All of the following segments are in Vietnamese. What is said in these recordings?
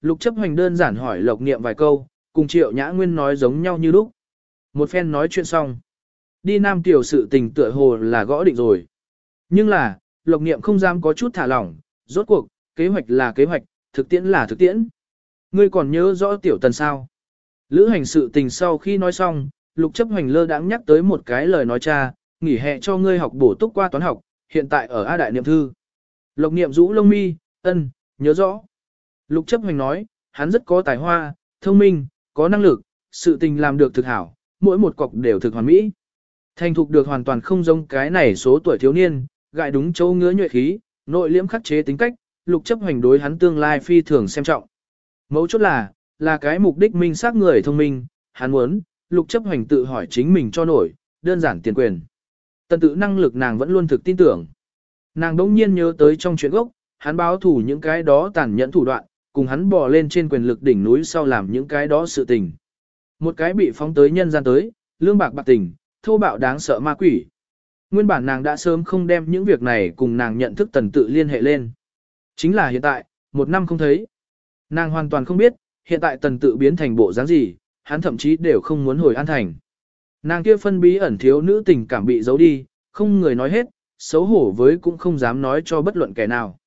Lục chấp hoành đơn giản hỏi Lộc Niệm vài câu, cùng Triệu Nhã Nguyên nói giống nhau như lúc. Một phen nói chuyện xong. Đi Nam Tiểu sự tình tựa hồ là gõ định rồi. Nhưng là, Lộc Niệm không dám có chút thả lỏng, rốt cuộc, kế hoạch là kế hoạch, thực tiễn là thực tiễn. Ngươi còn nhớ rõ Tiểu Tần sao? Lữ hành sự tình sau khi nói xong, Lục chấp hoành lơ đãng nhắc tới một cái lời nói cha, nghỉ hè cho ngươi học bổ túc qua toán học, hiện tại ở A Đại Niệm Thư. Lộc Niệm rũ lông mi, ân, nhớ rõ. Lục chấp hoành nói, hắn rất có tài hoa, thông minh, có năng lực, sự tình làm được thực hảo, mỗi một cọc đều thực hoàn mỹ. Thành thục được hoàn toàn không giống cái này số tuổi thiếu niên, gại đúng chỗ ngứa nhuệ khí, nội liễm khắc chế tính cách, lục chấp hoành đối hắn tương lai phi thường xem trọng. Mấu chốt là, là cái mục đích minh xác người thông minh, hắn muốn, lục chấp hoành tự hỏi chính mình cho nổi, đơn giản tiền quyền. Tần tự năng lực nàng vẫn luôn thực tin tưởng. Nàng đỗng nhiên nhớ tới trong chuyện gốc, hắn báo thủ những cái đó tàn nhẫn thủ đoạn, cùng hắn bò lên trên quyền lực đỉnh núi sau làm những cái đó sự tình. Một cái bị phóng tới nhân gian tới, lương bạc bạc tình, thô bạo đáng sợ ma quỷ. Nguyên bản nàng đã sớm không đem những việc này cùng nàng nhận thức tần tự liên hệ lên. Chính là hiện tại, một năm không thấy. Nàng hoàn toàn không biết, hiện tại tần tự biến thành bộ dáng gì, hắn thậm chí đều không muốn hồi an thành. Nàng kia phân bí ẩn thiếu nữ tình cảm bị giấu đi, không người nói hết, xấu hổ với cũng không dám nói cho bất luận kẻ nào.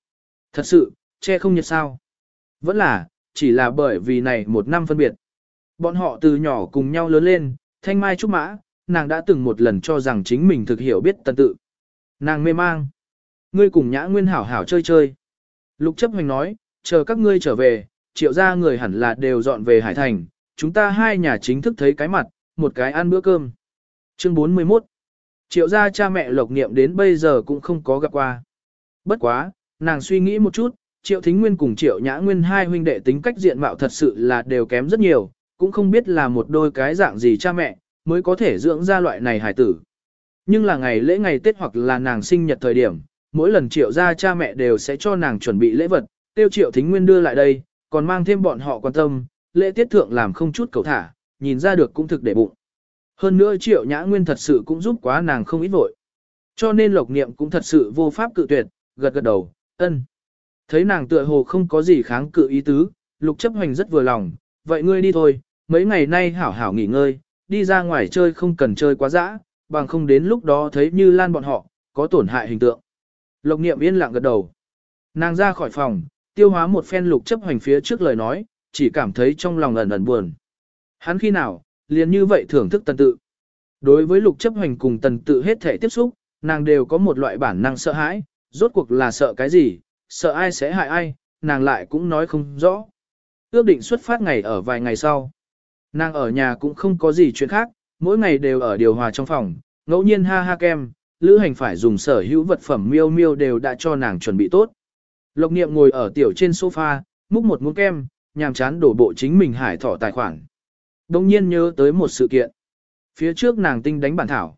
Thật sự, che không nhật sao. Vẫn là, chỉ là bởi vì này một năm phân biệt. Bọn họ từ nhỏ cùng nhau lớn lên, thanh mai trúc mã, nàng đã từng một lần cho rằng chính mình thực hiểu biết tần tự. Nàng mê mang. Ngươi cùng nhã nguyên hảo hảo chơi chơi. Lục chấp hoành nói, chờ các ngươi trở về, triệu gia người hẳn là đều dọn về Hải Thành, chúng ta hai nhà chính thức thấy cái mặt, một cái ăn bữa cơm. Chương 41 Triệu gia cha mẹ lộc niệm đến bây giờ cũng không có gặp qua. Bất quá, nàng suy nghĩ một chút, Triệu Thính Nguyên cùng Triệu Nhã Nguyên hai huynh đệ tính cách diện mạo thật sự là đều kém rất nhiều, cũng không biết là một đôi cái dạng gì cha mẹ, mới có thể dưỡng ra loại này hài tử. Nhưng là ngày lễ ngày Tết hoặc là nàng sinh nhật thời điểm, mỗi lần Triệu gia cha mẹ đều sẽ cho nàng chuẩn bị lễ vật, tiêu Triệu Thính Nguyên đưa lại đây, còn mang thêm bọn họ quan tâm, lễ tiết thượng làm không chút cầu thả, nhìn ra được cũng thực để bụng. Hơn nữa Triệu Nhã Nguyên thật sự cũng giúp quá nàng không ít vội. Cho nên Lộc Niệm cũng thật sự vô pháp cự tuyệt, gật gật đầu, ân. Thấy nàng tựa hồ không có gì kháng cự ý tứ, lục chấp hoành rất vừa lòng, vậy ngươi đi thôi, mấy ngày nay hảo hảo nghỉ ngơi, đi ra ngoài chơi không cần chơi quá dã, bằng không đến lúc đó thấy như lan bọn họ, có tổn hại hình tượng. Lộc niệm yên lặng gật đầu. Nàng ra khỏi phòng, tiêu hóa một phen lục chấp hoành phía trước lời nói, chỉ cảm thấy trong lòng ẩn ẩn buồn. Hắn khi nào, liền như vậy thưởng thức tần tự. Đối với lục chấp hoành cùng tần tự hết thể tiếp xúc, nàng đều có một loại bản năng sợ hãi, rốt cuộc là sợ cái gì, sợ ai sẽ hại ai, nàng lại cũng nói không rõ. Ước định xuất phát ngày ở vài ngày sau. Nàng ở nhà cũng không có gì chuyện khác, mỗi ngày đều ở điều hòa trong phòng, ngẫu nhiên ha ha kem, lữ hành phải dùng sở hữu vật phẩm miêu miêu đều đã cho nàng chuẩn bị tốt. Lộc niệm ngồi ở tiểu trên sofa, múc một muỗng kem, nhàm chán đổ bộ chính mình hải thỏ tài khoản. Đông nhiên nhớ tới một sự kiện. Phía trước nàng tinh đánh bản thảo.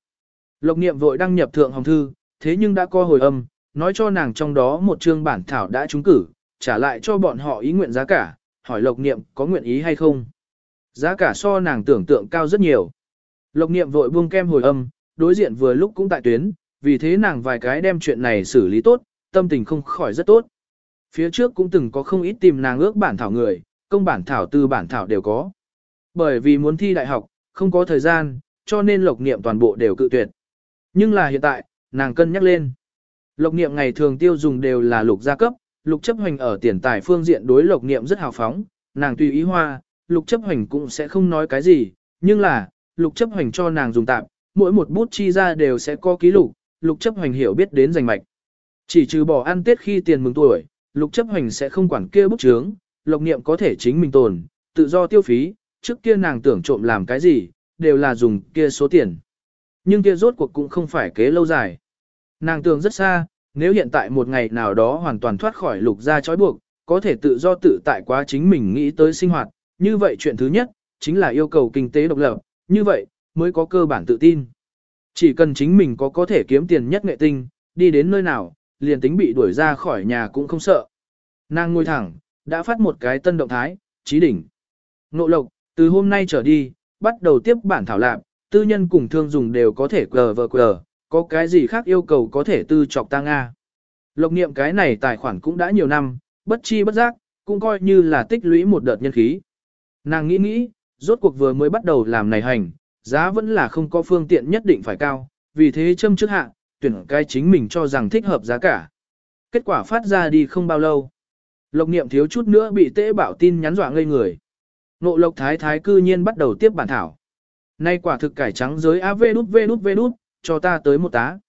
Lộc niệm vội đăng nhập thượng hồng thư, thế nhưng đã co hồi âm, nói cho nàng trong đó một chương bản thảo đã trúng cử, trả lại cho bọn họ ý nguyện giá cả, hỏi Lộc Niệm có nguyện ý hay không. Giá cả so nàng tưởng tượng cao rất nhiều. Lộc Niệm vội buông kem hồi âm, đối diện vừa lúc cũng tại tuyến, vì thế nàng vài cái đem chuyện này xử lý tốt, tâm tình không khỏi rất tốt. Phía trước cũng từng có không ít tìm nàng ước bản thảo người, công bản thảo tư bản thảo đều có. Bởi vì muốn thi đại học, không có thời gian, cho nên Lộc Niệm toàn bộ đều cự tuyệt. Nhưng là hiện tại, nàng cân nhắc lên. Lộc niệm ngày thường tiêu dùng đều là lục gia cấp, lục chấp hành ở tiền tài phương diện đối lộc niệm rất hào phóng, nàng tùy ý hoa, lục chấp hành cũng sẽ không nói cái gì, nhưng là, lục chấp hành cho nàng dùng tạm, mỗi một bút chi ra đều sẽ có ký lục, lục chấp hành hiểu biết đến giành mạch. Chỉ trừ bỏ ăn tết khi tiền mừng tuổi, lục chấp hành sẽ không quản kia bút chướng, lộc niệm có thể chính mình tồn, tự do tiêu phí, trước kia nàng tưởng trộm làm cái gì, đều là dùng kia số tiền. Nhưng kia rốt cuộc cũng không phải kế lâu dài. Nàng tưởng rất xa, nếu hiện tại một ngày nào đó hoàn toàn thoát khỏi lục gia trói buộc, có thể tự do tự tại quá chính mình nghĩ tới sinh hoạt, như vậy chuyện thứ nhất, chính là yêu cầu kinh tế độc lập, như vậy, mới có cơ bản tự tin. Chỉ cần chính mình có có thể kiếm tiền nhất nghệ tinh, đi đến nơi nào, liền tính bị đuổi ra khỏi nhà cũng không sợ. Nàng ngồi thẳng, đã phát một cái tân động thái, trí đỉnh. Nộ lộc, từ hôm nay trở đi, bắt đầu tiếp bản thảo lạc, tư nhân cùng thương dùng đều có thể cờ vờ cờ, có cái gì khác yêu cầu có thể tư chọc ta Nga. Lộc niệm cái này tài khoản cũng đã nhiều năm, bất chi bất giác, cũng coi như là tích lũy một đợt nhân khí. Nàng nghĩ nghĩ, rốt cuộc vừa mới bắt đầu làm này hành, giá vẫn là không có phương tiện nhất định phải cao, vì thế châm trước hạ, tuyển cái chính mình cho rằng thích hợp giá cả. Kết quả phát ra đi không bao lâu. Lộc niệm thiếu chút nữa bị tế bảo tin nhắn dọa ngây người. Nộ lộc thái thái cư nhiên bắt đầu tiếp bản thảo. Nay quả thực cải trắng giới AV đút V đút V đút, cho ta tới một tá.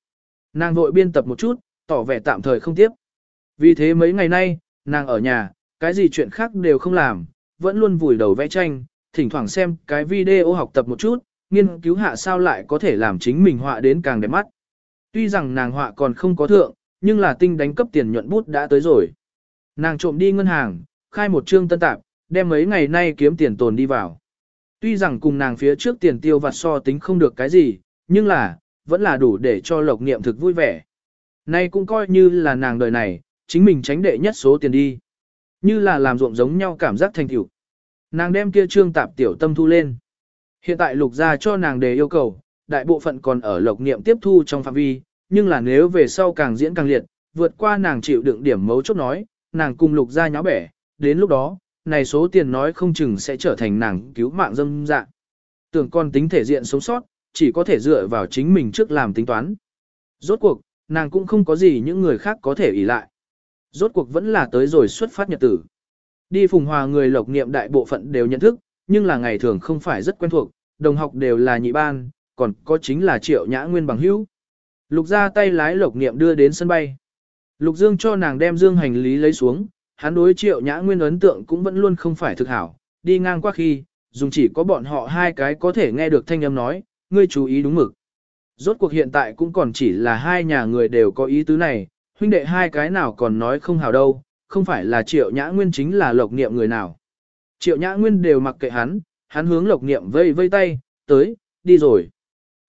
Nàng vội biên tập một chút, tỏ vẻ tạm thời không tiếp. Vì thế mấy ngày nay, nàng ở nhà, cái gì chuyện khác đều không làm, vẫn luôn vùi đầu vẽ tranh, thỉnh thoảng xem cái video học tập một chút, nghiên cứu hạ sao lại có thể làm chính mình họa đến càng đẹp mắt. Tuy rằng nàng họa còn không có thượng, nhưng là tinh đánh cấp tiền nhuận bút đã tới rồi. Nàng trộm đi ngân hàng, khai một trương tân tạp, đem mấy ngày nay kiếm tiền tồn đi vào. Tuy rằng cùng nàng phía trước tiền tiêu vặt so tính không được cái gì, nhưng là, vẫn là đủ để cho lộc niệm thực vui vẻ. Nay cũng coi như là nàng đời này, chính mình tránh đệ nhất số tiền đi. Như là làm ruộng giống nhau cảm giác thành tiểu. Nàng đem kia trương tạp tiểu tâm thu lên. Hiện tại lục gia cho nàng đề yêu cầu, đại bộ phận còn ở lộc niệm tiếp thu trong phạm vi, nhưng là nếu về sau càng diễn càng liệt, vượt qua nàng chịu đựng điểm mấu chốt nói, nàng cùng lục gia nháo bẻ, đến lúc đó, này số tiền nói không chừng sẽ trở thành nàng cứu mạng dâm dạng. Tưởng con tính thể diện sống sót, chỉ có thể dựa vào chính mình trước làm tính toán. Rốt cuộc, nàng cũng không có gì những người khác có thể ỷ lại. Rốt cuộc vẫn là tới rồi xuất phát nhật tử. Đi phùng hòa người lộc niệm đại bộ phận đều nhận thức, nhưng là ngày thường không phải rất quen thuộc, đồng học đều là nhị ban, còn có chính là triệu nhã nguyên bằng hữu. Lục ra tay lái lộc niệm đưa đến sân bay. Lục Dương cho nàng đem dương hành lý lấy xuống, hắn đối triệu nhã nguyên ấn tượng cũng vẫn luôn không phải thực hảo, đi ngang qua khi, dùng chỉ có bọn họ hai cái có thể nghe được thanh âm nói, ngươi chú ý đúng mực. Rốt cuộc hiện tại cũng còn chỉ là hai nhà người đều có ý tứ này, huynh đệ hai cái nào còn nói không hảo đâu, không phải là triệu nhã nguyên chính là lộc niệm người nào. Triệu nhã nguyên đều mặc kệ hắn, hắn hướng lộc niệm vây vây tay, tới, đi rồi.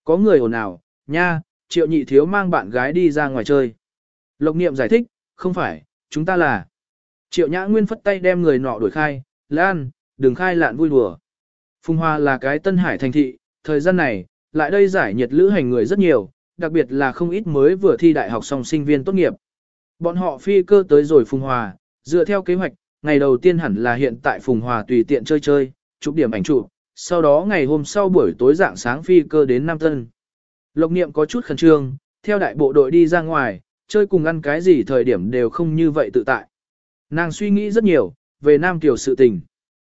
Có người ồn ào, nha, triệu nhị thiếu mang bạn gái đi ra ngoài chơi. Lộc niệm giải thích, không phải, chúng ta là. Triệu nhã nguyên phất tay đem người nọ đuổi khai, lan, đừng khai lạn vui đùa. Phùng Hoa là cái tân hải thành thị, thời gian này, lại đây giải nhiệt lữ hành người rất nhiều, đặc biệt là không ít mới vừa thi đại học xong sinh viên tốt nghiệp. Bọn họ phi cơ tới rồi Phùng Hòa, dựa theo kế hoạch, ngày đầu tiên hẳn là hiện tại Phùng Hòa tùy tiện chơi chơi, chụp điểm ảnh chụp, sau đó ngày hôm sau buổi tối dạng sáng phi cơ đến Nam Tân. Lộc niệm có chút khẩn trương, theo đại bộ đội đi ra ngoài, chơi cùng ăn cái gì thời điểm đều không như vậy tự tại. Nàng suy nghĩ rất nhiều, về Nam Tiểu sự tình.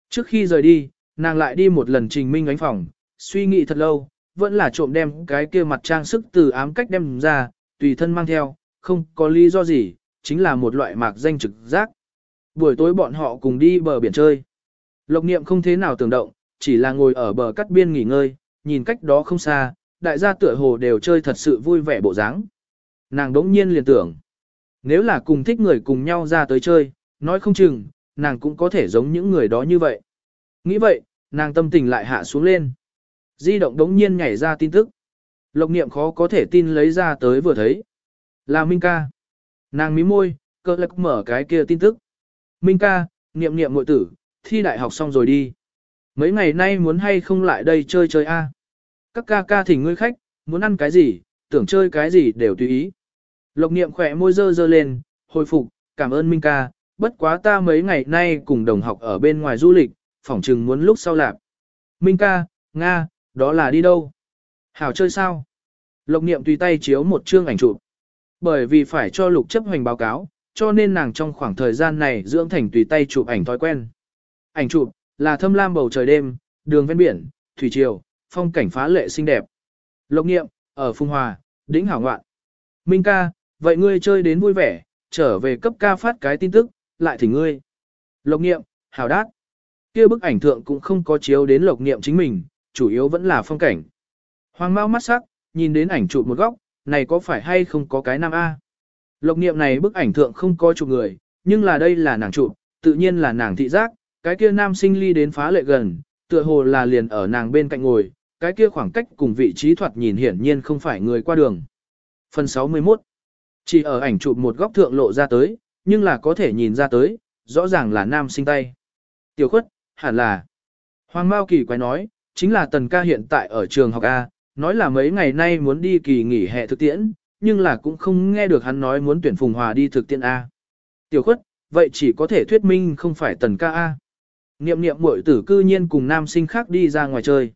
Trước khi rời đi, nàng lại đi một lần trình minh ánh phòng, suy nghĩ thật lâu, vẫn là trộm đem cái kia mặt trang sức từ ám cách đem ra, tùy thân mang theo, không có lý do gì, chính là một loại mạc danh trực giác. Buổi tối bọn họ cùng đi bờ biển chơi. Lộc niệm không thế nào tưởng động, chỉ là ngồi ở bờ cắt biên nghỉ ngơi, nhìn cách đó không xa, đại gia tựa hồ đều chơi thật sự vui vẻ bộ dáng. Nàng đống nhiên liền tưởng, nếu là cùng thích người cùng nhau ra tới chơi, nói không chừng, nàng cũng có thể giống những người đó như vậy. Nghĩ vậy, nàng tâm tình lại hạ xuống lên. Di động đống nhiên nhảy ra tin tức. Lộc niệm khó có thể tin lấy ra tới vừa thấy. Là Minh ca. Nàng mí môi, cơ lạc mở cái kia tin tức. Minh ca, niệm niệm mội tử, thi đại học xong rồi đi. Mấy ngày nay muốn hay không lại đây chơi chơi a? Các ca ca thỉnh ngươi khách, muốn ăn cái gì, tưởng chơi cái gì đều tùy ý. Lộc niệm khỏe môi dơ dơ lên, hồi phục, cảm ơn Minh ca, bất quá ta mấy ngày nay cùng đồng học ở bên ngoài du lịch, phỏng chừng muốn lúc sau lạp. Minh ca, Nga, đó là đi đâu? Hảo chơi sao? Lộc niệm tùy tay chiếu một chương ảnh chụp. Bởi vì phải cho lục chấp hành báo cáo, cho nên nàng trong khoảng thời gian này dưỡng thành tùy tay chụp ảnh thói quen. Ảnh chụp là thâm lam bầu trời đêm, đường ven biển, thủy triều, phong cảnh phá lệ xinh đẹp. Lộc niệm, ở Phùng Hòa, đỉnh hảo ngoạn. Minh ca, vậy ngươi chơi đến vui vẻ, trở về cấp ca phát cái tin tức, lại thỉnh ngươi. Lộc niệm, hảo đát. kia bức ảnh thượng cũng không có chiếu đến lộc niệm chính mình, chủ yếu vẫn là phong cảnh. Hoàng mao mắt sắc, nhìn đến ảnh chụp một góc, này có phải hay không có cái nam A. Lộc niệm này bức ảnh thượng không có chụp người, nhưng là đây là nàng chụp, tự nhiên là nàng thị giác, cái kia nam sinh ly đến phá lệ gần, tựa hồ là liền ở nàng bên cạnh ngồi, cái kia khoảng cách cùng vị trí thoạt nhìn hiển nhiên không phải người qua đường. Phần 61 Chỉ ở ảnh chụp một góc thượng lộ ra tới, nhưng là có thể nhìn ra tới, rõ ràng là nam sinh tay. Tiểu khuất, hẳn là. Hoàng Mao Kỳ quái nói, chính là tần ca hiện tại ở trường học A, nói là mấy ngày nay muốn đi kỳ nghỉ hè thực tiễn, nhưng là cũng không nghe được hắn nói muốn tuyển Phùng Hòa đi thực tiễn A. Tiểu khuất, vậy chỉ có thể thuyết minh không phải tần ca A. Niệm niệm muội tử cư nhiên cùng nam sinh khác đi ra ngoài chơi.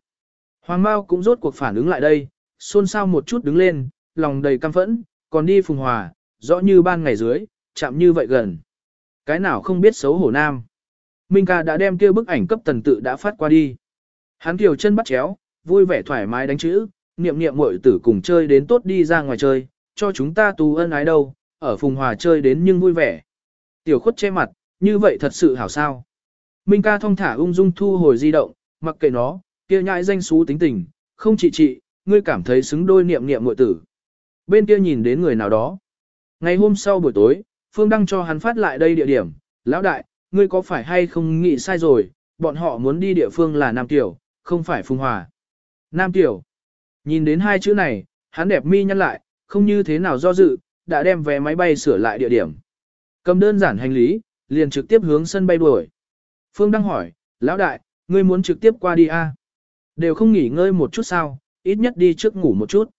Hoàng Mao cũng rốt cuộc phản ứng lại đây, xôn xao một chút đứng lên, lòng đầy căm phẫn, còn đi phùng hòa, rõ như ban ngày dưới, chạm như vậy gần. Cái nào không biết xấu hổ nam. Minh ca đã đem kia bức ảnh cấp tần tự đã phát qua đi. Hắn kiều chân bắt chéo, vui vẻ thoải mái đánh chữ, niệm niệm muội tử cùng chơi đến tốt đi ra ngoài chơi, cho chúng ta tù ân ái đâu, ở phùng hòa chơi đến nhưng vui vẻ. Tiểu khuất che mặt, như vậy thật sự hảo sao. Minh ca thong thả ung dung thu hồi di động, mặc kệ nó, kia nhãi danh xú tính tình, không chị chị, ngươi cảm thấy xứng đôi niệm niệm muội tử. Bên kia nhìn đến người nào đó. Ngày hôm sau buổi tối, Phương Đăng cho hắn phát lại đây địa điểm, lão đại, ngươi có phải hay không nghĩ sai rồi, bọn họ muốn đi địa phương là Nam Tiểu, không phải Phùng Hòa. Nam Tiểu. Nhìn đến hai chữ này, hắn đẹp mi nhăn lại, không như thế nào do dự, đã đem vé máy bay sửa lại địa điểm. Cầm đơn giản hành lý, liền trực tiếp hướng sân bay đuổi. Phương đang hỏi, lão đại, ngươi muốn trực tiếp qua đi a? À? Đều không nghỉ ngơi một chút sao, ít nhất đi trước ngủ một chút.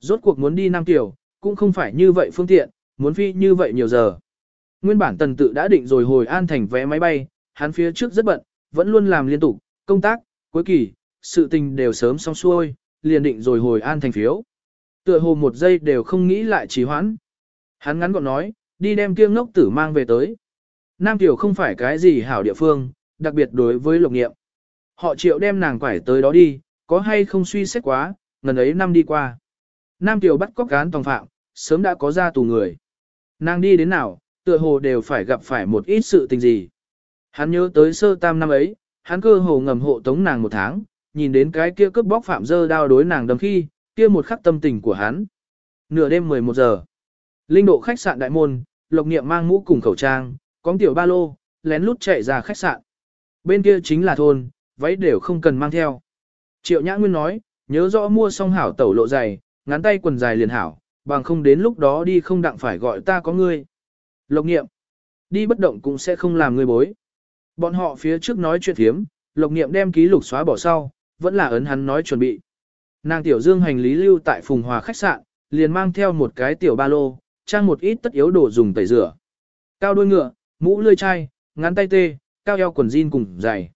Rốt cuộc muốn đi Nam Tiểu, cũng không phải như vậy phương tiện, muốn phi như vậy nhiều giờ. Nguyên bản tần tự đã định rồi hồi an thành vé máy bay, hắn phía trước rất bận, vẫn luôn làm liên tục, công tác, cuối kỳ, sự tình đều sớm xong xuôi, liền định rồi hồi an thành phiếu. Tựa hồ một giây đều không nghĩ lại trì hoãn. Hắn ngắn gọn nói, đi đem kiêng ngốc tử mang về tới. Nam Tiểu không phải cái gì hảo địa phương, đặc biệt đối với lục nghiệm. Họ triệu đem nàng quải tới đó đi, có hay không suy xét quá, ngần ấy năm đi qua. Nam Tiểu bắt cóc cán tòng phạm, sớm đã có ra tù người. Nàng đi đến nào, tựa hồ đều phải gặp phải một ít sự tình gì. Hắn nhớ tới sơ tam năm ấy, hắn cơ hồ ngầm hộ tống nàng một tháng, nhìn đến cái kia cướp bóc phạm dơ đao đối nàng đâm khi, kia một khắc tâm tình của hắn. Nửa đêm 11 giờ, linh độ khách sạn đại môn, lộc niệm mang mũ cùng khẩu trang, có tiểu ba lô, lén lút chạy ra khách sạn. Bên kia chính là thôn, váy đều không cần mang theo. Triệu Nhã Nguyên nói, nhớ rõ mua xong hảo tẩu lộ dày, ngắn tay quần dài liền hảo, bằng không đến lúc đó đi không đặng phải gọi ta có ngươi. Lộc niệm, đi bất động cũng sẽ không làm ngươi bối. Bọn họ phía trước nói chuyện thiếm, lộc nghiệm đem ký lục xóa bỏ sau, vẫn là ấn hắn nói chuẩn bị. Nàng tiểu dương hành lý lưu tại phùng hòa khách sạn, liền mang theo một cái tiểu ba lô, trang một ít tất yếu đồ dùng tẩy rửa. Cao đuôi ngựa, mũ lươi chai, ngắn tay tê, cao eo quần jean cùng dày.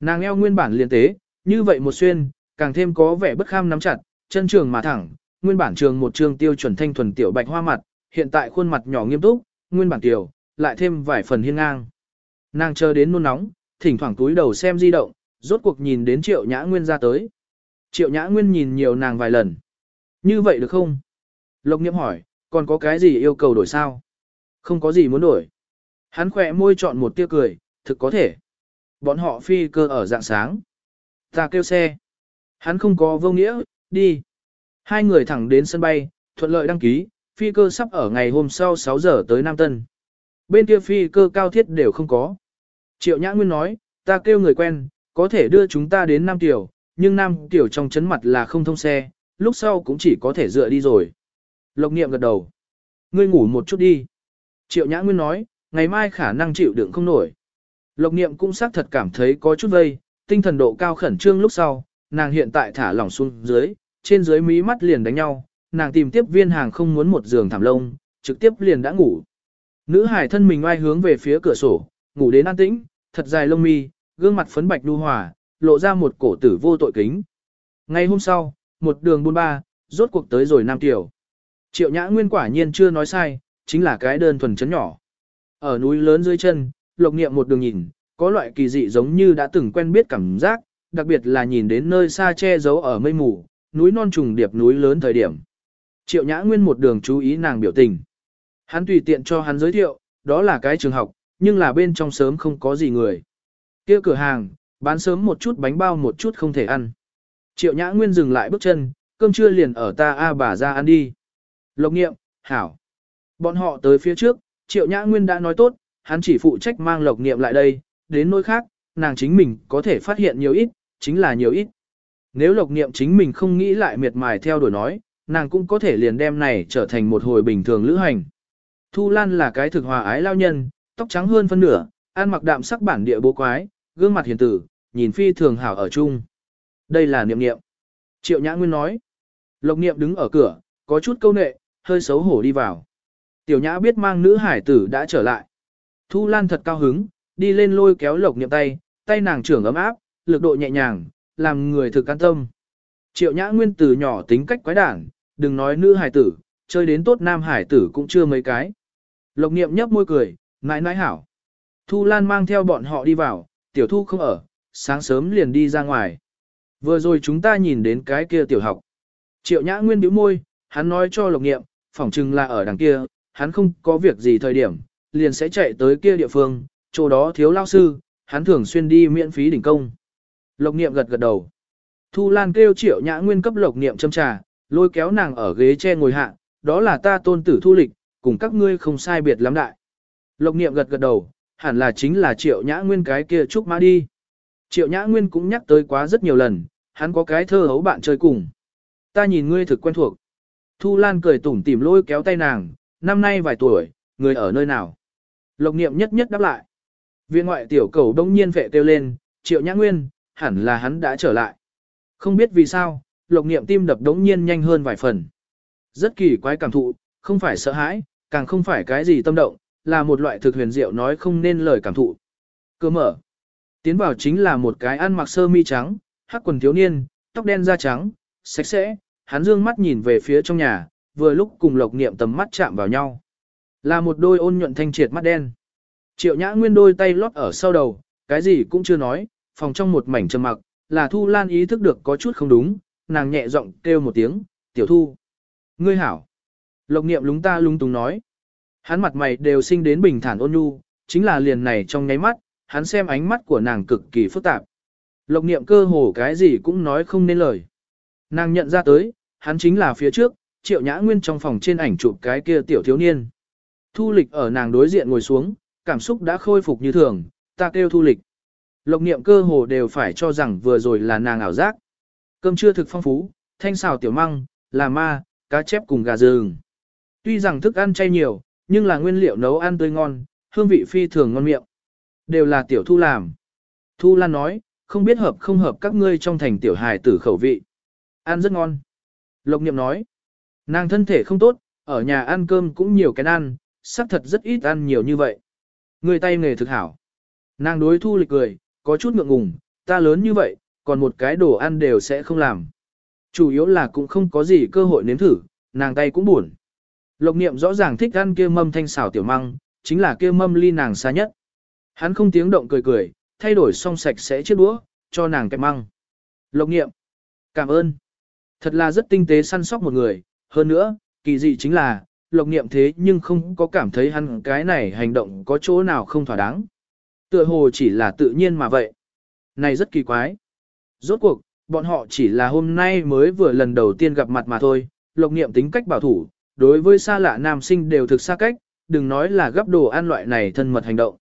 Nàng eo nguyên bản liền tế, như vậy một xuyên, càng thêm có vẻ bất kham nắm chặt, chân trường mà thẳng, nguyên bản trường một trường tiêu chuẩn thanh thuần tiểu bạch hoa mặt, hiện tại khuôn mặt nhỏ nghiêm túc, nguyên bản tiểu, lại thêm vài phần hiên ngang. Nàng chờ đến nôn nóng, thỉnh thoảng túi đầu xem di động, rốt cuộc nhìn đến triệu nhã nguyên ra tới. Triệu nhã nguyên nhìn nhiều nàng vài lần. Như vậy được không? Lộc niệm hỏi, còn có cái gì yêu cầu đổi sao? Không có gì muốn đổi. Hắn khỏe môi chọn một tia cười, thực có thể. Bọn họ phi cơ ở dạng sáng. Ta kêu xe. Hắn không có vô nghĩa, đi. Hai người thẳng đến sân bay, thuận lợi đăng ký, phi cơ sắp ở ngày hôm sau 6 giờ tới Nam Tân. Bên kia phi cơ cao thiết đều không có. Triệu Nhã Nguyên nói, ta kêu người quen, có thể đưa chúng ta đến Nam Tiểu, nhưng Nam Tiểu trong chấn mặt là không thông xe, lúc sau cũng chỉ có thể dựa đi rồi. Lộc Niệm gật đầu. Ngươi ngủ một chút đi. Triệu Nhã Nguyên nói, ngày mai khả năng chịu đựng không nổi. Lộc Niệm cũng xác thật cảm thấy có chút vây, tinh thần độ cao khẩn trương lúc sau, nàng hiện tại thả lỏng xuống dưới, trên dưới mí mắt liền đánh nhau, nàng tìm tiếp viên hàng không muốn một giường thảm lông, trực tiếp liền đã ngủ. Nữ hải thân mình ai hướng về phía cửa sổ, ngủ đến an tĩnh, thật dài lông mi, gương mặt phấn bạch đu hòa, lộ ra một cổ tử vô tội kính. Ngày hôm sau, một đường buôn ba, rốt cuộc tới rồi Nam Tiểu. Triệu Nhã Nguyên quả nhiên chưa nói sai, chính là cái đơn thuần chấn nhỏ. Ở núi lớn dưới chân, lộc niệm một đường nhìn, có loại kỳ dị giống như đã từng quen biết cảm giác, đặc biệt là nhìn đến nơi xa che giấu ở mây mù, núi non trùng điệp núi lớn thời điểm. Triệu Nhã Nguyên một đường chú ý nàng biểu tình. Hắn tùy tiện cho hắn giới thiệu, đó là cái trường học, nhưng là bên trong sớm không có gì người. kia cửa hàng, bán sớm một chút bánh bao một chút không thể ăn. Triệu Nhã Nguyên dừng lại bước chân, cơm trưa liền ở ta a bà ra ăn đi. Lộc nghiệm, hảo. Bọn họ tới phía trước, Triệu Nhã Nguyên đã nói tốt, hắn chỉ phụ trách mang lộc nghiệm lại đây, đến nơi khác, nàng chính mình có thể phát hiện nhiều ít, chính là nhiều ít. Nếu lộc niệm chính mình không nghĩ lại miệt mài theo đuổi nói, nàng cũng có thể liền đem này trở thành một hồi bình thường lữ hành. Thu Lan là cái thực hòa ái lao nhân, tóc trắng hơn phân nửa, ăn mặc đạm sắc bản địa bố quái, gương mặt hiền tử, nhìn phi thường hảo ở chung. Đây là niệm niệm. Triệu Nhã Nguyên nói. Lộc niệm đứng ở cửa, có chút câu nệ, hơi xấu hổ đi vào. Tiểu Nhã biết mang nữ hải tử đã trở lại. Thu Lan thật cao hứng, đi lên lôi kéo lộc niệm tay, tay nàng trưởng ấm áp, lực độ nhẹ nhàng, làm người thực an tâm. Triệu Nhã Nguyên từ nhỏ tính cách quái đản, đừng nói nữ hải tử, chơi đến tốt nam hải tử cũng chưa mấy cái. Lộc niệm nhấp môi cười, nãi nãi hảo. Thu Lan mang theo bọn họ đi vào, tiểu thu không ở, sáng sớm liền đi ra ngoài. Vừa rồi chúng ta nhìn đến cái kia tiểu học. Triệu Nhã Nguyên bĩu môi, hắn nói cho Lộc Niệm, phỏng chừng là ở đằng kia, hắn không có việc gì thời điểm, liền sẽ chạy tới kia địa phương, chỗ đó thiếu lao sư, hắn thường xuyên đi miễn phí đỉnh công. Lộc Niệm gật gật đầu. Thu Lan kêu Triệu Nhã Nguyên cấp Lộc Niệm châm trà, lôi kéo nàng ở ghế tre ngồi hạ, đó là ta tôn tử thu lịch, cùng các ngươi không sai biệt lắm đại. Lộc Niệm gật gật đầu, hẳn là chính là Triệu Nhã Nguyên cái kia trúc mã đi. Triệu Nhã Nguyên cũng nhắc tới quá rất nhiều lần, hắn có cái thơ hấu bạn chơi cùng. Ta nhìn ngươi thực quen thuộc. Thu Lan cười tủm tỉm lôi kéo tay nàng, năm nay vài tuổi, người ở nơi nào. Lộc niệm nhất nhất đáp lại. Viện ngoại tiểu cầu đông nhiên vệ kêu lên, Triệu Nhã Nguyên, hẳn là hắn đã trở lại. Không biết vì sao, lộc niệm tim đập đống nhiên nhanh hơn vài phần. Rất kỳ quái cảm thụ, không phải sợ hãi, càng không phải cái gì tâm động, là một loại thực huyền diệu nói không nên lời cảm thụ. Cơ mở. Tiến vào chính là một cái ăn mặc sơ mi trắng, hắc quần thiếu niên, tóc đen da trắng, sạch sẽ, hắn dương mắt nhìn về phía trong nhà, vừa lúc cùng lộc niệm tầm mắt chạm vào nhau. Là một đôi ôn nhuận thanh triệt mắt đen. Triệu nhã nguyên đôi tay lót ở sau đầu, cái gì cũng chưa nói, phòng trong một mảnh trầm mặc, là Thu Lan ý thức được có chút không đúng, nàng nhẹ giọng kêu một tiếng, tiểu thu. Ngươi hảo. Lộc niệm lúng ta lúng túng nói. Hắn mặt mày đều sinh đến bình thản ôn nhu, chính là liền này trong nháy mắt, hắn xem ánh mắt của nàng cực kỳ phức tạp. Lộc niệm cơ hồ cái gì cũng nói không nên lời. Nàng nhận ra tới, hắn chính là phía trước, triệu nhã nguyên trong phòng trên ảnh chụp cái kia tiểu thiếu niên. Thu lịch ở nàng đối diện ngồi xuống, cảm xúc đã khôi phục như thường, ta kêu thu lịch. Lộc niệm cơ hồ đều phải cho rằng vừa rồi là nàng ảo giác. Cơm trưa thực phong phú, thanh xào tiểu măng, là ma, cá chép cùng gà rừng. Tuy rằng thức ăn chay nhiều, nhưng là nguyên liệu nấu ăn tươi ngon, hương vị phi thường ngon miệng. Đều là tiểu thu làm. Thu Lan nói, không biết hợp không hợp các ngươi trong thành tiểu hài tử khẩu vị. Ăn rất ngon. Lộc niệm nói, nàng thân thể không tốt, ở nhà ăn cơm cũng nhiều cái ăn, xác thật rất ít ăn nhiều như vậy. Người tay nghề thực hảo. Nàng đối thu lịch cười, có chút ngượng ngùng, ta lớn như vậy, còn một cái đồ ăn đều sẽ không làm. Chủ yếu là cũng không có gì cơ hội nếm thử, nàng tay cũng buồn. Lộc niệm rõ ràng thích ăn kia mâm thanh xảo tiểu măng, chính là kia mâm ly nàng xa nhất. Hắn không tiếng động cười cười, thay đổi xong sạch sẽ chiếc đũa, cho nàng kẹp măng. Lộc Niệm, Cảm ơn. Thật là rất tinh tế săn sóc một người, hơn nữa, kỳ dị chính là, lộc Niệm thế nhưng không có cảm thấy hắn cái này hành động có chỗ nào không thỏa đáng. Tựa hồ chỉ là tự nhiên mà vậy. Này rất kỳ quái. Rốt cuộc, bọn họ chỉ là hôm nay mới vừa lần đầu tiên gặp mặt mà thôi, lộc Niệm tính cách bảo thủ, đối với xa lạ nam sinh đều thực xa cách, đừng nói là gấp đồ ăn loại này thân mật hành động.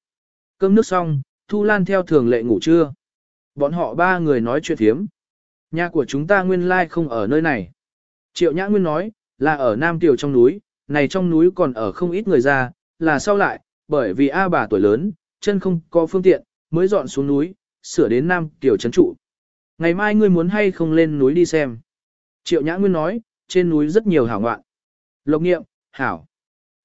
Cơm nước xong, Thu Lan theo thường lệ ngủ trưa. Bọn họ ba người nói chuyện thiếm. Nhà của chúng ta nguyên lai không ở nơi này. Triệu Nhã Nguyên nói, là ở Nam Tiểu trong núi, này trong núi còn ở không ít người ra, là sau lại, bởi vì A bà tuổi lớn, chân không có phương tiện, mới dọn xuống núi, sửa đến Nam Tiểu trấn trụ. Ngày mai ngươi muốn hay không lên núi đi xem. Triệu Nhã Nguyên nói, trên núi rất nhiều hảo ngoạn. Lộc nghiệm, hảo.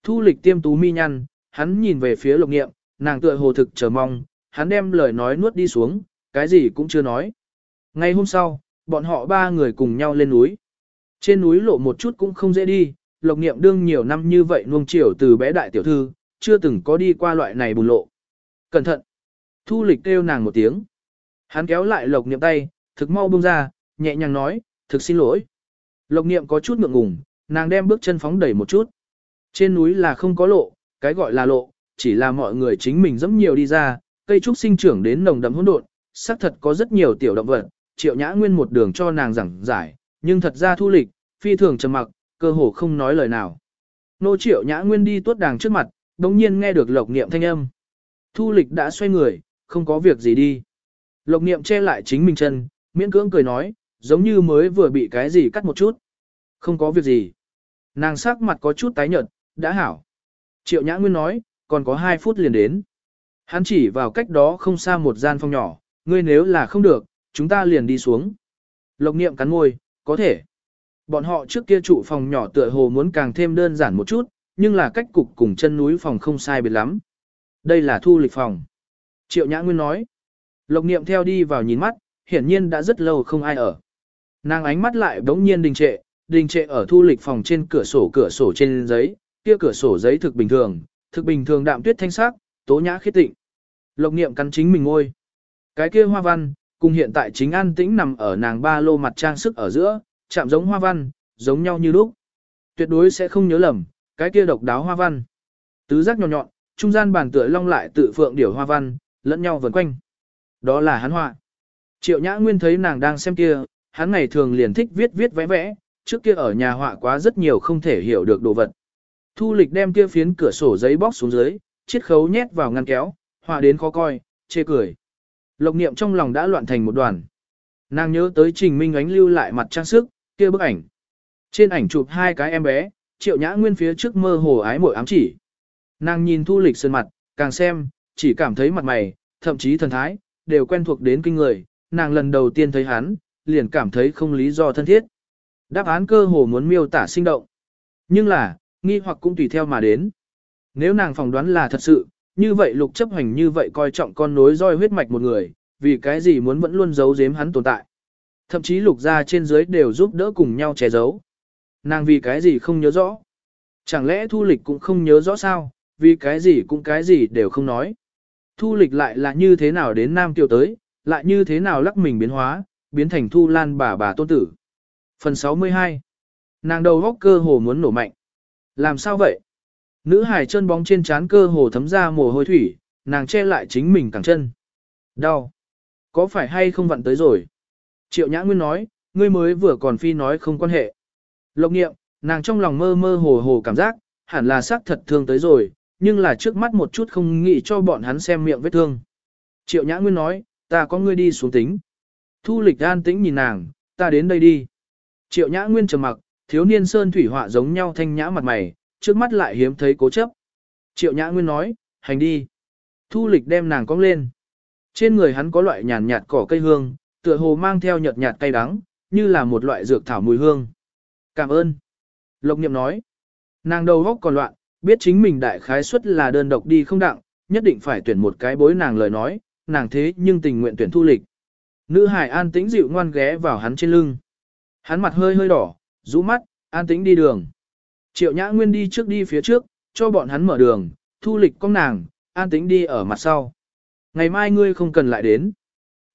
Thu lịch tiêm tú mi nhăn, hắn nhìn về phía lộc nghiệm, nàng tựa hồ thực chờ mong, hắn đem lời nói nuốt đi xuống, cái gì cũng chưa nói. Ngay hôm sau, bọn họ ba người cùng nhau lên núi. Trên núi lộ một chút cũng không dễ đi, lộc niệm đương nhiều năm như vậy nuông chiều từ bé đại tiểu thư, chưa từng có đi qua loại này bùn lộ. Cẩn thận! Thu lịch kêu nàng một tiếng. Hắn kéo lại lộc niệm tay, thực mau buông ra, nhẹ nhàng nói, thực xin lỗi. Lộc niệm có chút ngượng ngùng, nàng đem bước chân phóng đẩy một chút. Trên núi là không có lộ, cái gọi là lộ, chỉ là mọi người chính mình dẫm nhiều đi ra, cây trúc sinh trưởng đến nồng đậm hỗn độn, xác thật có rất nhiều tiểu động vật, Triệu Nhã Nguyên một đường cho nàng giảng giải, nhưng thật ra thu lịch, phi thường trầm mặc, cơ hồ không nói lời nào. Nô Triệu Nhã Nguyên đi tuốt đàng trước mặt, đồng nhiên nghe được lộc niệm thanh âm. Thu lịch đã xoay người, không có việc gì đi. Lộc niệm che lại chính mình chân, miễn cưỡng cười nói, giống như mới vừa bị cái gì cắt một chút. Không có việc gì. Nàng sắc mặt có chút tái nhợt, đã hảo. Triệu Nhã Nguyên nói, còn có 2 phút liền đến. Hắn chỉ vào cách đó không xa một gian phòng nhỏ, ngươi nếu là không được, chúng ta liền đi xuống. Lộc niệm cắn môi, có thể. Bọn họ trước kia trụ phòng nhỏ tựa hồ muốn càng thêm đơn giản một chút, nhưng là cách cục cùng chân núi phòng không sai biệt lắm. Đây là thu lịch phòng. Triệu Nhã Nguyên nói. Lộc niệm theo đi vào nhìn mắt, hiển nhiên đã rất lâu không ai ở. Nàng ánh mắt lại bỗng nhiên đình trệ, đình trệ ở thu lịch phòng trên cửa sổ cửa sổ trên giấy, kia cửa sổ giấy thực bình thường, thực bình thường đạm tuyết thanh sắc, tố nhã khiết tịnh. Lộc niệm cắn chính mình ngôi. Cái kia hoa văn, cùng hiện tại chính an tĩnh nằm ở nàng ba lô mặt trang sức ở giữa, chạm giống hoa văn, giống nhau như lúc. Tuyệt đối sẽ không nhớ lầm, cái kia độc đáo hoa văn. Tứ giác nhọn nhọn, trung gian bàn tựa long lại tự phượng điểu hoa văn, lẫn nhau vần quanh. Đó là hắn họa. Triệu Nhã Nguyên thấy nàng đang xem kia, hắn ngày thường liền thích viết viết vẽ vẽ, trước kia ở nhà họa quá rất nhiều không thể hiểu được đồ vật. Thu lịch đem kia phiến cửa sổ giấy bóc xuống dưới, chiết khấu nhét vào ngăn kéo, họa đến khó coi, chê cười. Lộc niệm trong lòng đã loạn thành một đoàn. Nàng nhớ tới Trình Minh ánh lưu lại mặt trang sức, kia bức ảnh. Trên ảnh chụp hai cái em bé, triệu nhã nguyên phía trước mơ hồ ái mội ám chỉ. Nàng nhìn thu lịch sơn mặt, càng xem, chỉ cảm thấy mặt mày, thậm chí thần thái, đều quen thuộc đến kinh người. Nàng lần đầu tiên thấy hắn, liền cảm thấy không lý do thân thiết. Đáp án cơ hồ muốn miêu tả sinh động. Nhưng là, nghi hoặc cũng tùy theo mà đến. Nếu nàng phỏng đoán là thật sự, như vậy lục chấp hành như vậy coi trọng con nối roi huyết mạch một người, vì cái gì muốn vẫn luôn giấu giếm hắn tồn tại. Thậm chí lục gia trên dưới đều giúp đỡ cùng nhau che giấu. Nàng vì cái gì không nhớ rõ. Chẳng lẽ thu lịch cũng không nhớ rõ sao, vì cái gì cũng cái gì đều không nói. Thu lịch lại là như thế nào đến Nam Kiều tới, lại như thế nào lắc mình biến hóa, biến thành thu lan bà bà tôn tử. Phần 62 Nàng đầu góc cơ hồ muốn nổ mạnh. Làm sao vậy? Nữ hải chân bóng trên trán cơ hồ thấm ra mồ hôi thủy, nàng che lại chính mình cẳng chân. Đau. Có phải hay không vặn tới rồi? Triệu Nhã Nguyên nói, ngươi mới vừa còn phi nói không quan hệ. Lộc nghiệm, nàng trong lòng mơ mơ hồ hồ cảm giác, hẳn là xác thật thương tới rồi, nhưng là trước mắt một chút không nghĩ cho bọn hắn xem miệng vết thương. Triệu Nhã Nguyên nói, ta có ngươi đi xuống tính. Thu lịch an tĩnh nhìn nàng, ta đến đây đi. Triệu Nhã Nguyên trầm mặc, thiếu niên sơn thủy họa giống nhau thanh nhã mặt mày, trước mắt lại hiếm thấy cố chấp. Triệu Nhã Nguyên nói, hành đi. Thu lịch đem nàng cong lên. Trên người hắn có loại nhàn nhạt cỏ cây hương, tựa hồ mang theo nhợt nhạt cay đắng, như là một loại dược thảo mùi hương. Cảm ơn. Lộc niệm nói. Nàng đầu góc còn loạn, biết chính mình đại khái suất là đơn độc đi không đặng, nhất định phải tuyển một cái bối nàng lời nói, nàng thế nhưng tình nguyện tuyển thu lịch. Nữ hải an tĩnh dịu ngoan ghé vào hắn trên lưng. Hắn mặt hơi hơi đỏ, rũ mắt, an tĩnh đi đường. Triệu Nhã Nguyên đi trước đi phía trước, cho bọn hắn mở đường, thu lịch con nàng, an tĩnh đi ở mặt sau. Ngày mai ngươi không cần lại đến.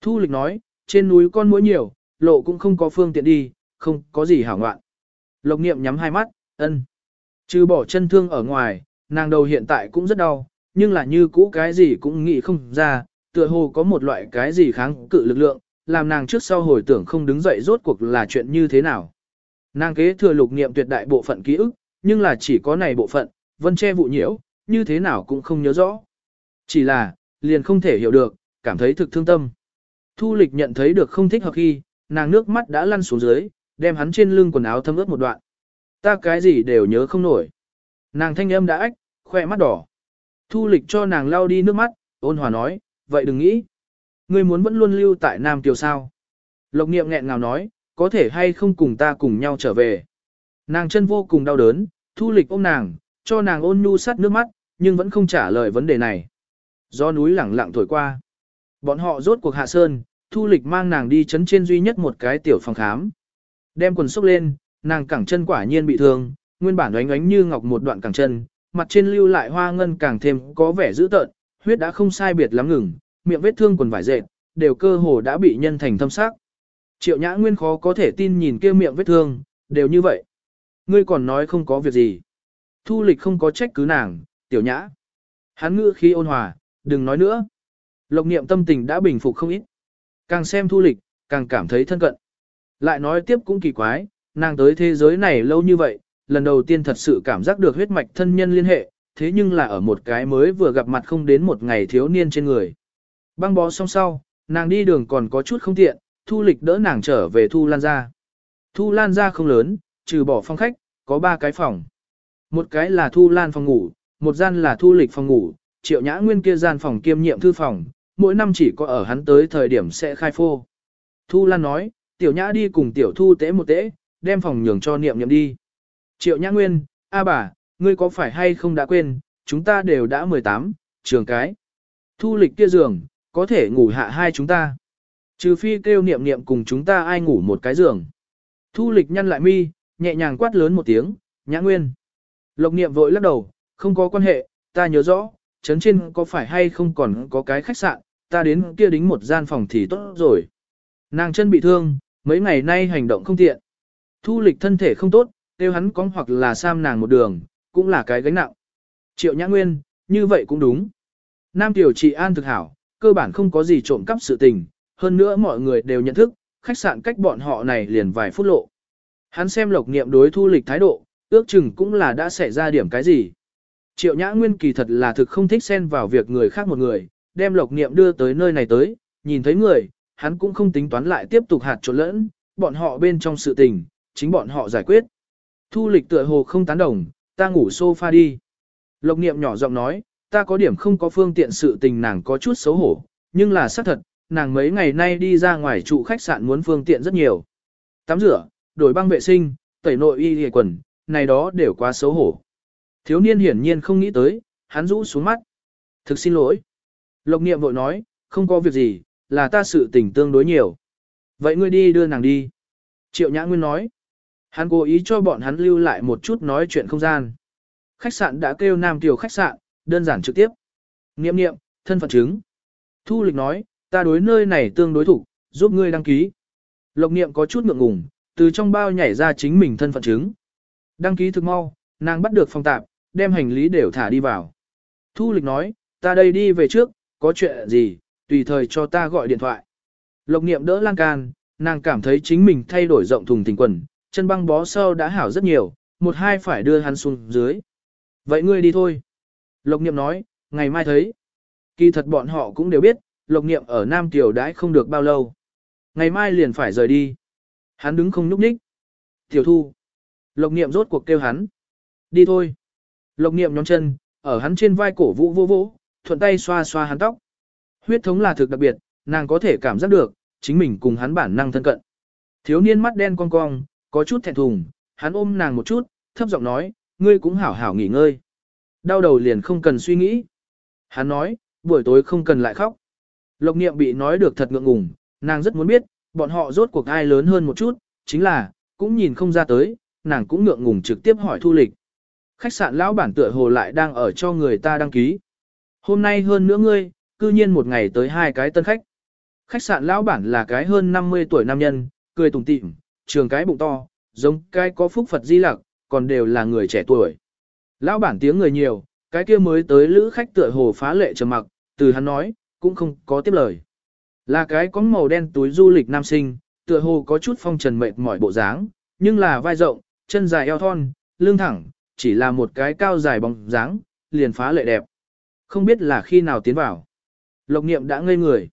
Thu lịch nói, trên núi con mũi nhiều, lộ cũng không có phương tiện đi, không có gì hảo ngoạn. Lộc niệm nhắm hai mắt, ân. Trừ bỏ chân thương ở ngoài, nàng đầu hiện tại cũng rất đau, nhưng là như cũ cái gì cũng nghĩ không ra, tựa hồ có một loại cái gì kháng cự lực lượng, làm nàng trước sau hồi tưởng không đứng dậy rốt cuộc là chuyện như thế nào. Nàng kế thừa lục niệm tuyệt đại bộ phận ký ức, nhưng là chỉ có này bộ phận, vân che vụ nhiễu, như thế nào cũng không nhớ rõ. Chỉ là, liền không thể hiểu được, cảm thấy thực thương tâm. Thu lịch nhận thấy được không thích hợp khi, nàng nước mắt đã lăn xuống dưới, đem hắn trên lưng quần áo thấm ướt một đoạn. Ta cái gì đều nhớ không nổi. Nàng thanh âm đã ách, khoe mắt đỏ. Thu lịch cho nàng lau đi nước mắt, ôn hòa nói, vậy đừng nghĩ. Ngươi muốn vẫn luôn lưu tại Nam Kiều sao. Lộc niệm nghẹn ngào nói, có thể hay không cùng ta cùng nhau trở về. Nàng chân vô cùng đau đớn, thu lịch ôm nàng, cho nàng ôn nhu sát nước mắt, nhưng vẫn không trả lời vấn đề này. Do núi lẳng lặng thổi qua. Bọn họ rốt cuộc hạ sơn, thu lịch mang nàng đi chấn trên duy nhất một cái tiểu phòng khám. Đem quần xốc lên, nàng cẳng chân quả nhiên bị thương, nguyên bản oánh oánh như ngọc một đoạn cẳng chân, mặt trên lưu lại hoa ngân càng thêm có vẻ dữ tợn, huyết đã không sai biệt lắm ngừng, miệng vết thương quần vải dệt, đều cơ hồ đã bị nhân thành thâm sắc. Triệu Nhã Nguyên khó có thể tin nhìn kia miệng vết thương, đều như vậy. Ngươi còn nói không có việc gì. Thu lịch không có trách cứ nàng, tiểu nhã. Hắn ngữ khí ôn hòa, đừng nói nữa. Lộc niệm tâm tình đã bình phục không ít. Càng xem thu lịch, càng cảm thấy thân cận. Lại nói tiếp cũng kỳ quái, nàng tới thế giới này lâu như vậy, lần đầu tiên thật sự cảm giác được huyết mạch thân nhân liên hệ, thế nhưng là ở một cái mới vừa gặp mặt không đến một ngày thiếu niên trên người. Băng bó xong sau, nàng đi đường còn có chút không tiện, thu lịch đỡ nàng trở về thu lan ra. Thu lan ra không lớn, trừ bỏ phòng khách, có ba cái phòng. Một cái là thu lan phòng ngủ, một gian là thu lịch phòng ngủ, triệu nhã nguyên kia gian phòng kiêm nhiệm thư phòng, mỗi năm chỉ có ở hắn tới thời điểm sẽ khai phô. Thu lan nói, tiểu nhã đi cùng tiểu thu tế một tế, đem phòng nhường cho niệm niệm đi. Triệu nhã nguyên, a bà, ngươi có phải hay không đã quên, chúng ta đều đã 18, trường cái. Thu lịch kia giường, có thể ngủ hạ hai chúng ta. Trừ phi kêu niệm niệm cùng chúng ta ai ngủ một cái giường. Thu lịch nhăn lại mi, nhẹ nhàng quát lớn một tiếng, nhã nguyên. Lộc niệm vội lắc đầu, không có quan hệ, ta nhớ rõ, chấn trên có phải hay không còn có cái khách sạn, ta đến kia đính một gian phòng thì tốt rồi. Nàng chân bị thương, mấy ngày nay hành động không tiện. Thu lịch thân thể không tốt, tiêu hắn có hoặc là sam nàng một đường, cũng là cái gánh nặng. Triệu nhã nguyên, như vậy cũng đúng. Nam tiểu trị an thực hảo, cơ bản không có gì trộm cắp sự tình, hơn nữa mọi người đều nhận thức, khách sạn cách bọn họ này liền vài phút lộ. Hắn xem lộc niệm đối thu lịch thái độ, ước chừng cũng là đã xảy ra điểm cái gì. Triệu Nhã Nguyên kỳ thật là thực không thích xen vào việc người khác một người, đem lộc niệm đưa tới nơi này tới, nhìn thấy người, hắn cũng không tính toán lại tiếp tục hạt trộn lẫn, bọn họ bên trong sự tình, chính bọn họ giải quyết. Thu lịch tựa hồ không tán đồng, ta ngủ sofa đi. Lộc niệm nhỏ giọng nói, ta có điểm không có phương tiện sự tình nàng có chút xấu hổ, nhưng là xác thật, nàng mấy ngày nay đi ra ngoài trụ khách sạn muốn phương tiện rất nhiều. Tắm rửa, đổi băng vệ sinh, tẩy nội y hề quần, này đó đều quá xấu hổ. Thiếu niên hiển nhiên không nghĩ tới, hắn rũ xuống mắt. Thực xin lỗi. Lộc niệm vội nói, không có việc gì, là ta sự tình tương đối nhiều. Vậy ngươi đi đưa nàng đi. Triệu Nhã Nguyên nói. Hắn cố ý cho bọn hắn lưu lại một chút nói chuyện không gian. Khách sạn đã kêu Nam Tiểu khách sạn, đơn giản trực tiếp. Nghiệm nghiệm, thân phận chứng. Thu lịch nói, ta đối nơi này tương đối thủ, giúp ngươi đăng ký. Lộc niệm có chút ngượng ngùng, từ trong bao nhảy ra chính mình thân phận chứng. Đăng ký thực mau, nàng bắt được phòng tạp, đem hành lý đều thả đi vào. Thu lịch nói, ta đây đi về trước, có chuyện gì, tùy thời cho ta gọi điện thoại. Lộc niệm đỡ lan can, nàng cảm thấy chính mình thay đổi rộng thùng tình quần, chân băng bó sâu đã hảo rất nhiều, một hai phải đưa hắn xuống dưới. Vậy ngươi đi thôi. Lộc niệm nói, ngày mai thấy. Kỳ thật bọn họ cũng đều biết, lộc niệm ở Nam Tiểu đãi không được bao lâu. Ngày mai liền phải rời đi. Hắn đứng không nhúc nhích. Tiểu thu. Lộc niệm rốt cuộc kêu hắn. Đi thôi. Lộc niệm nhón chân, ở hắn trên vai cổ vũ vô vỗ, thuận tay xoa xoa hắn tóc. Huyết thống là thực đặc biệt, nàng có thể cảm giác được, chính mình cùng hắn bản năng thân cận. Thiếu niên mắt đen cong cong, có chút thẹn thùng, hắn ôm nàng một chút, thấp giọng nói, ngươi cũng hảo hảo nghỉ ngơi. Đau đầu liền không cần suy nghĩ. Hắn nói, buổi tối không cần lại khóc. Lộc niệm bị nói được thật ngượng ngùng, nàng rất muốn biết, bọn họ rốt cuộc ai lớn hơn một chút, chính là, cũng nhìn không ra tới, nàng cũng ngượng ngùng trực tiếp hỏi thu lịch. Khách sạn lão bản tựa hồ lại đang ở cho người ta đăng ký. Hôm nay hơn nữa ngươi, cư nhiên một ngày tới hai cái tân khách. Khách sạn lão bản là cái hơn 50 tuổi nam nhân, cười tủm tỉm, trường cái bụng to, giống cái có phúc Phật di lặc, còn đều là người trẻ tuổi. Lão bản tiếng người nhiều, cái kia mới tới lữ khách tựa hồ phá lệ trầm mặc, từ hắn nói, cũng không có tiếp lời. Là cái có màu đen túi du lịch nam sinh, tựa hồ có chút phong trần mệt mỏi bộ dáng, nhưng là vai rộng, chân dài eo thon, lưng thẳng, chỉ là một cái cao dài bóng dáng, liền phá lệ đẹp. Không biết là khi nào tiến vào. Lộc niệm đã ngây người.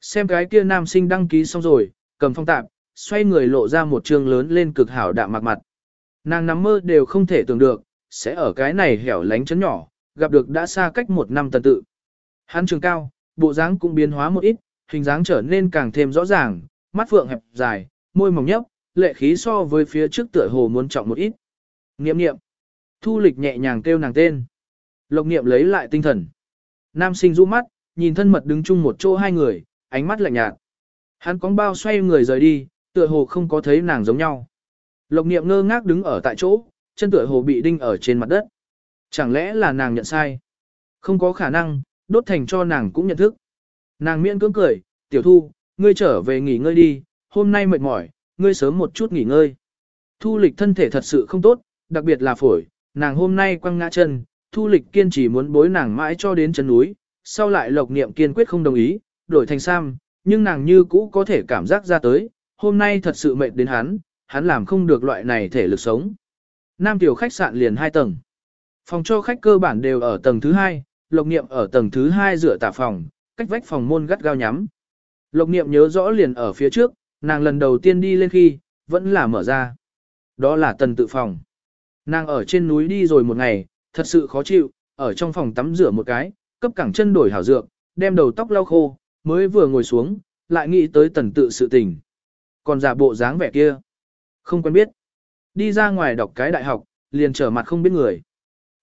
Xem cái kia nam sinh đăng ký xong rồi, cầm phong tạp, xoay người lộ ra một trường lớn lên cực hảo đạm mặt mặt. Nàng nắm mơ đều không thể tưởng được, sẽ ở cái này hẻo lánh chấn nhỏ, gặp được đã xa cách một năm tần tự. Hắn trường cao, bộ dáng cũng biến hóa một ít, hình dáng trở nên càng thêm rõ ràng, mắt phượng hẹp dài, môi mỏng nhấp, lệ khí so với phía trước tựa hồ muốn trọng một ít. Nghiệm nghiệm. Thu lịch nhẹ nhàng kêu nàng tên. Lộc nghiệm lấy lại tinh thần. Nam sinh rũ mắt, nhìn thân mật đứng chung một chỗ hai người, ánh mắt lạnh nhạt. Hắn cóng bao xoay người rời đi, tựa hồ không có thấy nàng giống nhau. Lộc niệm ngơ ngác đứng ở tại chỗ, chân tựa hồ bị đinh ở trên mặt đất. Chẳng lẽ là nàng nhận sai? Không có khả năng, đốt thành cho nàng cũng nhận thức. Nàng miễn cưỡng cười, tiểu thu, ngươi trở về nghỉ ngơi đi, hôm nay mệt mỏi, ngươi sớm một chút nghỉ ngơi. Thu lịch thân thể thật sự không tốt, đặc biệt là phổi, nàng hôm nay quăng ngã chân, thu lịch kiên trì muốn bối nàng mãi cho đến chân núi, sau lại lộc niệm kiên quyết không đồng ý, đổi thành Sam, nhưng nàng như cũ có thể cảm giác ra tới, hôm nay thật sự mệt đến hắn, hắn làm không được loại này thể lực sống. Nam tiểu khách sạn liền hai tầng. Phòng cho khách cơ bản đều ở tầng thứ hai, lộc niệm ở tầng thứ hai rửa tả phòng, cách vách phòng môn gắt gao nhắm. Lộc niệm nhớ rõ liền ở phía trước, nàng lần đầu tiên đi lên khi, vẫn là mở ra. Đó là tần tự phòng. Nàng ở trên núi đi rồi một ngày, thật sự khó chịu, ở trong phòng tắm rửa một cái, cấp cẳng chân đổi hảo dược, đem đầu tóc lau khô, mới vừa ngồi xuống, lại nghĩ tới tần tự sự tình. Còn giả bộ dáng vẻ kia. Không quen biết. Đi ra ngoài đọc cái đại học, liền trở mặt không biết người.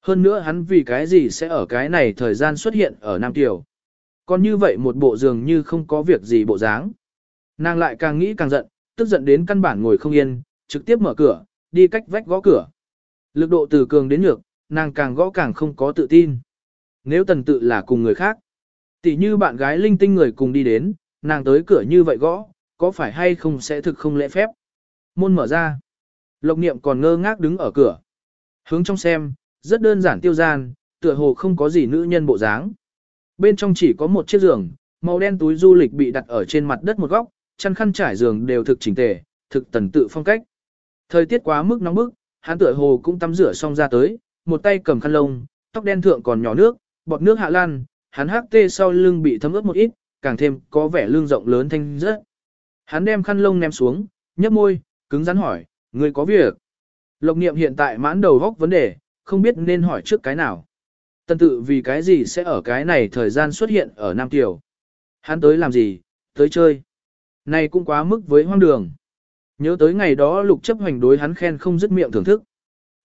Hơn nữa hắn vì cái gì sẽ ở cái này thời gian xuất hiện ở Nam Tiểu. Còn như vậy một bộ dường như không có việc gì bộ dáng. Nàng lại càng nghĩ càng giận, tức giận đến căn bản ngồi không yên, trực tiếp mở cửa, đi cách vách gõ cửa. Lực độ từ cường đến nhược, nàng càng gõ càng không có tự tin. Nếu tần tự là cùng người khác, tỉ như bạn gái linh tinh người cùng đi đến, nàng tới cửa như vậy gõ, có phải hay không sẽ thực không lễ phép. Môn mở ra. Lộc niệm còn ngơ ngác đứng ở cửa. Hướng trong xem, rất đơn giản tiêu gian, tựa hồ không có gì nữ nhân bộ dáng. Bên trong chỉ có một chiếc giường, màu đen túi du lịch bị đặt ở trên mặt đất một góc, chăn khăn trải giường đều thực chỉnh tề, thực tần tự phong cách. Thời tiết quá mức nóng bức, hắn tựa hồ cũng tắm rửa xong ra tới, một tay cầm khăn lông, tóc đen thượng còn nhỏ nước, bọt nước hạ lan, hắn hắc tê sau lưng bị thấm ướt một ít, càng thêm có vẻ lưng rộng lớn thanh rất. Hắn đem khăn lông ném xuống, nhấp môi, cứng rắn hỏi, Ngươi có việc. Lộc niệm hiện tại mãn đầu góc vấn đề, không biết nên hỏi trước cái nào. Tân tự vì cái gì sẽ ở cái này thời gian xuất hiện ở Nam Tiểu? Hắn tới làm gì, tới chơi. Này cũng quá mức với hoang đường. Nhớ tới ngày đó lục chấp hành đối hắn khen không dứt miệng thưởng thức.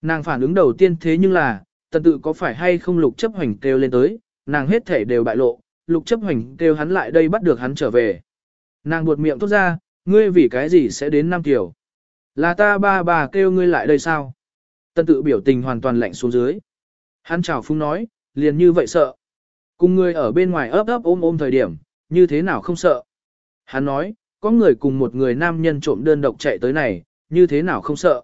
Nàng phản ứng đầu tiên thế nhưng là, tần tự có phải hay không lục chấp hành kêu lên tới, nàng hết thể đều bại lộ, lục chấp hành kêu hắn lại đây bắt được hắn trở về. Nàng buột miệng tốt ra, ngươi vì cái gì sẽ đến Nam Kiều? Là ta ba bà kêu ngươi lại đây sao? Tần tự biểu tình hoàn toàn lạnh xuống dưới. Hắn chào phung nói, liền như vậy sợ. Cùng ngươi ở bên ngoài ấp ấp ôm ôm thời điểm, như thế nào không sợ? Hắn nói, có người cùng một người nam nhân trộm đơn độc chạy tới này, như thế nào không sợ.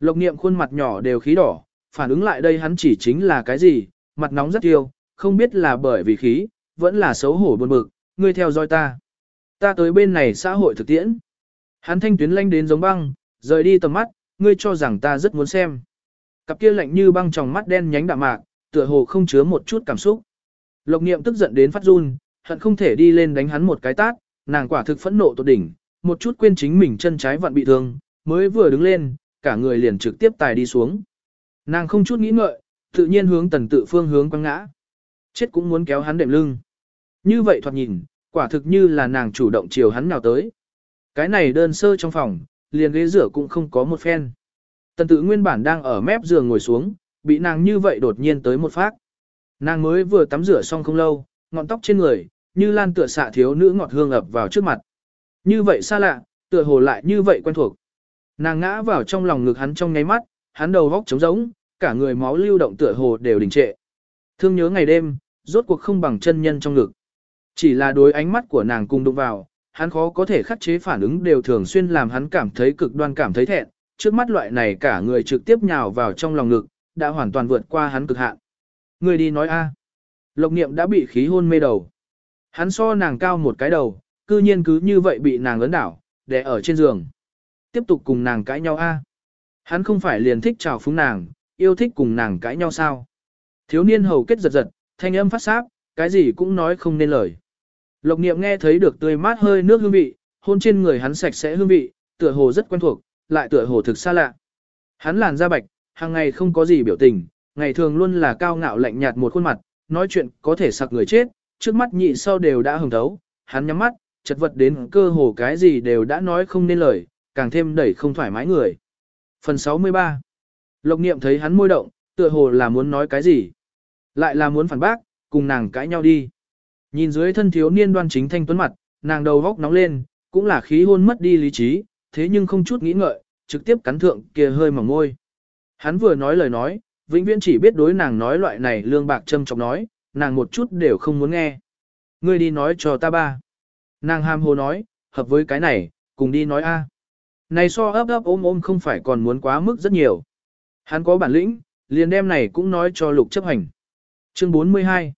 Lộc niệm khuôn mặt nhỏ đều khí đỏ, phản ứng lại đây hắn chỉ chính là cái gì, mặt nóng rất tiêu, không biết là bởi vì khí, vẫn là xấu hổ buồn bực, ngươi theo dõi ta. Ta tới bên này xã hội thực tiễn. Hắn thanh tuyến lanh đến giống băng, rời đi tầm mắt, ngươi cho rằng ta rất muốn xem. Cặp kia lạnh như băng trong mắt đen nhánh đạm mạc, tựa hồ không chứa một chút cảm xúc. Lộc niệm tức giận đến phát run, hận không thể đi lên đánh hắn một cái tát, nàng quả thực phẫn nộ tột đỉnh, một chút quên chính mình chân trái vặn bị thương, mới vừa đứng lên, cả người liền trực tiếp tài đi xuống. Nàng không chút nghĩ ngợi, tự nhiên hướng tần tự phương hướng quăng ngã. Chết cũng muốn kéo hắn đệm lưng. Như vậy thoạt nhìn, quả thực như là nàng chủ động chiều hắn nào tới. Cái này đơn sơ trong phòng, liền ghế rửa cũng không có một phen. Tần tự nguyên bản đang ở mép giường ngồi xuống, bị nàng như vậy đột nhiên tới một phát. Nàng mới vừa tắm rửa xong không lâu, ngọn tóc trên người, như lan tựa xạ thiếu nữ ngọt hương ập vào trước mặt. Như vậy xa lạ, tựa hồ lại như vậy quen thuộc. Nàng ngã vào trong lòng ngực hắn trong nháy mắt, hắn đầu vóc trống rỗng, cả người máu lưu động tựa hồ đều đình trệ. Thương nhớ ngày đêm, rốt cuộc không bằng chân nhân trong ngực. Chỉ là đối ánh mắt của nàng cùng đụng vào, hắn khó có thể khắc chế phản ứng đều thường xuyên làm hắn cảm thấy cực đoan cảm thấy thẹn, trước mắt loại này cả người trực tiếp nhào vào trong lòng ngực, đã hoàn toàn vượt qua hắn cực hạn. Người đi nói a. À. Lộc niệm đã bị khí hôn mê đầu. Hắn so nàng cao một cái đầu, cư nhiên cứ như vậy bị nàng lớn đảo, để ở trên giường. Tiếp tục cùng nàng cãi nhau a. À. Hắn không phải liền thích chào phúng nàng, yêu thích cùng nàng cãi nhau sao. Thiếu niên hầu kết giật giật, thanh âm phát sáp, cái gì cũng nói không nên lời. Lộc niệm nghe thấy được tươi mát hơi nước hương vị, hôn trên người hắn sạch sẽ hương vị, tựa hồ rất quen thuộc, lại tựa hồ thực xa lạ. Hắn làn da bạch, hàng ngày không có gì biểu tình, ngày thường luôn là cao ngạo lạnh nhạt một khuôn mặt, nói chuyện có thể sặc người chết, trước mắt nhị sau đều đã hồng thấu, hắn nhắm mắt, chật vật đến cơ hồ cái gì đều đã nói không nên lời, càng thêm đẩy không thoải mái người. Phần 63 Lộc niệm thấy hắn môi động, tựa hồ là muốn nói cái gì. Lại là muốn phản bác, cùng nàng cãi nhau đi. Nhìn dưới thân thiếu niên đoan chính thanh tuấn mặt, nàng đầu góc nóng lên, cũng là khí hôn mất đi lý trí, thế nhưng không chút nghĩ ngợi, trực tiếp cắn thượng kia hơi mỏng môi. Hắn vừa nói lời nói, vĩnh viễn chỉ biết đối nàng nói loại này lương bạc châm chọc nói, nàng một chút đều không muốn nghe. Ngươi đi nói cho ta ba. Nàng ham hồ nói, hợp với cái này, cùng đi nói a. Này so ấp ấp ôm ôm không phải còn muốn quá mức rất nhiều. Hắn có bản lĩnh, liền đem này cũng nói cho lục chấp hành. Chương 42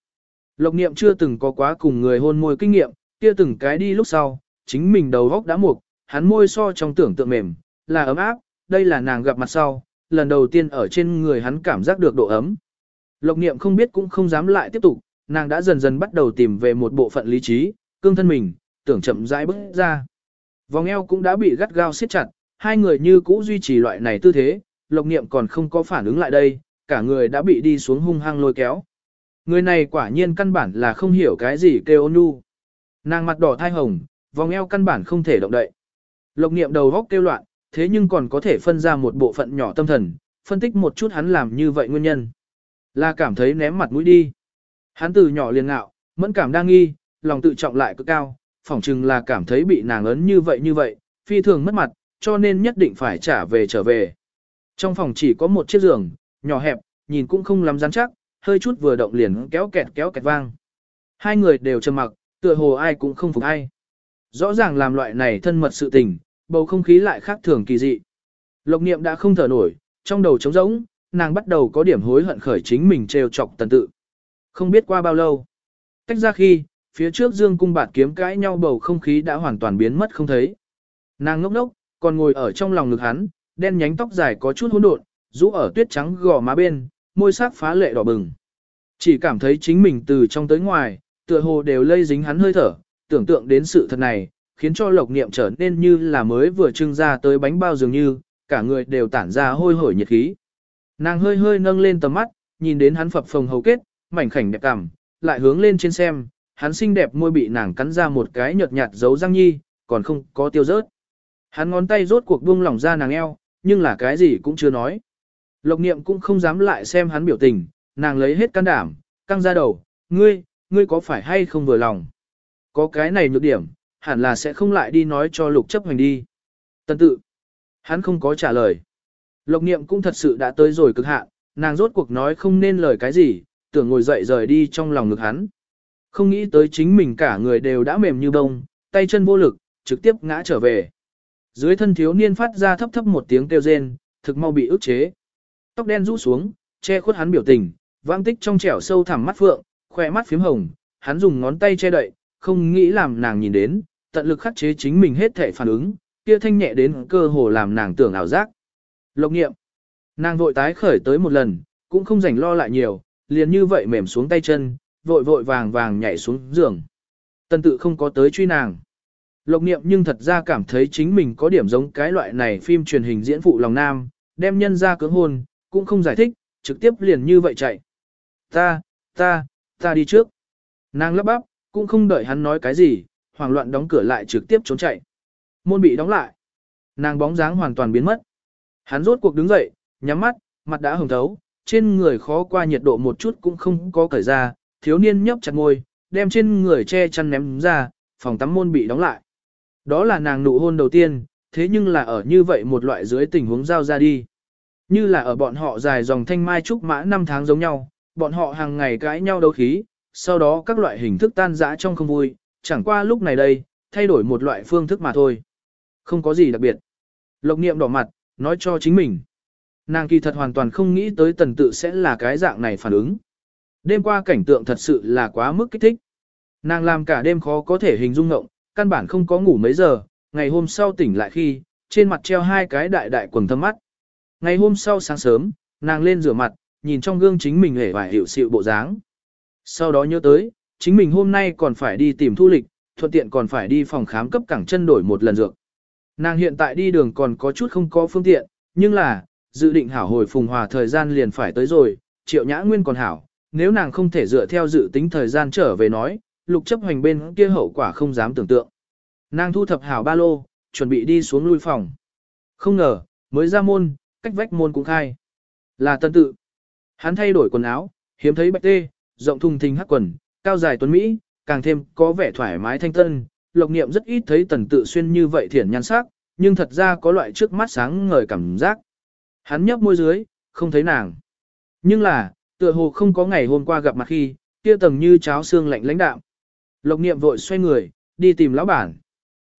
Lộc niệm chưa từng có quá cùng người hôn môi kinh nghiệm, kia từng cái đi lúc sau, chính mình đầu góc đã mục, hắn môi so trong tưởng tượng mềm, là ấm áp, đây là nàng gặp mặt sau, lần đầu tiên ở trên người hắn cảm giác được độ ấm. Lộc niệm không biết cũng không dám lại tiếp tục, nàng đã dần dần bắt đầu tìm về một bộ phận lý trí, cương thân mình, tưởng chậm rãi bước ra. Vòng eo cũng đã bị gắt gao siết chặt, hai người như cũ duy trì loại này tư thế, lộc niệm còn không có phản ứng lại đây, cả người đã bị đi xuống hung hăng lôi kéo. Người này quả nhiên căn bản là không hiểu cái gì kêu ôn nhu. Nàng mặt đỏ thai hồng, vòng eo căn bản không thể động đậy. Lộc niệm đầu góc kêu loạn, thế nhưng còn có thể phân ra một bộ phận nhỏ tâm thần, phân tích một chút hắn làm như vậy nguyên nhân. Là cảm thấy ném mặt mũi đi. Hắn từ nhỏ liền ngạo, mẫn cảm đang nghi, lòng tự trọng lại cực cao, phỏng chừng là cảm thấy bị nàng ấn như vậy như vậy, phi thường mất mặt, cho nên nhất định phải trả về trở về. Trong phòng chỉ có một chiếc giường, nhỏ hẹp, nhìn cũng không lắm rắn chắc, hơi chút vừa động liền kéo kẹt kéo kẹt vang. Hai người đều trầm mặc, tựa hồ ai cũng không phục ai. Rõ ràng làm loại này thân mật sự tình, bầu không khí lại khác thường kỳ dị. Lộc niệm đã không thở nổi, trong đầu trống rỗng, nàng bắt đầu có điểm hối hận khởi chính mình trêu chọc tần tự. Không biết qua bao lâu. Tách ra khi, phía trước dương cung bạt kiếm cãi nhau bầu không khí đã hoàn toàn biến mất không thấy. Nàng ngốc ngốc, còn ngồi ở trong lòng ngực hắn, đen nhánh tóc dài có chút hỗn độn, rũ ở tuyết trắng gò má bên, môi sắc phá lệ đỏ bừng. Chỉ cảm thấy chính mình từ trong tới ngoài, tựa hồ đều lây dính hắn hơi thở, tưởng tượng đến sự thật này, khiến cho lộc niệm trở nên như là mới vừa trưng ra tới bánh bao dường như, cả người đều tản ra hôi hổi nhiệt khí. Nàng hơi hơi nâng lên tầm mắt, nhìn đến hắn phập phồng hầu kết, mảnh khảnh đẹp cảm, lại hướng lên trên xem, hắn xinh đẹp môi bị nàng cắn ra một cái nhợt nhạt dấu răng nhi, còn không có tiêu rớt. Hắn ngón tay rốt cuộc buông lỏng ra nàng eo, nhưng là cái gì cũng chưa nói. Lộc niệm cũng không dám lại xem hắn biểu tình, nàng lấy hết can đảm, căng ra đầu, ngươi, ngươi có phải hay không vừa lòng? Có cái này nhược điểm, hẳn là sẽ không lại đi nói cho lục chấp hành đi. Tân tự, hắn không có trả lời. Lộc niệm cũng thật sự đã tới rồi cực hạn, nàng rốt cuộc nói không nên lời cái gì, tưởng ngồi dậy rời đi trong lòng ngực hắn. Không nghĩ tới chính mình cả người đều đã mềm như bông, tay chân vô lực, trực tiếp ngã trở về. Dưới thân thiếu niên phát ra thấp thấp một tiếng kêu rên, thực mau bị ức chế. Tóc đen rũ xuống, che khuất hắn biểu tình, vang tích trong trẻo sâu thẳm mắt phượng, khỏe mắt phím hồng, hắn dùng ngón tay che đậy, không nghĩ làm nàng nhìn đến, tận lực khắc chế chính mình hết thể phản ứng, kia thanh nhẹ đến cơ hồ làm nàng tưởng ảo giác. Lộc nghiệm. Nàng vội tái khởi tới một lần, cũng không rảnh lo lại nhiều, liền như vậy mềm xuống tay chân, vội vội vàng vàng nhảy xuống giường. Tân tự không có tới truy nàng. Lộc niệm nhưng thật ra cảm thấy chính mình có điểm giống cái loại này phim truyền hình diễn phụ lòng nam, đem nhân ra cưỡng hôn, cũng không giải thích, trực tiếp liền như vậy chạy. Ta, ta, ta đi trước. Nàng lắp bắp, cũng không đợi hắn nói cái gì, hoảng loạn đóng cửa lại trực tiếp trốn chạy. Môn bị đóng lại. Nàng bóng dáng hoàn toàn biến mất. Hắn rốt cuộc đứng dậy, nhắm mắt, mặt đã hồng thấu, trên người khó qua nhiệt độ một chút cũng không có cởi ra, thiếu niên nhấp chặt ngôi, đem trên người che chăn ném ra, phòng tắm môn bị đóng lại. Đó là nàng nụ hôn đầu tiên, thế nhưng là ở như vậy một loại dưới tình huống giao ra đi. Như là ở bọn họ dài dòng thanh mai trúc mã năm tháng giống nhau, bọn họ hàng ngày cãi nhau đấu khí, sau đó các loại hình thức tan rã trong không vui, chẳng qua lúc này đây, thay đổi một loại phương thức mà thôi. Không có gì đặc biệt. Lộc niệm đỏ mặt, nói cho chính mình. Nàng kỳ thật hoàn toàn không nghĩ tới tần tự sẽ là cái dạng này phản ứng. Đêm qua cảnh tượng thật sự là quá mức kích thích. Nàng làm cả đêm khó có thể hình dung ngộng, căn bản không có ngủ mấy giờ, ngày hôm sau tỉnh lại khi, trên mặt treo hai cái đại đại quần thâm mắt. Ngày hôm sau sáng sớm, nàng lên rửa mặt, nhìn trong gương chính mình hề vải hiệu sự bộ dáng. Sau đó nhớ tới, chính mình hôm nay còn phải đi tìm thu lịch, thuận tiện còn phải đi phòng khám cấp cẳng chân đổi một lần dược. Nàng hiện tại đi đường còn có chút không có phương tiện, nhưng là, dự định hảo hồi phùng hòa thời gian liền phải tới rồi, triệu nhã nguyên còn hảo, nếu nàng không thể dựa theo dự tính thời gian trở về nói, lục chấp hành bên kia hậu quả không dám tưởng tượng. Nàng thu thập hảo ba lô, chuẩn bị đi xuống lui phòng. Không ngờ, mới ra môn, cách vách môn cũng khai. Là tân tự. Hắn thay đổi quần áo, hiếm thấy bạch tê, rộng thùng thình hắc quần, cao dài tuấn Mỹ, càng thêm có vẻ thoải mái thanh tân. Lộc niệm rất ít thấy tần tự xuyên như vậy thiển nhan sắc, nhưng thật ra có loại trước mắt sáng ngời cảm giác. Hắn nhấp môi dưới, không thấy nàng. Nhưng là, tựa hồ không có ngày hôm qua gặp mặt khi, kia tầng như cháo xương lạnh lãnh đạm. Lộc niệm vội xoay người, đi tìm lão bản.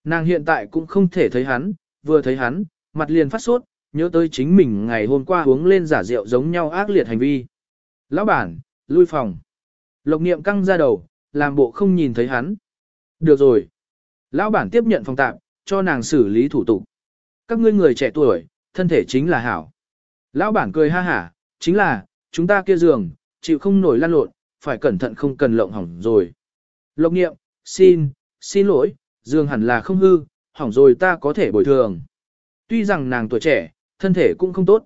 Nàng hiện tại cũng không thể thấy hắn, vừa thấy hắn, mặt liền phát sốt, nhớ tới chính mình ngày hôm qua uống lên giả rượu giống nhau ác liệt hành vi. Lão bản, lui phòng. Lộc niệm căng ra đầu, làm bộ không nhìn thấy hắn. Được rồi. Lão bản tiếp nhận phòng tạm, cho nàng xử lý thủ tục. Các ngươi người trẻ tuổi, thân thể chính là hảo. Lão bản cười ha hả, chính là, chúng ta kia giường, chịu không nổi lan lộn, phải cẩn thận không cần lộng hỏng rồi. Lộc niệm xin, xin lỗi, giường hẳn là không hư, hỏng rồi ta có thể bồi thường. Tuy rằng nàng tuổi trẻ, thân thể cũng không tốt.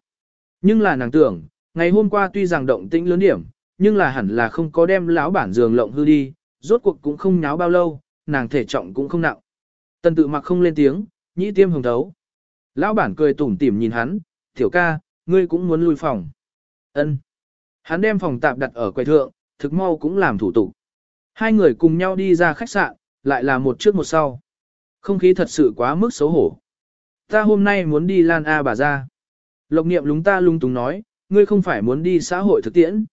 Nhưng là nàng tưởng, ngày hôm qua tuy rằng động tĩnh lớn điểm, nhưng là hẳn là không có đem lão bản giường lộng hư đi, rốt cuộc cũng không nháo bao lâu, nàng thể trọng cũng không nặng. Tần tự mặc không lên tiếng, nhĩ tiêm hồng thấu. Lão bản cười tủm tỉm nhìn hắn, tiểu ca, ngươi cũng muốn lui phòng. Ân. Hắn đem phòng tạp đặt ở quầy thượng, thực mau cũng làm thủ tục. Hai người cùng nhau đi ra khách sạn, lại là một trước một sau. Không khí thật sự quá mức xấu hổ. Ta hôm nay muốn đi Lan A bà ra. Lộc niệm lúng ta lung túng nói, ngươi không phải muốn đi xã hội thực tiễn.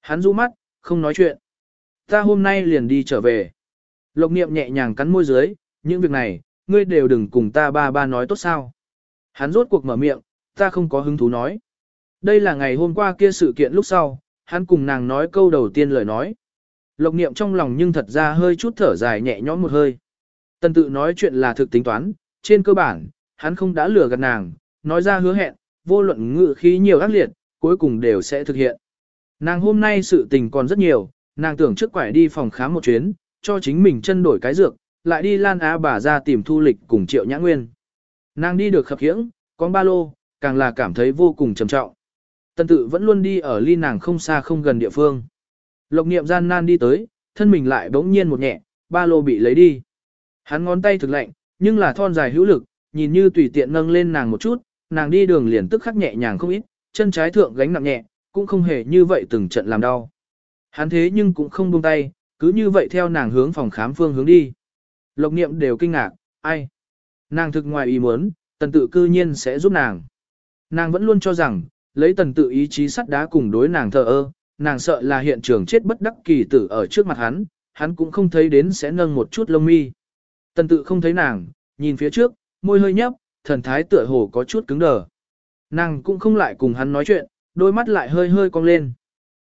Hắn rũ mắt, không nói chuyện. Ta hôm nay liền đi trở về. Lộc niệm nhẹ nhàng cắn môi dưới, những việc này, ngươi đều đừng cùng ta ba ba nói tốt sao. Hắn rốt cuộc mở miệng, ta không có hứng thú nói. Đây là ngày hôm qua kia sự kiện lúc sau, hắn cùng nàng nói câu đầu tiên lời nói. Lộc niệm trong lòng nhưng thật ra hơi chút thở dài nhẹ nhõm một hơi. Tần tự nói chuyện là thực tính toán, trên cơ bản, hắn không đã lừa gạt nàng, nói ra hứa hẹn, vô luận ngự khí nhiều ác liệt, cuối cùng đều sẽ thực hiện. Nàng hôm nay sự tình còn rất nhiều, nàng tưởng trước quải đi phòng khám một chuyến, cho chính mình chân đổi cái dược, lại đi Lan Á bà ra tìm thu lịch cùng Triệu Nhã Nguyên. Nàng đi được khập khiễng, con ba lô, càng là cảm thấy vô cùng trầm trọng. Tần tự vẫn luôn đi ở ly nàng không xa không gần địa phương. Lộc niệm gian nan đi tới, thân mình lại bỗng nhiên một nhẹ, ba lô bị lấy đi. Hắn ngón tay thực lạnh, nhưng là thon dài hữu lực, nhìn như tùy tiện nâng lên nàng một chút, nàng đi đường liền tức khắc nhẹ nhàng không ít, chân trái thượng gánh nặng nhẹ, cũng không hề như vậy từng trận làm đau. Hắn thế nhưng cũng không buông tay, cứ như vậy theo nàng hướng phòng khám phương hướng đi. Lộc niệm đều kinh ngạc, ai? Nàng thực ngoài ý muốn, tần tự cư nhiên sẽ giúp nàng. Nàng vẫn luôn cho rằng, lấy tần tự ý chí sắt đá cùng đối nàng thờ ơ, nàng sợ là hiện trường chết bất đắc kỳ tử ở trước mặt hắn, hắn cũng không thấy đến sẽ nâng một chút lông mi. Tần tự không thấy nàng, nhìn phía trước, môi hơi nhấp, thần thái tựa hồ có chút cứng đờ. Nàng cũng không lại cùng hắn nói chuyện, đôi mắt lại hơi hơi cong lên.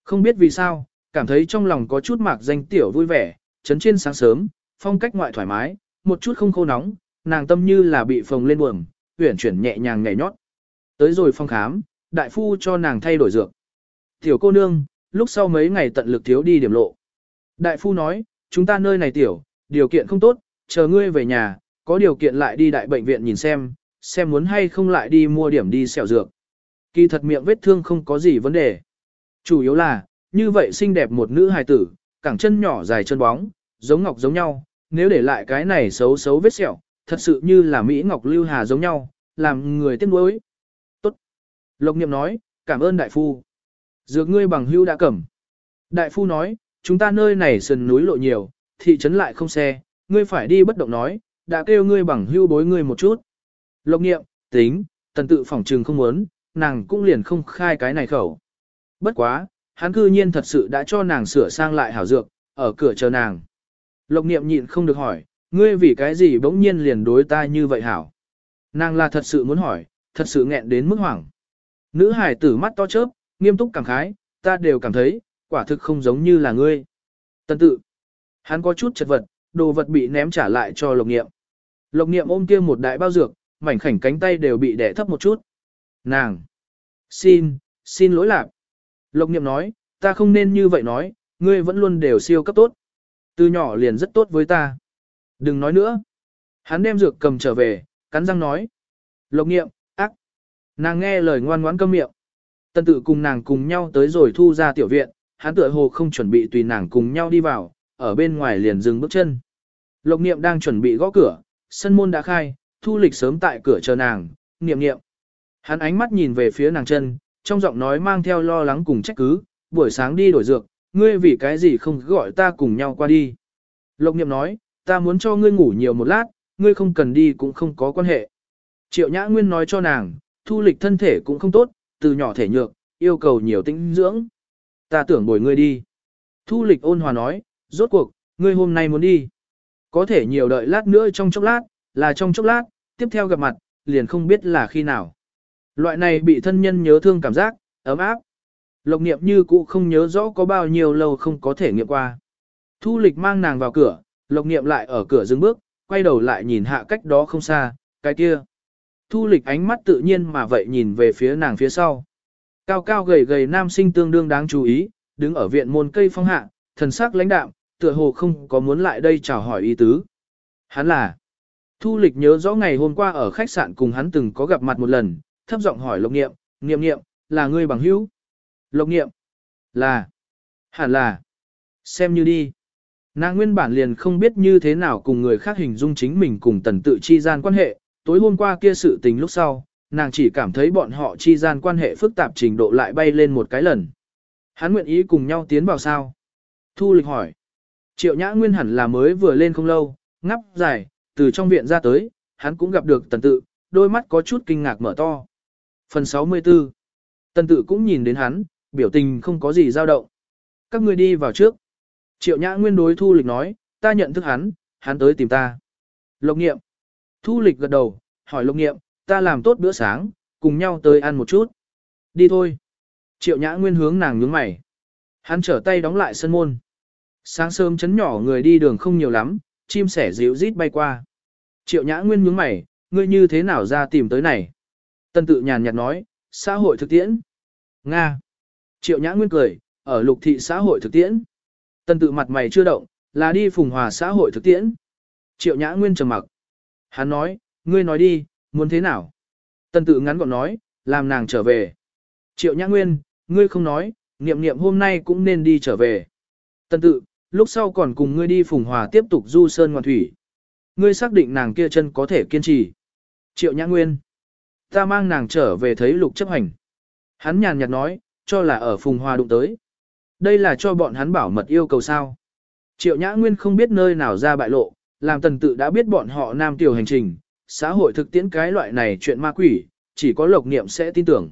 Không biết vì sao, cảm thấy trong lòng có chút mạc danh tiểu vui vẻ, chấn trên sáng sớm, phong cách ngoại thoải mái, một chút không khô nóng, nàng tâm như là bị phồng lên buồm, huyển chuyển nhẹ nhàng nhảy nhót. Tới rồi phong khám, đại phu cho nàng thay đổi dược. Tiểu cô nương, lúc sau mấy ngày tận lực thiếu đi điểm lộ. Đại phu nói, chúng ta nơi này tiểu, điều kiện không tốt, chờ ngươi về nhà, có điều kiện lại đi đại bệnh viện nhìn xem, xem muốn hay không lại đi mua điểm đi xẻo dược. Kỳ thật miệng vết thương không có gì vấn đề. Chủ yếu là, như vậy xinh đẹp một nữ hài tử, cẳng chân nhỏ dài chân bóng, giống ngọc giống nhau, nếu để lại cái này xấu xấu vết sẹo, thật sự như là Mỹ Ngọc Lưu Hà giống nhau, làm người tiếc nuối. Tốt. Lộc Niệm nói, cảm ơn đại phu. Dược ngươi bằng hưu đã cầm. Đại phu nói, chúng ta nơi này sườn núi lộ nhiều, thị trấn lại không xe, ngươi phải đi bất động nói, đã kêu ngươi bằng hưu bối ngươi một chút. Lộc Niệm, tính, tần tự phỏng trừng không muốn, nàng cũng liền không khai cái này khẩu. Bất quá, hắn cư nhiên thật sự đã cho nàng sửa sang lại hảo dược, ở cửa chờ nàng. Lộc niệm nhịn không được hỏi, ngươi vì cái gì bỗng nhiên liền đối ta như vậy hảo? Nàng là thật sự muốn hỏi, thật sự nghẹn đến mức hoảng. Nữ hải tử mắt to chớp, nghiêm túc cảm khái, ta đều cảm thấy, quả thực không giống như là ngươi. Tân tự, hắn có chút chật vật, đồ vật bị ném trả lại cho lộc niệm. Lộc niệm ôm kia một đại bao dược, mảnh khảnh cánh tay đều bị đẻ thấp một chút. Nàng, xin, xin lỗi lạc. Lộc niệm nói, ta không nên như vậy nói, ngươi vẫn luôn đều siêu cấp tốt. Từ nhỏ liền rất tốt với ta. Đừng nói nữa. Hắn đem dược cầm trở về, cắn răng nói. Lộc Niệm, ác. Nàng nghe lời ngoan ngoãn câm miệng. Tân tự cùng nàng cùng nhau tới rồi thu ra tiểu viện, hắn tựa hồ không chuẩn bị tùy nàng cùng nhau đi vào, ở bên ngoài liền dừng bước chân. Lộc niệm đang chuẩn bị gõ cửa, sân môn đã khai, thu lịch sớm tại cửa chờ nàng, niệm niệm. Hắn ánh mắt nhìn về phía nàng chân, trong giọng nói mang theo lo lắng cùng trách cứ, buổi sáng đi đổi dược, ngươi vì cái gì không gọi ta cùng nhau qua đi. Lộc niệm nói, ta muốn cho ngươi ngủ nhiều một lát, ngươi không cần đi cũng không có quan hệ. Triệu Nhã Nguyên nói cho nàng, thu lịch thân thể cũng không tốt, từ nhỏ thể nhược, yêu cầu nhiều tinh dưỡng. Ta tưởng bồi ngươi đi. Thu lịch ôn hòa nói, rốt cuộc, ngươi hôm nay muốn đi. Có thể nhiều đợi lát nữa trong chốc lát, là trong chốc lát, tiếp theo gặp mặt, liền không biết là khi nào. Loại này bị thân nhân nhớ thương cảm giác, ấm áp. Lộc niệm như cũ không nhớ rõ có bao nhiêu lâu không có thể nghiệm qua. Thu lịch mang nàng vào cửa, lộc niệm lại ở cửa dừng bước, quay đầu lại nhìn hạ cách đó không xa, cái kia. Thu lịch ánh mắt tự nhiên mà vậy nhìn về phía nàng phía sau. Cao cao gầy gầy nam sinh tương đương đáng chú ý, đứng ở viện môn cây phong hạ, thần sắc lãnh đạm, tựa hồ không có muốn lại đây chào hỏi ý tứ. Hắn là. Thu lịch nhớ rõ ngày hôm qua ở khách sạn cùng hắn từng có gặp mặt một lần, thấp giọng hỏi lộc niệm, niệm niệm, là ngươi bằng hữu. Lộc niệm. Là. Hẳn là. Xem như đi. Nàng nguyên bản liền không biết như thế nào cùng người khác hình dung chính mình cùng tần tự chi gian quan hệ, tối hôm qua kia sự tình lúc sau, nàng chỉ cảm thấy bọn họ chi gian quan hệ phức tạp trình độ lại bay lên một cái lần. Hắn nguyện ý cùng nhau tiến vào sao? Thu lịch hỏi. Triệu Nhã Nguyên hẳn là mới vừa lên không lâu, ngắp dài, từ trong viện ra tới, hắn cũng gặp được tần tự, đôi mắt có chút kinh ngạc mở to. Phần 64 Tần tự cũng nhìn đến hắn, biểu tình không có gì dao động. Các ngươi đi vào trước. Triệu Nhã Nguyên đối Thu Lịch nói, ta nhận thức hắn, hắn tới tìm ta. Lộc nghiệm. Thu Lịch gật đầu, hỏi Lộc nghiệm, ta làm tốt bữa sáng, cùng nhau tới ăn một chút. Đi thôi. Triệu Nhã Nguyên hướng nàng nhướng mày. Hắn trở tay đóng lại sân môn. Sáng sớm chấn nhỏ người đi đường không nhiều lắm, chim sẻ dịu rít bay qua. Triệu Nhã Nguyên nhướng mày, ngươi như thế nào ra tìm tới này? Tân tự nhàn nhạt nói, xã hội thực tiễn. Nga. Triệu Nhã Nguyên cười, ở lục thị xã hội thực tiễn. Tân tự mặt mày chưa động, là đi phùng hòa xã hội thực tiễn. Triệu Nhã Nguyên trầm mặc. Hắn nói, ngươi nói đi, muốn thế nào? Tân tự ngắn gọn nói, làm nàng trở về. Triệu Nhã Nguyên, ngươi không nói, niệm niệm hôm nay cũng nên đi trở về. Tân tự, lúc sau còn cùng ngươi đi phùng hòa tiếp tục du sơn ngoan thủy. Ngươi xác định nàng kia chân có thể kiên trì. Triệu Nhã Nguyên, ta mang nàng trở về thấy lục chấp hành. Hắn nhàn nhạt nói, cho là ở phùng hòa đụng tới. Đây là cho bọn hắn bảo mật yêu cầu sao. Triệu Nhã Nguyên không biết nơi nào ra bại lộ, làm tần tự đã biết bọn họ nam tiểu hành trình, xã hội thực tiễn cái loại này chuyện ma quỷ, chỉ có lộc niệm sẽ tin tưởng.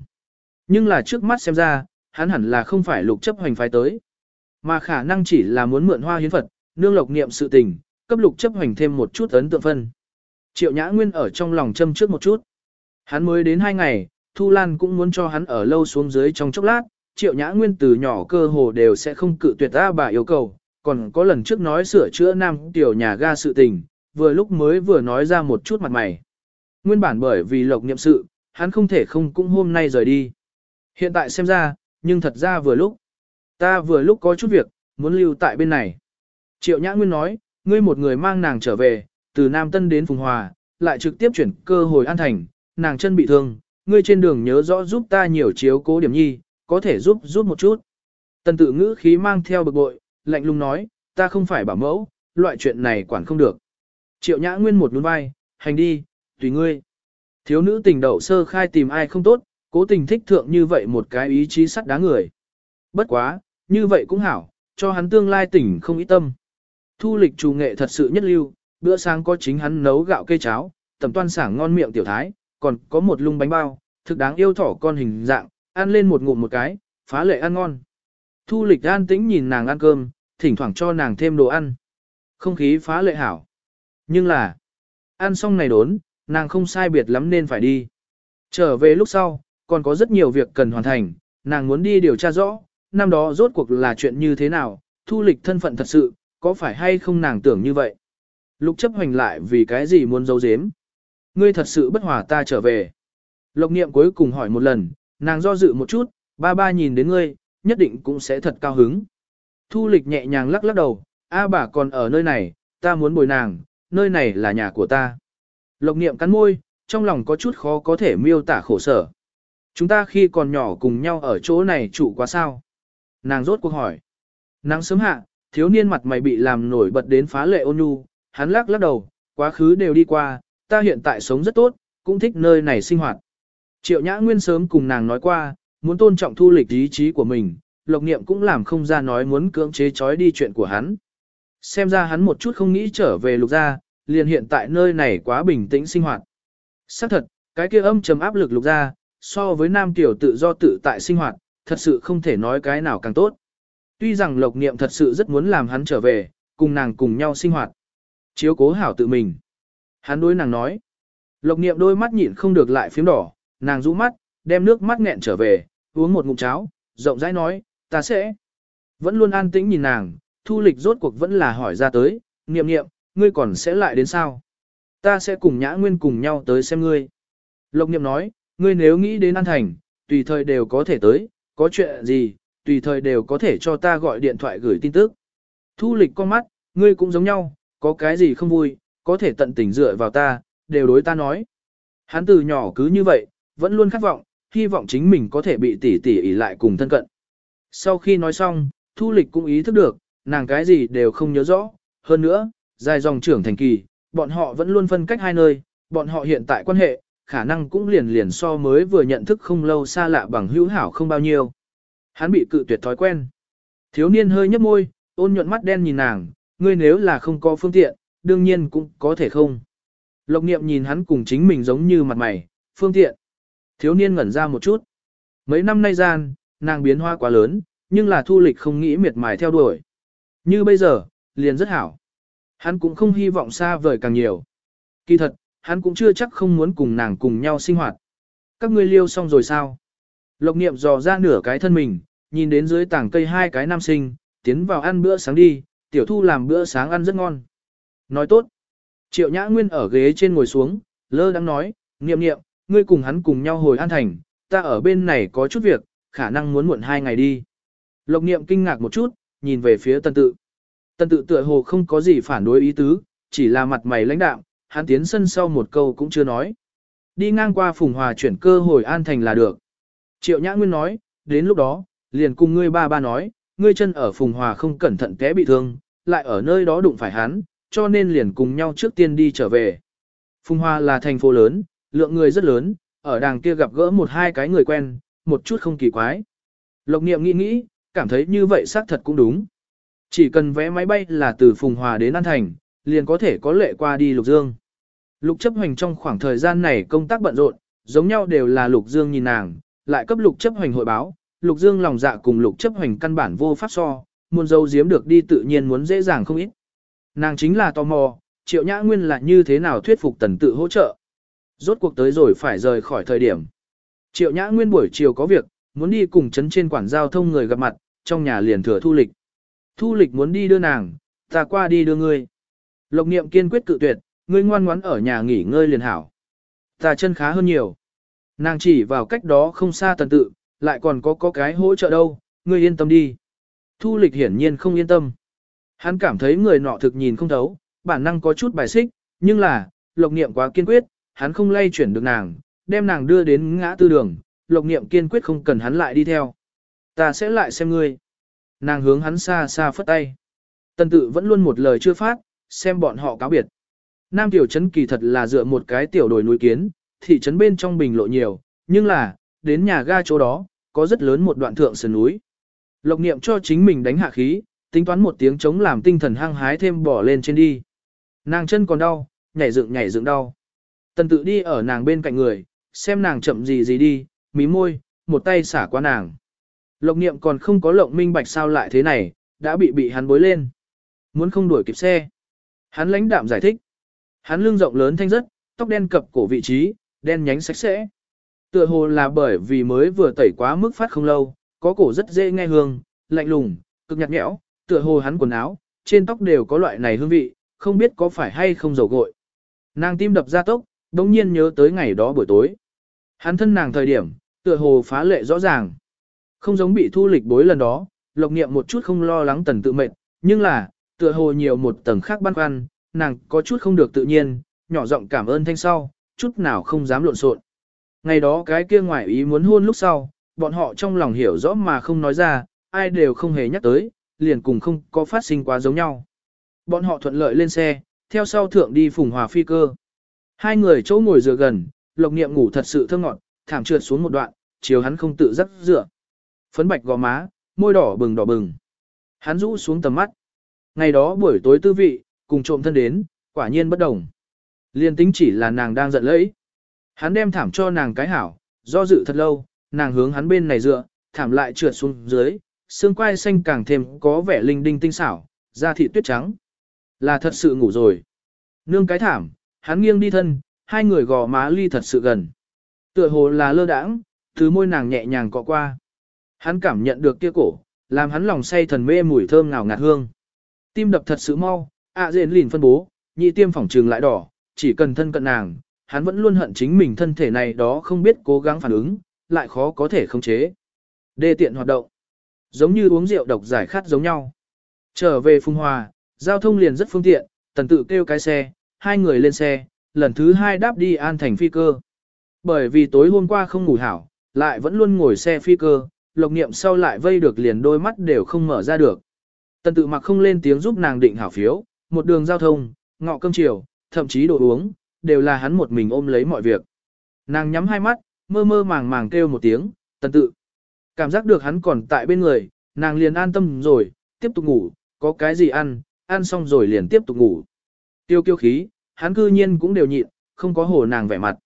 Nhưng là trước mắt xem ra, hắn hẳn là không phải lục chấp hành phái tới, mà khả năng chỉ là muốn mượn hoa hiến Phật, nương lộc niệm sự tình, cấp lục chấp hành thêm một chút ấn tượng phân. Triệu Nhã Nguyên ở trong lòng châm trước một chút. Hắn mới đến hai ngày, Thu Lan cũng muốn cho hắn ở lâu xuống dưới trong chốc lát, Triệu Nhã Nguyên từ nhỏ cơ hồ đều sẽ không cự tuyệt ta bà yêu cầu, còn có lần trước nói sửa chữa nam tiểu nhà ga sự tình, vừa lúc mới vừa nói ra một chút mặt mày. Nguyên bản bởi vì lộc niệm sự, hắn không thể không cũng hôm nay rời đi. Hiện tại xem ra, nhưng thật ra vừa lúc. Ta vừa lúc có chút việc, muốn lưu tại bên này. Triệu Nhã Nguyên nói, ngươi một người mang nàng trở về, từ Nam Tân đến Phùng Hòa, lại trực tiếp chuyển cơ hội an thành, nàng chân bị thương, ngươi trên đường nhớ rõ giúp ta nhiều chiếu cố điểm nhi, có thể giúp giúp một chút. Tần tự ngữ khí mang theo bực bội, lạnh lùng nói, ta không phải bảo mẫu, loại chuyện này quản không được. Triệu Nhã Nguyên một nhún vai, hành đi, tùy ngươi. Thiếu nữ tình đậu sơ khai tìm ai không tốt, cố tình thích thượng như vậy một cái ý chí sắt đá người. Bất quá, như vậy cũng hảo, cho hắn tương lai tỉnh không ý tâm. Thu lịch trù nghệ thật sự nhất lưu, bữa sáng có chính hắn nấu gạo cây cháo, tầm toan sảng ngon miệng tiểu thái, còn có một lung bánh bao, thực đáng yêu thỏ con hình dạng, ăn lên một ngụm một cái, phá lệ ăn ngon. Thu lịch an tĩnh nhìn nàng ăn cơm, thỉnh thoảng cho nàng thêm đồ ăn. Không khí phá lệ hảo. Nhưng là, ăn xong này đốn, nàng không sai biệt lắm nên phải đi. Trở về lúc sau, còn có rất nhiều việc cần hoàn thành, nàng muốn đi điều tra rõ, năm đó rốt cuộc là chuyện như thế nào, thu lịch thân phận thật sự, có phải hay không nàng tưởng như vậy. Lục chấp hành lại vì cái gì muốn giấu giếm. Ngươi thật sự bất hòa ta trở về. Lộc niệm cuối cùng hỏi một lần, nàng do dự một chút, ba ba nhìn đến ngươi, nhất định cũng sẽ thật cao hứng. Thu lịch nhẹ nhàng lắc lắc đầu, a bà còn ở nơi này, ta muốn bồi nàng, nơi này là nhà của ta. Lộc niệm cắn môi, trong lòng có chút khó có thể miêu tả khổ sở. Chúng ta khi còn nhỏ cùng nhau ở chỗ này trụ quá sao? Nàng rốt cuộc hỏi. Nắng sớm hạ, thiếu niên mặt mày bị làm nổi bật đến phá lệ ôn nhu, hắn lắc lắc đầu, quá khứ đều đi qua, ta hiện tại sống rất tốt, cũng thích nơi này sinh hoạt. Triệu Nhã Nguyên sớm cùng nàng nói qua, muốn tôn trọng thu lịch ý chí của mình, Lộc Niệm cũng làm không ra nói muốn cưỡng chế trói đi chuyện của hắn. Xem ra hắn một chút không nghĩ trở về lục gia, liền hiện tại nơi này quá bình tĩnh sinh hoạt. Xác thật, cái kia âm trầm áp lực lục gia, so với nam tiểu tự do tự tại sinh hoạt, thật sự không thể nói cái nào càng tốt. Tuy rằng Lộc Niệm thật sự rất muốn làm hắn trở về, cùng nàng cùng nhau sinh hoạt. Chiếu cố hảo tự mình. Hắn đối nàng nói. Lộc Niệm đôi mắt nhịn không được lại phím đỏ, nàng rũ mắt, đem nước mắt nghẹn trở về, uống một ngụm cháo, rộng rãi nói, ta sẽ. Vẫn luôn an tĩnh nhìn nàng, thu lịch rốt cuộc vẫn là hỏi ra tới, niệm niệm, ngươi còn sẽ lại đến sao? Ta sẽ cùng nhã nguyên cùng nhau tới xem ngươi. Lộc niệm nói, ngươi nếu nghĩ đến An Thành, tùy thời đều có thể tới, có chuyện gì, tùy thời đều có thể cho ta gọi điện thoại gửi tin tức. Thu lịch con mắt, ngươi cũng giống nhau, có cái gì không vui, có thể tận tình dựa vào ta, đều đối ta nói. Hắn từ nhỏ cứ như vậy, vẫn luôn khát vọng, hy vọng chính mình có thể bị tỷ tỷ ỉ lại cùng thân cận. Sau khi nói xong, Thu Lịch cũng ý thức được, nàng cái gì đều không nhớ rõ, hơn nữa, dài dòng trưởng thành kỳ, bọn họ vẫn luôn phân cách hai nơi, bọn họ hiện tại quan hệ, khả năng cũng liền liền so mới vừa nhận thức không lâu xa lạ bằng hữu hảo không bao nhiêu. Hắn bị cự tuyệt thói quen. Thiếu niên hơi nhấp môi, ôn nhuận mắt đen nhìn nàng, ngươi nếu là không có phương tiện, đương nhiên cũng có thể không. Lộc niệm nhìn hắn cùng chính mình giống như mặt mày, phương tiện. Thiếu niên ngẩn ra một chút. Mấy năm nay gian, nàng biến hoa quá lớn, nhưng là thu lịch không nghĩ miệt mài theo đuổi. Như bây giờ, liền rất hảo. Hắn cũng không hy vọng xa vời càng nhiều. Kỳ thật, hắn cũng chưa chắc không muốn cùng nàng cùng nhau sinh hoạt. Các ngươi liêu xong rồi sao? Lộc niệm dò ra nửa cái thân mình, nhìn đến dưới tảng cây hai cái nam sinh, tiến vào ăn bữa sáng đi, tiểu thu làm bữa sáng ăn rất ngon. Nói tốt. Triệu Nhã Nguyên ở ghế trên ngồi xuống, lơ đang nói, niệm niệm, ngươi cùng hắn cùng nhau hồi an thành, ta ở bên này có chút việc, khả năng muốn muộn hai ngày đi. Lộc niệm kinh ngạc một chút, nhìn về phía tân tự. Tân tự tựa hồ không có gì phản đối ý tứ, chỉ là mặt mày lãnh đạm, hắn tiến sân sau một câu cũng chưa nói. Đi ngang qua Phùng Hòa chuyển cơ hồi an thành là được. Triệu Nhã Nguyên nói, đến lúc đó, liền cùng ngươi ba ba nói, ngươi chân ở Phùng Hòa không cẩn thận té bị thương, lại ở nơi đó đụng phải hắn, cho nên liền cùng nhau trước tiên đi trở về. Phùng Hòa là thành phố lớn, lượng người rất lớn, ở đàng kia gặp gỡ một hai cái người quen, một chút không kỳ quái. Lộc niệm nghĩ nghĩ, cảm thấy như vậy xác thật cũng đúng. Chỉ cần vé máy bay là từ Phùng Hòa đến An Thành, liền có thể có lệ qua đi Lục Dương. Lục chấp hành trong khoảng thời gian này công tác bận rộn, giống nhau đều là Lục Dương nhìn nàng, lại cấp Lục chấp hành hội báo, Lục Dương lòng dạ cùng Lục chấp hành căn bản vô pháp so, muốn dâu giếm được đi tự nhiên muốn dễ dàng không ít. Nàng chính là tò mò, Triệu Nhã Nguyên là như thế nào thuyết phục tần tự hỗ trợ. Rốt cuộc tới rồi phải rời khỏi thời điểm. Triệu Nhã Nguyên buổi chiều có việc, muốn đi cùng chấn trên quản giao thông người gặp mặt, trong nhà liền thừa thu lịch. Thu lịch muốn đi đưa nàng, ta qua đi đưa ngươi. Lộc niệm kiên quyết cự tuyệt, ngươi ngoan ngoãn ở nhà nghỉ ngơi liền hảo. Ta chân khá hơn nhiều. Nàng chỉ vào cách đó không xa tần tự, lại còn có có cái hỗ trợ đâu, ngươi yên tâm đi. Thu lịch hiển nhiên không yên tâm. Hắn cảm thấy người nọ thực nhìn không thấu, bản năng có chút bài xích, nhưng là, lộc niệm quá kiên quyết, hắn không lay chuyển được nàng, đem nàng đưa đến ngã tư đường, lộc niệm kiên quyết không cần hắn lại đi theo. Ta sẽ lại xem ngươi. Nàng hướng hắn xa xa phất tay. Tần tự vẫn luôn một lời chưa phát, xem bọn họ cáo biệt. Nam tiểu trấn kỳ thật là dựa một cái tiểu đồi núi kiến, thị trấn bên trong bình lộ nhiều, nhưng là, đến nhà ga chỗ đó, có rất lớn một đoạn thượng sườn núi. Lộc niệm cho chính mình đánh hạ khí, tính toán một tiếng chống làm tinh thần hăng hái thêm bỏ lên trên đi. Nàng chân còn đau, nhảy dựng nhảy dựng đau. Tần tự đi ở nàng bên cạnh người, xem nàng chậm gì gì đi, mí môi, một tay xả qua nàng. Lộc niệm còn không có lộng minh bạch sao lại thế này, đã bị bị hắn bối lên. Muốn không đuổi kịp xe. Hắn lãnh đạm giải thích. Hắn lưng rộng lớn thanh rất, tóc đen cập cổ vị trí, đen nhánh sạch sẽ. Tựa hồ là bởi vì mới vừa tẩy quá mức phát không lâu, có cổ rất dễ nghe hương, lạnh lùng, cực nhạt nhẽo, tựa hồ hắn quần áo, trên tóc đều có loại này hương vị, không biết có phải hay không dầu gội. Nàng tim đập ra tốc, đống nhiên nhớ tới ngày đó buổi tối. Hắn thân nàng thời điểm, tựa hồ phá lệ rõ ràng. Không giống bị thu lịch bối lần đó, lộc niệm một chút không lo lắng tần tự mệt, nhưng là, tựa hồ nhiều một tầng khác băn khoăn, nàng có chút không được tự nhiên, nhỏ giọng cảm ơn thanh sau, chút nào không dám lộn xộn. Ngày đó cái kia ngoài ý muốn hôn lúc sau, bọn họ trong lòng hiểu rõ mà không nói ra, ai đều không hề nhắc tới, liền cùng không có phát sinh quá giống nhau. Bọn họ thuận lợi lên xe, theo sau thượng đi phùng hòa phi cơ. Hai người chỗ ngồi dựa gần, lộc niệm ngủ thật sự thơ ngọt, thảm trượt xuống một đoạn, chiều hắn không tự dắt dựa. Phấn bạch gò má, môi đỏ bừng đỏ bừng. Hắn rũ xuống tầm mắt. Ngày đó buổi tối tư vị, cùng trộm thân đến, quả nhiên bất đồng. Liên tính chỉ là nàng đang giận lẫy. Hắn đem thảm cho nàng cái hảo, do dự thật lâu, nàng hướng hắn bên này dựa, thảm lại trượt xuống dưới, xương quai xanh càng thêm có vẻ linh đinh tinh xảo, da thịt tuyết trắng. Là thật sự ngủ rồi. Nương cái thảm, hắn nghiêng đi thân, hai người gò má ly thật sự gần. Tựa hồ là lơ đãng, thứ môi nàng nhẹ nhàng cọ qua. Hắn cảm nhận được kia cổ, làm hắn lòng say thần mê mùi thơm ngào ngạt hương. Tim đập thật sự mau, ạ à dện lìn phân bố, nhị tiêm phỏng trường lại đỏ, chỉ cần thân cận nàng, hắn vẫn luôn hận chính mình thân thể này đó không biết cố gắng phản ứng, lại khó có thể khống chế. Đê tiện hoạt động, giống như uống rượu độc giải khát giống nhau. Trở về Phùng Hòa, giao thông liền rất phương tiện, tần tự kêu cái xe, hai người lên xe, lần thứ hai đáp đi an thành phi cơ. Bởi vì tối hôm qua không ngủ hảo, lại vẫn luôn ngồi xe phi cơ, lộc niệm sau lại vây được liền đôi mắt đều không mở ra được. Tần tự mặc không lên tiếng giúp nàng định hảo phiếu, một đường giao thông, ngọ cơm chiều, thậm chí đồ uống, đều là hắn một mình ôm lấy mọi việc. Nàng nhắm hai mắt, mơ mơ màng màng kêu một tiếng, tần tự. Cảm giác được hắn còn tại bên người, nàng liền an tâm rồi, tiếp tục ngủ, có cái gì ăn, ăn xong rồi liền tiếp tục ngủ. Tiêu kiêu khí, hắn cư nhiên cũng đều nhịn, không có hổ nàng vẻ mặt.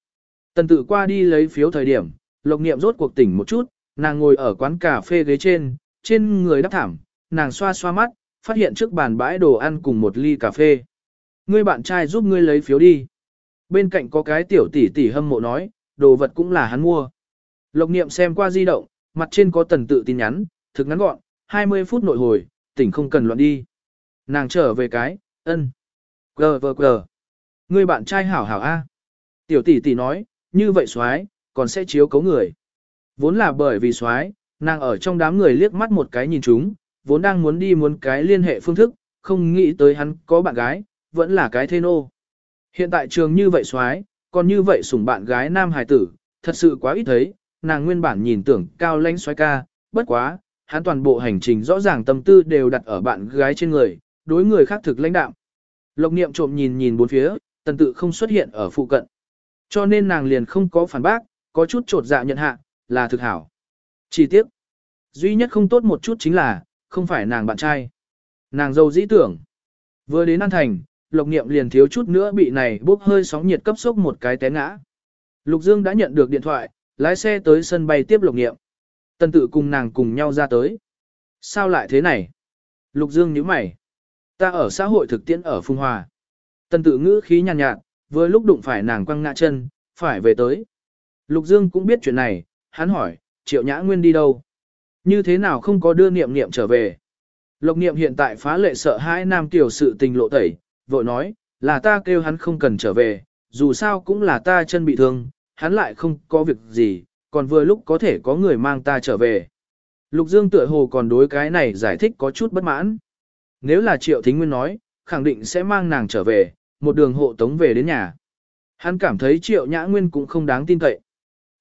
Tần tự qua đi lấy phiếu thời điểm, lộc niệm rốt cuộc tỉnh một chút, nàng ngồi ở quán cà phê ghế trên, trên người đắp thảm, nàng xoa xoa mắt, phát hiện trước bàn bãi đồ ăn cùng một ly cà phê. Ngươi bạn trai giúp ngươi lấy phiếu đi. Bên cạnh có cái tiểu tỷ tỷ hâm mộ nói, đồ vật cũng là hắn mua. Lộc niệm xem qua di động, mặt trên có tần tự tin nhắn, thực ngắn gọn, 20 phút nội hồi, tỉnh không cần loạn đi. Nàng trở về cái, ân. Gờ gờ gờ. Ngươi bạn trai hảo hảo A. Tiểu tỷ tỷ nói, như vậy xoái, còn sẽ chiếu cấu người. Vốn là bởi vì xoái, nàng ở trong đám người liếc mắt một cái nhìn chúng, vốn đang muốn đi muốn cái liên hệ phương thức, không nghĩ tới hắn có bạn gái, vẫn là cái thê nô. Hiện tại trường như vậy xoái, còn như vậy sủng bạn gái nam hài tử, thật sự quá ít thấy, nàng nguyên bản nhìn tưởng cao lãnh xoái ca, bất quá, hắn toàn bộ hành trình rõ ràng tâm tư đều đặt ở bạn gái trên người, đối người khác thực lãnh đạm Lộc niệm trộm nhìn nhìn bốn phía, tần tự không xuất hiện ở phụ cận. Cho nên nàng liền không có phản bác, có chút trột dạ nhận hạ, là thực hảo. Chỉ tiếc, duy nhất không tốt một chút chính là, không phải nàng bạn trai. Nàng dâu dĩ tưởng. Vừa đến An Thành, Lộc Niệm liền thiếu chút nữa bị này bốc hơi sóng nhiệt cấp sốc một cái té ngã. Lục Dương đã nhận được điện thoại, lái xe tới sân bay tiếp Lộc Niệm. Tần tự cùng nàng cùng nhau ra tới. Sao lại thế này? Lục Dương nhíu mày. Ta ở xã hội thực tiễn ở Phung Hòa. Tần tự ngữ khí nhàn nhạt, nhạt, vừa lúc đụng phải nàng quăng ngã chân, phải về tới. Lục Dương cũng biết chuyện này, hắn hỏi, triệu nhã nguyên đi đâu? Như thế nào không có đưa niệm niệm trở về? Lộc niệm hiện tại phá lệ sợ hãi nam tiểu sự tình lộ tẩy, vội nói, là ta kêu hắn không cần trở về, dù sao cũng là ta chân bị thương, hắn lại không có việc gì, còn vừa lúc có thể có người mang ta trở về. Lục Dương tựa hồ còn đối cái này giải thích có chút bất mãn. Nếu là Triệu Thính Nguyên nói, khẳng định sẽ mang nàng trở về, một đường hộ tống về đến nhà. Hắn cảm thấy Triệu Nhã Nguyên cũng không đáng tin cậy.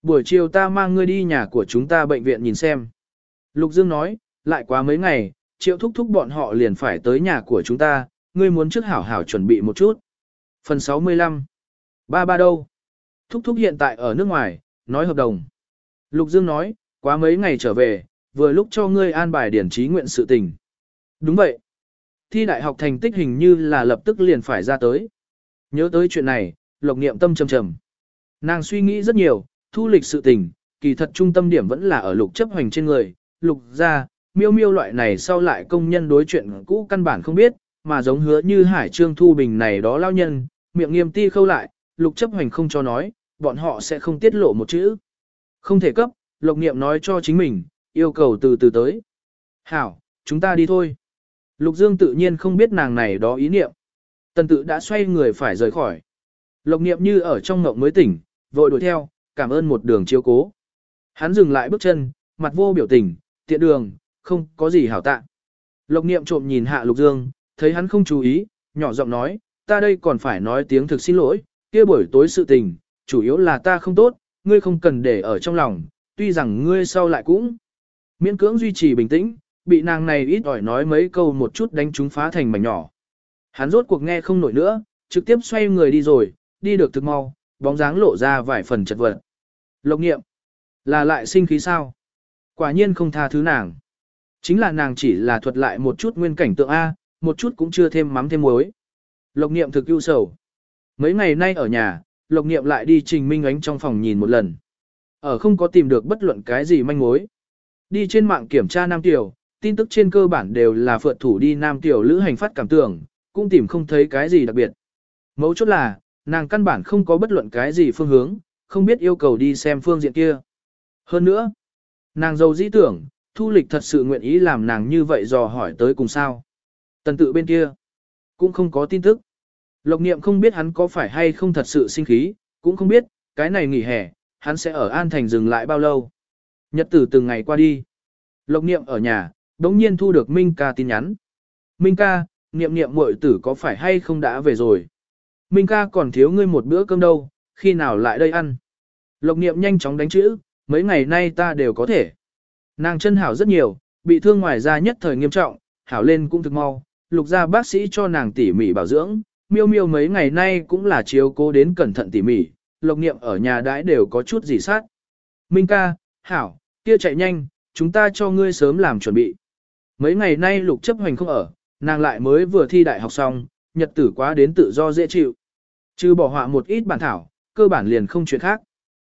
Buổi chiều ta mang ngươi đi nhà của chúng ta bệnh viện nhìn xem. Lục Dương nói, lại quá mấy ngày, Triệu thúc thúc bọn họ liền phải tới nhà của chúng ta, ngươi muốn trước hảo hảo chuẩn bị một chút. Phần 65 Ba ba đâu? Thúc thúc hiện tại ở nước ngoài, nói hợp đồng. Lục Dương nói, quá mấy ngày trở về, vừa lúc cho ngươi an bài điển trí nguyện sự tình. Đúng vậy. Thi đại học thành tích hình như là lập tức liền phải ra tới. Nhớ tới chuyện này, lộc niệm tâm trầm trầm. Nàng suy nghĩ rất nhiều, thu lịch sự tình, kỳ thật trung tâm điểm vẫn là ở lục chấp hoành trên người, lục ra, miêu miêu loại này sau lại công nhân đối chuyện cũ căn bản không biết, mà giống hứa như hải trương thu bình này đó lao nhân, miệng nghiêm ti khâu lại, lục chấp hành không cho nói, bọn họ sẽ không tiết lộ một chữ. Không thể cấp, lộc niệm nói cho chính mình, yêu cầu từ từ tới. Hảo, chúng ta đi thôi. Lục Dương tự nhiên không biết nàng này đó ý niệm. Tần tự đã xoay người phải rời khỏi. Lộc niệm như ở trong ngộng mới tỉnh, vội đuổi theo, cảm ơn một đường chiếu cố. Hắn dừng lại bước chân, mặt vô biểu tình, tiện đường, không có gì hảo tạ. Lộc niệm trộm nhìn hạ Lục Dương, thấy hắn không chú ý, nhỏ giọng nói, ta đây còn phải nói tiếng thực xin lỗi, kia buổi tối sự tình, chủ yếu là ta không tốt, ngươi không cần để ở trong lòng, tuy rằng ngươi sau lại cũng miễn cưỡng duy trì bình tĩnh, bị nàng này ít ỏi nói mấy câu một chút đánh chúng phá thành mảnh nhỏ. Hắn rốt cuộc nghe không nổi nữa, trực tiếp xoay người đi rồi, đi được thực mau, bóng dáng lộ ra vài phần chật vật. Lộc nghiệm, là lại sinh khí sao? Quả nhiên không tha thứ nàng. Chính là nàng chỉ là thuật lại một chút nguyên cảnh tượng A, một chút cũng chưa thêm mắm thêm muối. Lộc niệm thực ưu sầu. Mấy ngày nay ở nhà, Lộc niệm lại đi trình minh ánh trong phòng nhìn một lần. Ở không có tìm được bất luận cái gì manh mối. Đi trên mạng kiểm tra Nam Tiểu, tin tức trên cơ bản đều là phượt thủ đi Nam Tiểu lữ hành phát cảm tưởng, cũng tìm không thấy cái gì đặc biệt. Mấu chốt là, nàng căn bản không có bất luận cái gì phương hướng, không biết yêu cầu đi xem phương diện kia. Hơn nữa, nàng giàu dĩ tưởng, thu lịch thật sự nguyện ý làm nàng như vậy dò hỏi tới cùng sao. Tần tự bên kia, cũng không có tin tức. Lộc niệm không biết hắn có phải hay không thật sự sinh khí, cũng không biết, cái này nghỉ hè, hắn sẽ ở An Thành dừng lại bao lâu. Nhật tử từng ngày qua đi. Lộc niệm ở nhà, đống nhiên thu được Minh ca tin nhắn. Minh ca, niệm niệm muội tử có phải hay không đã về rồi. Minh ca còn thiếu ngươi một bữa cơm đâu, khi nào lại đây ăn. Lộc niệm nhanh chóng đánh chữ, mấy ngày nay ta đều có thể. Nàng chân hảo rất nhiều, bị thương ngoài ra nhất thời nghiêm trọng, hảo lên cũng thực mau, lục gia bác sĩ cho nàng tỉ mỉ bảo dưỡng, miêu miêu mấy ngày nay cũng là chiếu cố đến cẩn thận tỉ mỉ, lộc niệm ở nhà đãi đều có chút gì sát. Minh ca, hảo, kia chạy nhanh, chúng ta cho ngươi sớm làm chuẩn bị. Mấy ngày nay lục chấp hành không ở, nàng lại mới vừa thi đại học xong, nhật tử quá đến tự do dễ chịu. Chứ bỏ họa một ít bản thảo, cơ bản liền không chuyện khác.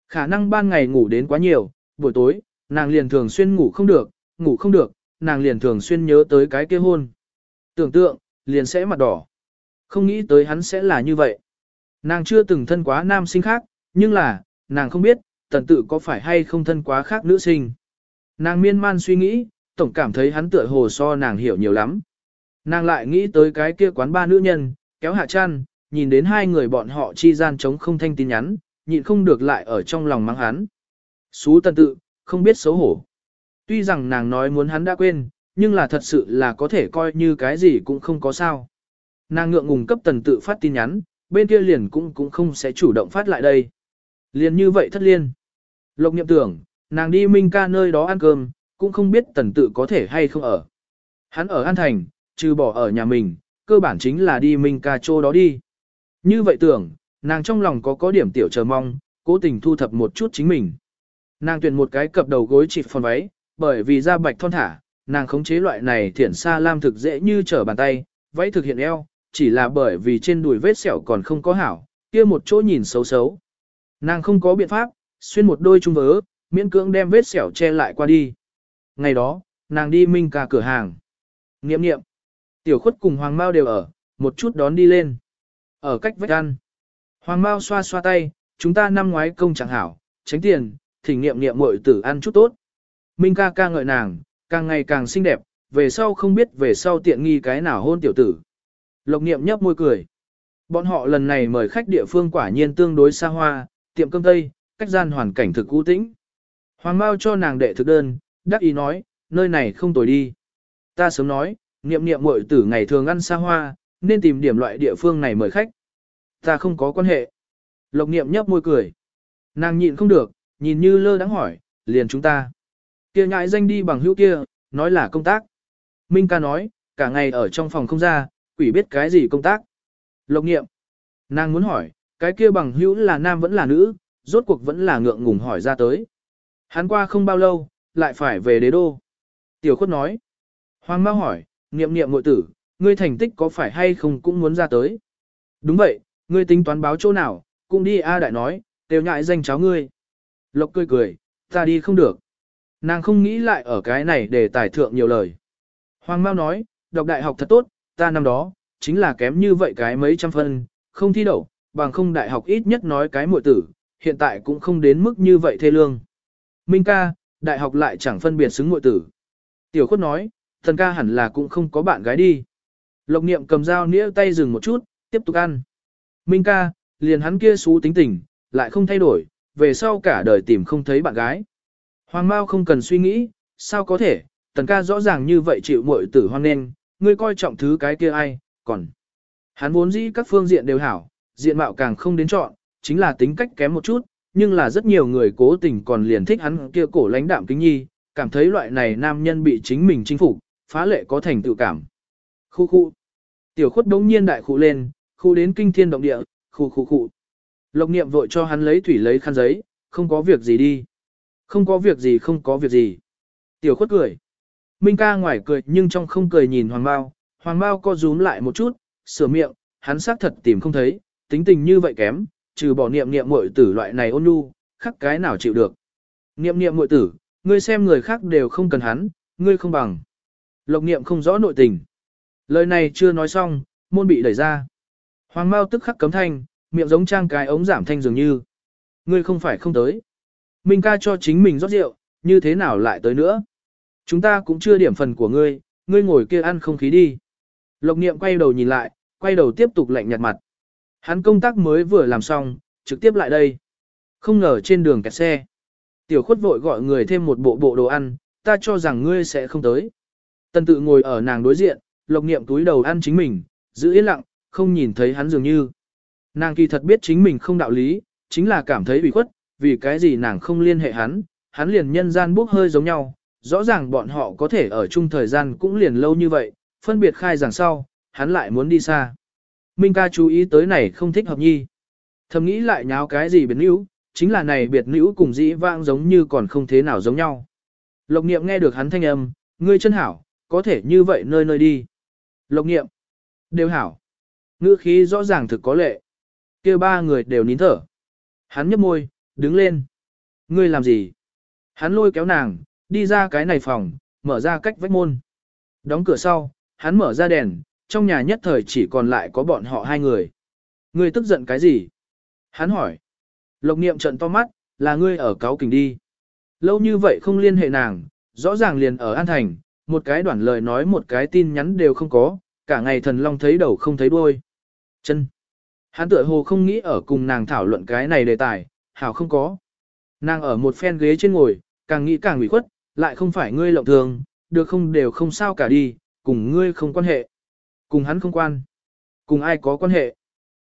Khả năng ban ngày ngủ đến quá nhiều, buổi tối, nàng liền thường xuyên ngủ không được, ngủ không được, nàng liền thường xuyên nhớ tới cái kia hôn. Tưởng tượng, liền sẽ mặt đỏ. Không nghĩ tới hắn sẽ là như vậy. Nàng chưa từng thân quá nam sinh khác, nhưng là, nàng không biết, tần tự có phải hay không thân quá khác nữ sinh. Nàng miên man suy nghĩ, tổng cảm thấy hắn tựa hồ so nàng hiểu nhiều lắm. Nàng lại nghĩ tới cái kia quán ba nữ nhân, kéo hạ chăn, nhìn đến hai người bọn họ chi gian chống không thanh tin nhắn, nhịn không được lại ở trong lòng mắng hắn. Xú tần tự, không biết xấu hổ. Tuy rằng nàng nói muốn hắn đã quên, nhưng là thật sự là có thể coi như cái gì cũng không có sao. Nàng ngượng ngùng cấp tần tự phát tin nhắn, bên kia liền cũng cũng không sẽ chủ động phát lại đây. Liền như vậy thất liên. Lộc niệm tưởng, nàng đi Minh ca nơi đó ăn cơm, cũng không biết tần tự có thể hay không ở. Hắn ở An Thành, trừ bỏ ở nhà mình, cơ bản chính là đi Minh ca chỗ đó đi. Như vậy tưởng, nàng trong lòng có có điểm tiểu chờ mong, cố tình thu thập một chút chính mình. Nàng tuyển một cái cập đầu gối chỉ phần váy, bởi vì da bạch thon thả, nàng khống chế loại này thiển xa lam thực dễ như trở bàn tay, váy thực hiện eo, chỉ là bởi vì trên đùi vết sẹo còn không có hảo, kia một chỗ nhìn xấu xấu. Nàng không có biện pháp, xuyên một đôi trung vớ, miễn cưỡng đem vết sẹo che lại qua đi. Ngày đó, nàng đi Minh ca cửa hàng. Nghiệm nghiệm. Tiểu khuất cùng Hoàng Mao đều ở, một chút đón đi lên. Ở cách vách ăn. Hoàng Mao xoa xoa tay, chúng ta năm ngoái công chẳng hảo, tránh tiền, thỉnh nghiệm nghiệm muội tử ăn chút tốt. Minh ca ca ngợi nàng, càng ngày càng xinh đẹp, về sau không biết về sau tiện nghi cái nào hôn tiểu tử. Lộc niệm nhấp môi cười. Bọn họ lần này mời khách địa phương quả nhiên tương đối xa hoa, tiệm cơm tây, cách gian hoàn cảnh thực cũ tĩnh. Hoàng Mao cho nàng đệ thực đơn, đắc ý nói, nơi này không tồi đi. Ta sớm nói, niệm niệm muội tử ngày thường ăn xa hoa, nên tìm điểm loại địa phương này mời khách. Ta không có quan hệ. Lộc niệm nhấp môi cười. Nàng nhịn không được, nhìn như lơ đắng hỏi, liền chúng ta. kia nhãi danh đi bằng hữu kia, nói là công tác. Minh ca nói, cả ngày ở trong phòng không ra, quỷ biết cái gì công tác. Lộc Niệm, Nàng muốn hỏi, cái kia bằng hữu là nam vẫn là nữ, rốt cuộc vẫn là ngượng ngùng hỏi ra tới. Hắn qua không bao lâu, lại phải về đế đô. Tiểu khuất nói. Hoàng Mao hỏi, niệm niệm ngội tử, ngươi thành tích có phải hay không cũng muốn ra tới. Đúng vậy, ngươi tính toán báo chỗ nào, cũng đi A Đại nói, đều nhại danh cháu ngươi. Lộc cười cười, ta đi không được. Nàng không nghĩ lại ở cái này để tài thượng nhiều lời. Hoàng Mao nói, đọc đại học thật tốt, ta năm đó, chính là kém như vậy cái mấy trăm phân, không thi đậu, bằng không đại học ít nhất nói cái muội tử, hiện tại cũng không đến mức như vậy thê lương. Minh ca, đại học lại chẳng phân biệt xứng muội tử. Tiểu khuất nói, thần ca hẳn là cũng không có bạn gái đi. Lộc niệm cầm dao nĩa tay dừng một chút, tiếp tục ăn. Minh ca, liền hắn kia xú tính tình, lại không thay đổi, về sau cả đời tìm không thấy bạn gái. Hoàng Mao không cần suy nghĩ, sao có thể, tần ca rõ ràng như vậy chịu muội tử hoan nên, ngươi coi trọng thứ cái kia ai, còn. Hắn vốn dĩ các phương diện đều hảo, diện mạo càng không đến chọn, chính là tính cách kém một chút, nhưng là rất nhiều người cố tình còn liền thích hắn kia cổ lãnh đạm kính nhi, cảm thấy loại này nam nhân bị chính mình chinh phục, phá lệ có thành tựu cảm. Khu khu. Tiểu khuất đống nhiên đại khu lên, khu đến kinh thiên động địa, khu khu khu. Lộc niệm vội cho hắn lấy thủy lấy khăn giấy, không có việc gì đi. Không có việc gì không có việc gì. Tiểu khuất cười. Minh ca ngoài cười nhưng trong không cười nhìn Hoàng Bao, Hoàng Bao co rúm lại một chút, sửa miệng, hắn xác thật tìm không thấy, tính tình như vậy kém, trừ bỏ niệm niệm muội tử loại này ôn nhu, khắc cái nào chịu được. Niệm niệm muội tử, ngươi xem người khác đều không cần hắn, ngươi không bằng. Lộc niệm không rõ nội tình. Lời này chưa nói xong, môn bị đẩy ra. Hoàng Mao tức khắc cấm thanh, miệng giống trang cái ống giảm thanh dường như. Ngươi không phải không tới. Minh ca cho chính mình rót rượu, như thế nào lại tới nữa? Chúng ta cũng chưa điểm phần của ngươi, ngươi ngồi kia ăn không khí đi. Lộc niệm quay đầu nhìn lại, quay đầu tiếp tục lạnh nhạt mặt. Hắn công tác mới vừa làm xong, trực tiếp lại đây. Không ngờ trên đường kẹt xe. Tiểu khuất vội gọi người thêm một bộ bộ đồ ăn, ta cho rằng ngươi sẽ không tới. Tần tự ngồi ở nàng đối diện, lộc niệm túi đầu ăn chính mình, giữ yên lặng, không nhìn thấy hắn dường như. Nàng kỳ thật biết chính mình không đạo lý, chính là cảm thấy bị khuất, vì cái gì nàng không liên hệ hắn, hắn liền nhân gian bốc hơi giống nhau, rõ ràng bọn họ có thể ở chung thời gian cũng liền lâu như vậy, phân biệt khai giảng sau, hắn lại muốn đi xa. Minh ca chú ý tới này không thích hợp nhi. Thầm nghĩ lại nháo cái gì biệt nữ, chính là này biệt nữ cùng dĩ vãng giống như còn không thế nào giống nhau. Lộc niệm nghe được hắn thanh âm, ngươi chân hảo, có thể như vậy nơi nơi đi. Lộc niệm, đều hảo. Ngữ khí rõ ràng thực có lệ. kia ba người đều nín thở. Hắn nhấp môi, đứng lên. Ngươi làm gì? Hắn lôi kéo nàng, đi ra cái này phòng, mở ra cách vách môn. Đóng cửa sau, hắn mở ra đèn, trong nhà nhất thời chỉ còn lại có bọn họ hai người. Ngươi tức giận cái gì? Hắn hỏi. Lộc niệm trận to mắt, là ngươi ở cáo kình đi. Lâu như vậy không liên hệ nàng, rõ ràng liền ở An Thành, một cái đoạn lời nói một cái tin nhắn đều không có, cả ngày thần long thấy đầu không thấy đuôi. Chân. Hắn tựa hồ không nghĩ ở cùng nàng thảo luận cái này đề tài, hảo không có. Nàng ở một phen ghế trên ngồi, càng nghĩ càng ủy khuất, lại không phải ngươi lộng thường, được không đều không sao cả đi, cùng ngươi không quan hệ. Cùng hắn không quan. Cùng ai có quan hệ.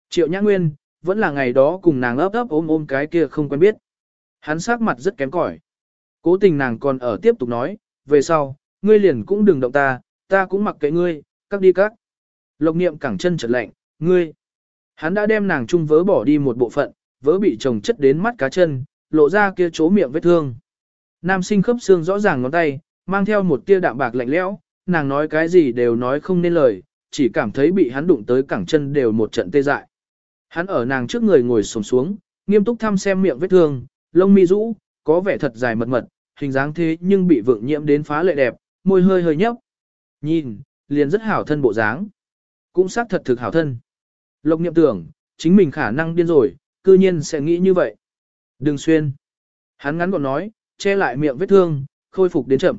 Triệu Nhã Nguyên, vẫn là ngày đó cùng nàng ấp ấp ôm ôm cái kia không quen biết. Hắn sắc mặt rất kém cỏi. Cố tình nàng còn ở tiếp tục nói, về sau, ngươi liền cũng đừng động ta, ta cũng mặc kệ ngươi, các đi các. Lộc niệm cẳng chân trật lạnh, ngươi. Hắn đã đem nàng chung vớ bỏ đi một bộ phận, vớ bị chồng chất đến mắt cá chân, lộ ra kia chỗ miệng vết thương. Nam sinh khớp xương rõ ràng ngón tay, mang theo một tia đạm bạc lạnh lẽo, nàng nói cái gì đều nói không nên lời, chỉ cảm thấy bị hắn đụng tới cẳng chân đều một trận tê dại. Hắn ở nàng trước người ngồi xổm xuống, nghiêm túc thăm xem miệng vết thương, lông mi rũ, có vẻ thật dài mật mật, hình dáng thế nhưng bị vượng nhiễm đến phá lệ đẹp, môi hơi hơi nhấp. Nhìn, liền rất hảo thân bộ dáng. Cũng xác thật thực hảo thân. Lộc niệm tưởng, chính mình khả năng điên rồi, cư nhiên sẽ nghĩ như vậy. Đừng xuyên. Hắn ngắn gọn nói, che lại miệng vết thương, khôi phục đến chậm.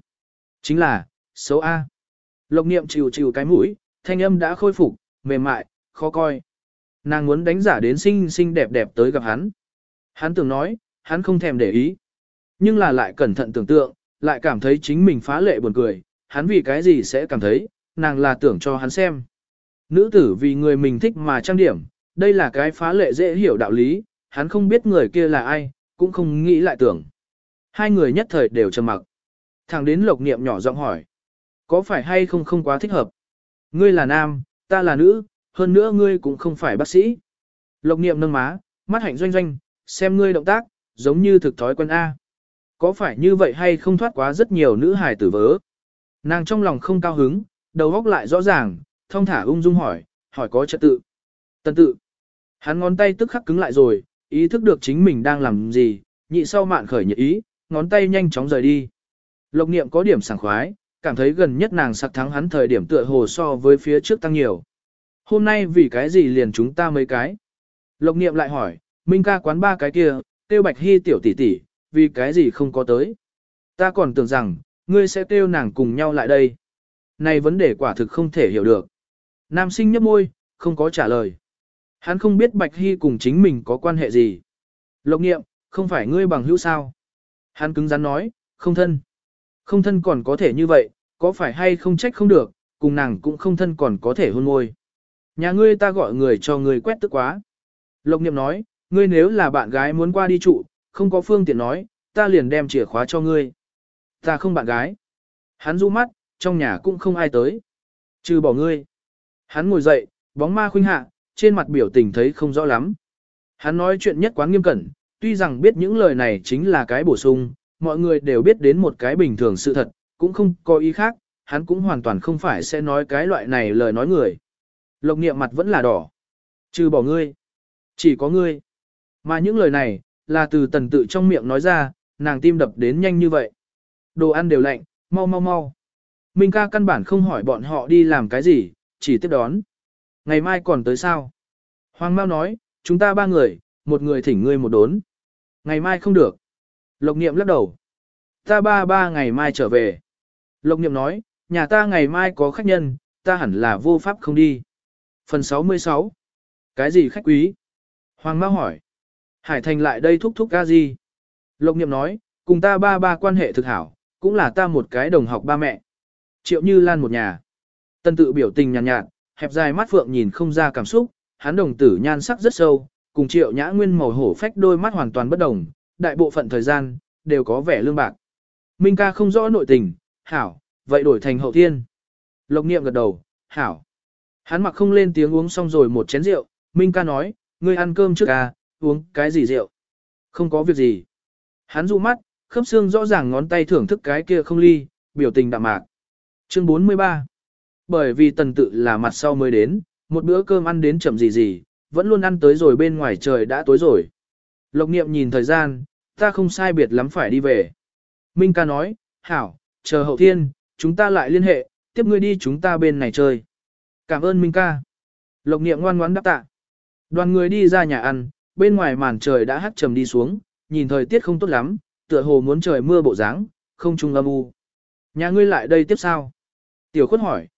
Chính là, xấu A. Lộc niệm chịu chịu cái mũi, thanh âm đã khôi phục, mềm mại, khó coi. Nàng muốn đánh giả đến xinh xinh đẹp đẹp tới gặp hắn. Hắn tưởng nói, hắn không thèm để ý. Nhưng là lại cẩn thận tưởng tượng, lại cảm thấy chính mình phá lệ buồn cười, hắn vì cái gì sẽ cảm thấy, nàng là tưởng cho hắn xem. Nữ tử vì người mình thích mà trang điểm, đây là cái phá lệ dễ hiểu đạo lý, hắn không biết người kia là ai, cũng không nghĩ lại tưởng. Hai người nhất thời đều trầm mặc. thằng đến lộc niệm nhỏ giọng hỏi. Có phải hay không không quá thích hợp? Ngươi là nam, ta là nữ, hơn nữa ngươi cũng không phải bác sĩ. Lộc niệm nâng má, mắt hạnh doanh doanh, xem ngươi động tác, giống như thực thói quen A. Có phải như vậy hay không thoát quá rất nhiều nữ hài tử vớ? Nàng trong lòng không cao hứng, đầu óc lại rõ ràng, thông thả ung dung hỏi, hỏi có trật tự. Tần tự. Hắn ngón tay tức khắc cứng lại rồi, ý thức được chính mình đang làm gì, nhị sau mạn khởi nhiệt ý, ngón tay nhanh chóng rời đi. Lộc niệm có điểm sảng khoái, cảm thấy gần nhất nàng sặc thắng hắn thời điểm tựa hồ so với phía trước tăng nhiều. Hôm nay vì cái gì liền chúng ta mấy cái? Lộc niệm lại hỏi, Minh ca quán ba cái kia, tiêu bạch hy tiểu tỷ tỷ, vì cái gì không có tới? Ta còn tưởng rằng, ngươi sẽ tiêu nàng cùng nhau lại đây. Này vấn đề quả thực không thể hiểu được. Nam sinh nhấp môi, không có trả lời. Hắn không biết Bạch Hy cùng chính mình có quan hệ gì. Lộc nghiệm, không phải ngươi bằng hữu sao. Hắn cứng rắn nói, không thân. Không thân còn có thể như vậy, có phải hay không trách không được, cùng nàng cũng không thân còn có thể hôn môi. Nhà ngươi ta gọi người cho ngươi quét tức quá. Lộc niệm nói, ngươi nếu là bạn gái muốn qua đi trụ, không có phương tiện nói, ta liền đem chìa khóa cho ngươi. Ta không bạn gái. Hắn du mắt, trong nhà cũng không ai tới. Trừ bỏ ngươi. Hắn ngồi dậy, bóng ma khuynh hạ, trên mặt biểu tình thấy không rõ lắm. Hắn nói chuyện nhất quán nghiêm cẩn, tuy rằng biết những lời này chính là cái bổ sung, mọi người đều biết đến một cái bình thường sự thật, cũng không có ý khác, hắn cũng hoàn toàn không phải sẽ nói cái loại này lời nói người. Lộc niệm mặt vẫn là đỏ. Trừ bỏ ngươi. Chỉ có ngươi. Mà những lời này, là từ tần tự trong miệng nói ra, nàng tim đập đến nhanh như vậy. Đồ ăn đều lạnh, mau mau mau. Minh ca căn bản không hỏi bọn họ đi làm cái gì, chỉ tiếp đón. Ngày mai còn tới sao? Hoàng Mao nói, chúng ta ba người, một người thỉnh ngươi một đốn. Ngày mai không được. Lộc niệm lắc đầu. Ta ba ba ngày mai trở về. Lộc niệm nói, nhà ta ngày mai có khách nhân, ta hẳn là vô pháp không đi. Phần 66. Cái gì khách quý? Hoàng Mao hỏi. Hải Thành lại đây thúc thúc ca gì? Lộc niệm nói, cùng ta ba ba quan hệ thực hảo, cũng là ta một cái đồng học ba mẹ. Triệu Như Lan một nhà. Tân tự biểu tình nhàn nhạt, nhạt, hẹp dài mắt phượng nhìn không ra cảm xúc, hắn đồng tử nhan sắc rất sâu, cùng Triệu Nhã Nguyên màu hổ phách đôi mắt hoàn toàn bất đồng, đại bộ phận thời gian đều có vẻ lương bạc. Minh ca không rõ nội tình, hảo, vậy đổi thành hậu thiên. Lộc niệm gật đầu, hảo. Hắn mặc không lên tiếng uống xong rồi một chén rượu, Minh ca nói, ngươi ăn cơm trước ca, uống cái gì rượu? Không có việc gì. Hắn dụ mắt, khớp xương rõ ràng ngón tay thưởng thức cái kia không ly, biểu tình đạm mạc. Chương 43 bởi vì tần tự là mặt sau mới đến, một bữa cơm ăn đến chậm gì gì, vẫn luôn ăn tới rồi bên ngoài trời đã tối rồi. Lộc niệm nhìn thời gian, ta không sai biệt lắm phải đi về. Minh ca nói, hảo, chờ hậu thiên, chúng ta lại liên hệ, tiếp ngươi đi chúng ta bên này chơi. Cảm ơn Minh ca. Lộc niệm ngoan ngoãn đáp tạ. Đoàn người đi ra nhà ăn, bên ngoài màn trời đã hắt trầm đi xuống, nhìn thời tiết không tốt lắm, tựa hồ muốn trời mưa bộ dáng, không trung âm u. Nhà ngươi lại đây tiếp sao? Tiểu khuất hỏi.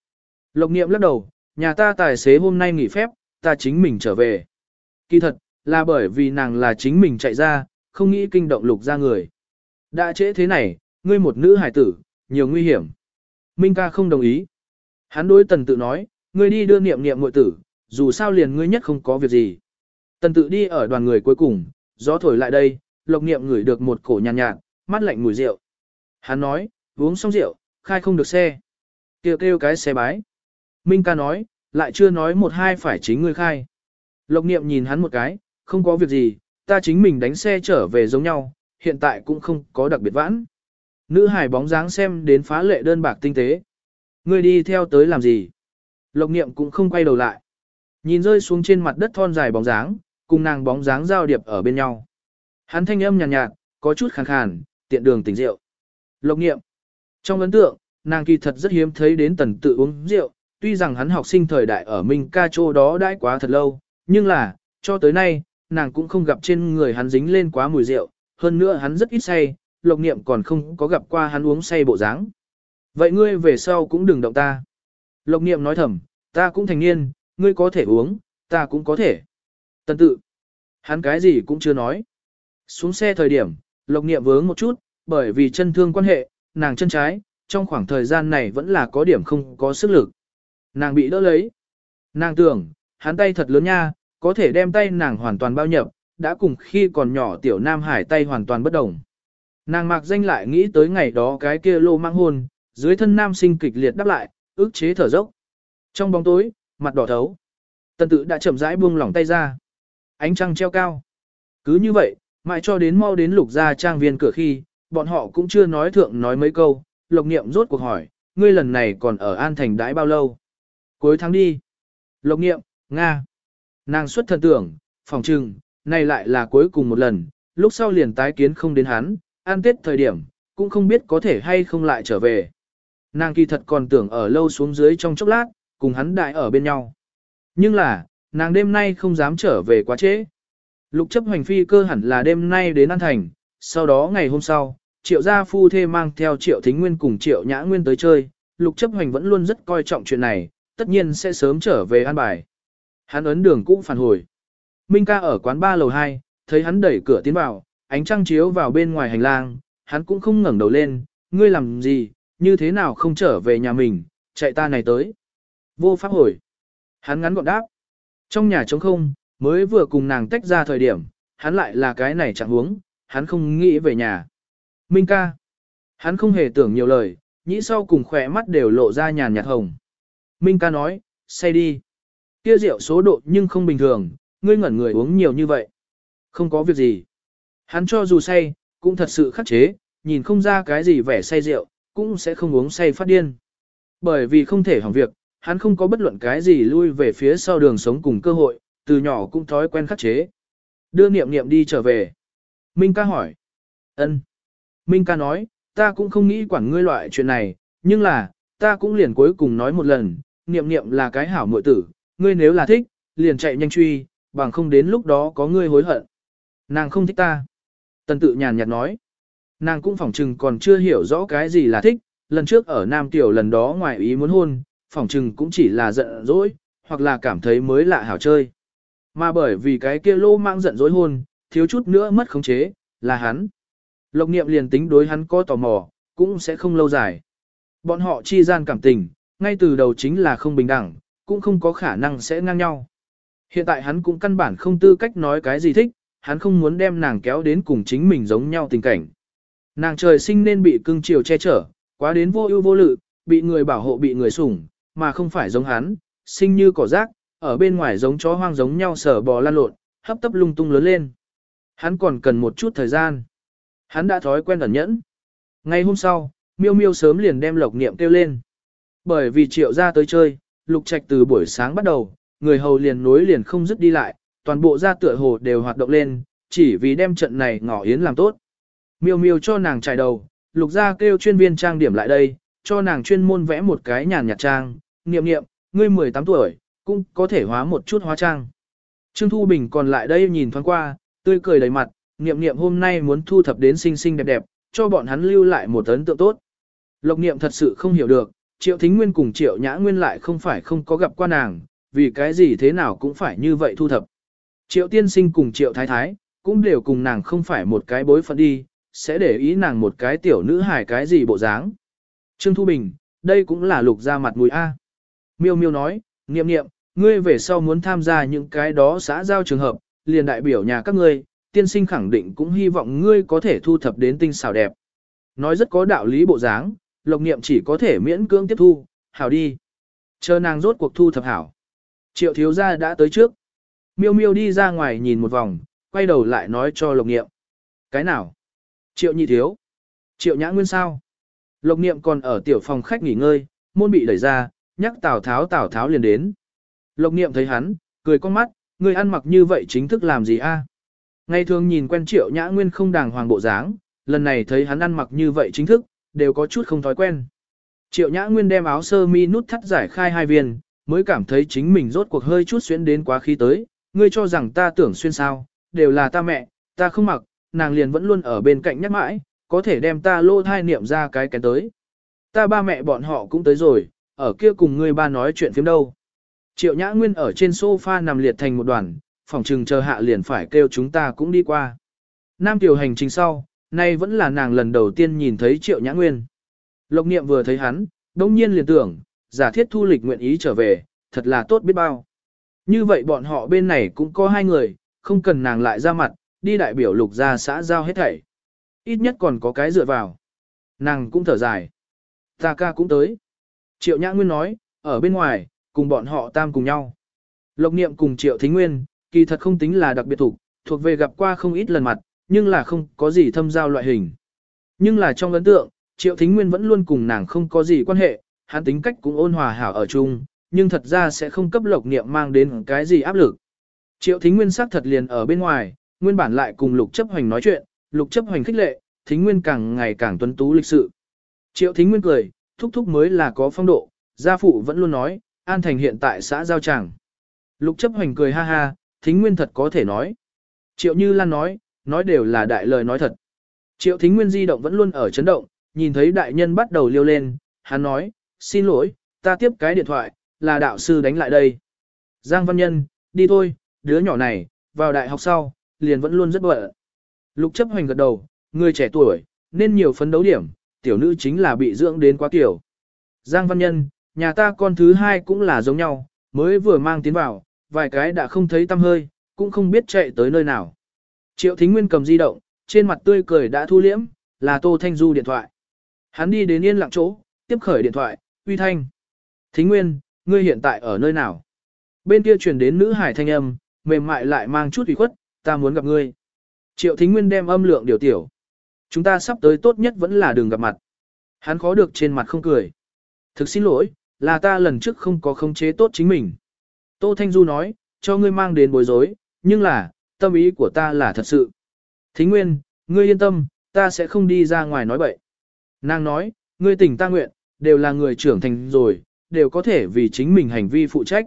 Lộc niệm lắc đầu, nhà ta tài xế hôm nay nghỉ phép, ta chính mình trở về. Kỳ thật, là bởi vì nàng là chính mình chạy ra, không nghĩ kinh động lục ra người. Đã trễ thế này, ngươi một nữ hải tử, nhiều nguy hiểm. Minh ca không đồng ý. Hắn đối tần tự nói, ngươi đi đưa niệm niệm muội tử, dù sao liền ngươi nhất không có việc gì. Tần tự đi ở đoàn người cuối cùng, gió thổi lại đây, lộc niệm ngửi được một cổ nhàn nhạt, nhạt, mắt lạnh mùi rượu. Hắn nói, uống xong rượu, khai không được xe. Kêu kêu cái xe bái. Minh ca nói, lại chưa nói một hai phải chính ngươi khai. Lộc niệm nhìn hắn một cái, không có việc gì, ta chính mình đánh xe trở về giống nhau, hiện tại cũng không có đặc biệt vãn. Nữ hải bóng dáng xem đến phá lệ đơn bạc tinh tế. Ngươi đi theo tới làm gì? Lộc niệm cũng không quay đầu lại. Nhìn rơi xuống trên mặt đất thon dài bóng dáng, cùng nàng bóng dáng giao điệp ở bên nhau. Hắn thanh âm nhàn nhạt, nhạt, có chút khàn khàn, tiện đường tỉnh rượu. Lộc niệm. Trong ấn tượng, nàng kỳ thật rất hiếm thấy đến tần tự uống rượu, tuy rằng hắn học sinh thời đại ở Minh Ca Châu đó đãi quá thật lâu, nhưng là, cho tới nay, nàng cũng không gặp trên người hắn dính lên quá mùi rượu, hơn nữa hắn rất ít say, lộc niệm còn không có gặp qua hắn uống say bộ dáng. Vậy ngươi về sau cũng đừng động ta. Lộc niệm nói thầm, ta cũng thành niên, ngươi có thể uống, ta cũng có thể. Tần tự, hắn cái gì cũng chưa nói. Xuống xe thời điểm, lộc niệm vướng một chút, bởi vì chân thương quan hệ, nàng chân trái, trong khoảng thời gian này vẫn là có điểm không có sức lực. Nàng bị đỡ lấy. Nàng tưởng, hắn tay thật lớn nha, có thể đem tay nàng hoàn toàn bao nhập, đã cùng khi còn nhỏ tiểu nam hải tay hoàn toàn bất đồng. Nàng mạc danh lại nghĩ tới ngày đó cái kia lô mang hôn, dưới thân nam sinh kịch liệt đáp lại, ức chế thở dốc. Trong bóng tối, mặt đỏ thấu. Tần tự đã chậm rãi buông lỏng tay ra. Ánh trăng treo cao. Cứ như vậy, mãi cho đến mau đến lục gia trang viên cửa khi, bọn họ cũng chưa nói thượng nói mấy câu, lộc niệm rốt cuộc hỏi, ngươi lần này còn ở An Thành đãi bao lâu? Cuối tháng đi. Lộc niệm, Nga. Nàng xuất thần tưởng, phòng trừng, này lại là cuối cùng một lần, lúc sau liền tái kiến không đến hắn, an tết thời điểm, cũng không biết có thể hay không lại trở về. Nàng kỳ thật còn tưởng ở lâu xuống dưới trong chốc lát, cùng hắn đại ở bên nhau. Nhưng là, nàng đêm nay không dám trở về quá trễ. Lục chấp hoành phi cơ hẳn là đêm nay đến An Thành, sau đó ngày hôm sau, triệu gia phu thê mang theo triệu thính nguyên cùng triệu nhã nguyên tới chơi, lục chấp hoành vẫn luôn rất coi trọng chuyện này, tất nhiên sẽ sớm trở về an bài. Hắn ấn đường cũng phản hồi. Minh ca ở quán ba lầu 2, thấy hắn đẩy cửa tiến vào, ánh trăng chiếu vào bên ngoài hành lang, hắn cũng không ngẩng đầu lên, ngươi làm gì, như thế nào không trở về nhà mình, chạy ta này tới. Vô pháp hồi. Hắn ngắn gọn đáp. Trong nhà trống không, mới vừa cùng nàng tách ra thời điểm, hắn lại là cái này chẳng huống, hắn không nghĩ về nhà. Minh ca. Hắn không hề tưởng nhiều lời, nhĩ sau cùng khỏe mắt đều lộ ra nhàn nhạt hồng. Minh ca nói, say đi. Kia rượu số độ nhưng không bình thường, ngươi ngẩn người uống nhiều như vậy. Không có việc gì. Hắn cho dù say, cũng thật sự khắc chế, nhìn không ra cái gì vẻ say rượu, cũng sẽ không uống say phát điên. Bởi vì không thể hỏng việc, hắn không có bất luận cái gì lui về phía sau đường sống cùng cơ hội, từ nhỏ cũng thói quen khắc chế. Đưa niệm niệm đi trở về. Minh ca hỏi. ân. Minh ca nói, ta cũng không nghĩ quản ngươi loại chuyện này, nhưng là, ta cũng liền cuối cùng nói một lần, niệm niệm là cái hảo muội tử, ngươi nếu là thích, liền chạy nhanh truy, bằng không đến lúc đó có ngươi hối hận. Nàng không thích ta. Tần tự nhàn nhạt nói. Nàng cũng phỏng trừng còn chưa hiểu rõ cái gì là thích, lần trước ở Nam Tiểu lần đó ngoài ý muốn hôn, phỏng trừng cũng chỉ là giận dỗi, hoặc là cảm thấy mới lạ hảo chơi. Mà bởi vì cái kia lô mang giận dỗi hôn, thiếu chút nữa mất khống chế, là hắn. Lộc niệm liền tính đối hắn có tò mò, cũng sẽ không lâu dài. Bọn họ chi gian cảm tình, ngay từ đầu chính là không bình đẳng, cũng không có khả năng sẽ ngang nhau. Hiện tại hắn cũng căn bản không tư cách nói cái gì thích, hắn không muốn đem nàng kéo đến cùng chính mình giống nhau tình cảnh. Nàng trời sinh nên bị cưng chiều che chở, quá đến vô ưu vô lự, bị người bảo hộ bị người sủng, mà không phải giống hắn, sinh như cỏ rác, ở bên ngoài giống chó hoang giống nhau sở bò lan lộn, hấp tấp lung tung lớn lên. Hắn còn cần một chút thời gian. Hắn đã thói quen ẩn nhẫn. Ngày hôm sau, miêu miêu sớm liền đem lộc niệm kêu lên. Bởi vì triệu gia tới chơi, lục trạch từ buổi sáng bắt đầu, người hầu liền nối liền không dứt đi lại, toàn bộ gia tựa hồ đều hoạt động lên, chỉ vì đem trận này ngỏ yến làm tốt. Miêu miêu cho nàng trải đầu, lục gia kêu chuyên viên trang điểm lại đây, cho nàng chuyên môn vẽ một cái nhàn nhạt trang, niệm niệm, ngươi 18 tuổi, cũng có thể hóa một chút hóa trang. Trương Thu Bình còn lại đây nhìn thoáng qua, tươi cười đầy mặt, niệm niệm hôm nay muốn thu thập đến xinh xinh đẹp đẹp, cho bọn hắn lưu lại một ấn tượng tốt. Lộc niệm thật sự không hiểu được, Triệu Thính Nguyên cùng Triệu Nhã Nguyên lại không phải không có gặp qua nàng, vì cái gì thế nào cũng phải như vậy thu thập. Triệu Tiên Sinh cùng Triệu Thái Thái, cũng đều cùng nàng không phải một cái bối phận đi, sẽ để ý nàng một cái tiểu nữ hài cái gì bộ dáng. Trương Thu Bình, đây cũng là lục ra mặt mũi A. Miêu Miêu nói, niệm niệm, ngươi về sau muốn tham gia những cái đó xã giao trường hợp, liền đại biểu nhà các ngươi, tiên sinh khẳng định cũng hy vọng ngươi có thể thu thập đến tinh xảo đẹp. Nói rất có đạo lý bộ dáng, lộc niệm chỉ có thể miễn cưỡng tiếp thu, hảo đi. Chờ nàng rốt cuộc thu thập hảo. Triệu thiếu gia đã tới trước. Miêu miêu đi ra ngoài nhìn một vòng, quay đầu lại nói cho lộc niệm. Cái nào? Triệu nhị thiếu. Triệu nhã nguyên sao? Lộc niệm còn ở tiểu phòng khách nghỉ ngơi, môn bị đẩy ra, nhắc Tào Tháo Tào Tháo liền đến. Lộc niệm thấy hắn, cười con mắt, người ăn mặc như vậy chính thức làm gì a? Ngày thường nhìn quen triệu nhã nguyên không đàng hoàng bộ dáng, lần này thấy hắn ăn mặc như vậy chính thức, đều có chút không thói quen. Triệu nhã nguyên đem áo sơ mi nút thắt giải khai hai viên, mới cảm thấy chính mình rốt cuộc hơi chút xuyến đến quá khí tới, ngươi cho rằng ta tưởng xuyên sao, đều là ta mẹ, ta không mặc, nàng liền vẫn luôn ở bên cạnh nhắc mãi, có thể đem ta lô thai niệm ra cái kén tới. Ta ba mẹ bọn họ cũng tới rồi, ở kia cùng ngươi ba nói chuyện phiếm đâu. Triệu Nhã Nguyên ở trên sofa nằm liệt thành một đoàn, phòng trừng chờ hạ liền phải kêu chúng ta cũng đi qua. Nam tiểu hành trình sau, nay vẫn là nàng lần đầu tiên nhìn thấy Triệu Nhã Nguyên. Lộc niệm vừa thấy hắn, đông nhiên liền tưởng, giả thiết thu lịch nguyện ý trở về, thật là tốt biết bao. Như vậy bọn họ bên này cũng có hai người, không cần nàng lại ra mặt, đi đại biểu lục ra xã giao hết thảy. Ít nhất còn có cái dựa vào. Nàng cũng thở dài. Ta ca cũng tới. Triệu Nhã Nguyên nói, ở bên ngoài, cùng bọn họ tam cùng nhau. Lộc niệm cùng Triệu Thính Nguyên, kỳ thật không tính là đặc biệt thủ, thuộc về gặp qua không ít lần mặt, nhưng là không có gì thâm giao loại hình. Nhưng là trong ấn tượng, Triệu Thính Nguyên vẫn luôn cùng nàng không có gì quan hệ, hắn tính cách cũng ôn hòa hảo ở chung, nhưng thật ra sẽ không cấp lộc niệm mang đến cái gì áp lực. Triệu Thính Nguyên xác thật liền ở bên ngoài, nguyên bản lại cùng Lục Chấp Hoành nói chuyện, Lục Chấp Hoành khích lệ, Thính Nguyên càng ngày càng tuấn tú lịch sự. Triệu Thính Nguyên cười, thúc thúc mới là có phong độ, gia phụ vẫn luôn nói, An Thành hiện tại xã Giao Tràng. Lục chấp hoành cười ha ha, Thính Nguyên thật có thể nói. Triệu Như Lan nói, nói đều là đại lời nói thật. Triệu Thính Nguyên di động vẫn luôn ở chấn động, nhìn thấy đại nhân bắt đầu liêu lên, hắn nói, xin lỗi, ta tiếp cái điện thoại, là đạo sư đánh lại đây. Giang Văn Nhân, đi thôi, đứa nhỏ này, vào đại học sau, liền vẫn luôn rất bận. Lục chấp hoành gật đầu, người trẻ tuổi, nên nhiều phấn đấu điểm, tiểu nữ chính là bị dưỡng đến quá tiểu. Giang Văn Nhân, nhà ta con thứ hai cũng là giống nhau, mới vừa mang tiến vào, vài cái đã không thấy tâm hơi, cũng không biết chạy tới nơi nào. Triệu Thính Nguyên cầm di động, trên mặt tươi cười đã thu liễm, là Tô Thanh Du điện thoại. Hắn đi đến yên lặng chỗ, tiếp khởi điện thoại, uy thanh. Thính Nguyên, ngươi hiện tại ở nơi nào? Bên kia truyền đến nữ hải thanh âm, mềm mại lại mang chút ủy khuất, ta muốn gặp ngươi. Triệu Thính Nguyên đem âm lượng điều tiểu. Chúng ta sắp tới tốt nhất vẫn là đường gặp mặt. Hắn khó được trên mặt không cười. Thực xin lỗi, là ta lần trước không có khống chế tốt chính mình. Tô Thanh Du nói, cho ngươi mang đến bối rối, nhưng là, tâm ý của ta là thật sự. Thính Nguyên, ngươi yên tâm, ta sẽ không đi ra ngoài nói bậy. Nàng nói, ngươi tỉnh ta nguyện, đều là người trưởng thành rồi, đều có thể vì chính mình hành vi phụ trách.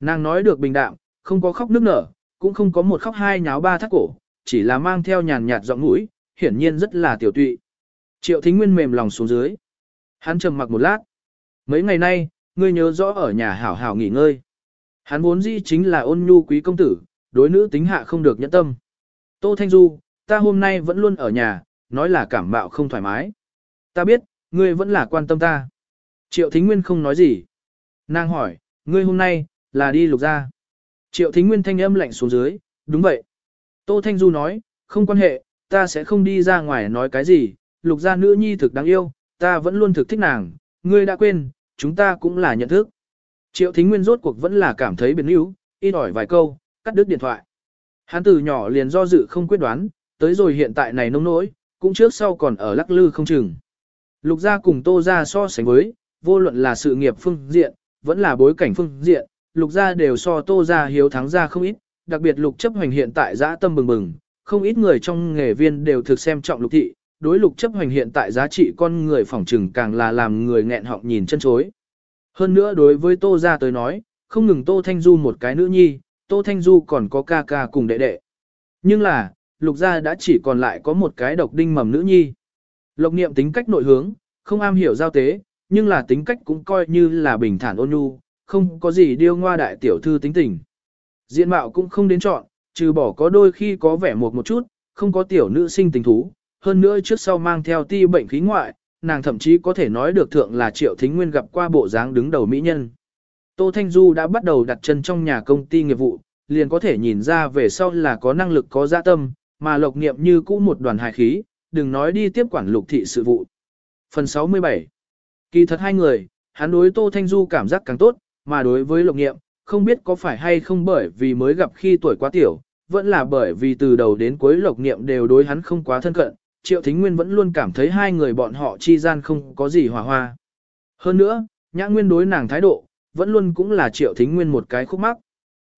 Nàng nói được bình đạm, không có khóc nức nở, cũng không có một khóc hai nháo ba thắt cổ, chỉ là mang theo nhàn nhạt giọng mũi, hiển nhiên rất là tiểu tụy. Triệu Thính Nguyên mềm lòng xuống dưới. Hắn trầm mặc một lát. Mấy ngày nay, ngươi nhớ rõ ở nhà hảo hảo nghỉ ngơi. Hắn vốn dĩ chính là ôn nhu quý công tử, đối nữ tính hạ không được nhẫn tâm. Tô Thanh Du, ta hôm nay vẫn luôn ở nhà, nói là cảm mạo không thoải mái. Ta biết, ngươi vẫn là quan tâm ta. Triệu Thính Nguyên không nói gì. Nàng hỏi, ngươi hôm nay, là đi lục ra. Triệu Thính Nguyên thanh âm lạnh xuống dưới, đúng vậy. Tô Thanh Du nói, không quan hệ, ta sẽ không đi ra ngoài nói cái gì, lục gia nữ nhi thực đáng yêu, ta vẫn luôn thực thích nàng, ngươi đã quên, chúng ta cũng là nhận thức. Triệu Thính Nguyên rốt cuộc vẫn là cảm thấy biến yếu, ít ỏi vài câu, cắt đứt điện thoại. Hắn từ nhỏ liền do dự không quyết đoán, tới rồi hiện tại này nông nỗi, cũng trước sau còn ở lắc lư không chừng. Lục gia cùng tô gia so sánh với, vô luận là sự nghiệp phương diện, vẫn là bối cảnh phương diện, lục gia đều so tô gia hiếu thắng gia không ít, đặc biệt lục chấp hành hiện tại giã tâm bừng bừng, không ít người trong nghề viên đều thực xem trọng lục thị, đối lục chấp hành hiện tại giá trị con người phỏng trừng càng là làm người nghẹn họng nhìn chân chối. Hơn nữa đối với tô gia tới nói, không ngừng tô thanh du một cái nữ nhi, tô thanh du còn có ca ca cùng đệ đệ. Nhưng là, lục gia đã chỉ còn lại có một cái độc đinh mầm nữ nhi. Lộc niệm tính cách nội hướng, không am hiểu giao tế, nhưng là tính cách cũng coi như là bình thản ôn nhu, không có gì điêu ngoa đại tiểu thư tính tình. Diện mạo cũng không đến chọn, trừ bỏ có đôi khi có vẻ một một chút, không có tiểu nữ sinh tình thú, hơn nữa trước sau mang theo ti bệnh khí ngoại, nàng thậm chí có thể nói được thượng là triệu thính nguyên gặp qua bộ dáng đứng đầu mỹ nhân. Tô Thanh Du đã bắt đầu đặt chân trong nhà công ty nghiệp vụ, liền có thể nhìn ra về sau là có năng lực có dạ tâm, mà lộc niệm như cũ một đoàn hài khí, đừng nói đi tiếp quản lục thị sự vụ. Phần 67 Kỳ thật hai người, hắn đối Tô Thanh Du cảm giác càng tốt, mà đối với lộc niệm, không biết có phải hay không bởi vì mới gặp khi tuổi quá tiểu, vẫn là bởi vì từ đầu đến cuối lộc niệm đều đối hắn không quá thân cận, Triệu Thính Nguyên vẫn luôn cảm thấy hai người bọn họ chi gian không có gì hòa hoa. Hơn nữa, Nhã Nguyên đối nàng thái độ, vẫn luôn cũng là Triệu Thính Nguyên một cái khúc mắc.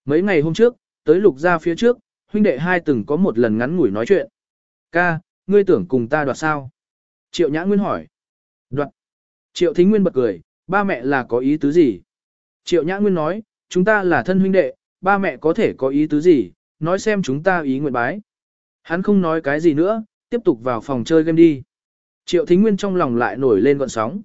Mấy ngày hôm trước, tới lục ra phía trước, huynh đệ hai từng có một lần ngắn ngủi nói chuyện. Ca, ngươi tưởng cùng ta đoạt sao? Triệu Nhã Nguyên hỏi. Đoạt. Triệu Thính Nguyên bật cười, ba mẹ là có ý tứ gì? Triệu Nhã Nguyên nói, chúng ta là thân huynh đệ, ba mẹ có thể có ý tứ gì, nói xem chúng ta ý nguyện bái. Hắn không nói cái gì nữa, tiếp tục vào phòng chơi game đi. Triệu Thính Nguyên trong lòng lại nổi lên gọn sóng.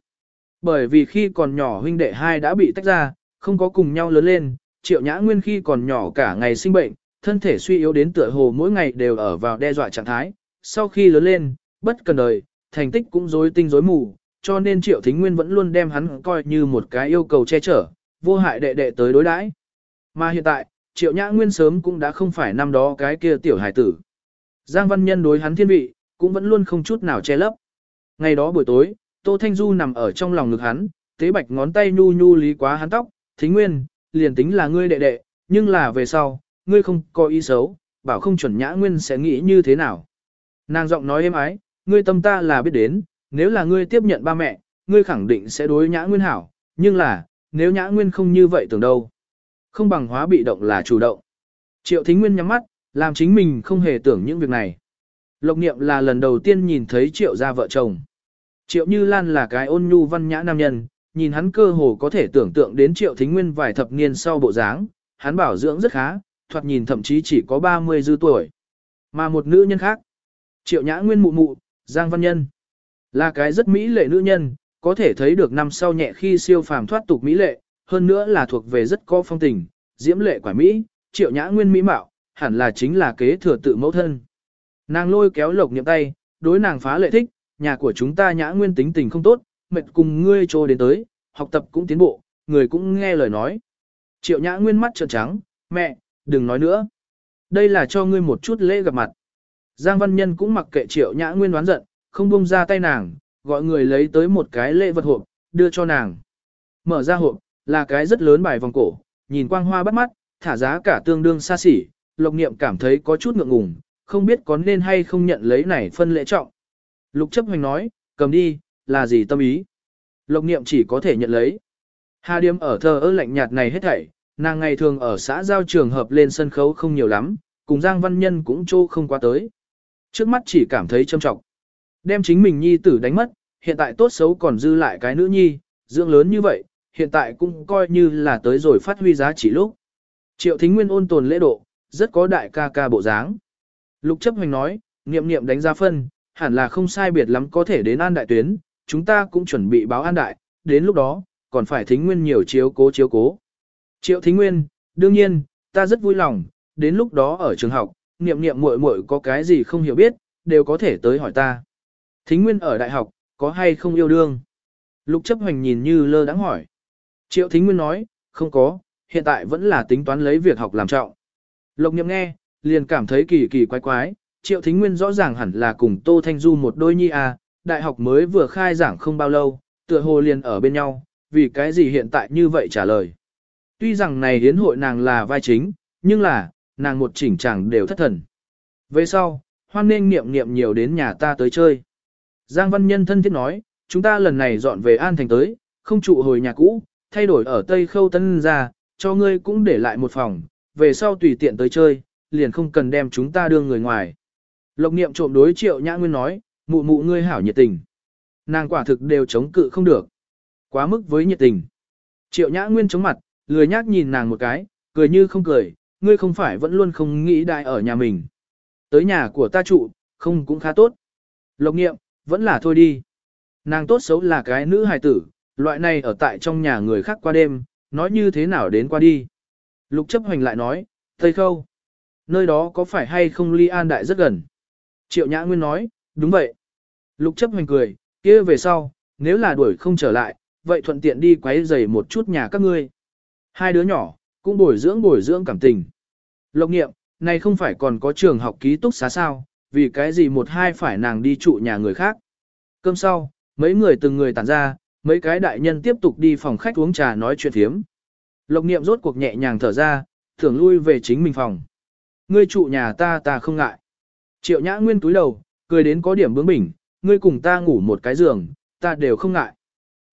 Bởi vì khi còn nhỏ huynh đệ hai đã bị tách ra, không có cùng nhau lớn lên, Triệu Nhã Nguyên khi còn nhỏ cả ngày sinh bệnh, thân thể suy yếu đến tựa hồ mỗi ngày đều ở vào đe dọa trạng thái. Sau khi lớn lên, bất cần đời, thành tích cũng rối tinh rối mù, cho nên Triệu Thính Nguyên vẫn luôn đem hắn coi như một cái yêu cầu che chở, vô hại đệ đệ tới đối đãi. Mà hiện tại, Triệu Nhã Nguyên sớm cũng đã không phải năm đó cái kia tiểu hải tử. Giang Văn Nhân đối hắn thiên vị, cũng vẫn luôn không chút nào che lấp. Ngày đó buổi tối, Tô Thanh Du nằm ở trong lòng ngực hắn, tế bạch ngón tay nhu nhu lý quá hắn tóc, thính nguyên, liền tính là ngươi đệ đệ, nhưng là về sau, ngươi không có ý xấu, bảo không chuẩn nhã nguyên sẽ nghĩ như thế nào. Nàng giọng nói êm ái, ngươi tâm ta là biết đến, nếu là ngươi tiếp nhận ba mẹ, ngươi khẳng định sẽ đối nhã nguyên hảo, nhưng là, nếu nhã nguyên không như vậy tưởng đâu. Không bằng hóa bị động là chủ động. Triệu thính nguyên nhắm mắt, làm chính mình không hề tưởng những việc này. Lộc niệm là lần đầu tiên nhìn thấy triệu gia vợ chồng. Triệu Như Lan là cái ôn nhu văn nhã nam nhân, nhìn hắn cơ hồ có thể tưởng tượng đến triệu thính nguyên vài thập niên sau bộ dáng, hắn bảo dưỡng rất khá, thoạt nhìn thậm chí chỉ có 30 dư tuổi. Mà một nữ nhân khác, triệu nhã nguyên mụ mụ, Giang Văn Nhân, là cái rất mỹ lệ nữ nhân, có thể thấy được năm sau nhẹ khi siêu phàm thoát tục mỹ lệ, hơn nữa là thuộc về rất có phong tình, diễm lệ quả mỹ, triệu nhã nguyên mỹ mạo, hẳn là chính là kế thừa tự mẫu thân. Nàng lôi kéo lộc niệm tay, đối nàng phá lệ thích, nhà của chúng ta nhã nguyên tính tình không tốt, mệt cùng ngươi trô đến tới, học tập cũng tiến bộ, người cũng nghe lời nói. Triệu nhã nguyên mắt trợn trắng, mẹ, đừng nói nữa. Đây là cho ngươi một chút lễ gặp mặt. Giang Văn Nhân cũng mặc kệ triệu nhã nguyên đoán giận, không buông ra tay nàng, gọi người lấy tới một cái lễ vật hộp, đưa cho nàng. Mở ra hộp, là cái rất lớn bài vòng cổ, nhìn quang hoa bắt mắt, thả giá cả tương đương xa xỉ, lộc niệm cảm thấy có chút ngượng ngùng, không biết có nên hay không nhận lấy này phân lễ trọng. Lục chấp hoành nói, cầm đi, là gì tâm ý. Lộc niệm chỉ có thể nhận lấy. Hà Điếm ở thờ ơ lạnh nhạt này hết thảy, nàng ngày thường ở xã giao trường hợp lên sân khấu không nhiều lắm, cùng Giang Văn Nhân cũng trô không qua tới. Trước mắt chỉ cảm thấy trâm trọng. Đem chính mình nhi tử đánh mất, hiện tại tốt xấu còn dư lại cái nữ nhi, dưỡng lớn như vậy, hiện tại cũng coi như là tới rồi phát huy giá trị lúc. Triệu Thính Nguyên ôn tồn lễ độ, rất có đại ca ca bộ dáng. Lục chấp hành nói, niệm niệm đánh ra phân, hẳn là không sai biệt lắm có thể đến an đại tuyến, chúng ta cũng chuẩn bị báo an đại, đến lúc đó, còn phải thính nguyên nhiều chiếu cố chiếu cố. Triệu thính nguyên, đương nhiên, ta rất vui lòng, đến lúc đó ở trường học, niệm niệm muội muội có cái gì không hiểu biết, đều có thể tới hỏi ta. Thính nguyên ở đại học, có hay không yêu đương? Lục chấp hoành nhìn như lơ đãng hỏi. Triệu thính nguyên nói, không có, hiện tại vẫn là tính toán lấy việc học làm trọng. Lộc niệm nghe, liền cảm thấy kỳ kỳ quái quái, Triệu Thính Nguyên rõ ràng hẳn là cùng Tô Thanh Du một đôi nhi à, đại học mới vừa khai giảng không bao lâu, tựa hồ liền ở bên nhau, vì cái gì hiện tại như vậy trả lời. Tuy rằng này hiến hội nàng là vai chính, nhưng là, nàng một chỉnh chẳng đều thất thần. Về sau, hoan nên niệm niệm nhiều đến nhà ta tới chơi. Giang Văn Nhân thân thiết nói, chúng ta lần này dọn về An Thành tới, không trụ hồi nhà cũ, thay đổi ở Tây Khâu Tân ra, cho ngươi cũng để lại một phòng, về sau tùy tiện tới chơi, liền không cần đem chúng ta đưa người ngoài. Lộc niệm trộm đối triệu nhã nguyên nói, mụ mụ ngươi hảo nhiệt tình. Nàng quả thực đều chống cự không được. Quá mức với nhiệt tình. Triệu nhã nguyên chống mặt, lười nhác nhìn nàng một cái, cười như không cười, ngươi không phải vẫn luôn không nghĩ đại ở nhà mình. Tới nhà của ta trụ, không cũng khá tốt. Lộc Niệm vẫn là thôi đi. Nàng tốt xấu là cái nữ hài tử, loại này ở tại trong nhà người khác qua đêm, nói như thế nào đến qua đi. Lục chấp hoành lại nói, Tây Khâu, nơi đó có phải hay không ly an đại rất gần. Triệu Nhã Nguyên nói, đúng vậy. Lục chấp hoành cười, kia về sau, nếu là đuổi không trở lại, vậy thuận tiện đi quấy giày một chút nhà các ngươi. Hai đứa nhỏ, cũng bồi dưỡng bồi dưỡng cảm tình. Lộc nghiệm, này không phải còn có trường học ký túc xá sao, vì cái gì một hai phải nàng đi trụ nhà người khác. Cơm sau, mấy người từng người tản ra, mấy cái đại nhân tiếp tục đi phòng khách uống trà nói chuyện thiếm. Lộc niệm rốt cuộc nhẹ nhàng thở ra, thưởng lui về chính mình phòng. Ngươi trụ nhà ta ta không ngại. Triệu nhã nguyên túi đầu, cười đến có điểm bướng bỉnh, ngươi cùng ta ngủ một cái giường, ta đều không ngại.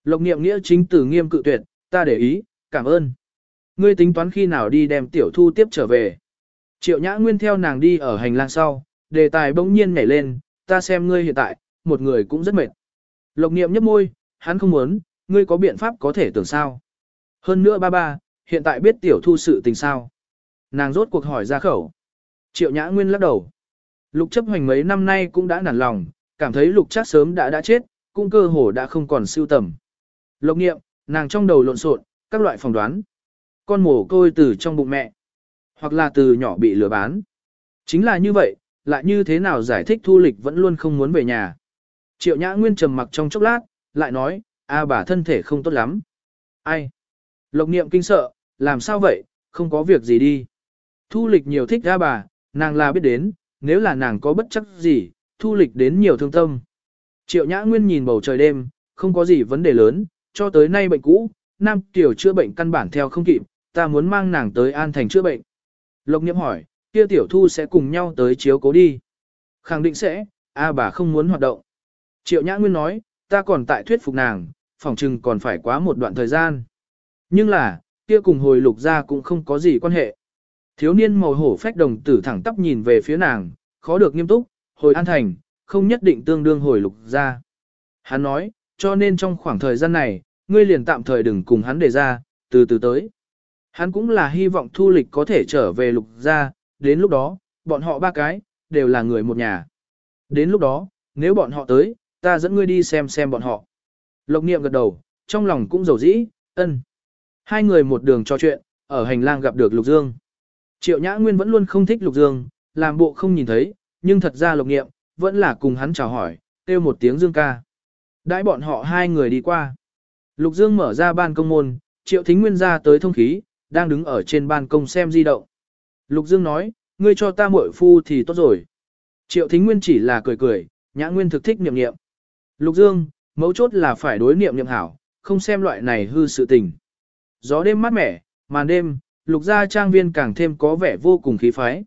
Lộc niệm nghĩa chính từ nghiêm cự tuyệt, ta để ý, cảm ơn. Ngươi tính toán khi nào đi đem tiểu thu tiếp trở về. Triệu nhã nguyên theo nàng đi ở hành lang sau, đề tài bỗng nhiên nhảy lên, ta xem ngươi hiện tại, một người cũng rất mệt. Lộc niệm nhấp môi, hắn không muốn, ngươi có biện pháp có thể tưởng sao. Hơn nữa ba ba, hiện tại biết tiểu thu sự tình sao. Nàng rốt cuộc hỏi ra khẩu. Triệu nhã nguyên lắc đầu. Lục chấp hoành mấy năm nay cũng đã nản lòng, cảm thấy lục chắc sớm đã đã chết, cũng cơ hồ đã không còn siêu tầm. Lộc nghiệm, nàng trong đầu lộn xộn, các loại phỏng đoán. Con mổ côi từ trong bụng mẹ, hoặc là từ nhỏ bị lừa bán. Chính là như vậy, lại như thế nào giải thích thu lịch vẫn luôn không muốn về nhà. Triệu Nhã Nguyên trầm mặc trong chốc lát, lại nói, a bà thân thể không tốt lắm. Ai? Lộc niệm kinh sợ, làm sao vậy, không có việc gì đi. Thu lịch nhiều thích a bà, nàng là biết đến, nếu là nàng có bất chấp gì, thu lịch đến nhiều thương tâm. Triệu Nhã Nguyên nhìn bầu trời đêm, không có gì vấn đề lớn, cho tới nay bệnh cũ, Nam Tiểu chữa bệnh căn bản theo không kịp, ta muốn mang nàng tới An Thành chữa bệnh. Lộc Niệm hỏi, kia Tiểu Thu sẽ cùng nhau tới chiếu cố đi. Khẳng định sẽ, a bà không muốn hoạt động. Triệu Nhã Nguyên nói, ta còn tại thuyết phục nàng, phòng trừng còn phải quá một đoạn thời gian. Nhưng là, kia cùng hồi lục ra cũng không có gì quan hệ. Thiếu niên màu hổ phách đồng tử thẳng tắp nhìn về phía nàng, khó được nghiêm túc, hồi an thành, không nhất định tương đương hồi lục ra. Hắn nói, cho nên trong khoảng thời gian này, ngươi liền tạm thời đừng cùng hắn đề ra, từ từ tới. Hắn cũng là hy vọng thu lịch có thể trở về lục ra, đến lúc đó, bọn họ ba cái, đều là người một nhà. Đến lúc đó, nếu bọn họ tới, ta dẫn ngươi đi xem xem bọn họ. Lộc niệm gật đầu, trong lòng cũng dầu dĩ, ân. Hai người một đường trò chuyện, ở hành lang gặp được Lục Dương. Triệu Nhã Nguyên vẫn luôn không thích Lục Dương, làm bộ không nhìn thấy, nhưng thật ra Lục Niệm, vẫn là cùng hắn chào hỏi, kêu một tiếng Dương ca. Đãi bọn họ hai người đi qua. Lục Dương mở ra ban công môn, Triệu Thính Nguyên ra tới thông khí, đang đứng ở trên ban công xem di động. Lục Dương nói, ngươi cho ta muội phu thì tốt rồi. Triệu Thính Nguyên chỉ là cười cười, Nhã Nguyên thực thích niệm niệm. Lục Dương, mấu chốt là phải đối niệm niệm hảo, không xem loại này hư sự tình. Gió đêm mát mẻ, màn đêm, lục gia trang viên càng thêm có vẻ vô cùng khí phái.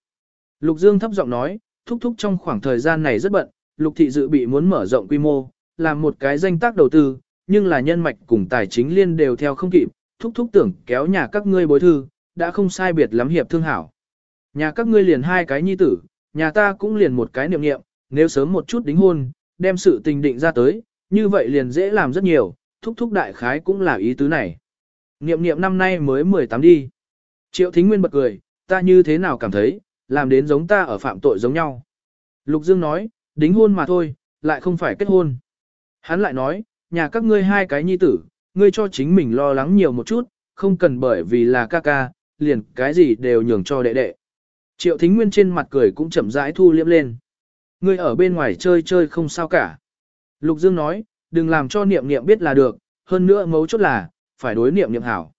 Lục Dương thấp giọng nói, thúc thúc trong khoảng thời gian này rất bận, lục thị dự bị muốn mở rộng quy mô, làm một cái danh tác đầu tư, nhưng là nhân mạch cùng tài chính liên đều theo không kịp, thúc thúc tưởng kéo nhà các ngươi bối thư, đã không sai biệt lắm hiệp thương hảo. Nhà các ngươi liền hai cái nhi tử, nhà ta cũng liền một cái niệm niệm, nếu sớm một chút đính hôn, đem sự tình định ra tới, như vậy liền dễ làm rất nhiều, thúc thúc đại khái cũng là ý tứ này. Niệm niệm năm nay mới 18 đi. Triệu Thính Nguyên bật cười, ta như thế nào cảm thấy, làm đến giống ta ở phạm tội giống nhau. Lục Dương nói, đính hôn mà thôi, lại không phải kết hôn. Hắn lại nói, nhà các ngươi hai cái nhi tử, ngươi cho chính mình lo lắng nhiều một chút, không cần bởi vì là ca ca, liền cái gì đều nhường cho đệ đệ. Triệu Thính Nguyên trên mặt cười cũng chậm rãi thu liễm lên. Ngươi ở bên ngoài chơi chơi không sao cả. Lục Dương nói, đừng làm cho niệm niệm biết là được, hơn nữa mấu chốt là, phải đối niệm niệm hảo.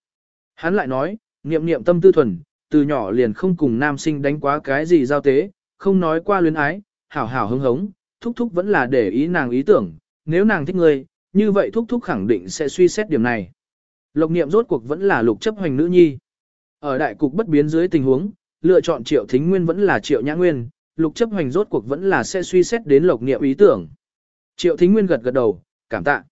Hắn lại nói, niệm niệm tâm tư thuần, từ nhỏ liền không cùng nam sinh đánh quá cái gì giao tế, không nói qua luyến ái, hảo hảo hứng hống, thúc thúc vẫn là để ý nàng ý tưởng, nếu nàng thích ngươi, như vậy thúc thúc khẳng định sẽ suy xét điểm này. Lộc niệm rốt cuộc vẫn là lục chấp hoành nữ nhi. Ở đại cục bất biến dưới tình huống, lựa chọn triệu thính nguyên vẫn là triệu nhã nguyên, lục chấp hành rốt cuộc vẫn là sẽ suy xét đến lộc niệm ý tưởng. Triệu Thính Nguyên gật gật đầu, cảm tạ.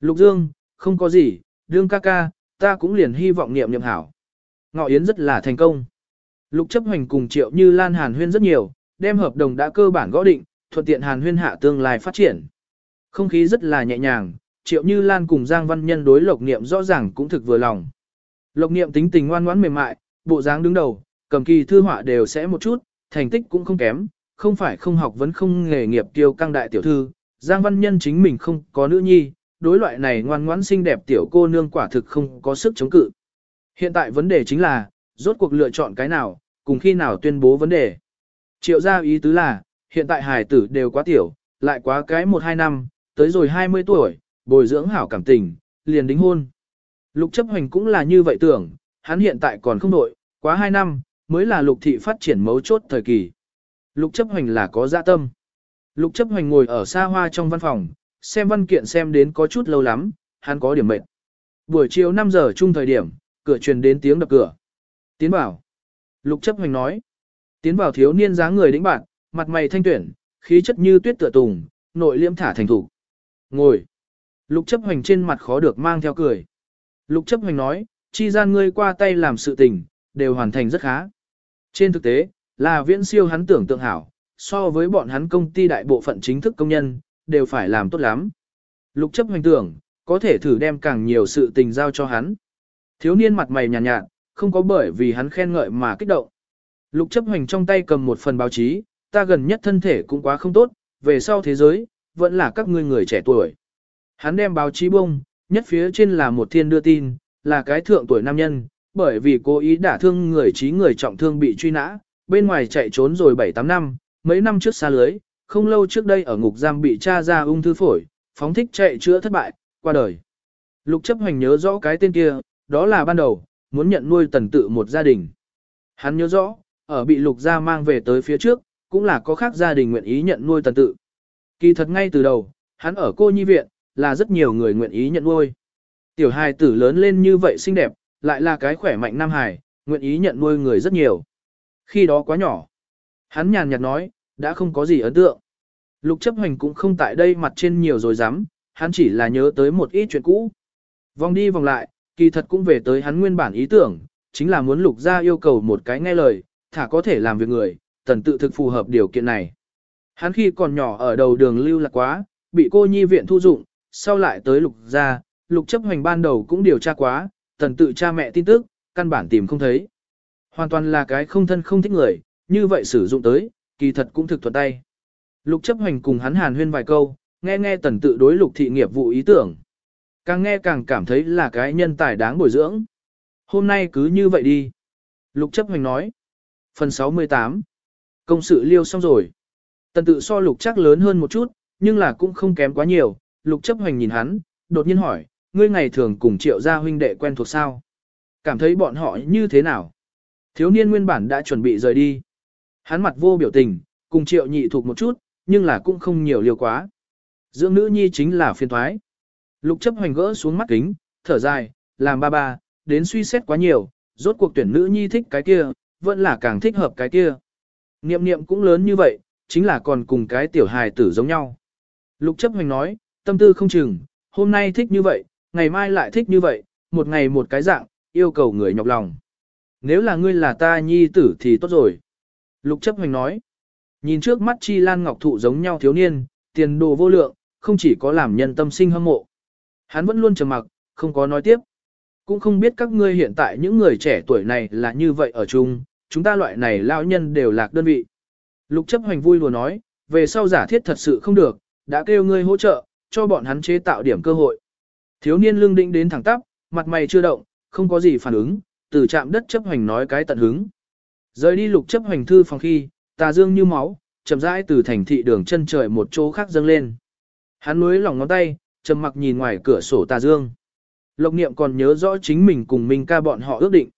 Lục Dương, không có gì, đương ca ca, ta cũng liền hy vọng niệm niệm hảo. Ngọ Yến rất là thành công. Lục chấp hành cùng Triệu Như Lan Hàn Huyên rất nhiều, đem hợp đồng đã cơ bản gõ định, thuận tiện Hàn Huyên hạ tương lai phát triển. Không khí rất là nhẹ nhàng, Triệu Như Lan cùng Giang Văn Nhân đối Lộc Niệm rõ ràng cũng thực vừa lòng. Lộc Niệm tính tình ngoan ngoãn mềm mại, bộ dáng đứng đầu, cầm kỳ thư họa đều sẽ một chút, thành tích cũng không kém, không phải không học vẫn không nghề nghiệp tiêu căng đại tiểu thư. Giang Văn Nhân chính mình không có nữ nhi, đối loại này ngoan ngoãn xinh đẹp tiểu cô nương quả thực không có sức chống cự. Hiện tại vấn đề chính là, rốt cuộc lựa chọn cái nào, cùng khi nào tuyên bố vấn đề. Triệu gia ý tứ là, hiện tại hài tử đều quá tiểu, lại quá cái 1-2 năm, tới rồi 20 tuổi, bồi dưỡng hảo cảm tình, liền đính hôn. Lục chấp hành cũng là như vậy tưởng, hắn hiện tại còn không đội, quá 2 năm, mới là lục thị phát triển mấu chốt thời kỳ. Lục chấp hành là có dạ tâm. Lục chấp hành ngồi ở xa hoa trong văn phòng, xem văn kiện xem đến có chút lâu lắm, hắn có điểm mệt. Buổi chiều 5 giờ chung thời điểm, cửa truyền đến tiếng đập cửa. Tiến bảo. Lục chấp hành nói. Tiến bảo thiếu niên dáng người đĩnh bạn, mặt mày thanh tuyển, khí chất như tuyết tựa tùng, nội liêm thả thành thủ. Ngồi. Lục chấp hành trên mặt khó được mang theo cười. Lục chấp hành nói, chi gian ngươi qua tay làm sự tình, đều hoàn thành rất khá. Trên thực tế, là viễn siêu hắn tưởng tượng hảo, so với bọn hắn công ty đại bộ phận chính thức công nhân, đều phải làm tốt lắm. Lục chấp hành tưởng, có thể thử đem càng nhiều sự tình giao cho hắn. Thiếu niên mặt mày nhàn nhạt, nhạt, không có bởi vì hắn khen ngợi mà kích động. Lục chấp hành trong tay cầm một phần báo chí, ta gần nhất thân thể cũng quá không tốt, về sau thế giới, vẫn là các ngươi người trẻ tuổi. Hắn đem báo chí bông, nhất phía trên là một thiên đưa tin, là cái thượng tuổi nam nhân, bởi vì cố ý đả thương người trí người trọng thương bị truy nã, bên ngoài chạy trốn rồi 7-8 năm, mấy năm trước xa lưới, không lâu trước đây ở ngục giam bị tra ra ung thư phổi, phóng thích chạy chữa thất bại, qua đời. Lục chấp hành nhớ rõ cái tên kia, đó là ban đầu, muốn nhận nuôi tần tự một gia đình. Hắn nhớ rõ, ở bị lục gia mang về tới phía trước, cũng là có khác gia đình nguyện ý nhận nuôi tần tự. Kỳ thật ngay từ đầu, hắn ở cô nhi viện, là rất nhiều người nguyện ý nhận nuôi. Tiểu hài tử lớn lên như vậy xinh đẹp, lại là cái khỏe mạnh nam hài, nguyện ý nhận nuôi người rất nhiều. Khi đó quá nhỏ. Hắn nhàn nhạt nói, đã không có gì ấn tượng. Lục chấp hành cũng không tại đây mặt trên nhiều rồi dám, hắn chỉ là nhớ tới một ít chuyện cũ. Vòng đi vòng lại, kỳ thật cũng về tới hắn nguyên bản ý tưởng, chính là muốn lục ra yêu cầu một cái nghe lời, thả có thể làm việc người, tần tự thực phù hợp điều kiện này. Hắn khi còn nhỏ ở đầu đường lưu lạc quá, bị cô nhi viện thu dụng, sau lại tới lục ra, lục chấp hành ban đầu cũng điều tra quá, tần tự cha mẹ tin tức, căn bản tìm không thấy. Hoàn toàn là cái không thân không thích người, như vậy sử dụng tới, kỳ thật cũng thực thuận tay. Lục chấp hành cùng hắn hàn huyên vài câu, nghe nghe tần tự đối lục thị nghiệp vụ ý tưởng. Càng nghe càng cảm thấy là cái nhân tài đáng bồi dưỡng. Hôm nay cứ như vậy đi. Lục chấp hành nói. Phần 68. Công sự liêu xong rồi. Tần tự so lục chắc lớn hơn một chút, nhưng là cũng không kém quá nhiều. Lục chấp hành nhìn hắn, đột nhiên hỏi, ngươi ngày thường cùng triệu gia huynh đệ quen thuộc sao? Cảm thấy bọn họ như thế nào? Thiếu niên nguyên bản đã chuẩn bị rời đi. Hắn mặt vô biểu tình, cùng triệu nhị thuộc một chút, nhưng là cũng không nhiều liều quá. Dưỡng nữ nhi chính là phiền thoái. Lục chấp hoành gỡ xuống mắt kính, thở dài, làm ba ba, đến suy xét quá nhiều, rốt cuộc tuyển nữ nhi thích cái kia, vẫn là càng thích hợp cái kia. Niệm niệm cũng lớn như vậy, chính là còn cùng cái tiểu hài tử giống nhau. Lục chấp hoành nói, tâm tư không chừng, hôm nay thích như vậy, ngày mai lại thích như vậy, một ngày một cái dạng, yêu cầu người nhọc lòng. Nếu là ngươi là ta nhi tử thì tốt rồi. Lục chấp hoành nói, nhìn trước mắt chi lan ngọc thụ giống nhau thiếu niên, tiền đồ vô lượng, không chỉ có làm nhân tâm sinh hâm mộ. Hắn vẫn luôn trầm mặc, không có nói tiếp. Cũng không biết các ngươi hiện tại những người trẻ tuổi này là như vậy ở chung, chúng ta loại này lao nhân đều lạc đơn vị. Lục chấp hoành vui lùa nói, về sau giả thiết thật sự không được, đã kêu ngươi hỗ trợ, cho bọn hắn chế tạo điểm cơ hội. Thiếu niên lương định đến thẳng tắp, mặt mày chưa động, không có gì phản ứng, từ chạm đất chấp hoành nói cái tận hứng. Rời đi lục chấp hoành thư phòng khi, tà dương như máu, chậm rãi từ thành thị đường chân trời một chỗ khác dâng lên. Hắn nuối lòng ngón tay, trầm mặc nhìn ngoài cửa sổ tà dương. Lộc niệm còn nhớ rõ chính mình cùng Minh ca bọn họ ước định.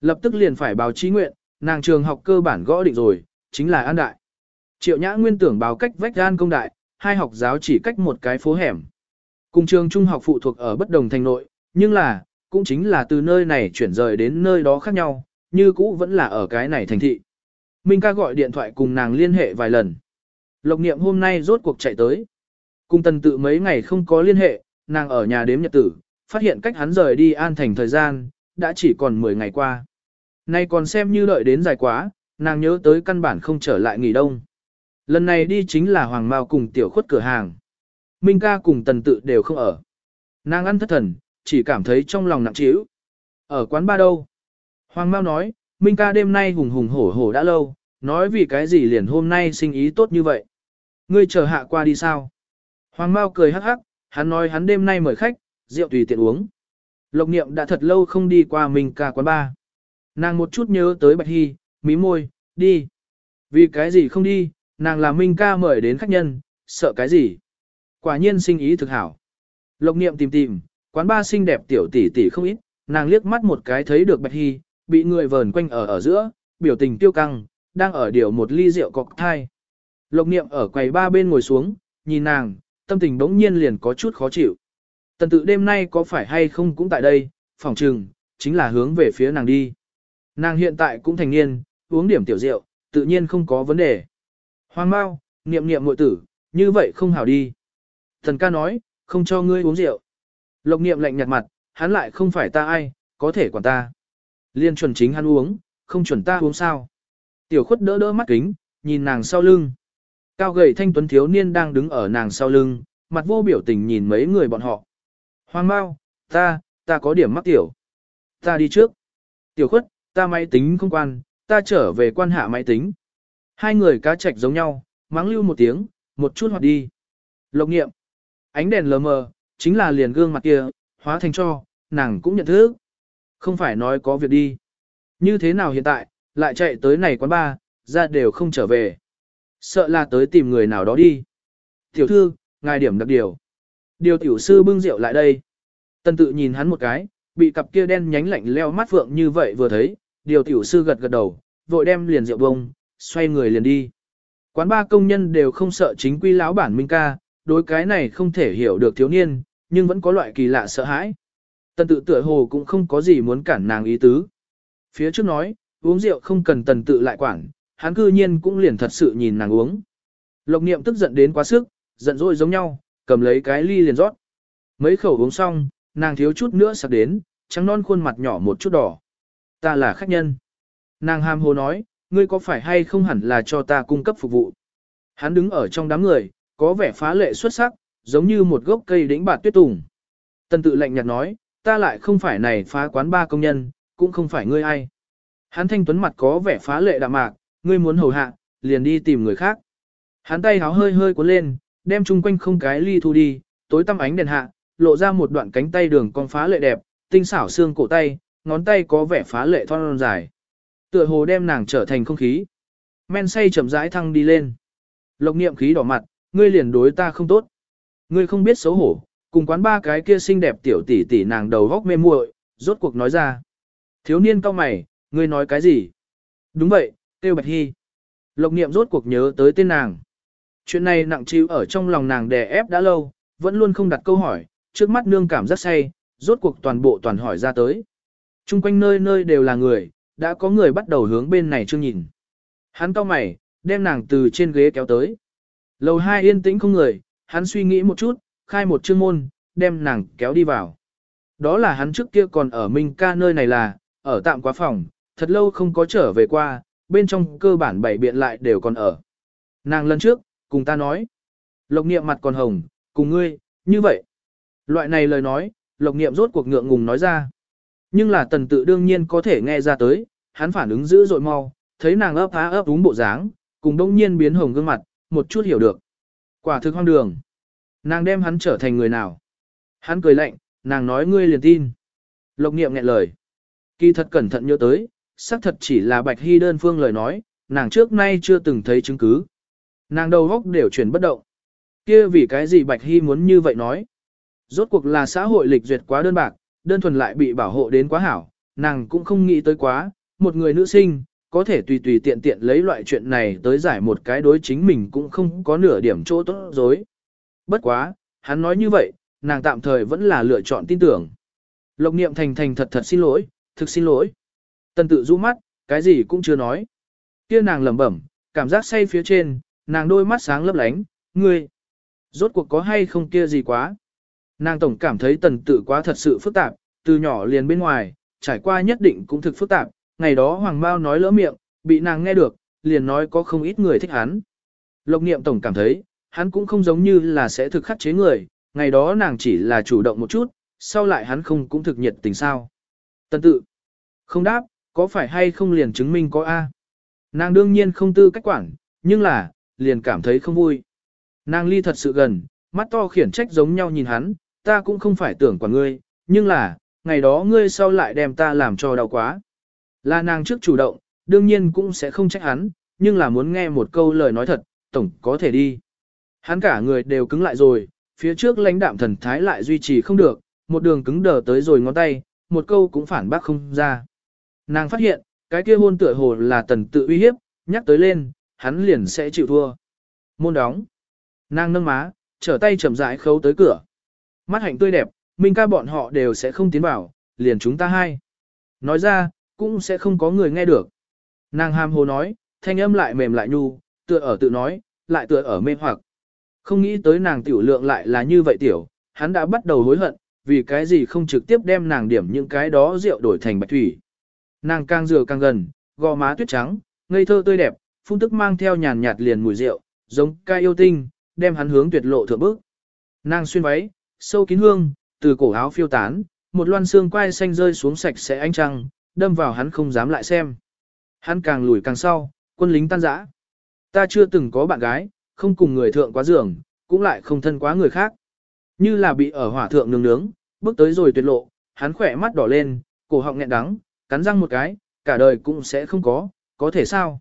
Lập tức liền phải báo chí nguyện, nàng trường học cơ bản gõ định rồi, chính là An Đại. Triệu Nhã nguyên tưởng báo cách vách An Công Đại, hai học giáo chỉ cách một cái phố hẻm. Cùng trường trung học phụ thuộc ở bất đồng thành nội, nhưng là, cũng chính là từ nơi này chuyển rời đến nơi đó khác nhau, như cũ vẫn là ở cái này thành thị. Minh ca gọi điện thoại cùng nàng liên hệ vài lần. Lộc niệm hôm nay rốt cuộc chạy tới. Cùng tần tự mấy ngày không có liên hệ, nàng ở nhà đếm nhật tử, phát hiện cách hắn rời đi an thành thời gian, đã chỉ còn 10 ngày qua. Nay còn xem như đợi đến dài quá, nàng nhớ tới căn bản không trở lại nghỉ đông. Lần này đi chính là Hoàng Mao cùng tiểu khuất cửa hàng. Minh ca cùng tần tự đều không ở. Nàng ăn thất thần, chỉ cảm thấy trong lòng nặng trĩu. Ở quán ba đâu? Hoàng Mao nói, Minh ca đêm nay hùng hùng hổ hổ đã lâu, nói vì cái gì liền hôm nay sinh ý tốt như vậy. Ngươi chờ hạ qua đi sao? Hoàng Mao cười hắc hắc, hắn nói hắn đêm nay mời khách, rượu tùy tiện uống. Lộc niệm đã thật lâu không đi qua Minh ca quán ba. Nàng một chút nhớ tới Bạch Hy, mí môi, đi. Vì cái gì không đi, nàng là Minh ca mời đến khách nhân, sợ cái gì. Quả nhiên sinh ý thực hảo. Lộc niệm tìm tìm, quán ba xinh đẹp tiểu tỷ tỷ không ít, nàng liếc mắt một cái thấy được Bạch Hy, bị người vờn quanh ở ở giữa, biểu tình tiêu căng, đang ở điều một ly rượu cọc thai. Lộc niệm ở quầy ba bên ngồi xuống, nhìn nàng, tâm tình bỗng nhiên liền có chút khó chịu. Tần tự đêm nay có phải hay không cũng tại đây, phòng trừng, chính là hướng về phía nàng đi. Nàng hiện tại cũng thành niên, uống điểm tiểu rượu, tự nhiên không có vấn đề. Hoàng Mao, niệm niệm muội tử, như vậy không hảo đi. Thần ca nói, không cho ngươi uống rượu. Lộc niệm lạnh nhạt mặt, hắn lại không phải ta ai, có thể quản ta. Liên chuẩn chính hắn uống, không chuẩn ta uống sao. Tiểu khuất đỡ đỡ mắt kính, nhìn nàng sau lưng. Cao gầy thanh tuấn thiếu niên đang đứng ở nàng sau lưng, mặt vô biểu tình nhìn mấy người bọn họ. Hoàng Mao, ta, ta có điểm mắc tiểu. Ta đi trước. Tiểu khuất, ta máy tính không quan, ta trở về quan hạ máy tính. Hai người cá chạch giống nhau, mắng lưu một tiếng, một chút hoạt đi. Lộc nghiệm. Ánh đèn lờ mờ, chính là liền gương mặt kia, hóa thành cho, nàng cũng nhận thức. Không phải nói có việc đi. Như thế nào hiện tại, lại chạy tới này quán ba, ra đều không trở về. Sợ là tới tìm người nào đó đi. Tiểu thư, ngài điểm đặc điều. Điều tiểu sư bưng rượu lại đây. Tân tự nhìn hắn một cái, bị cặp kia đen nhánh lạnh leo mắt phượng như vậy vừa thấy, điều tiểu sư gật gật đầu, vội đem liền rượu bông, xoay người liền đi. Quán ba công nhân đều không sợ chính quy lão bản minh ca, đối cái này không thể hiểu được thiếu niên, nhưng vẫn có loại kỳ lạ sợ hãi. Tần tự tựa hồ cũng không có gì muốn cản nàng ý tứ. Phía trước nói, uống rượu không cần tần tự lại quản, hắn cư nhiên cũng liền thật sự nhìn nàng uống. Lộc niệm tức giận đến quá sức, giận dỗi giống nhau, cầm lấy cái ly liền rót. Mấy khẩu uống xong, nàng thiếu chút nữa sặc đến, trắng non khuôn mặt nhỏ một chút đỏ. Ta là khách nhân. Nàng ham hồ nói, ngươi có phải hay không hẳn là cho ta cung cấp phục vụ. Hắn đứng ở trong đám người, có vẻ phá lệ xuất sắc, giống như một gốc cây đỉnh bạt tuyết tùng. Tần tự lạnh nhạt nói, ta lại không phải này phá quán ba công nhân, cũng không phải ngươi ai. Hắn thanh tuấn mặt có vẻ phá lệ đạm mạc, ngươi muốn hầu hạ, liền đi tìm người khác. Hắn tay háo hơi hơi cuốn lên, đem chung quanh không cái ly thu đi, tối tăm ánh đèn hạ, lộ ra một đoạn cánh tay đường con phá lệ đẹp, tinh xảo xương cổ tay, ngón tay có vẻ phá lệ thon dài. Tựa hồ đem nàng trở thành không khí. Men say chậm rãi thăng đi lên. Lộc niệm khí đỏ mặt, ngươi liền đối ta không tốt. Ngươi không biết xấu hổ, cùng quán ba cái kia xinh đẹp tiểu tỷ tỷ nàng đầu góc mê muội, rốt cuộc nói ra. Thiếu niên cao mày, ngươi nói cái gì? Đúng vậy, tiêu bạch hy. Lộc niệm rốt cuộc nhớ tới tên nàng. Chuyện này nặng chịu ở trong lòng nàng đè ép đã lâu, vẫn luôn không đặt câu hỏi, trước mắt nương cảm rất say, rốt cuộc toàn bộ toàn hỏi ra tới. Trung quanh nơi nơi đều là người, đã có người bắt đầu hướng bên này chưa nhìn. Hắn cau mày, đem nàng từ trên ghế kéo tới. Lầu hai yên tĩnh không người, hắn suy nghĩ một chút, khai một chương môn, đem nàng kéo đi vào. Đó là hắn trước kia còn ở Minh ca nơi này là, ở tạm quá phòng, thật lâu không có trở về qua, bên trong cơ bản bảy biện lại đều còn ở. Nàng lần trước, cùng ta nói. Lộc niệm mặt còn hồng, cùng ngươi, như vậy. Loại này lời nói, lộc niệm rốt cuộc ngượng ngùng nói ra. Nhưng là tần tự đương nhiên có thể nghe ra tới, hắn phản ứng dữ dội mau, thấy nàng ấp á ấp đúng bộ dáng, cùng đông nhiên biến hồng gương mặt, một chút hiểu được. Quả thực hoang đường. Nàng đem hắn trở thành người nào? Hắn cười lạnh, nàng nói ngươi liền tin. Lộc niệm nghẹn lời. Kỳ thật cẩn thận nhớ tới, xác thật chỉ là Bạch Hy đơn phương lời nói, nàng trước nay chưa từng thấy chứng cứ. Nàng đầu góc đều chuyển bất động. Kia vì cái gì Bạch Hy muốn như vậy nói? Rốt cuộc là xã hội lịch duyệt quá đơn bạc, đơn thuần lại bị bảo hộ đến quá hảo, nàng cũng không nghĩ tới quá, một người nữ sinh, có thể tùy tùy tiện tiện lấy loại chuyện này tới giải một cái đối chính mình cũng không có nửa điểm chỗ tốt dối. Bất quá, hắn nói như vậy, nàng tạm thời vẫn là lựa chọn tin tưởng. Lộc niệm thành thành thật thật xin lỗi, thực xin lỗi. Tần tự rũ mắt, cái gì cũng chưa nói. Kia nàng lẩm bẩm, cảm giác say phía trên, nàng đôi mắt sáng lấp lánh, ngươi, rốt cuộc có hay không kia gì quá. Nàng tổng cảm thấy tần tự quá thật sự phức tạp, từ nhỏ liền bên ngoài, trải qua nhất định cũng thực phức tạp, ngày đó Hoàng Mao nói lỡ miệng, bị nàng nghe được, liền nói có không ít người thích hắn. Lộc niệm tổng cảm thấy, hắn cũng không giống như là sẽ thực khắc chế người, ngày đó nàng chỉ là chủ động một chút, sau lại hắn không cũng thực nhiệt tình sao. Tần tự, không đáp, có phải hay không liền chứng minh có A. Nàng đương nhiên không tư cách quản, nhưng là, liền cảm thấy không vui. Nàng ly thật sự gần, mắt to khiển trách giống nhau nhìn hắn, ta cũng không phải tưởng quản ngươi, nhưng là, ngày đó ngươi sau lại đem ta làm cho đau quá. Là nàng trước chủ động, đương nhiên cũng sẽ không trách hắn, nhưng là muốn nghe một câu lời nói thật, tổng có thể đi. Hắn cả người đều cứng lại rồi, phía trước lãnh đạm thần thái lại duy trì không được, một đường cứng đờ tới rồi ngón tay, một câu cũng phản bác không ra. Nàng phát hiện, cái kia hôn tựa hồ là tần tự uy hiếp, nhắc tới lên, hắn liền sẽ chịu thua. Môn đóng. Nàng nâng má, trở tay chậm rãi khấu tới cửa. Mắt hạnh tươi đẹp, Minh ca bọn họ đều sẽ không tiến vào, liền chúng ta hai. Nói ra, cũng sẽ không có người nghe được. Nàng ham hồ nói, thanh âm lại mềm lại nhu, tựa ở tự nói, lại tựa ở mê hoặc. Không nghĩ tới nàng tiểu lượng lại là như vậy tiểu, hắn đã bắt đầu hối hận, vì cái gì không trực tiếp đem nàng điểm những cái đó rượu đổi thành bạch thủy. Nàng càng rửa càng gần, gò má tuyết trắng, ngây thơ tươi đẹp, phun tức mang theo nhàn nhạt liền mùi rượu, giống ca yêu tinh, đem hắn hướng tuyệt lộ thượng bước. Nàng xuyên váy, sâu kín hương, từ cổ áo phiêu tán, một loan xương quai xanh rơi xuống sạch sẽ ánh trăng, đâm vào hắn không dám lại xem. Hắn càng lùi càng sau, quân lính tan rã. Ta chưa từng có bạn gái, không cùng người thượng quá giường, cũng lại không thân quá người khác. Như là bị ở hỏa thượng nướng nướng, bước tới rồi tuyệt lộ, hắn khỏe mắt đỏ lên, cổ họng nghẹn đắng, cắn răng một cái, cả đời cũng sẽ không có, có thể sao?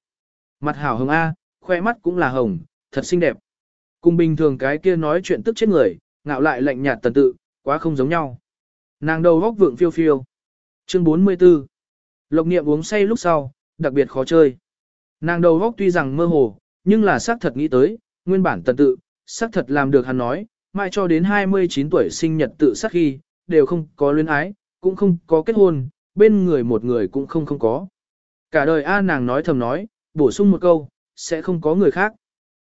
Mặt hảo hồng A, khoe mắt cũng là hồng, thật xinh đẹp. Cùng bình thường cái kia nói chuyện tức chết người, ngạo lại lạnh nhạt tần tự, quá không giống nhau. Nàng đầu góc vượng phiêu phiêu. Chương 44 Lộc niệm uống say lúc sau, đặc biệt khó chơi. Nàng đầu góc tuy rằng mơ hồ, nhưng là xác thật nghĩ tới, nguyên bản tần tự, xác thật làm được hắn nói, mãi cho đến 29 tuổi sinh nhật tự sắc khi, đều không có luyến ái, cũng không có kết hôn, bên người một người cũng không không có. Cả đời A nàng nói thầm nói, bổ sung một câu, sẽ không có người khác.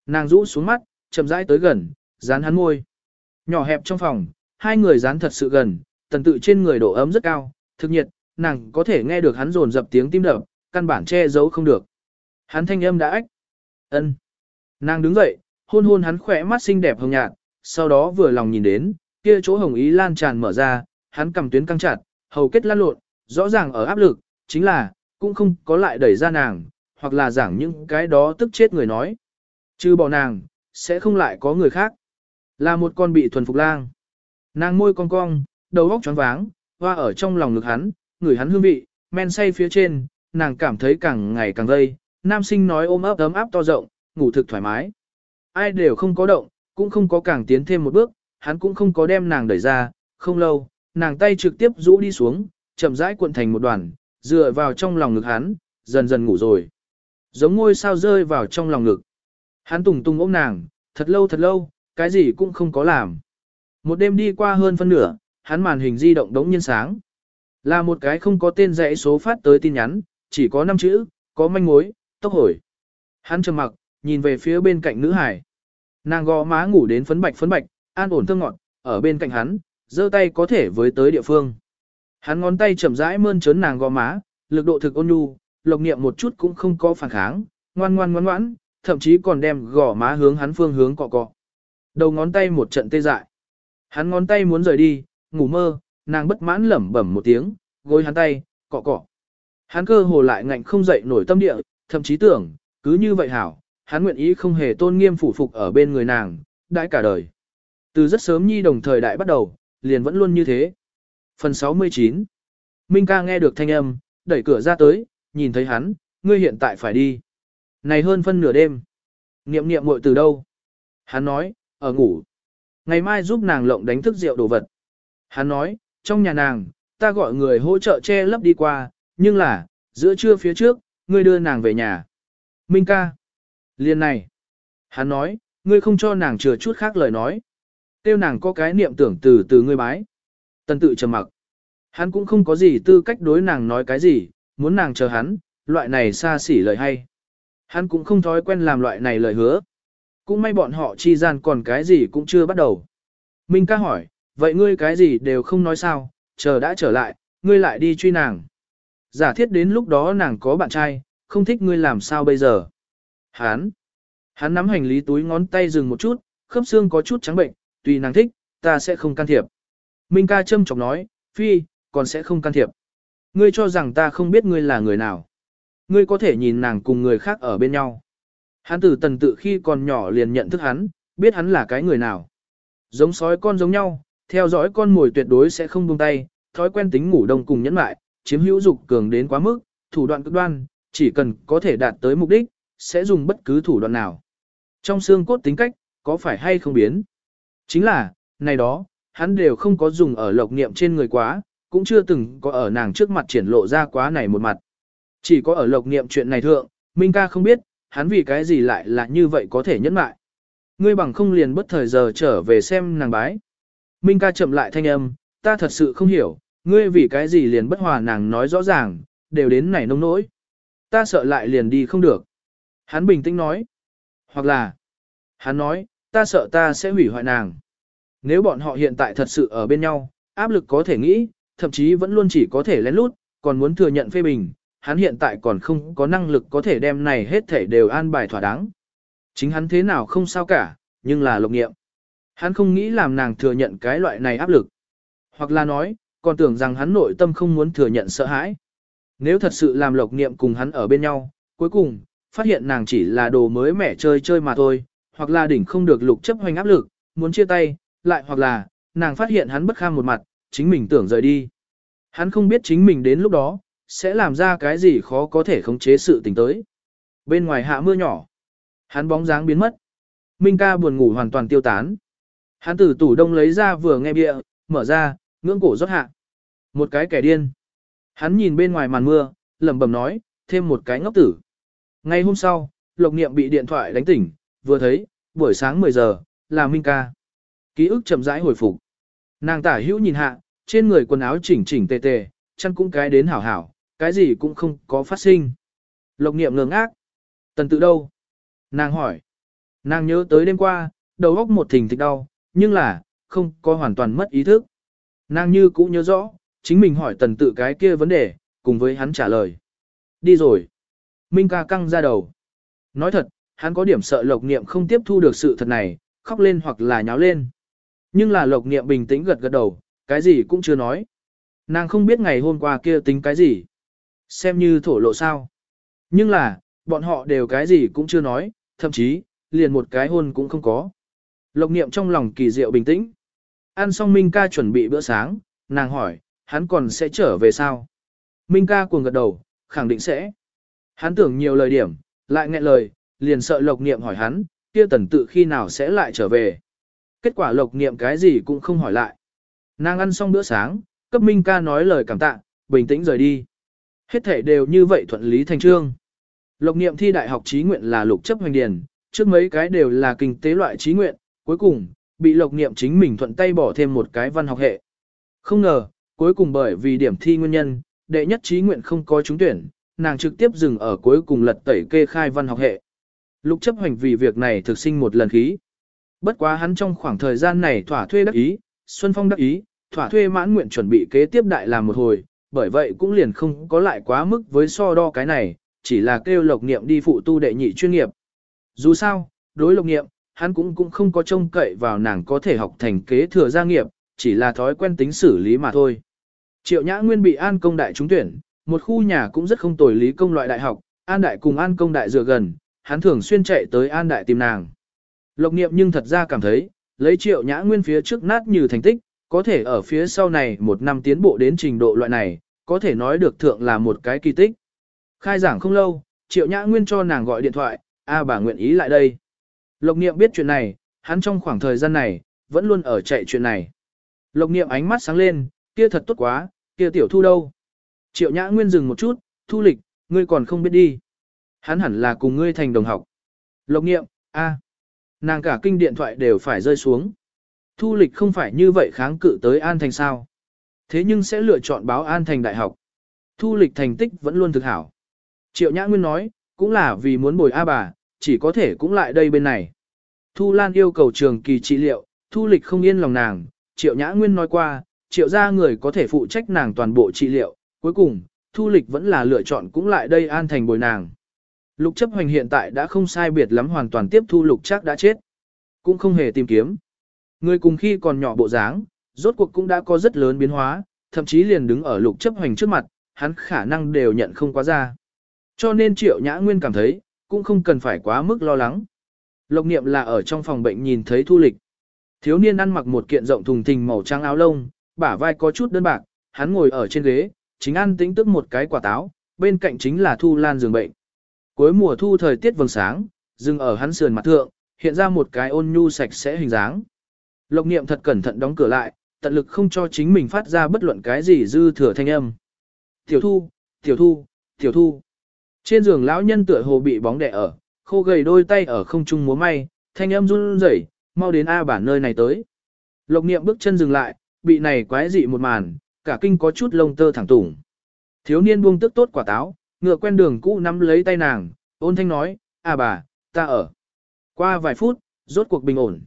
Nàng rũ xuống mắt, chậm rãi tới gần, dán hắn môi. Nhỏ hẹp trong phòng, hai người dán thật sự gần, tần tự trên người độ ấm rất cao, thực nhiệt, nàng có thể nghe được hắn rồn dập tiếng tim đập, căn bản che giấu không được. Hắn thanh âm đã ách. ân. Nàng đứng dậy, hôn hôn hắn khỏe mắt xinh đẹp hồng nhạt, sau đó vừa lòng nhìn đến, kia chỗ hồng ý lan tràn mở ra, hắn cầm tuyến căng chặt, hầu kết lan lộn, rõ ràng ở áp lực, chính là, cũng không có lại đẩy ra nàng, hoặc là giảng những cái đó tức chết người nói. Chứ bỏ nàng, sẽ không lại có người khác. Là một con bị thuần phục lang. Nàng môi cong cong, đầu óc choáng váng, hoa ở trong lòng ngực hắn, người hắn hương vị, men say phía trên, nàng cảm thấy càng ngày càng gây. Nam sinh nói ôm ấp ấm áp to rộng, ngủ thực thoải mái. Ai đều không có động, cũng không có càng tiến thêm một bước, hắn cũng không có đem nàng đẩy ra, không lâu, nàng tay trực tiếp rũ đi xuống, chậm rãi cuộn thành một đoàn, dựa vào trong lòng ngực hắn, dần dần ngủ rồi. Giống ngôi sao rơi vào trong lòng ngực. Hắn tùng tùng ôm nàng, thật lâu thật lâu, cái gì cũng không có làm. Một đêm đi qua hơn phân nửa, hắn màn hình di động đống nhiên sáng. Là một cái không có tên dãy số phát tới tin nhắn, chỉ có 5 chữ, có manh mối, tốc hồi. Hắn trầm mặc, nhìn về phía bên cạnh nữ hải. Nàng gò má ngủ đến phấn bạch phấn bạch, an ổn thơ ngọt, ở bên cạnh hắn, giơ tay có thể với tới địa phương. Hắn ngón tay chậm rãi mơn trớn nàng gò má, lực độ thực ôn nhu, lộc niệm một chút cũng không có phản kháng, ngoan ngoan ngoan ngoãn, thậm chí còn đem gò má hướng hắn phương hướng cọ cọ. Đầu ngón tay một trận tê dại. Hắn ngón tay muốn rời đi, ngủ mơ, nàng bất mãn lẩm bẩm một tiếng, gối hắn tay, cọ cọ. Hắn cơ hồ lại ngạnh không dậy nổi tâm địa, thậm chí tưởng, cứ như vậy hảo, hắn nguyện ý không hề tôn nghiêm phủ phục ở bên người nàng, đãi cả đời. Từ rất sớm nhi đồng thời đại bắt đầu, liền vẫn luôn như thế. Phần 69 Minh ca nghe được thanh âm, đẩy cửa ra tới, nhìn thấy hắn, ngươi hiện tại phải đi. Này hơn phân nửa đêm. Niệm niệm muội từ đâu? Hắn nói, ở ngủ. Ngày mai giúp nàng lộng đánh thức rượu đồ vật. Hắn nói, trong nhà nàng, ta gọi người hỗ trợ che lấp đi qua, nhưng là, giữa trưa phía trước, ngươi đưa nàng về nhà. Minh ca. Liên này. Hắn nói, ngươi không cho nàng chừa chút khác lời nói. Tiêu nàng có cái niệm tưởng từ từ ngươi bái. Tần tự trầm mặc. Hắn cũng không có gì tư cách đối nàng nói cái gì, muốn nàng chờ hắn, loại này xa xỉ lời hay. Hắn cũng không thói quen làm loại này lời hứa. Cũng may bọn họ chi gian còn cái gì cũng chưa bắt đầu. Minh ca hỏi, vậy ngươi cái gì đều không nói sao, chờ đã trở lại, ngươi lại đi truy nàng. Giả thiết đến lúc đó nàng có bạn trai, không thích ngươi làm sao bây giờ. Hắn, hắn nắm hành lý túi ngón tay dừng một chút, khớp xương có chút trắng bệnh, tùy nàng thích, ta sẽ không can thiệp. Minh ca châm chọc nói, phi, còn sẽ không can thiệp. Ngươi cho rằng ta không biết ngươi là người nào. Ngươi có thể nhìn nàng cùng người khác ở bên nhau. Hắn từ tần tự khi còn nhỏ liền nhận thức hắn, biết hắn là cái người nào. Giống sói con giống nhau, theo dõi con mồi tuyệt đối sẽ không buông tay, thói quen tính ngủ đông cùng nhẫn mại, chiếm hữu dục cường đến quá mức, thủ đoạn cực đoan, chỉ cần có thể đạt tới mục đích, sẽ dùng bất cứ thủ đoạn nào. Trong xương cốt tính cách, có phải hay không biến? Chính là, này đó, hắn đều không có dùng ở lộc niệm trên người quá, cũng chưa từng có ở nàng trước mặt triển lộ ra quá này một mặt. Chỉ có ở lộc niệm chuyện này thượng, Minh ca không biết, hắn vì cái gì lại là như vậy có thể nhẫn mại. Ngươi bằng không liền bất thời giờ trở về xem nàng bái. Minh ca chậm lại thanh âm, ta thật sự không hiểu, ngươi vì cái gì liền bất hòa nàng nói rõ ràng, đều đến này nông nỗi. Ta sợ lại liền đi không được. Hắn bình tĩnh nói. Hoặc là, hắn nói, ta sợ ta sẽ hủy hoại nàng. Nếu bọn họ hiện tại thật sự ở bên nhau, áp lực có thể nghĩ, thậm chí vẫn luôn chỉ có thể lén lút, còn muốn thừa nhận phê bình, hắn hiện tại còn không có năng lực có thể đem này hết thể đều an bài thỏa đáng. Chính hắn thế nào không sao cả, nhưng là lục nghiệm. Hắn không nghĩ làm nàng thừa nhận cái loại này áp lực. Hoặc là nói, còn tưởng rằng hắn nội tâm không muốn thừa nhận sợ hãi. Nếu thật sự làm lộc niệm cùng hắn ở bên nhau, cuối cùng, phát hiện nàng chỉ là đồ mới mẻ chơi chơi mà thôi, hoặc là đỉnh không được lục chấp hoành áp lực, muốn chia tay, lại hoặc là, nàng phát hiện hắn bất kham một mặt, chính mình tưởng rời đi. Hắn không biết chính mình đến lúc đó, sẽ làm ra cái gì khó có thể khống chế sự tình tới. Bên ngoài hạ mưa nhỏ, hắn bóng dáng biến mất. Minh ca buồn ngủ hoàn toàn tiêu tán. Hắn từ tủ đông lấy ra vừa nghe bịa mở ra, ngưỡng cổ rót hạ. Một cái kẻ điên. Hắn nhìn bên ngoài màn mưa, lẩm bẩm nói, thêm một cái ngốc tử. Ngay hôm sau, Lộc Niệm bị điện thoại đánh tỉnh, vừa thấy, buổi sáng 10 giờ, là Minh ca. Ký ức chậm rãi hồi phục. Nàng tả hữu nhìn hạ, trên người quần áo chỉnh chỉnh tề tề, chân cũng cái đến hảo hảo, cái gì cũng không có phát sinh. Lộc Niệm ngơ ngác. Tần tự đâu? Nàng hỏi. Nàng nhớ tới đêm qua, đầu óc một thình thịch đau, nhưng là, không có hoàn toàn mất ý thức. Nàng như cũng nhớ rõ, chính mình hỏi tần tự cái kia vấn đề, cùng với hắn trả lời. Đi rồi. Minh ca căng ra đầu. Nói thật, hắn có điểm sợ lộc niệm không tiếp thu được sự thật này, khóc lên hoặc là nháo lên. Nhưng là lộc niệm bình tĩnh gật gật đầu, cái gì cũng chưa nói. Nàng không biết ngày hôm qua kia tính cái gì. Xem như thổ lộ sao. Nhưng là, bọn họ đều cái gì cũng chưa nói, thậm chí, liền một cái hôn cũng không có. Lộc niệm trong lòng kỳ diệu bình tĩnh. Ăn xong Minh ca chuẩn bị bữa sáng, nàng hỏi, hắn còn sẽ trở về sao? Minh ca cuồng gật đầu, khẳng định sẽ. Hắn tưởng nhiều lời điểm, lại nghẹn lời, liền sợ lộc niệm hỏi hắn, kia tần tự khi nào sẽ lại trở về. Kết quả lộc niệm cái gì cũng không hỏi lại. Nàng ăn xong bữa sáng, cấp Minh ca nói lời cảm tạ, bình tĩnh rời đi. Hết thể đều như vậy thuận lý thành trương. Lộc niệm thi đại học trí nguyện là lục chấp hoành điền, trước mấy cái đều là kinh tế loại trí nguyện, cuối cùng, bị lộc niệm chính mình thuận tay bỏ thêm một cái văn học hệ. Không ngờ, cuối cùng bởi vì điểm thi nguyên nhân, đệ nhất trí nguyện không có trúng tuyển, nàng trực tiếp dừng ở cuối cùng lật tẩy kê khai văn học hệ. Lục chấp hành vì việc này thực sinh một lần khí. Bất quá hắn trong khoảng thời gian này thỏa thuê đắc ý, Xuân Phong đắc ý, thỏa thuê mãn nguyện chuẩn bị kế tiếp đại làm một hồi, bởi vậy cũng liền không có lại quá mức với so đo cái này, chỉ là kêu lộc niệm đi phụ tu đệ nhị chuyên nghiệp. Dù sao, đối lộc niệm, hắn cũng cũng không có trông cậy vào nàng có thể học thành kế thừa gia nghiệp, chỉ là thói quen tính xử lý mà thôi. Triệu Nhã Nguyên bị An Công Đại trúng tuyển, một khu nhà cũng rất không tồi lý công loại đại học, An Đại cùng An Công Đại dựa gần, hắn thường xuyên chạy tới An Đại tìm nàng. Lộc niệm nhưng thật ra cảm thấy, lấy Triệu Nhã Nguyên phía trước nát như thành tích, có thể ở phía sau này một năm tiến bộ đến trình độ loại này, có thể nói được thượng là một cái kỳ tích. Khai giảng không lâu, Triệu Nhã Nguyên cho nàng gọi điện thoại, a bà nguyện ý lại đây. Lộc niệm biết chuyện này, hắn trong khoảng thời gian này, vẫn luôn ở chạy chuyện này. Lộc niệm ánh mắt sáng lên, kia thật tốt quá, kia tiểu thu đâu. Triệu nhã nguyên dừng một chút, thu lịch, ngươi còn không biết đi. Hắn hẳn là cùng ngươi thành đồng học. Lộc niệm, a, nàng cả kinh điện thoại đều phải rơi xuống. Thu lịch không phải như vậy kháng cự tới An Thành sao. Thế nhưng sẽ lựa chọn báo An Thành đại học. Thu lịch thành tích vẫn luôn thực hảo. Triệu Nhã Nguyên nói, cũng là vì muốn bồi A bà, chỉ có thể cũng lại đây bên này. Thu Lan yêu cầu trường kỳ trị liệu, thu lịch không yên lòng nàng, triệu nhã nguyên nói qua, triệu gia người có thể phụ trách nàng toàn bộ trị liệu, cuối cùng, thu lịch vẫn là lựa chọn cũng lại đây an thành bồi nàng. Lục chấp hoành hiện tại đã không sai biệt lắm hoàn toàn tiếp thu lục chắc đã chết. Cũng không hề tìm kiếm. Người cùng khi còn nhỏ bộ dáng, rốt cuộc cũng đã có rất lớn biến hóa, thậm chí liền đứng ở lục chấp hoành trước mặt, hắn khả năng đều nhận không quá ra. Cho nên triệu nhã nguyên cảm thấy, cũng không cần phải quá mức lo lắng. Lộc niệm là ở trong phòng bệnh nhìn thấy thu lịch. Thiếu niên ăn mặc một kiện rộng thùng thình màu trắng áo lông, bả vai có chút đơn bạc, hắn ngồi ở trên ghế, chính ăn tĩnh tức một cái quả táo, bên cạnh chính là thu lan giường bệnh. Cuối mùa thu thời tiết vầng sáng, dừng ở hắn sườn mặt thượng, hiện ra một cái ôn nhu sạch sẽ hình dáng. Lộc niệm thật cẩn thận đóng cửa lại, tận lực không cho chính mình phát ra bất luận cái gì dư thừa thanh âm. Tiểu thu, tiểu thu, tiểu thu. Trên giường lão nhân tựa hồ bị bóng đè ở, khô gầy đôi tay ở không trung múa may, thanh âm run rẩy, mau đến A bản nơi này tới. Lộc niệm bước chân dừng lại, bị này quái dị một màn, cả kinh có chút lông tơ thẳng tủng. Thiếu niên buông tức tốt quả táo, ngựa quen đường cũ nắm lấy tay nàng, ôn thanh nói, à bà, ta ở. Qua vài phút, rốt cuộc bình ổn.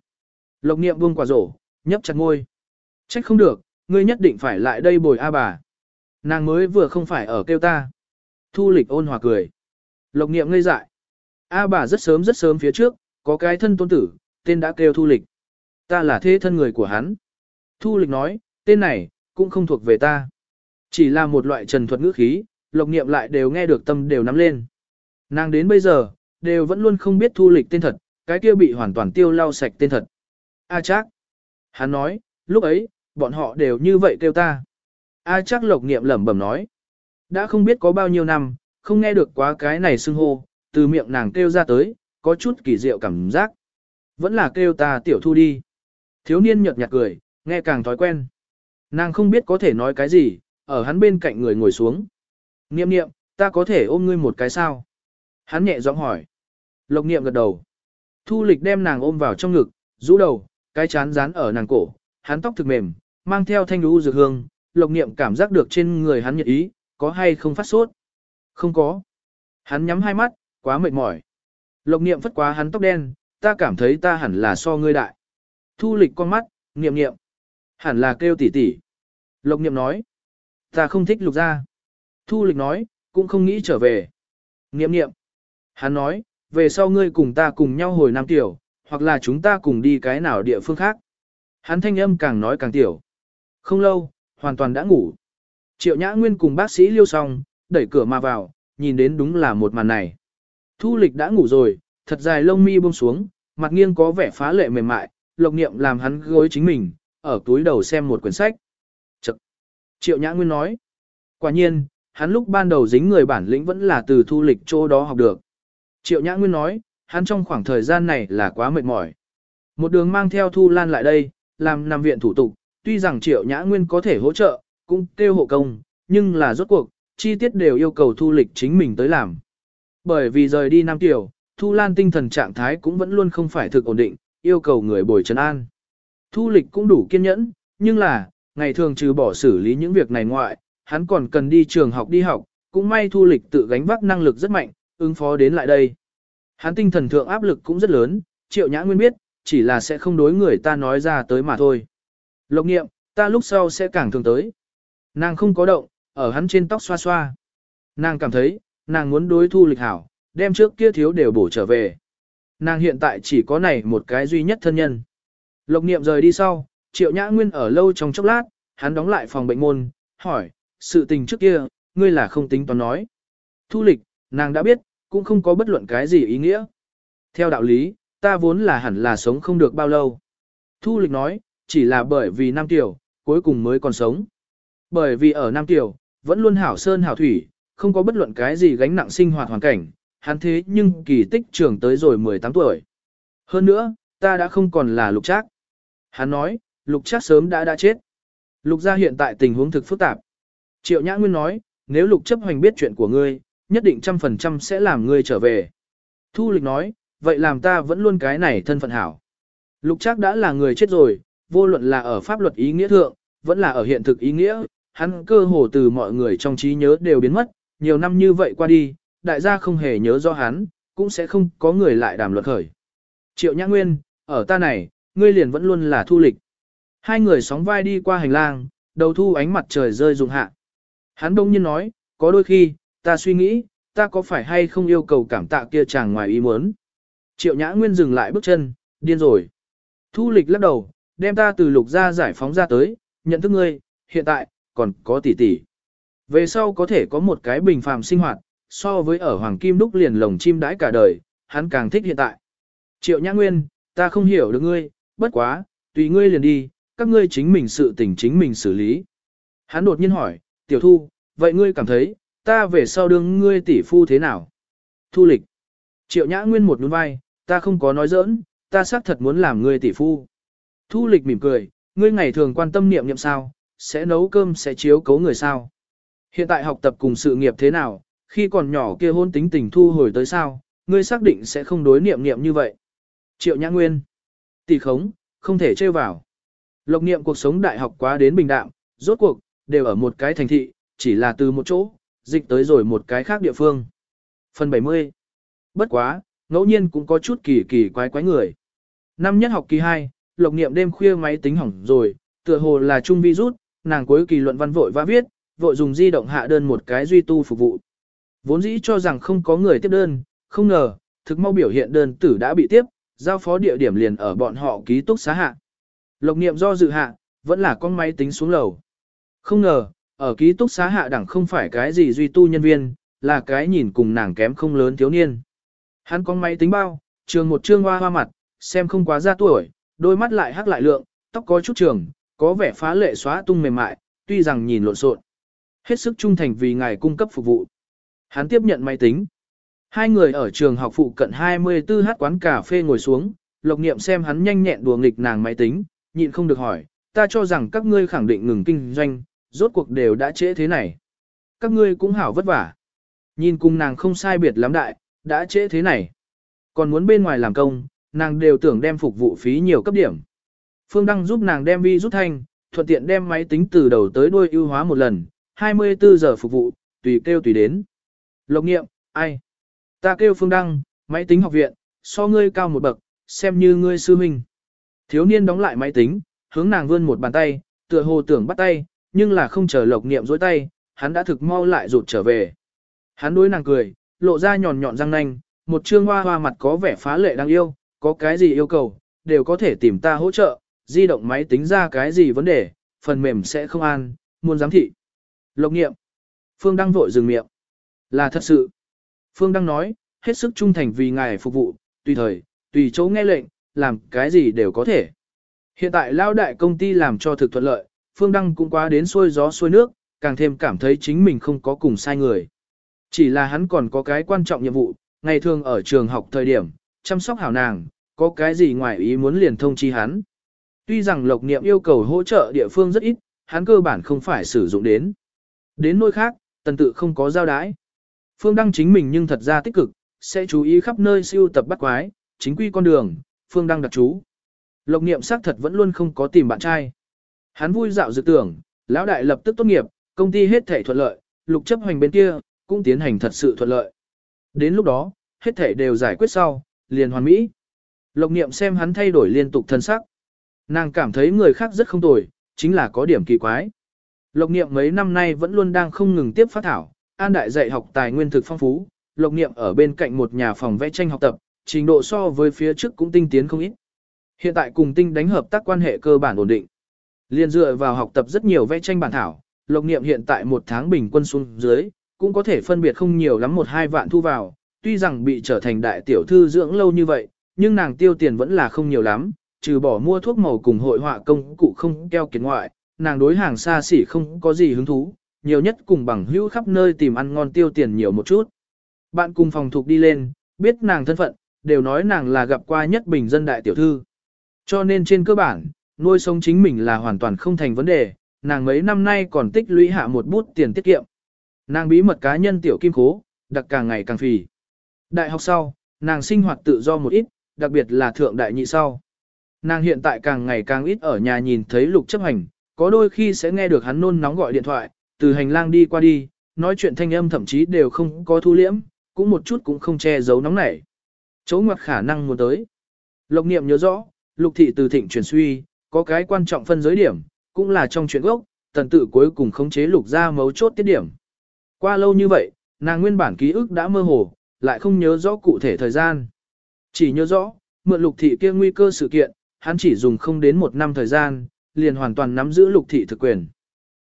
Lộc niệm buông quả rổ, nhấp chặt ngôi. Trách không được, ngươi nhất định phải lại đây bồi A bà. Nàng mới vừa không phải ở kêu ta. Thu lịch ôn hòa cười. Lộc niệm ngây dại. A bà rất sớm rất sớm phía trước, có cái thân tôn tử, tên đã kêu thu lịch. Ta là thế thân người của hắn. Thu lịch nói, tên này, cũng không thuộc về ta. Chỉ là một loại trần thuật ngữ khí, lộc niệm lại đều nghe được tâm đều nắm lên. Nàng đến bây giờ, đều vẫn luôn không biết thu lịch tên thật, cái kia bị hoàn toàn tiêu lau sạch tên thật. A chắc. Hắn nói, lúc ấy, bọn họ đều như vậy kêu ta. A chắc lộc niệm lẩm bẩm nói. Đã không biết có bao nhiêu năm, không nghe được quá cái này xưng hô, từ miệng nàng kêu ra tới, có chút kỳ diệu cảm giác. Vẫn là kêu ta tiểu thu đi. Thiếu niên nhợt nhạt cười, nghe càng thói quen. Nàng không biết có thể nói cái gì, ở hắn bên cạnh người ngồi xuống. Niệm niệm, ta có thể ôm ngươi một cái sao? Hắn nhẹ giọng hỏi. Lộc niệm gật đầu. Thu lịch đem nàng ôm vào trong ngực, rũ đầu, cái chán dán ở nàng cổ, hắn tóc thực mềm, mang theo thanh lũ dược hương, lộc niệm cảm giác được trên người hắn nhiệt ý, có hay không phát sốt? Không có. Hắn nhắm hai mắt, quá mệt mỏi. Lộc niệm phất quá hắn tóc đen, ta cảm thấy ta hẳn là so ngươi đại. Thu lịch con mắt, niệm niệm. Hẳn là kêu tỷ tỷ. Lộc niệm nói. Ta không thích lục ra. Thu lịch nói, cũng không nghĩ trở về. Niệm niệm. Hắn nói, về sau ngươi cùng ta cùng nhau hồi Nam Tiểu, hoặc là chúng ta cùng đi cái nào địa phương khác. Hắn thanh âm càng nói càng tiểu. Không lâu, hoàn toàn đã ngủ. Triệu Nhã Nguyên cùng bác sĩ liêu xong, đẩy cửa mà vào, nhìn đến đúng là một màn này. Thu lịch đã ngủ rồi, thật dài lông mi buông xuống, mặt nghiêng có vẻ phá lệ mềm mại, lộc niệm làm hắn gối chính mình, ở túi đầu xem một quyển sách. Chật! Triệu Nhã Nguyên nói. Quả nhiên, hắn lúc ban đầu dính người bản lĩnh vẫn là từ thu lịch chỗ đó học được. Triệu Nhã Nguyên nói, hắn trong khoảng thời gian này là quá mệt mỏi. Một đường mang theo Thu Lan lại đây, làm nằm viện thủ tục, tuy rằng Triệu Nhã Nguyên có thể hỗ trợ, cũng kêu hộ công, nhưng là rốt cuộc, chi tiết đều yêu cầu Thu Lịch chính mình tới làm. Bởi vì rời đi Nam Tiểu, Thu Lan tinh thần trạng thái cũng vẫn luôn không phải thực ổn định, yêu cầu người bồi trấn an. Thu Lịch cũng đủ kiên nhẫn, nhưng là, ngày thường trừ bỏ xử lý những việc này ngoại, hắn còn cần đi trường học đi học, cũng may Thu Lịch tự gánh vác năng lực rất mạnh, ứng phó đến lại đây. Hắn tinh thần thượng áp lực cũng rất lớn, triệu nhã nguyên biết, chỉ là sẽ không đối người ta nói ra tới mà thôi. Lộc nghiệm, ta lúc sau sẽ càng thường tới. Nàng không có động, ở hắn trên tóc xoa xoa. Nàng cảm thấy, nàng muốn đối thu lịch hảo, đem trước kia thiếu đều bổ trở về. Nàng hiện tại chỉ có này một cái duy nhất thân nhân. Lộc niệm rời đi sau, triệu nhã nguyên ở lâu trong chốc lát, hắn đóng lại phòng bệnh môn, hỏi, sự tình trước kia, ngươi là không tính toán nói. Thu lịch, nàng đã biết, cũng không có bất luận cái gì ý nghĩa. Theo đạo lý, ta vốn là hẳn là sống không được bao lâu. Thu lịch nói, chỉ là bởi vì Nam Tiểu, cuối cùng mới còn sống. Bởi vì ở Nam Tiểu, vẫn luôn hảo sơn hảo thủy, không có bất luận cái gì gánh nặng sinh hoạt hoàn cảnh, hắn thế nhưng kỳ tích trưởng tới rồi 18 tuổi. Hơn nữa, ta đã không còn là lục trác. Hắn nói, lục trác sớm đã đã chết. Lục gia hiện tại tình huống thực phức tạp. Triệu Nhã Nguyên nói, nếu lục chấp hoành biết chuyện của ngươi, nhất định trăm phần trăm sẽ làm ngươi trở về. Thu lịch nói, vậy làm ta vẫn luôn cái này thân phận hảo. Lục Trác đã là người chết rồi, vô luận là ở pháp luật ý nghĩa thượng, vẫn là ở hiện thực ý nghĩa, hắn cơ hồ từ mọi người trong trí nhớ đều biến mất, nhiều năm như vậy qua đi, đại gia không hề nhớ do hắn, cũng sẽ không có người lại đàm luận khởi. Triệu Nhã Nguyên, ở ta này, ngươi liền vẫn luôn là thu lịch. Hai người sóng vai đi qua hành lang, đầu thu ánh mặt trời rơi rụng hạ. Hắn đông nhiên nói, có đôi khi, ta suy nghĩ, ta có phải hay không yêu cầu cảm tạ kia chàng ngoài ý muốn. Triệu Nhã Nguyên dừng lại bước chân, điên rồi. Thu lịch lắc đầu, đem ta từ lục ra giải phóng ra tới, nhận thức ngươi, hiện tại, còn có tỷ tỷ. Về sau có thể có một cái bình phàm sinh hoạt, so với ở Hoàng Kim Đúc liền lồng chim đãi cả đời, hắn càng thích hiện tại. Triệu Nhã Nguyên, ta không hiểu được ngươi, bất quá, tùy ngươi liền đi, các ngươi chính mình sự tình chính mình xử lý. Hắn đột nhiên hỏi, tiểu thu, vậy ngươi cảm thấy, ta về sau đương ngươi tỷ phu thế nào? Thu lịch. Triệu Nhã Nguyên một nhún vai, ta không có nói giỡn, ta xác thật muốn làm ngươi tỷ phu. Thu lịch mỉm cười, ngươi ngày thường quan tâm niệm niệm sao, sẽ nấu cơm sẽ chiếu cấu người sao. Hiện tại học tập cùng sự nghiệp thế nào, khi còn nhỏ kia hôn tính tình thu hồi tới sao, ngươi xác định sẽ không đối niệm niệm như vậy. Triệu Nhã Nguyên. Tỷ khống, không thể trêu vào. Lộc niệm cuộc sống đại học quá đến bình đạm, rốt cuộc, đều ở một cái thành thị, chỉ là từ một chỗ, dịch tới rồi một cái khác địa phương. Phần 70. Bất quá, ngẫu nhiên cũng có chút kỳ kỳ quái quái người. Năm nhất học kỳ 2, lộc niệm đêm khuya máy tính hỏng rồi, tựa hồ là trung virus, nàng cuối kỳ luận văn vội và viết, vội dùng di động hạ đơn một cái duy tu phục vụ. Vốn dĩ cho rằng không có người tiếp đơn, không ngờ, thực mau biểu hiện đơn tử đã bị tiếp, giao phó địa điểm liền ở bọn họ ký túc xá hạ. Lộc niệm do dự hạ, vẫn là con máy tính xuống lầu. Không ngờ, ở ký túc xá hạ đẳng không phải cái gì duy tu nhân viên, là cái nhìn cùng nàng kém không lớn thiếu niên. Hắn có máy tính bao, trường một trương hoa hoa mặt, xem không quá ra tuổi, đôi mắt lại hắc lại lượng, tóc có chút trường, có vẻ phá lệ xóa tung mềm mại, tuy rằng nhìn lộn xộn. Hết sức trung thành vì ngài cung cấp phục vụ. Hắn tiếp nhận máy tính. Hai người ở trường học phụ cận 24 hát quán cà phê ngồi xuống, lộc niệm xem hắn nhanh nhẹn đùa nghịch nàng máy tính, nhịn không được hỏi, ta cho rằng các ngươi khẳng định ngừng kinh doanh, rốt cuộc đều đã trễ thế này. Các ngươi cũng hảo vất vả. Nhìn cùng nàng không sai biệt lắm đại, đã trễ thế này. Còn muốn bên ngoài làm công, nàng đều tưởng đem phục vụ phí nhiều cấp điểm. Phương Đăng giúp nàng đem vi rút thanh, thuận tiện đem máy tính từ đầu tới đuôi ưu hóa một lần, 24 giờ phục vụ, tùy kêu tùy đến. Lộc nghiệm, ai? Ta kêu Phương Đăng, máy tính học viện, so ngươi cao một bậc, xem như ngươi sư huynh. Thiếu niên đóng lại máy tính, hướng nàng vươn một bàn tay, tựa hồ tưởng bắt tay, nhưng là không chờ lộc niệm dối tay, hắn đã thực mau lại rụt trở về. Hắn đối nàng cười, lộ ra nhọn nhọn răng nanh, một trương hoa hoa mặt có vẻ phá lệ đáng yêu, có cái gì yêu cầu, đều có thể tìm ta hỗ trợ, di động máy tính ra cái gì vấn đề, phần mềm sẽ không an, muốn giám thị. Lộc nghiệm. Phương Đăng vội dừng miệng. Là thật sự. Phương Đăng nói, hết sức trung thành vì ngài phục vụ, tùy thời, tùy chỗ nghe lệnh, làm cái gì đều có thể. Hiện tại lao đại công ty làm cho thực thuận lợi, Phương Đăng cũng quá đến xuôi gió xuôi nước, càng thêm cảm thấy chính mình không có cùng sai người. Chỉ là hắn còn có cái quan trọng nhiệm vụ, ngày thường ở trường học thời điểm, chăm sóc hảo nàng, có cái gì ngoài ý muốn liền thông chi hắn. Tuy rằng lộc niệm yêu cầu hỗ trợ địa phương rất ít, hắn cơ bản không phải sử dụng đến. Đến nơi khác, tần tự không có giao đái. Phương Đăng chính mình nhưng thật ra tích cực, sẽ chú ý khắp nơi siêu tập bắt quái, chính quy con đường, Phương Đăng đặc chú. Lộc niệm xác thật vẫn luôn không có tìm bạn trai. Hắn vui dạo dự tưởng, lão đại lập tức tốt nghiệp, công ty hết thể thuận lợi, lục chấp hành bên kia, cũng tiến hành thật sự thuận lợi. Đến lúc đó, hết thể đều giải quyết sau, liền hoàn mỹ. Lộc niệm xem hắn thay đổi liên tục thân sắc. Nàng cảm thấy người khác rất không tồi, chính là có điểm kỳ quái. Lộc niệm mấy năm nay vẫn luôn đang không ngừng tiếp phát thảo, an đại dạy học tài nguyên thực phong phú, lộc niệm ở bên cạnh một nhà phòng vẽ tranh học tập, trình độ so với phía trước cũng tinh tiến không ít. Hiện tại cùng tinh đánh hợp tác quan hệ cơ bản ổn định. Liên dựa vào học tập rất nhiều vẽ tranh bản thảo, lộc niệm hiện tại một tháng bình quân xuống dưới, cũng có thể phân biệt không nhiều lắm một hai vạn thu vào, tuy rằng bị trở thành đại tiểu thư dưỡng lâu như vậy, nhưng nàng tiêu tiền vẫn là không nhiều lắm, trừ bỏ mua thuốc màu cùng hội họa công cụ không keo kiệt ngoại, nàng đối hàng xa xỉ không có gì hứng thú, nhiều nhất cùng bằng hữu khắp nơi tìm ăn ngon tiêu tiền nhiều một chút. Bạn cùng phòng thuộc đi lên, biết nàng thân phận, đều nói nàng là gặp qua nhất bình dân đại tiểu thư. Cho nên trên cơ bản, nuôi sống chính mình là hoàn toàn không thành vấn đề, nàng mấy năm nay còn tích lũy hạ một bút tiền tiết kiệm. Nàng bí mật cá nhân tiểu kim khố, đặc càng ngày càng phì. Đại học sau, nàng sinh hoạt tự do một ít, đặc biệt là thượng đại nhị sau. Nàng hiện tại càng ngày càng ít ở nhà nhìn thấy lục chấp hành, có đôi khi sẽ nghe được hắn nôn nóng gọi điện thoại, từ hành lang đi qua đi, nói chuyện thanh âm thậm chí đều không có thu liễm, cũng một chút cũng không che giấu nóng nảy. Chấu ngoặt khả năng muốn tới. Lộc niệm nhớ rõ, lục thị từ thịnh chuyển suy, có cái quan trọng phân giới điểm, cũng là trong chuyện gốc, tần tự cuối cùng khống chế lục ra mấu chốt tiết điểm. Qua lâu như vậy, nàng nguyên bản ký ức đã mơ hồ, lại không nhớ rõ cụ thể thời gian. Chỉ nhớ rõ, mượn lục thị kia nguy cơ sự kiện, hắn chỉ dùng không đến một năm thời gian, liền hoàn toàn nắm giữ lục thị thực quyền.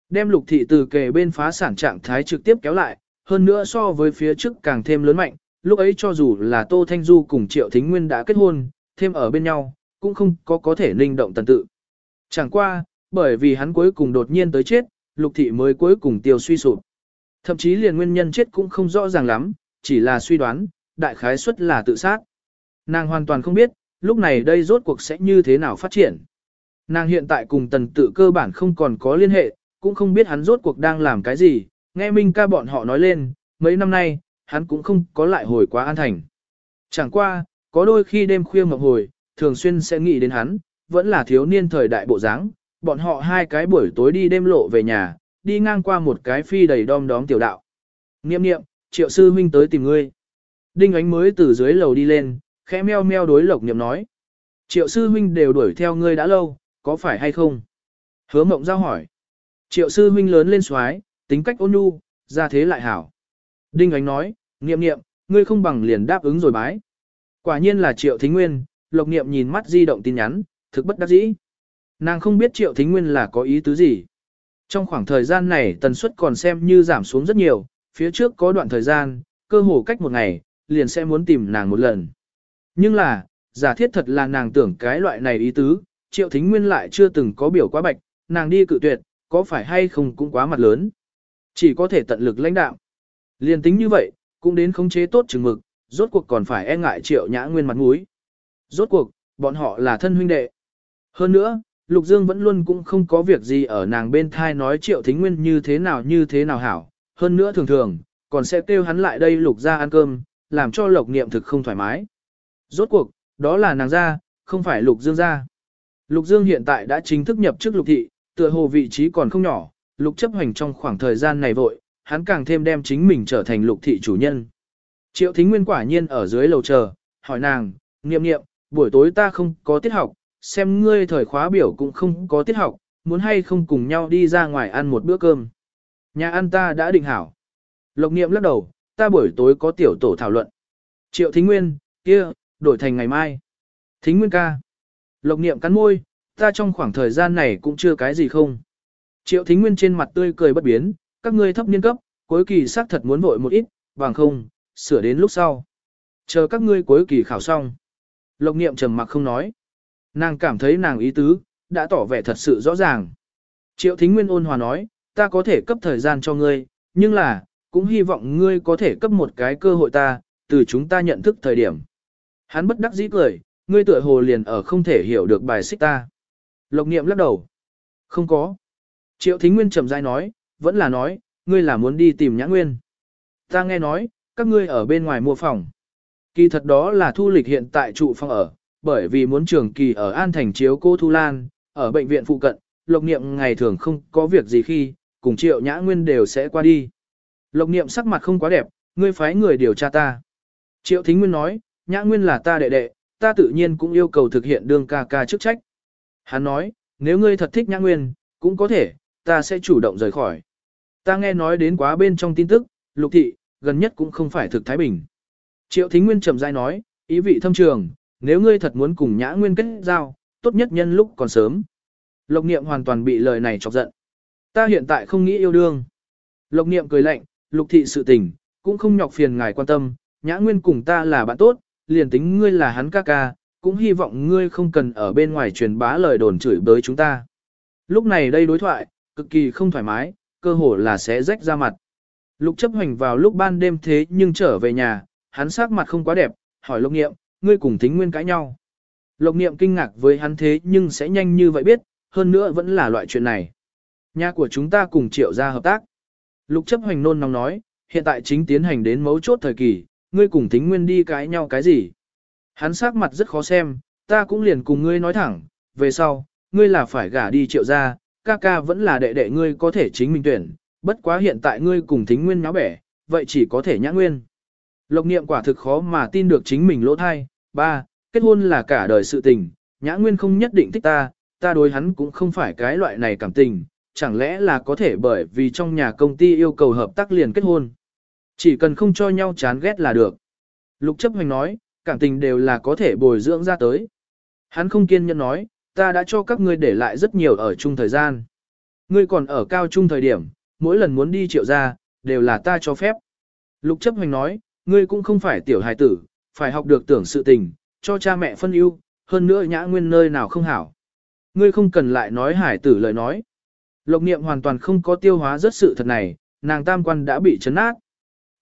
Đem lục thị từ kề bên phá sản trạng thái trực tiếp kéo lại, hơn nữa so với phía trước càng thêm lớn mạnh, lúc ấy cho dù là Tô Thanh Du cùng Triệu Thính Nguyên đã kết hôn, thêm ở bên nhau, cũng không có có thể linh động tần tự. Chẳng qua, bởi vì hắn cuối cùng đột nhiên tới chết, lục thị mới cuối cùng tiêu suy sụp. Thậm chí liền nguyên nhân chết cũng không rõ ràng lắm, chỉ là suy đoán, đại khái suất là tự sát. Nàng hoàn toàn không biết, lúc này đây rốt cuộc sẽ như thế nào phát triển. Nàng hiện tại cùng tần tự cơ bản không còn có liên hệ, cũng không biết hắn rốt cuộc đang làm cái gì, nghe Minh ca bọn họ nói lên, mấy năm nay, hắn cũng không có lại hồi quá an thành. Chẳng qua, có đôi khi đêm khuya mộng hồi, thường xuyên sẽ nghĩ đến hắn, vẫn là thiếu niên thời đại bộ dáng, bọn họ hai cái buổi tối đi đêm lộ về nhà, đi ngang qua một cái phi đầy đom đóm tiểu đạo. Niệm niệm, triệu sư huynh tới tìm ngươi. Đinh ánh mới từ dưới lầu đi lên, khẽ meo meo đối lộc niệm nói. Triệu sư huynh đều đuổi theo ngươi đã lâu, có phải hay không? Hứa mộng giao hỏi. Triệu sư huynh lớn lên xoái, tính cách ôn nhu, ra thế lại hảo. Đinh ánh nói, niệm niệm, ngươi không bằng liền đáp ứng rồi bái. Quả nhiên là triệu thính nguyên, lộc niệm nhìn mắt di động tin nhắn, thực bất đắc dĩ. Nàng không biết triệu thính nguyên là có ý tứ gì. Trong khoảng thời gian này tần suất còn xem như giảm xuống rất nhiều, phía trước có đoạn thời gian, cơ hồ cách một ngày, liền sẽ muốn tìm nàng một lần. Nhưng là, giả thiết thật là nàng tưởng cái loại này ý tứ, triệu thính nguyên lại chưa từng có biểu quá bạch, nàng đi cự tuyệt, có phải hay không cũng quá mặt lớn. Chỉ có thể tận lực lãnh đạo. Liền tính như vậy, cũng đến khống chế tốt chừng mực, rốt cuộc còn phải e ngại triệu nhã nguyên mặt mũi. Rốt cuộc, bọn họ là thân huynh đệ. Hơn nữa, Lục Dương vẫn luôn cũng không có việc gì ở nàng bên thai nói triệu thính nguyên như thế nào như thế nào hảo. Hơn nữa thường thường, còn sẽ kêu hắn lại đây lục ra ăn cơm, làm cho lộc niệm thực không thoải mái. Rốt cuộc, đó là nàng ra, không phải lục dương ra. Lục dương hiện tại đã chính thức nhập chức lục thị, tựa hồ vị trí còn không nhỏ, lục chấp hành trong khoảng thời gian này vội, hắn càng thêm đem chính mình trở thành lục thị chủ nhân. Triệu thính nguyên quả nhiên ở dưới lầu chờ, hỏi nàng, niệm niệm, buổi tối ta không có tiết học, xem ngươi thời khóa biểu cũng không có tiết học, muốn hay không cùng nhau đi ra ngoài ăn một bữa cơm. Nhà ăn ta đã định hảo. Lộc niệm lắc đầu, ta buổi tối có tiểu tổ thảo luận. Triệu thính nguyên, kia, đổi thành ngày mai. Thính nguyên ca. Lộc niệm cắn môi, ta trong khoảng thời gian này cũng chưa cái gì không. Triệu thính nguyên trên mặt tươi cười bất biến, các ngươi thấp niên cấp, cuối kỳ xác thật muốn vội một ít, bằng không, sửa đến lúc sau. Chờ các ngươi cuối kỳ khảo xong. Lộc niệm trầm mặc không nói. Nàng cảm thấy nàng ý tứ, đã tỏ vẻ thật sự rõ ràng. Triệu thính nguyên ôn hòa nói, ta có thể cấp thời gian cho ngươi, nhưng là, cũng hy vọng ngươi có thể cấp một cái cơ hội ta, từ chúng ta nhận thức thời điểm. Hắn bất đắc dĩ cười, ngươi tựa hồ liền ở không thể hiểu được bài xích ta. Lộc niệm lắc đầu. Không có. Triệu Thính Nguyên trầm rãi nói, vẫn là nói, ngươi là muốn đi tìm Nhã Nguyên. Ta nghe nói, các ngươi ở bên ngoài mua phòng. Kỳ thật đó là thu lịch hiện tại trụ phòng ở, bởi vì muốn trường kỳ ở An Thành chiếu cô Thu Lan, ở bệnh viện phụ cận, Lộc Niệm ngày thường không có việc gì khi, cùng Triệu Nhã Nguyên đều sẽ qua đi. Lộc Niệm sắc mặt không quá đẹp, ngươi phái người điều tra ta. Triệu Thính Nguyên nói, Nhã Nguyên là ta đệ đệ, ta tự nhiên cũng yêu cầu thực hiện đương ca ca chức trách. Hắn nói, nếu ngươi thật thích Nhã Nguyên, cũng có thể, ta sẽ chủ động rời khỏi. Ta nghe nói đến quá bên trong tin tức, lục thị, gần nhất cũng không phải thực Thái Bình. Triệu Thính Nguyên trầm dai nói, ý vị thâm trường, nếu ngươi thật muốn cùng Nhã Nguyên kết giao, tốt nhất nhân lúc còn sớm. Lộc Niệm hoàn toàn bị lời này chọc giận. Ta hiện tại không nghĩ yêu đương. Lộc Niệm cười lạnh, lục thị sự tình, cũng không nhọc phiền ngài quan tâm, Nhã Nguyên cùng ta là bạn tốt, liền tính ngươi là hắn ca ca, cũng hy vọng ngươi không cần ở bên ngoài truyền bá lời đồn chửi bới chúng ta. Lúc này đây đối thoại, cực kỳ không thoải mái, cơ hồ là sẽ rách ra mặt. Lục chấp hành vào lúc ban đêm thế nhưng trở về nhà, hắn sắc mặt không quá đẹp, hỏi Lộc Niệm, ngươi cùng Thính Nguyên cãi nhau. Lộc Niệm kinh ngạc với hắn thế nhưng sẽ nhanh như vậy biết, hơn nữa vẫn là loại chuyện này. Nhà của chúng ta cùng triệu ra hợp tác. Lục chấp hoành nôn nóng nói, hiện tại chính tiến hành đến mấu chốt thời kỳ, ngươi cùng Thính Nguyên đi cãi nhau cái gì. Hắn sắc mặt rất khó xem, ta cũng liền cùng ngươi nói thẳng, về sau, ngươi là phải gả đi triệu ra, ca ca vẫn là đệ đệ ngươi có thể chính mình tuyển, bất quá hiện tại ngươi cùng thính nguyên nháo bẻ, vậy chỉ có thể nhã nguyên. Lộc niệm quả thực khó mà tin được chính mình lỗ thai. Ba, kết hôn là cả đời sự tình, nhã nguyên không nhất định thích ta, ta đối hắn cũng không phải cái loại này cảm tình, chẳng lẽ là có thể bởi vì trong nhà công ty yêu cầu hợp tác liền kết hôn. Chỉ cần không cho nhau chán ghét là được. Lục chấp hành nói, cảm tình đều là có thể bồi dưỡng ra tới. Hắn không kiên nhẫn nói, ta đã cho các ngươi để lại rất nhiều ở chung thời gian. Ngươi còn ở cao trung thời điểm, mỗi lần muốn đi triệu ra, đều là ta cho phép. Lục chấp hành nói, ngươi cũng không phải tiểu hài tử, phải học được tưởng sự tình, cho cha mẹ phân ưu, hơn nữa nhã nguyên nơi nào không hảo. Ngươi không cần lại nói hải tử lời nói. Lộc niệm hoàn toàn không có tiêu hóa rất sự thật này, nàng tam quan đã bị chấn nát.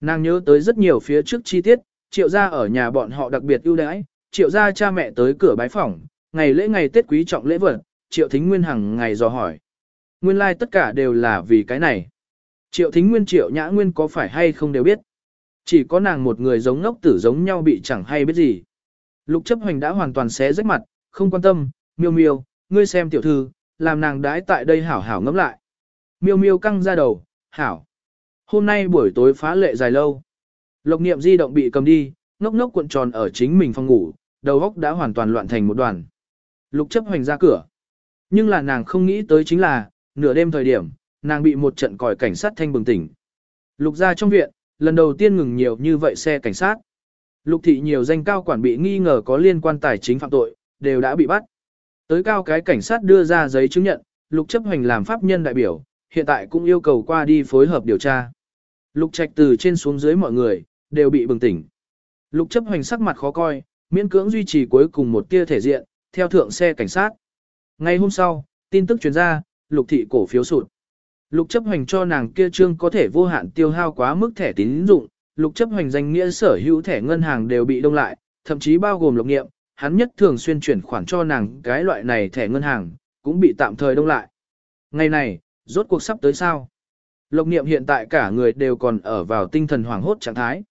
Nàng nhớ tới rất nhiều phía trước chi tiết, triệu gia ở nhà bọn họ đặc biệt ưu đãi, triệu gia cha mẹ tới cửa bái phỏng, ngày lễ ngày Tết quý trọng lễ vật, triệu thính nguyên hằng ngày dò hỏi. Nguyên lai like tất cả đều là vì cái này. Triệu thính nguyên triệu nhã nguyên có phải hay không đều biết. Chỉ có nàng một người giống ngốc tử giống nhau bị chẳng hay biết gì. Lục chấp hoành đã hoàn toàn xé rách mặt, không quan tâm, miêu miêu, ngươi xem tiểu thư, làm nàng đãi tại đây hảo hảo ngẫm lại. Miêu miêu căng ra đầu, hảo. Hôm nay buổi tối phá lệ dài lâu. Lộc niệm di động bị cầm đi, ngốc ngốc cuộn tròn ở chính mình phòng ngủ, đầu óc đã hoàn toàn loạn thành một đoàn. Lục chấp hoành ra cửa. Nhưng là nàng không nghĩ tới chính là, nửa đêm thời điểm, nàng bị một trận còi cảnh sát thanh bừng tỉnh. Lục ra trong viện, lần đầu tiên ngừng nhiều như vậy xe cảnh sát. Lục thị nhiều danh cao quản bị nghi ngờ có liên quan tài chính phạm tội, đều đã bị bắt. Tới cao cái cảnh sát đưa ra giấy chứng nhận, lục chấp hành làm pháp nhân đại biểu, hiện tại cũng yêu cầu qua đi phối hợp điều tra. Lục trạch từ trên xuống dưới mọi người, đều bị bừng tỉnh. Lục chấp hành sắc mặt khó coi, miễn cưỡng duy trì cuối cùng một tia thể diện, theo thượng xe cảnh sát. Ngay hôm sau, tin tức truyền ra, lục thị cổ phiếu sụt. Lục chấp hành cho nàng kia trương có thể vô hạn tiêu hao quá mức thẻ tín dụng, lục chấp hành danh nghĩa sở hữu thẻ ngân hàng đều bị đông lại, thậm chí bao gồm lục nghiệm, hắn nhất thường xuyên chuyển khoản cho nàng cái loại này thẻ ngân hàng, cũng bị tạm thời đông lại. Ngày này, rốt cuộc sắp tới sao? Lộc niệm hiện tại cả người đều còn ở vào tinh thần hoảng hốt trạng thái.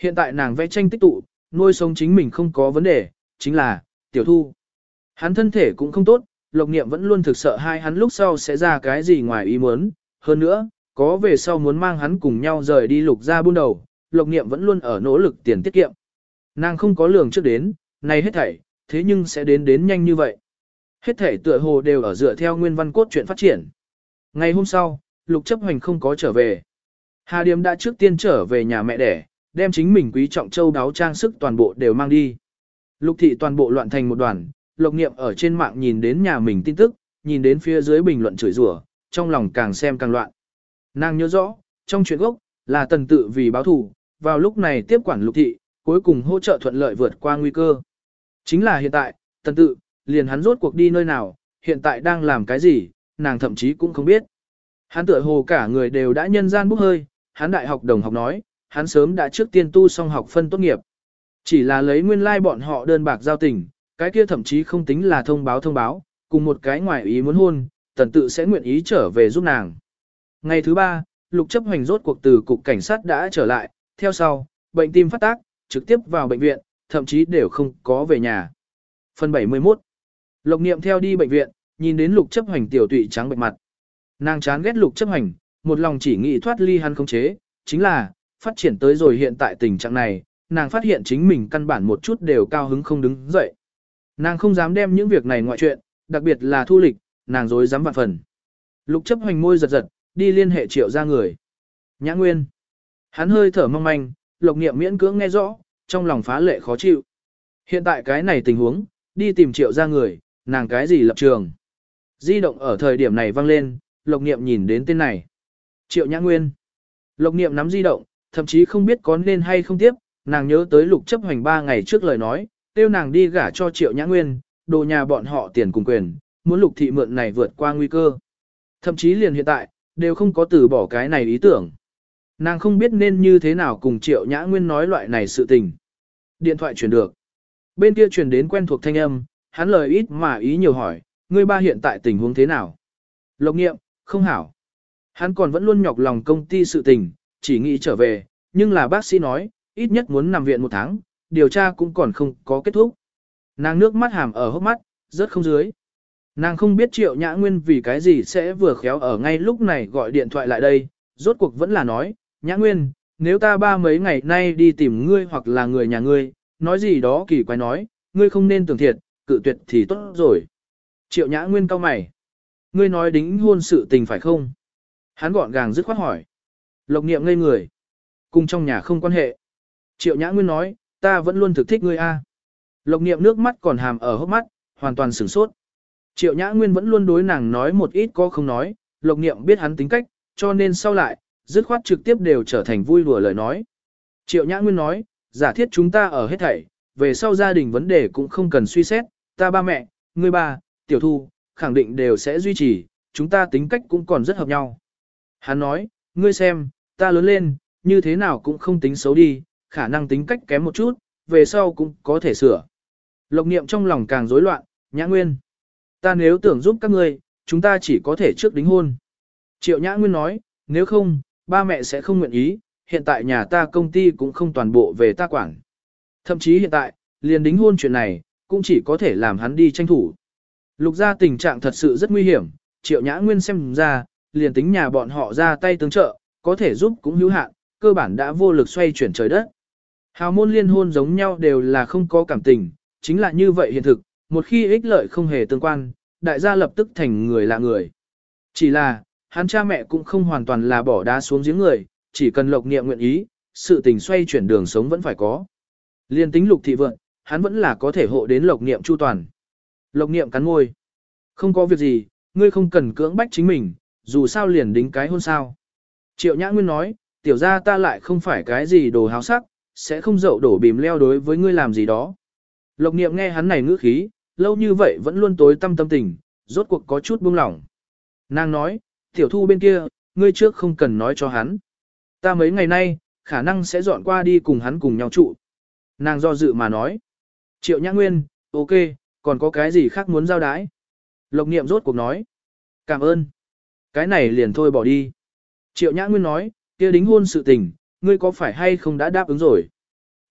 Hiện tại nàng vẽ tranh tích tụ, nuôi sống chính mình không có vấn đề, chính là, tiểu thu. Hắn thân thể cũng không tốt, lộc niệm vẫn luôn thực sợ hai hắn lúc sau sẽ ra cái gì ngoài ý muốn. Hơn nữa, có về sau muốn mang hắn cùng nhau rời đi lục ra buôn đầu, lộc niệm vẫn luôn ở nỗ lực tiền tiết kiệm. Nàng không có lường trước đến, này hết thảy, thế nhưng sẽ đến đến nhanh như vậy. Hết thảy tựa hồ đều ở dựa theo nguyên văn cốt truyện phát triển. Ngày hôm sau, lục chấp hoành không có trở về. Hà Điềm đã trước tiên trở về nhà mẹ đẻ, đem chính mình quý trọng châu đáo trang sức toàn bộ đều mang đi. Lục thị toàn bộ loạn thành một đoàn, lộc niệm ở trên mạng nhìn đến nhà mình tin tức, nhìn đến phía dưới bình luận chửi rủa, trong lòng càng xem càng loạn. Nàng nhớ rõ, trong chuyện gốc, là tần tự vì báo thù, vào lúc này tiếp quản lục thị, cuối cùng hỗ trợ thuận lợi vượt qua nguy cơ. Chính là hiện tại, tần tự, liền hắn rốt cuộc đi nơi nào, hiện tại đang làm cái gì, nàng thậm chí cũng không biết. Hắn tựa hồ cả người đều đã nhân gian bốc hơi, hắn đại học đồng học nói, hắn sớm đã trước tiên tu xong học phân tốt nghiệp. Chỉ là lấy nguyên lai like bọn họ đơn bạc giao tình, cái kia thậm chí không tính là thông báo thông báo, cùng một cái ngoài ý muốn hôn, tần tự sẽ nguyện ý trở về giúp nàng. Ngày thứ ba, lục chấp hành rốt cuộc từ cục cảnh sát đã trở lại, theo sau, bệnh tim phát tác, trực tiếp vào bệnh viện, thậm chí đều không có về nhà. Phần 71 Lộc niệm theo đi bệnh viện, nhìn đến lục chấp hành tiểu tụy trắng bệnh mặt. Nàng chán ghét lục chấp hành, một lòng chỉ nghĩ thoát ly hắn không chế, chính là, phát triển tới rồi hiện tại tình trạng này, nàng phát hiện chính mình căn bản một chút đều cao hứng không đứng dậy. Nàng không dám đem những việc này ngoại chuyện, đặc biệt là thu lịch, nàng dối dám vạn phần. Lục chấp hoành môi giật giật, đi liên hệ triệu ra người. Nhã Nguyên. Hắn hơi thở mong manh, lộc niệm miễn cưỡng nghe rõ, trong lòng phá lệ khó chịu. Hiện tại cái này tình huống, đi tìm triệu ra người, nàng cái gì lập trường. Di động ở thời điểm này vang lên, lộc niệm nhìn đến tên này. Triệu Nhã Nguyên. Lộc niệm nắm di động, thậm chí không biết có nên hay không tiếp, nàng nhớ tới lục chấp hoành ba ngày trước lời nói, tiêu nàng đi gả cho Triệu Nhã Nguyên, đồ nhà bọn họ tiền cùng quyền, muốn lục thị mượn này vượt qua nguy cơ. Thậm chí liền hiện tại, đều không có từ bỏ cái này ý tưởng. Nàng không biết nên như thế nào cùng Triệu Nhã Nguyên nói loại này sự tình. Điện thoại chuyển được. Bên kia truyền đến quen thuộc thanh âm, hắn lời ít mà ý nhiều hỏi, ngươi ba hiện tại tình huống thế nào? Lộc nghiệm, không hảo. Hắn còn vẫn luôn nhọc lòng công ty sự tình, chỉ nghĩ trở về, nhưng là bác sĩ nói, ít nhất muốn nằm viện một tháng, điều tra cũng còn không có kết thúc. Nàng nước mắt hàm ở hốc mắt, rất không dưới. Nàng không biết triệu nhã nguyên vì cái gì sẽ vừa khéo ở ngay lúc này gọi điện thoại lại đây, rốt cuộc vẫn là nói, nhã nguyên, nếu ta ba mấy ngày nay đi tìm ngươi hoặc là người nhà ngươi, nói gì đó kỳ quái nói, ngươi không nên tưởng thiệt, cự tuyệt thì tốt rồi. Triệu Nhã Nguyên cao mày. Ngươi nói đính hôn sự tình phải không? Hắn gọn gàng dứt khoát hỏi. Lộc niệm ngây người. Cùng trong nhà không quan hệ. Triệu Nhã Nguyên nói, ta vẫn luôn thực thích ngươi a. Lộc niệm nước mắt còn hàm ở hốc mắt, hoàn toàn sửng sốt. Triệu Nhã Nguyên vẫn luôn đối nàng nói một ít có không nói, Lộc niệm biết hắn tính cách, cho nên sau lại, dứt khoát trực tiếp đều trở thành vui đùa lời nói. Triệu Nhã Nguyên nói, giả thiết chúng ta ở hết thảy, về sau gia đình vấn đề cũng không cần suy xét, ta ba mẹ, ngươi ba, tiểu thu, khẳng định đều sẽ duy trì, chúng ta tính cách cũng còn rất hợp nhau. Hắn nói, ngươi xem, ta lớn lên, như thế nào cũng không tính xấu đi, khả năng tính cách kém một chút, về sau cũng có thể sửa. Lộc niệm trong lòng càng rối loạn, nhã nguyên. Ta nếu tưởng giúp các ngươi, chúng ta chỉ có thể trước đính hôn. Triệu nhã nguyên nói, nếu không, ba mẹ sẽ không nguyện ý, hiện tại nhà ta công ty cũng không toàn bộ về ta quản. Thậm chí hiện tại, liền đính hôn chuyện này, cũng chỉ có thể làm hắn đi tranh thủ. Lục gia tình trạng thật sự rất nguy hiểm, triệu nhã nguyên xem ra, liền tính nhà bọn họ ra tay tương trợ, có thể giúp cũng hữu hạn, cơ bản đã vô lực xoay chuyển trời đất. Hào môn liên hôn giống nhau đều là không có cảm tình, chính là như vậy hiện thực, một khi ích lợi không hề tương quan, đại gia lập tức thành người lạ người. Chỉ là, hắn cha mẹ cũng không hoàn toàn là bỏ đá xuống giếng người, chỉ cần lộc niệm nguyện ý, sự tình xoay chuyển đường sống vẫn phải có. Liên tính lục thị vượng, hắn vẫn là có thể hộ đến lộc niệm chu toàn. Lộc niệm cắn ngôi. Không có việc gì, ngươi không cần cưỡng bách chính mình, dù sao liền đính cái hôn sao. Triệu Nhã Nguyên nói, tiểu ra ta lại không phải cái gì đồ háo sắc, sẽ không dậu đổ bìm leo đối với ngươi làm gì đó. Lộc niệm nghe hắn này ngữ khí, lâu như vậy vẫn luôn tối tâm tâm tình, rốt cuộc có chút buông lỏng. Nàng nói, tiểu thu bên kia, ngươi trước không cần nói cho hắn. Ta mấy ngày nay, khả năng sẽ dọn qua đi cùng hắn cùng nhau trụ. Nàng do dự mà nói. Triệu Nhã Nguyên, ok, còn có cái gì khác muốn giao đái? Lộc niệm rốt cuộc nói. Cảm ơn. Cái này liền thôi bỏ đi. Triệu Nhã Nguyên nói, kia đính hôn sự tình, ngươi có phải hay không đã đáp ứng rồi?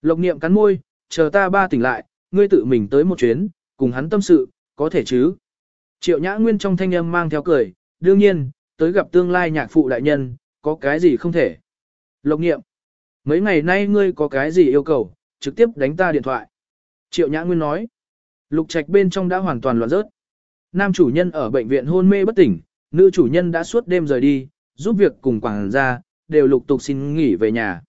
Lộc niệm cắn môi, chờ ta ba tỉnh lại, ngươi tự mình tới một chuyến, cùng hắn tâm sự, có thể chứ? Triệu Nhã Nguyên trong thanh âm mang theo cười, đương nhiên, tới gặp tương lai nhạc phụ đại nhân, có cái gì không thể. Lộc niệm, mấy ngày nay ngươi có cái gì yêu cầu, trực tiếp đánh ta điện thoại. Triệu Nhã Nguyên nói, lục trạch bên trong đã hoàn toàn loạn rớt. Nam chủ nhân ở bệnh viện hôn mê bất tỉnh, nữ chủ nhân đã suốt đêm rời đi, giúp việc cùng quảng gia, đều lục tục xin nghỉ về nhà.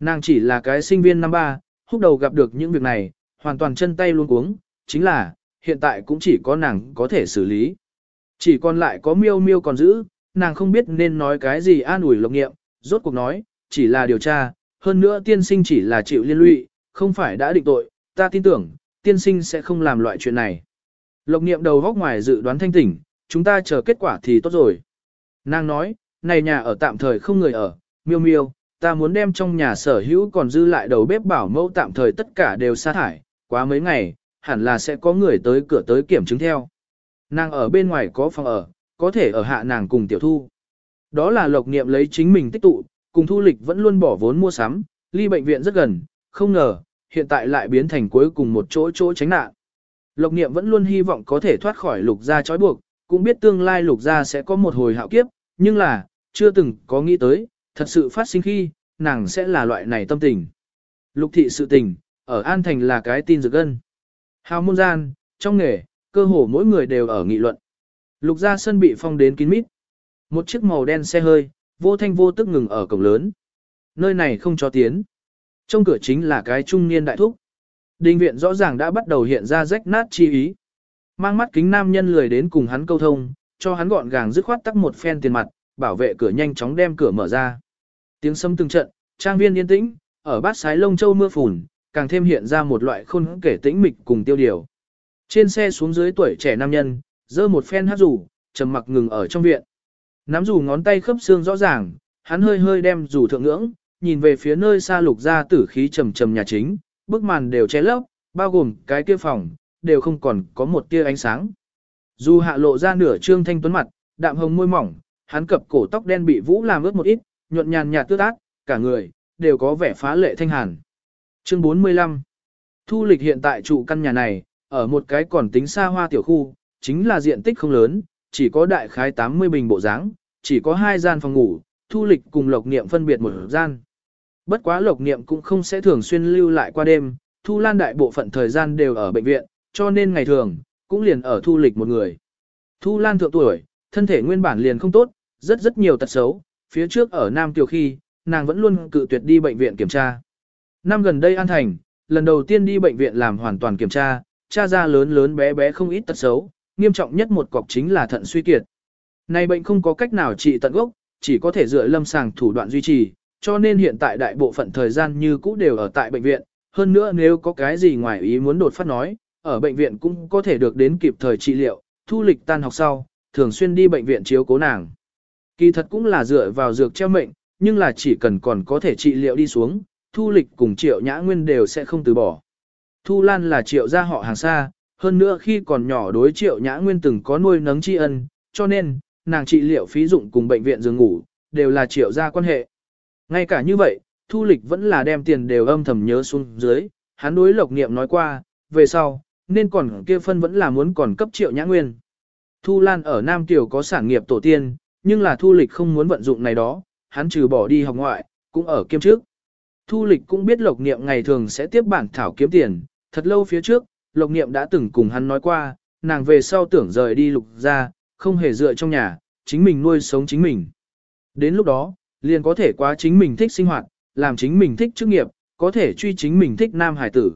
Nàng chỉ là cái sinh viên năm ba, húc đầu gặp được những việc này, hoàn toàn chân tay luôn cuống, chính là, hiện tại cũng chỉ có nàng có thể xử lý. Chỉ còn lại có miêu miêu còn giữ, nàng không biết nên nói cái gì an ủi lộc nghiệm, rốt cuộc nói, chỉ là điều tra, hơn nữa tiên sinh chỉ là chịu liên lụy, không phải đã định tội, ta tin tưởng, tiên sinh sẽ không làm loại chuyện này. Lộc niệm đầu góc ngoài dự đoán thanh tỉnh, chúng ta chờ kết quả thì tốt rồi. Nàng nói, này nhà ở tạm thời không người ở, miêu miêu, ta muốn đem trong nhà sở hữu còn dư lại đầu bếp bảo mẫu tạm thời tất cả đều sa thải, quá mấy ngày, hẳn là sẽ có người tới cửa tới kiểm chứng theo. Nàng ở bên ngoài có phòng ở, có thể ở hạ nàng cùng tiểu thu. Đó là lộc niệm lấy chính mình tích tụ, cùng thu lịch vẫn luôn bỏ vốn mua sắm, ly bệnh viện rất gần, không ngờ, hiện tại lại biến thành cuối cùng một chỗ chỗ tránh nạn. Lộc niệm vẫn luôn hy vọng có thể thoát khỏi lục gia trói buộc, cũng biết tương lai lục gia sẽ có một hồi hạo kiếp, nhưng là, chưa từng có nghĩ tới, thật sự phát sinh khi, nàng sẽ là loại này tâm tình. Lục thị sự tình, ở An Thành là cái tin dược gân. Hào môn gian, trong nghề, cơ hồ mỗi người đều ở nghị luận. Lục gia sân bị phong đến kín mít. Một chiếc màu đen xe hơi, vô thanh vô tức ngừng ở cổng lớn. Nơi này không cho tiến. Trong cửa chính là cái trung niên đại thúc. Đình viện rõ ràng đã bắt đầu hiện ra rách nát chi ý. Mang mắt kính nam nhân lười đến cùng hắn câu thông, cho hắn gọn gàng dứt khoát tắc một phen tiền mặt, bảo vệ cửa nhanh chóng đem cửa mở ra. Tiếng sấm từng trận, trang viên yên tĩnh, ở bát sái lông châu mưa phùn, càng thêm hiện ra một loại khôn kể tĩnh mịch cùng tiêu điều. Trên xe xuống dưới tuổi trẻ nam nhân, dơ một phen hát rủ, trầm mặc ngừng ở trong viện. Nắm rủ ngón tay khớp xương rõ ràng, hắn hơi hơi đem rủ thượng ngưỡng, nhìn về phía nơi xa lục ra tử khí trầm trầm nhà chính, bức màn đều che lấp, bao gồm cái kia phòng, đều không còn có một tia ánh sáng. Dù hạ lộ ra nửa trương thanh tuấn mặt, đạm hồng môi mỏng, hắn cập cổ tóc đen bị vũ làm ướt một ít, nhuận nhàn nhạt tước ác, cả người, đều có vẻ phá lệ thanh hàn. Chương 45 Thu lịch hiện tại trụ căn nhà này, ở một cái còn tính xa hoa tiểu khu, chính là diện tích không lớn, chỉ có đại khái 80 bình bộ dáng, chỉ có hai gian phòng ngủ, thu lịch cùng lộc niệm phân biệt một gian. Bất quá lộc niệm cũng không sẽ thường xuyên lưu lại qua đêm, Thu Lan đại bộ phận thời gian đều ở bệnh viện, cho nên ngày thường, cũng liền ở thu lịch một người. Thu Lan thượng tuổi, thân thể nguyên bản liền không tốt, rất rất nhiều tật xấu, phía trước ở Nam Kiều khi, nàng vẫn luôn cự tuyệt đi bệnh viện kiểm tra. Năm gần đây An Thành, lần đầu tiên đi bệnh viện làm hoàn toàn kiểm tra, tra ra lớn lớn bé bé không ít tật xấu, nghiêm trọng nhất một cọc chính là thận suy kiệt. Này bệnh không có cách nào trị tận gốc, chỉ có thể dựa lâm sàng thủ đoạn duy trì, cho nên hiện tại đại bộ phận thời gian như cũ đều ở tại bệnh viện, hơn nữa nếu có cái gì ngoài ý muốn đột phát nói, ở bệnh viện cũng có thể được đến kịp thời trị liệu, thu lịch tan học sau, thường xuyên đi bệnh viện chiếu cố nàng. Kỳ thật cũng là dựa vào dược treo mệnh, nhưng là chỉ cần còn có thể trị liệu đi xuống, thu lịch cùng triệu nhã nguyên đều sẽ không từ bỏ. Thu Lan là triệu gia họ hàng xa, hơn nữa khi còn nhỏ đối triệu nhã nguyên từng có nuôi nấng tri ân, cho nên, nàng trị liệu phí dụng cùng bệnh viện giường ngủ, đều là triệu gia quan hệ. Ngay cả như vậy, thu lịch vẫn là đem tiền đều âm thầm nhớ xuống dưới, hắn đối lộc niệm nói qua, về sau, nên còn kia phân vẫn là muốn còn cấp triệu nhã nguyên. Thu Lan ở Nam Kiều có sản nghiệp tổ tiên, nhưng là thu lịch không muốn vận dụng này đó, hắn trừ bỏ đi học ngoại, cũng ở kiêm trước. Thu lịch cũng biết lộc niệm ngày thường sẽ tiếp bản thảo kiếm tiền, thật lâu phía trước, lộc niệm đã từng cùng hắn nói qua, nàng về sau tưởng rời đi lục ra, không hề dựa trong nhà, chính mình nuôi sống chính mình. Đến lúc đó, liền có thể quá chính mình thích sinh hoạt, làm chính mình thích chức nghiệp, có thể truy chính mình thích nam hải tử.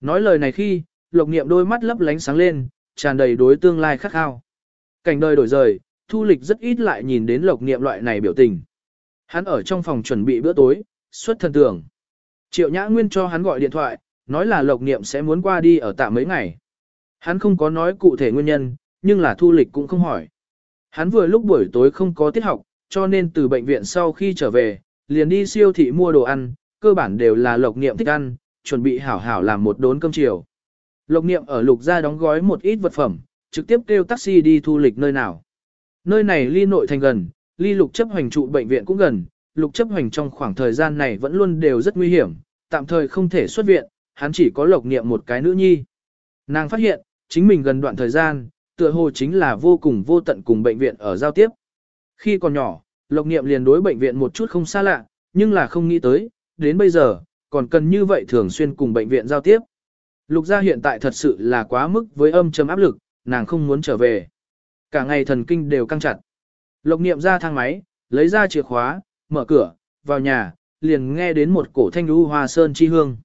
Nói lời này khi, lộc niệm đôi mắt lấp lánh sáng lên, tràn đầy đối tương lai khắc khao. Cảnh đời đổi rời, thu lịch rất ít lại nhìn đến lộc niệm loại này biểu tình. Hắn ở trong phòng chuẩn bị bữa tối, xuất thần tưởng. Triệu Nhã Nguyên cho hắn gọi điện thoại, nói là lộc niệm sẽ muốn qua đi ở tạm mấy ngày. Hắn không có nói cụ thể nguyên nhân, nhưng là thu lịch cũng không hỏi. Hắn vừa lúc buổi tối không có tiết học, cho nên từ bệnh viện sau khi trở về, liền đi siêu thị mua đồ ăn, cơ bản đều là lộc niệm thích ăn, chuẩn bị hảo hảo làm một đốn cơm chiều. Lộc niệm ở lục gia đóng gói một ít vật phẩm, trực tiếp kêu taxi đi thu lịch nơi nào. Nơi này ly nội thành gần, ly lục chấp hành trụ bệnh viện cũng gần, lục chấp hành trong khoảng thời gian này vẫn luôn đều rất nguy hiểm, tạm thời không thể xuất viện, hắn chỉ có lộc niệm một cái nữ nhi. Nàng phát hiện, chính mình gần đoạn thời gian, tựa hồ chính là vô cùng vô tận cùng bệnh viện ở giao tiếp. Khi còn nhỏ, lộc niệm liền đối bệnh viện một chút không xa lạ, nhưng là không nghĩ tới, đến bây giờ, còn cần như vậy thường xuyên cùng bệnh viện giao tiếp. Lục gia hiện tại thật sự là quá mức với âm trầm áp lực, nàng không muốn trở về. Cả ngày thần kinh đều căng chặt. Lộc niệm ra thang máy, lấy ra chìa khóa, mở cửa, vào nhà, liền nghe đến một cổ thanh lưu hoa sơn chi hương.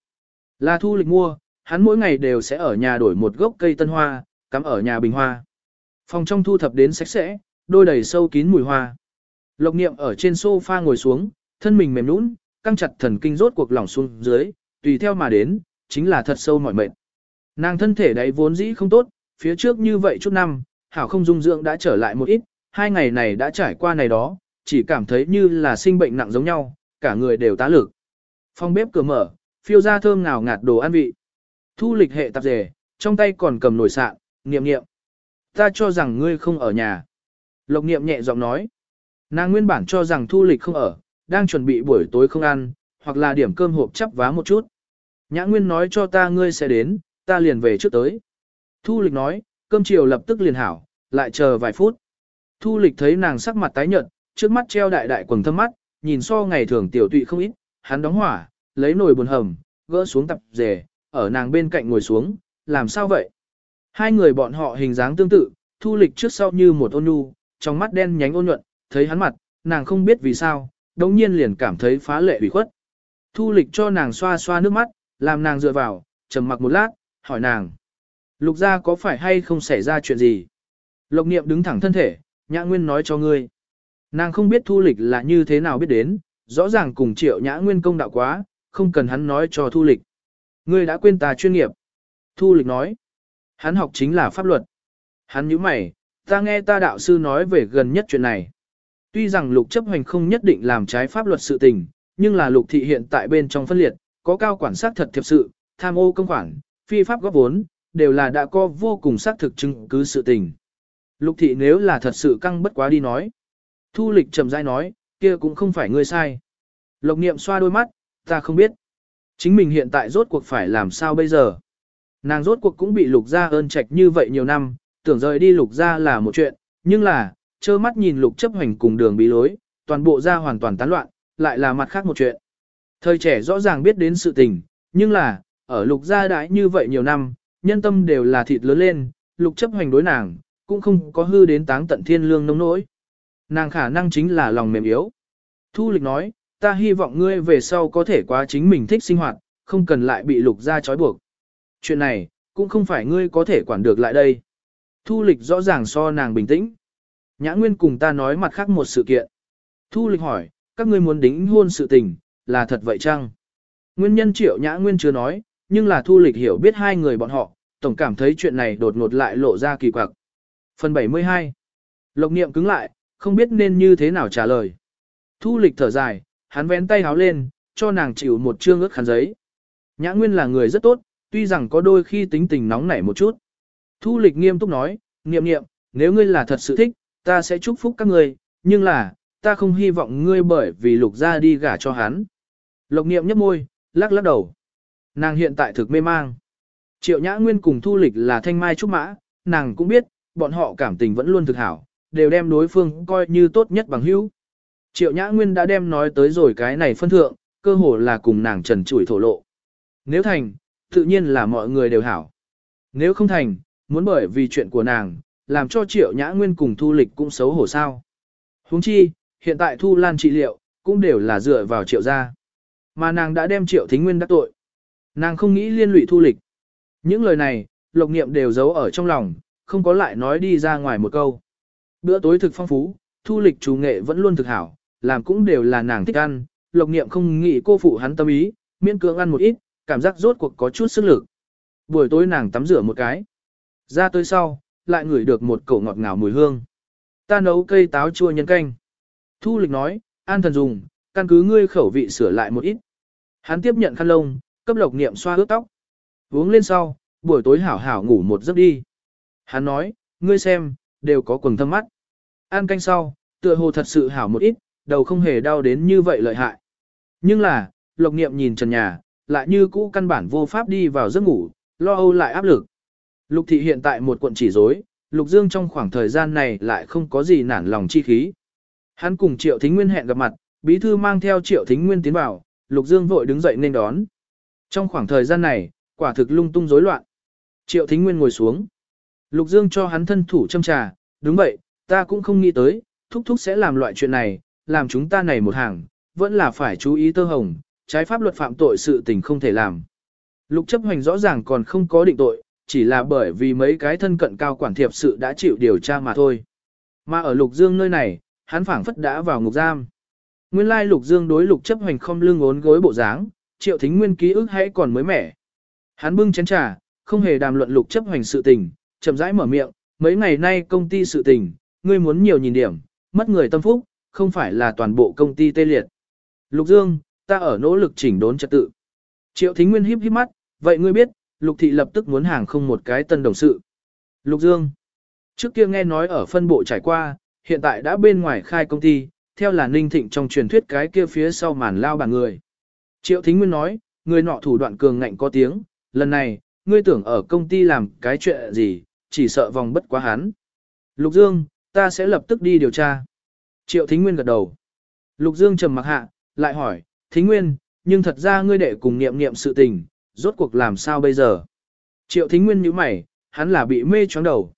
Là thu lịch mua, hắn mỗi ngày đều sẽ ở nhà đổi một gốc cây tân hoa, cắm ở nhà bình hoa. Phòng trong thu thập đến sạch sẽ, đôi đầy sâu kín mùi hoa. Lộc niệm ở trên sofa ngồi xuống, thân mình mềm nũng, căng chặt thần kinh rốt cuộc lỏng xuống dưới, tùy theo mà đến, chính là thật sâu mỏi mệt. Nàng thân thể đấy vốn dĩ không tốt, phía trước như vậy chút năm, hảo không dung dưỡng đã trở lại một ít, hai ngày này đã trải qua này đó, chỉ cảm thấy như là sinh bệnh nặng giống nhau, cả người đều tá lực. Phòng bếp cửa mở, phiêu ra thơm ngào ngạt đồ ăn vị. Thu lịch hệ tạp dề, trong tay còn cầm nồi sạn, niệm niệm. Ta cho rằng ngươi không ở nhà. Lộc niệm nhẹ giọng nói. Nàng nguyên bản cho rằng thu lịch không ở, đang chuẩn bị buổi tối không ăn, hoặc là điểm cơm hộp chắp vá một chút. Nhã Nguyên nói cho ta ngươi sẽ đến, ta liền về trước tới. Thu lịch nói, cơm chiều lập tức liền hảo, lại chờ vài phút. Thu lịch thấy nàng sắc mặt tái nhợt, trước mắt treo đại đại quầng thâm mắt, nhìn so ngày thường tiểu tụy không ít, hắn đóng hỏa, lấy nồi buồn hầm, gỡ xuống tập rể, ở nàng bên cạnh ngồi xuống, làm sao vậy? Hai người bọn họ hình dáng tương tự, thu lịch trước sau như một ôn nhu, trong mắt đen nhánh ôn nhuận, thấy hắn mặt, nàng không biết vì sao, đồng nhiên liền cảm thấy phá lệ ủy khuất. Thu lịch cho nàng xoa xoa nước mắt, làm nàng dựa vào, trầm mặc một lát, hỏi nàng. Lục gia có phải hay không xảy ra chuyện gì? Lộc niệm đứng thẳng thân thể, nhã nguyên nói cho ngươi. Nàng không biết thu lịch là như thế nào biết đến, rõ ràng cùng triệu nhã nguyên công đạo quá, không cần hắn nói cho thu lịch. Ngươi đã quên ta chuyên nghiệp. Thu lịch nói. Hắn học chính là pháp luật. Hắn nhíu mày, ta nghe ta đạo sư nói về gần nhất chuyện này. Tuy rằng lục chấp hành không nhất định làm trái pháp luật sự tình, nhưng là lục thị hiện tại bên trong phân liệt, có cao quản sát thật thiệp sự, tham ô công khoản, phi pháp góp vốn, đều là đã có vô cùng xác thực chứng cứ sự tình. Lục thị nếu là thật sự căng bất quá đi nói. Thu lịch trầm dai nói, kia cũng không phải ngươi sai. Lộc niệm xoa đôi mắt, ta không biết. Chính mình hiện tại rốt cuộc phải làm sao bây giờ. Nàng rốt cuộc cũng bị lục gia ơn trạch như vậy nhiều năm, tưởng rời đi lục gia là một chuyện, nhưng là, trơ mắt nhìn lục chấp hành cùng đường bí lối, toàn bộ gia hoàn toàn tán loạn, lại là mặt khác một chuyện. Thời trẻ rõ ràng biết đến sự tình, nhưng là, ở lục gia đãi như vậy nhiều năm, nhân tâm đều là thịt lớn lên, lục chấp hành đối nàng, cũng không có hư đến táng tận thiên lương nông nỗi. Nàng khả năng chính là lòng mềm yếu. Thu lịch nói, ta hy vọng ngươi về sau có thể quá chính mình thích sinh hoạt, không cần lại bị lục gia trói buộc. Chuyện này, cũng không phải ngươi có thể quản được lại đây. Thu lịch rõ ràng so nàng bình tĩnh. Nhã Nguyên cùng ta nói mặt khác một sự kiện. Thu lịch hỏi, các ngươi muốn đính hôn sự tình, là thật vậy chăng? Nguyên nhân triệu Nhã Nguyên chưa nói, nhưng là thu lịch hiểu biết hai người bọn họ, tổng cảm thấy chuyện này đột ngột lại lộ ra kỳ quặc. Phần 72 Lộc niệm cứng lại, không biết nên như thế nào trả lời. Thu lịch thở dài, hắn vén tay háo lên, cho nàng chịu một chương ước khăn giấy. Nhã Nguyên là người rất tốt, tuy rằng có đôi khi tính tình nóng nảy một chút. Thu lịch nghiêm túc nói, niệm niệm, nếu ngươi là thật sự thích, ta sẽ chúc phúc các ngươi, nhưng là, ta không hy vọng ngươi bởi vì lục ra đi gả cho hắn. Lộc niệm nhấp môi, lắc lắc đầu. Nàng hiện tại thực mê mang. Triệu Nhã Nguyên cùng Thu Lịch là thanh mai trúc mã, nàng cũng biết, bọn họ cảm tình vẫn luôn thực hảo, đều đem đối phương coi như tốt nhất bằng hữu. Triệu Nhã Nguyên đã đem nói tới rồi cái này phân thượng, cơ hồ là cùng nàng trần trụi thổ lộ. Nếu thành, tự nhiên là mọi người đều hảo. Nếu không thành, muốn bởi vì chuyện của nàng, làm cho Triệu Nhã Nguyên cùng Thu Lịch cũng xấu hổ sao. huống chi, hiện tại Thu Lan trị liệu, cũng đều là dựa vào Triệu gia. Mà nàng đã đem Triệu Thính Nguyên đắc tội. Nàng không nghĩ liên lụy Thu Lịch. Những lời này, Lộc Niệm đều giấu ở trong lòng, không có lại nói đi ra ngoài một câu. Bữa tối thực phong phú, Thu Lịch chủ nghệ vẫn luôn thực hảo, làm cũng đều là nàng thích ăn, Lộc Niệm không nghĩ cô phụ hắn tâm ý, miễn cưỡng ăn một ít, cảm giác rốt cuộc có chút sức lực. Buổi tối nàng tắm rửa một cái. Ra tới sau, lại ngửi được một cổ ngọt ngào mùi hương. Ta nấu cây táo chua nhân canh. Thu lịch nói, an thần dùng, căn cứ ngươi khẩu vị sửa lại một ít. Hắn tiếp nhận khăn lông, cấp lộc niệm xoa ướt tóc. Uống lên sau, buổi tối hảo hảo ngủ một giấc đi. Hắn nói, ngươi xem, đều có quần thâm mắt. Ăn canh sau, tựa hồ thật sự hảo một ít, đầu không hề đau đến như vậy lợi hại. Nhưng là, lộc niệm nhìn trần nhà, lại như cũ căn bản vô pháp đi vào giấc ngủ, lo âu lại áp lực. Lục thị hiện tại một quận chỉ rối, Lục Dương trong khoảng thời gian này lại không có gì nản lòng chi khí. Hắn cùng Triệu Thính Nguyên hẹn gặp mặt, bí thư mang theo Triệu Thính Nguyên tiến vào, Lục Dương vội đứng dậy nên đón. Trong khoảng thời gian này, quả thực lung tung rối loạn. Triệu Thính Nguyên ngồi xuống. Lục Dương cho hắn thân thủ châm trà, đúng vậy, ta cũng không nghĩ tới, thúc thúc sẽ làm loại chuyện này, làm chúng ta này một hàng, vẫn là phải chú ý tơ hồng, trái pháp luật phạm tội sự tình không thể làm. Lục chấp hành rõ ràng còn không có định tội, chỉ là bởi vì mấy cái thân cận cao quản thiệp sự đã chịu điều tra mà thôi. Mà ở Lục Dương nơi này, hắn phảng phất đã vào ngục giam. Nguyên lai Lục Dương đối Lục chấp hành không lưng ốn gối bộ dáng, triệu thính nguyên ký ức hãy còn mới mẻ. Hắn bưng chén trà, không hề đàm luận Lục chấp hành sự tình, chậm rãi mở miệng, mấy ngày nay công ty sự tình, ngươi muốn nhiều nhìn điểm, mất người tâm phúc, không phải là toàn bộ công ty tê liệt. Lục Dương, ta ở nỗ lực chỉnh đốn trật tự. Triệu Thính Nguyên híp híp mắt, vậy ngươi biết, Lục Thị lập tức muốn hàng không một cái tân đồng sự. Lục Dương, trước kia nghe nói ở phân bộ trải qua, hiện tại đã bên ngoài khai công ty, theo là Ninh Thịnh trong truyền thuyết cái kia phía sau màn lao bà người. Triệu Thính Nguyên nói, người nọ thủ đoạn cường ngạnh có tiếng, lần này, ngươi tưởng ở công ty làm cái chuyện gì, chỉ sợ vòng bất quá hắn. Lục Dương, ta sẽ lập tức đi điều tra. Triệu Thính Nguyên gật đầu. Lục Dương trầm mặc hạ, lại hỏi, Thính Nguyên, nhưng thật ra ngươi đệ cùng niệm niệm sự tình, rốt cuộc làm sao bây giờ? Triệu Thính Nguyên nhíu mày, hắn là bị mê choáng đầu.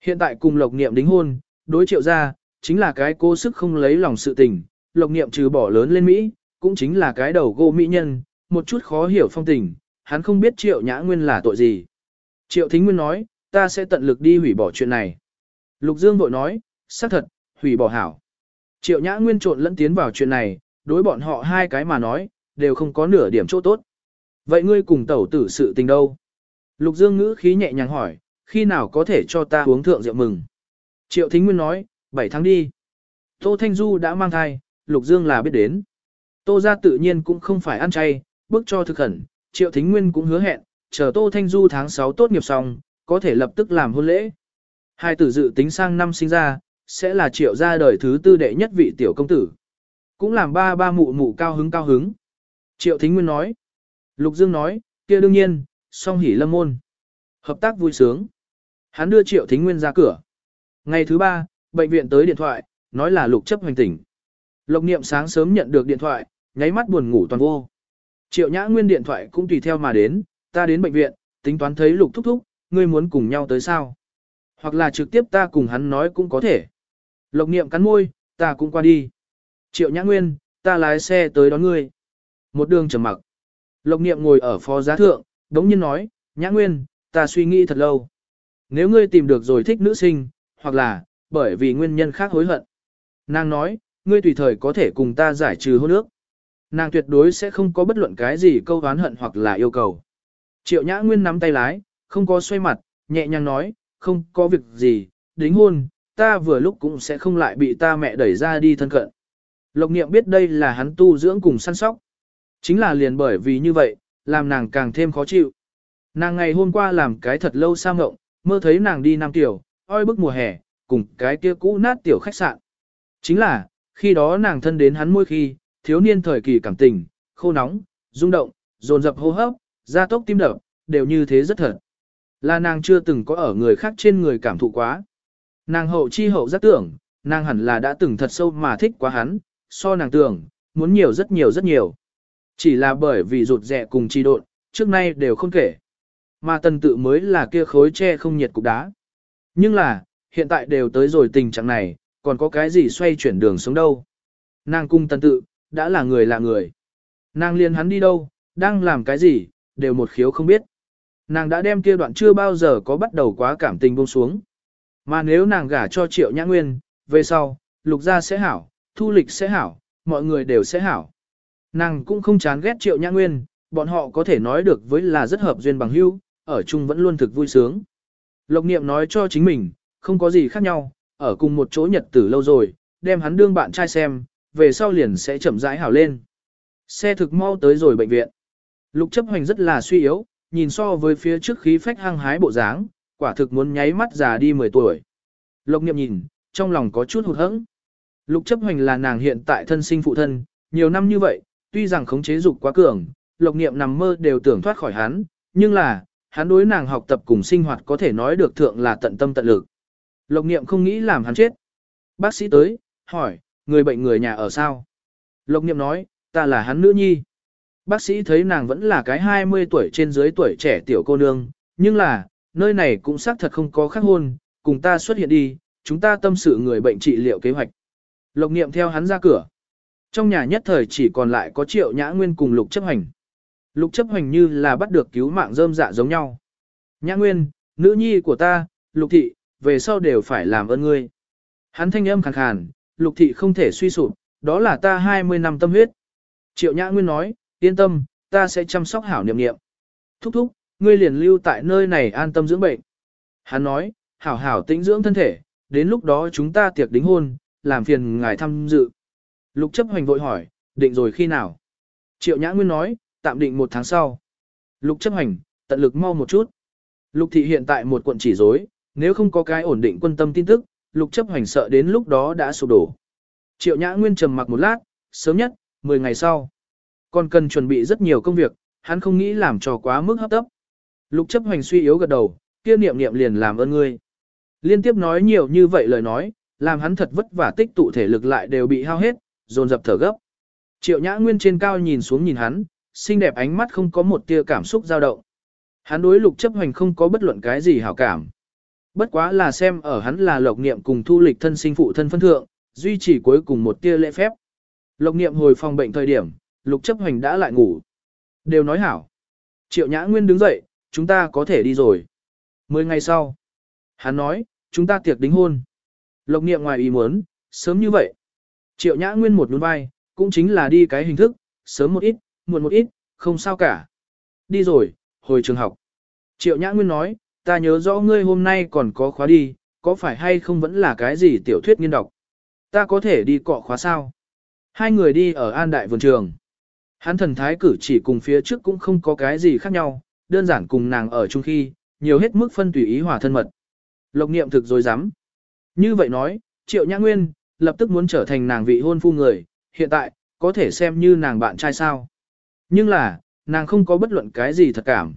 Hiện tại cùng Lộc Niệm đính hôn, đối triệu gia chính là cái cố sức không lấy lòng sự tình, Lộc Niệm trừ bỏ lớn lên Mỹ, cũng chính là cái đầu gỗ mỹ nhân, một chút khó hiểu phong tình, hắn không biết Triệu Nhã Nguyên là tội gì. Triệu Thính Nguyên nói, ta sẽ tận lực đi hủy bỏ chuyện này. Lục Dương vội nói, xác thật, hủy bỏ hảo. Triệu Nhã Nguyên trộn lẫn tiến vào chuyện này, đối bọn họ hai cái mà nói, đều không có nửa điểm chỗ tốt. Vậy ngươi cùng tẩu tử sự tình đâu? Lục Dương ngữ khí nhẹ nhàng hỏi, khi nào có thể cho ta uống thượng rượu mừng? Triệu Thính Nguyên nói, 7 tháng đi. Tô Thanh Du đã mang thai, Lục Dương là biết đến. Tô ra tự nhiên cũng không phải ăn chay, bước cho thực khẩn, Triệu Thính Nguyên cũng hứa hẹn, chờ Tô Thanh Du tháng 6 tốt nghiệp xong, có thể lập tức làm hôn lễ. Hai tử dự tính sang năm sinh ra, sẽ là Triệu gia đời thứ tư đệ nhất vị tiểu công tử. Cũng làm ba ba mụ mụ cao hứng cao hứng. Triệu Thính Nguyên nói. Lục Dương nói, kia đương nhiên, song hỉ lâm môn. Hợp tác vui sướng. Hắn đưa Triệu Thính Nguyên ra cửa. Ngày thứ ba, bệnh viện tới điện thoại, nói là lục chấp hành tỉnh. Lộc niệm sáng sớm nhận được điện thoại, nháy mắt buồn ngủ toàn vô. Triệu Nhã Nguyên điện thoại cũng tùy theo mà đến, ta đến bệnh viện, tính toán thấy lục thúc thúc, ngươi muốn cùng nhau tới sao? Hoặc là trực tiếp ta cùng hắn nói cũng có thể. Lộc niệm cắn môi, ta cũng qua đi. Triệu Nhã Nguyên, ta lái xe tới đón ngươi. Một đường trầm mặc. Lộc niệm ngồi ở phó giá thượng, đống nhiên nói, Nhã Nguyên, ta suy nghĩ thật lâu. Nếu ngươi tìm được rồi thích nữ sinh, hoặc là, bởi vì nguyên nhân khác hối hận. Nàng nói, ngươi tùy thời có thể cùng ta giải trừ hôn ước. Nàng tuyệt đối sẽ không có bất luận cái gì câu oán hận hoặc là yêu cầu. Triệu Nhã Nguyên nắm tay lái, không có xoay mặt, nhẹ nhàng nói, không có việc gì, đính hôn, ta vừa lúc cũng sẽ không lại bị ta mẹ đẩy ra đi thân cận. Lộc niệm biết đây là hắn tu dưỡng cùng săn sóc. Chính là liền bởi vì như vậy, làm nàng càng thêm khó chịu. Nàng ngày hôm qua làm cái thật lâu sang ngộng, mơ thấy nàng đi Nam Tiểu, oi bức mùa hè, cùng cái kia cũ nát tiểu khách sạn. Chính là, khi đó nàng thân đến hắn môi khi, thiếu niên thời kỳ cảm tình, khô nóng, rung động, dồn dập hô hấp, gia tốc tim đập, đều như thế rất thật. Là nàng chưa từng có ở người khác trên người cảm thụ quá. Nàng hậu chi hậu giác tưởng, nàng hẳn là đã từng thật sâu mà thích quá hắn, so nàng tưởng, muốn nhiều rất nhiều rất nhiều. Chỉ là bởi vì rụt rẻ cùng chi độn, trước nay đều không kể. Mà tần tự mới là kia khối tre không nhiệt cục đá. Nhưng là, hiện tại đều tới rồi tình trạng này, còn có cái gì xoay chuyển đường sống đâu. Nàng cung tần tự, đã là người là người. Nàng liền hắn đi đâu, đang làm cái gì, đều một khiếu không biết. Nàng đã đem kia đoạn chưa bao giờ có bắt đầu quá cảm tình buông xuống. Mà nếu nàng gả cho triệu nhã nguyên, về sau, lục gia sẽ hảo, thu lịch sẽ hảo, mọi người đều sẽ hảo. Nàng cũng không chán ghét triệu nhã nguyên, bọn họ có thể nói được với là rất hợp duyên bằng hữu, ở chung vẫn luôn thực vui sướng. Lộc niệm nói cho chính mình, không có gì khác nhau, ở cùng một chỗ nhật tử lâu rồi, đem hắn đương bạn trai xem, về sau liền sẽ chậm rãi hảo lên. Xe thực mau tới rồi bệnh viện. Lục chấp hành rất là suy yếu, nhìn so với phía trước khí phách hăng hái bộ dáng, quả thực muốn nháy mắt già đi 10 tuổi. Lộc niệm nhìn, trong lòng có chút hụt hẫng. Lục chấp hành là nàng hiện tại thân sinh phụ thân, nhiều năm như vậy, tuy rằng khống chế dục quá cường, lộc niệm nằm mơ đều tưởng thoát khỏi hắn, nhưng là, hắn đối nàng học tập cùng sinh hoạt có thể nói được thượng là tận tâm tận lực. Lộc niệm không nghĩ làm hắn chết. Bác sĩ tới, hỏi, người bệnh người nhà ở sao? Lộc niệm nói, ta là hắn nữ nhi. Bác sĩ thấy nàng vẫn là cái 20 tuổi trên dưới tuổi trẻ tiểu cô nương, nhưng là, nơi này cũng xác thật không có khắc hôn, cùng ta xuất hiện đi, chúng ta tâm sự người bệnh trị liệu kế hoạch. Lộc niệm theo hắn ra cửa. Trong nhà nhất thời chỉ còn lại có triệu nhã nguyên cùng lục chấp hành. Lục chấp hành như là bắt được cứu mạng rơm dạ giống nhau. Nhã nguyên, nữ nhi của ta, lục thị, về sau đều phải làm ơn ngươi. Hắn thanh âm khàn khàn, lục thị không thể suy sụp, đó là ta 20 năm tâm huyết. Triệu nhã nguyên nói, yên tâm, ta sẽ chăm sóc hảo niệm niệm. Thúc thúc, ngươi liền lưu tại nơi này an tâm dưỡng bệnh. Hắn nói, hảo hảo tĩnh dưỡng thân thể, đến lúc đó chúng ta tiệc đính hôn, làm phiền ngài tham dự. Lục chấp hoành vội hỏi, định rồi khi nào? Triệu Nhã Nguyên nói, tạm định một tháng sau. Lục chấp hành, tận lực mau một chút. Lục thị hiện tại một quận chỉ rối, nếu không có cái ổn định quân tâm tin tức, lục chấp hành sợ đến lúc đó đã sụp đổ. Triệu Nhã Nguyên trầm mặc một lát, sớm nhất, 10 ngày sau. Còn cần chuẩn bị rất nhiều công việc, hắn không nghĩ làm cho quá mức hấp tấp. Lục chấp hành suy yếu gật đầu, kia niệm niệm liền làm ơn ngươi. Liên tiếp nói nhiều như vậy lời nói, làm hắn thật vất vả tích tụ thể lực lại đều bị hao hết, dồn dập thở gấp. Triệu Nhã Nguyên trên cao nhìn xuống nhìn hắn, xinh đẹp ánh mắt không có một tia cảm xúc dao động. Hắn đối lục chấp hành không có bất luận cái gì hảo cảm. Bất quá là xem ở hắn là lộc niệm cùng thu lịch thân sinh phụ thân phân thượng, duy trì cuối cùng một tia lễ phép. Lộc niệm hồi phòng bệnh thời điểm, lục chấp hành đã lại ngủ. Đều nói hảo. Triệu Nhã Nguyên đứng dậy, chúng ta có thể đi rồi. Mười ngày sau, hắn nói, chúng ta tiệc đính hôn. Lộc niệm ngoài ý muốn, sớm như vậy. Triệu Nhã Nguyên một nhún vai, cũng chính là đi cái hình thức, sớm một ít, muộn một ít, không sao cả. Đi rồi, hồi trường học. Triệu Nhã Nguyên nói, ta nhớ rõ ngươi hôm nay còn có khóa đi, có phải hay không vẫn là cái gì tiểu thuyết nghiên đọc. Ta có thể đi cọ khóa sao? Hai người đi ở an đại vườn trường. Hắn thần thái cử chỉ cùng phía trước cũng không có cái gì khác nhau, đơn giản cùng nàng ở chung khi, nhiều hết mức phân tùy ý hòa thân mật. Lộc niệm thực rồi dám. Như vậy nói, Triệu Nhã Nguyên, lập tức muốn trở thành nàng vị hôn phu người, hiện tại, có thể xem như nàng bạn trai sao. Nhưng là, nàng không có bất luận cái gì thật cảm.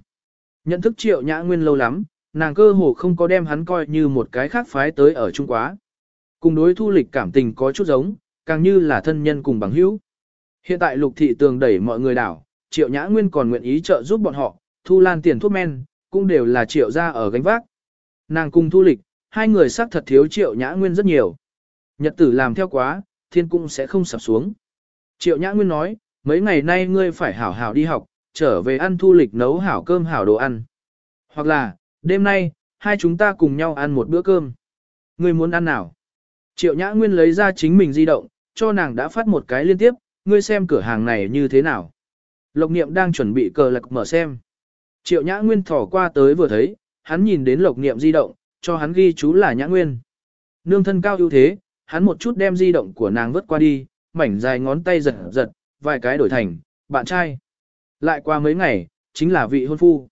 Nhận thức Triệu Nhã Nguyên lâu lắm, nàng cơ hồ không có đem hắn coi như một cái khác phái tới ở Trung Quá. Cùng đối thu lịch cảm tình có chút giống, càng như là thân nhân cùng bằng hữu. Hiện tại lục thị tường đẩy mọi người đảo, triệu nhã nguyên còn nguyện ý trợ giúp bọn họ, thu lan tiền thuốc men, cũng đều là triệu ra ở gánh vác. Nàng cùng thu lịch, hai người xác thật thiếu triệu nhã nguyên rất nhiều. Nhật tử làm theo quá, thiên cung sẽ không sập xuống. Triệu nhã nguyên nói, mấy ngày nay ngươi phải hảo hảo đi học, trở về ăn thu lịch nấu hảo cơm hảo đồ ăn. Hoặc là, đêm nay, hai chúng ta cùng nhau ăn một bữa cơm. Ngươi muốn ăn nào? Triệu nhã nguyên lấy ra chính mình di động, cho nàng đã phát một cái liên tiếp, ngươi xem cửa hàng này như thế nào. Lộc niệm đang chuẩn bị cờ lạc mở xem. Triệu nhã nguyên thỏ qua tới vừa thấy, hắn nhìn đến lộc niệm di động, cho hắn ghi chú là nhã nguyên. Nương thân cao ưu thế, hắn một chút đem di động của nàng vứt qua đi, mảnh dài ngón tay giật giật, vài cái đổi thành, bạn trai. Lại qua mấy ngày, chính là vị hôn phu.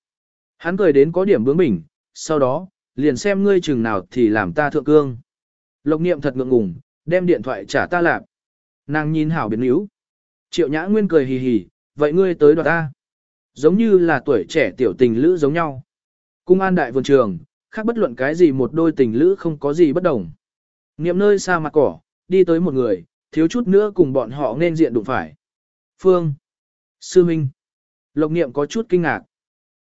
Hắn cười đến có điểm bướng bỉnh, sau đó, liền xem ngươi chừng nào thì làm ta thượng cương. Lộc niệm thật ngượng ngùng, đem điện thoại trả ta lạp. Nàng nhìn hảo biến yếu. Triệu nhã nguyên cười hì hì, vậy ngươi tới đoạt ta. Giống như là tuổi trẻ tiểu tình lữ giống nhau. Cung an đại vườn trường, khác bất luận cái gì một đôi tình lữ không có gì bất đồng. Niệm nơi xa mặt cỏ, đi tới một người, thiếu chút nữa cùng bọn họ nên diện đụng phải. Phương. Sư Minh. Lộc niệm có chút kinh ngạc.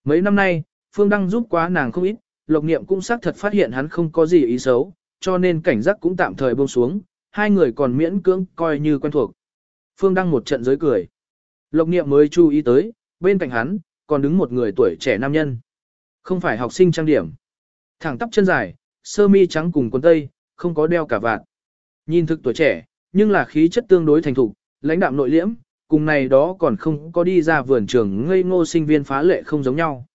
Mấy năm nay, Phương Đăng giúp quá nàng không ít, Lộc niệm cũng xác thật phát hiện hắn không có gì ý xấu, cho nên cảnh giác cũng tạm thời buông xuống, hai người còn miễn cưỡng coi như quen thuộc. Phương Đăng một trận giới cười. Lộc niệm mới chú ý tới, bên cạnh hắn, còn đứng một người tuổi trẻ nam nhân. Không phải học sinh trang điểm. Thẳng tắp chân dài, sơ mi trắng cùng quần tây, không có đeo cả vạt. Nhìn thực tuổi trẻ, nhưng là khí chất tương đối thành thục, lãnh đạm nội liễm, cùng này đó còn không có đi ra vườn trường ngây ngô sinh viên phá lệ không giống nhau.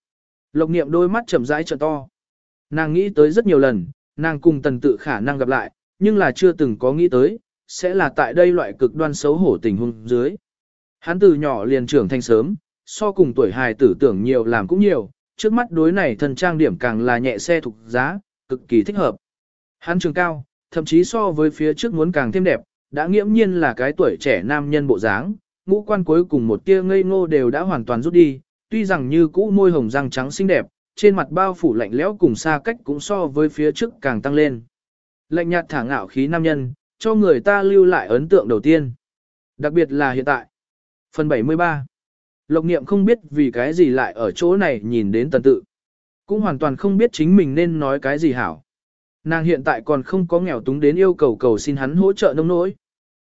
Lộc niệm đôi mắt chậm rãi trợ to. Nàng nghĩ tới rất nhiều lần, nàng cùng tần tự khả năng gặp lại, nhưng là chưa từng có nghĩ tới, sẽ là tại đây loại cực đoan xấu hổ tình huống dưới. Hắn từ nhỏ liền trưởng thành sớm, so cùng tuổi hài tử tưởng nhiều làm cũng nhiều, trước mắt đối này thần trang điểm càng là nhẹ xe thuộc giá, cực kỳ thích hợp. Hắn trường cao, thậm chí so với phía trước muốn càng thêm đẹp, đã nghiễm nhiên là cái tuổi trẻ nam nhân bộ dáng, ngũ quan cuối cùng một tia ngây ngô đều đã hoàn toàn rút đi, tuy rằng như cũ môi hồng răng trắng xinh đẹp, trên mặt bao phủ lạnh lẽo cùng xa cách cũng so với phía trước càng tăng lên. Lạnh nhạt thả ngạo khí nam nhân, cho người ta lưu lại ấn tượng đầu tiên. Đặc biệt là hiện tại. Phần 73 Lộc niệm không biết vì cái gì lại ở chỗ này nhìn đến tần tự. Cũng hoàn toàn không biết chính mình nên nói cái gì hảo. Nàng hiện tại còn không có nghèo túng đến yêu cầu cầu xin hắn hỗ trợ nông nỗi.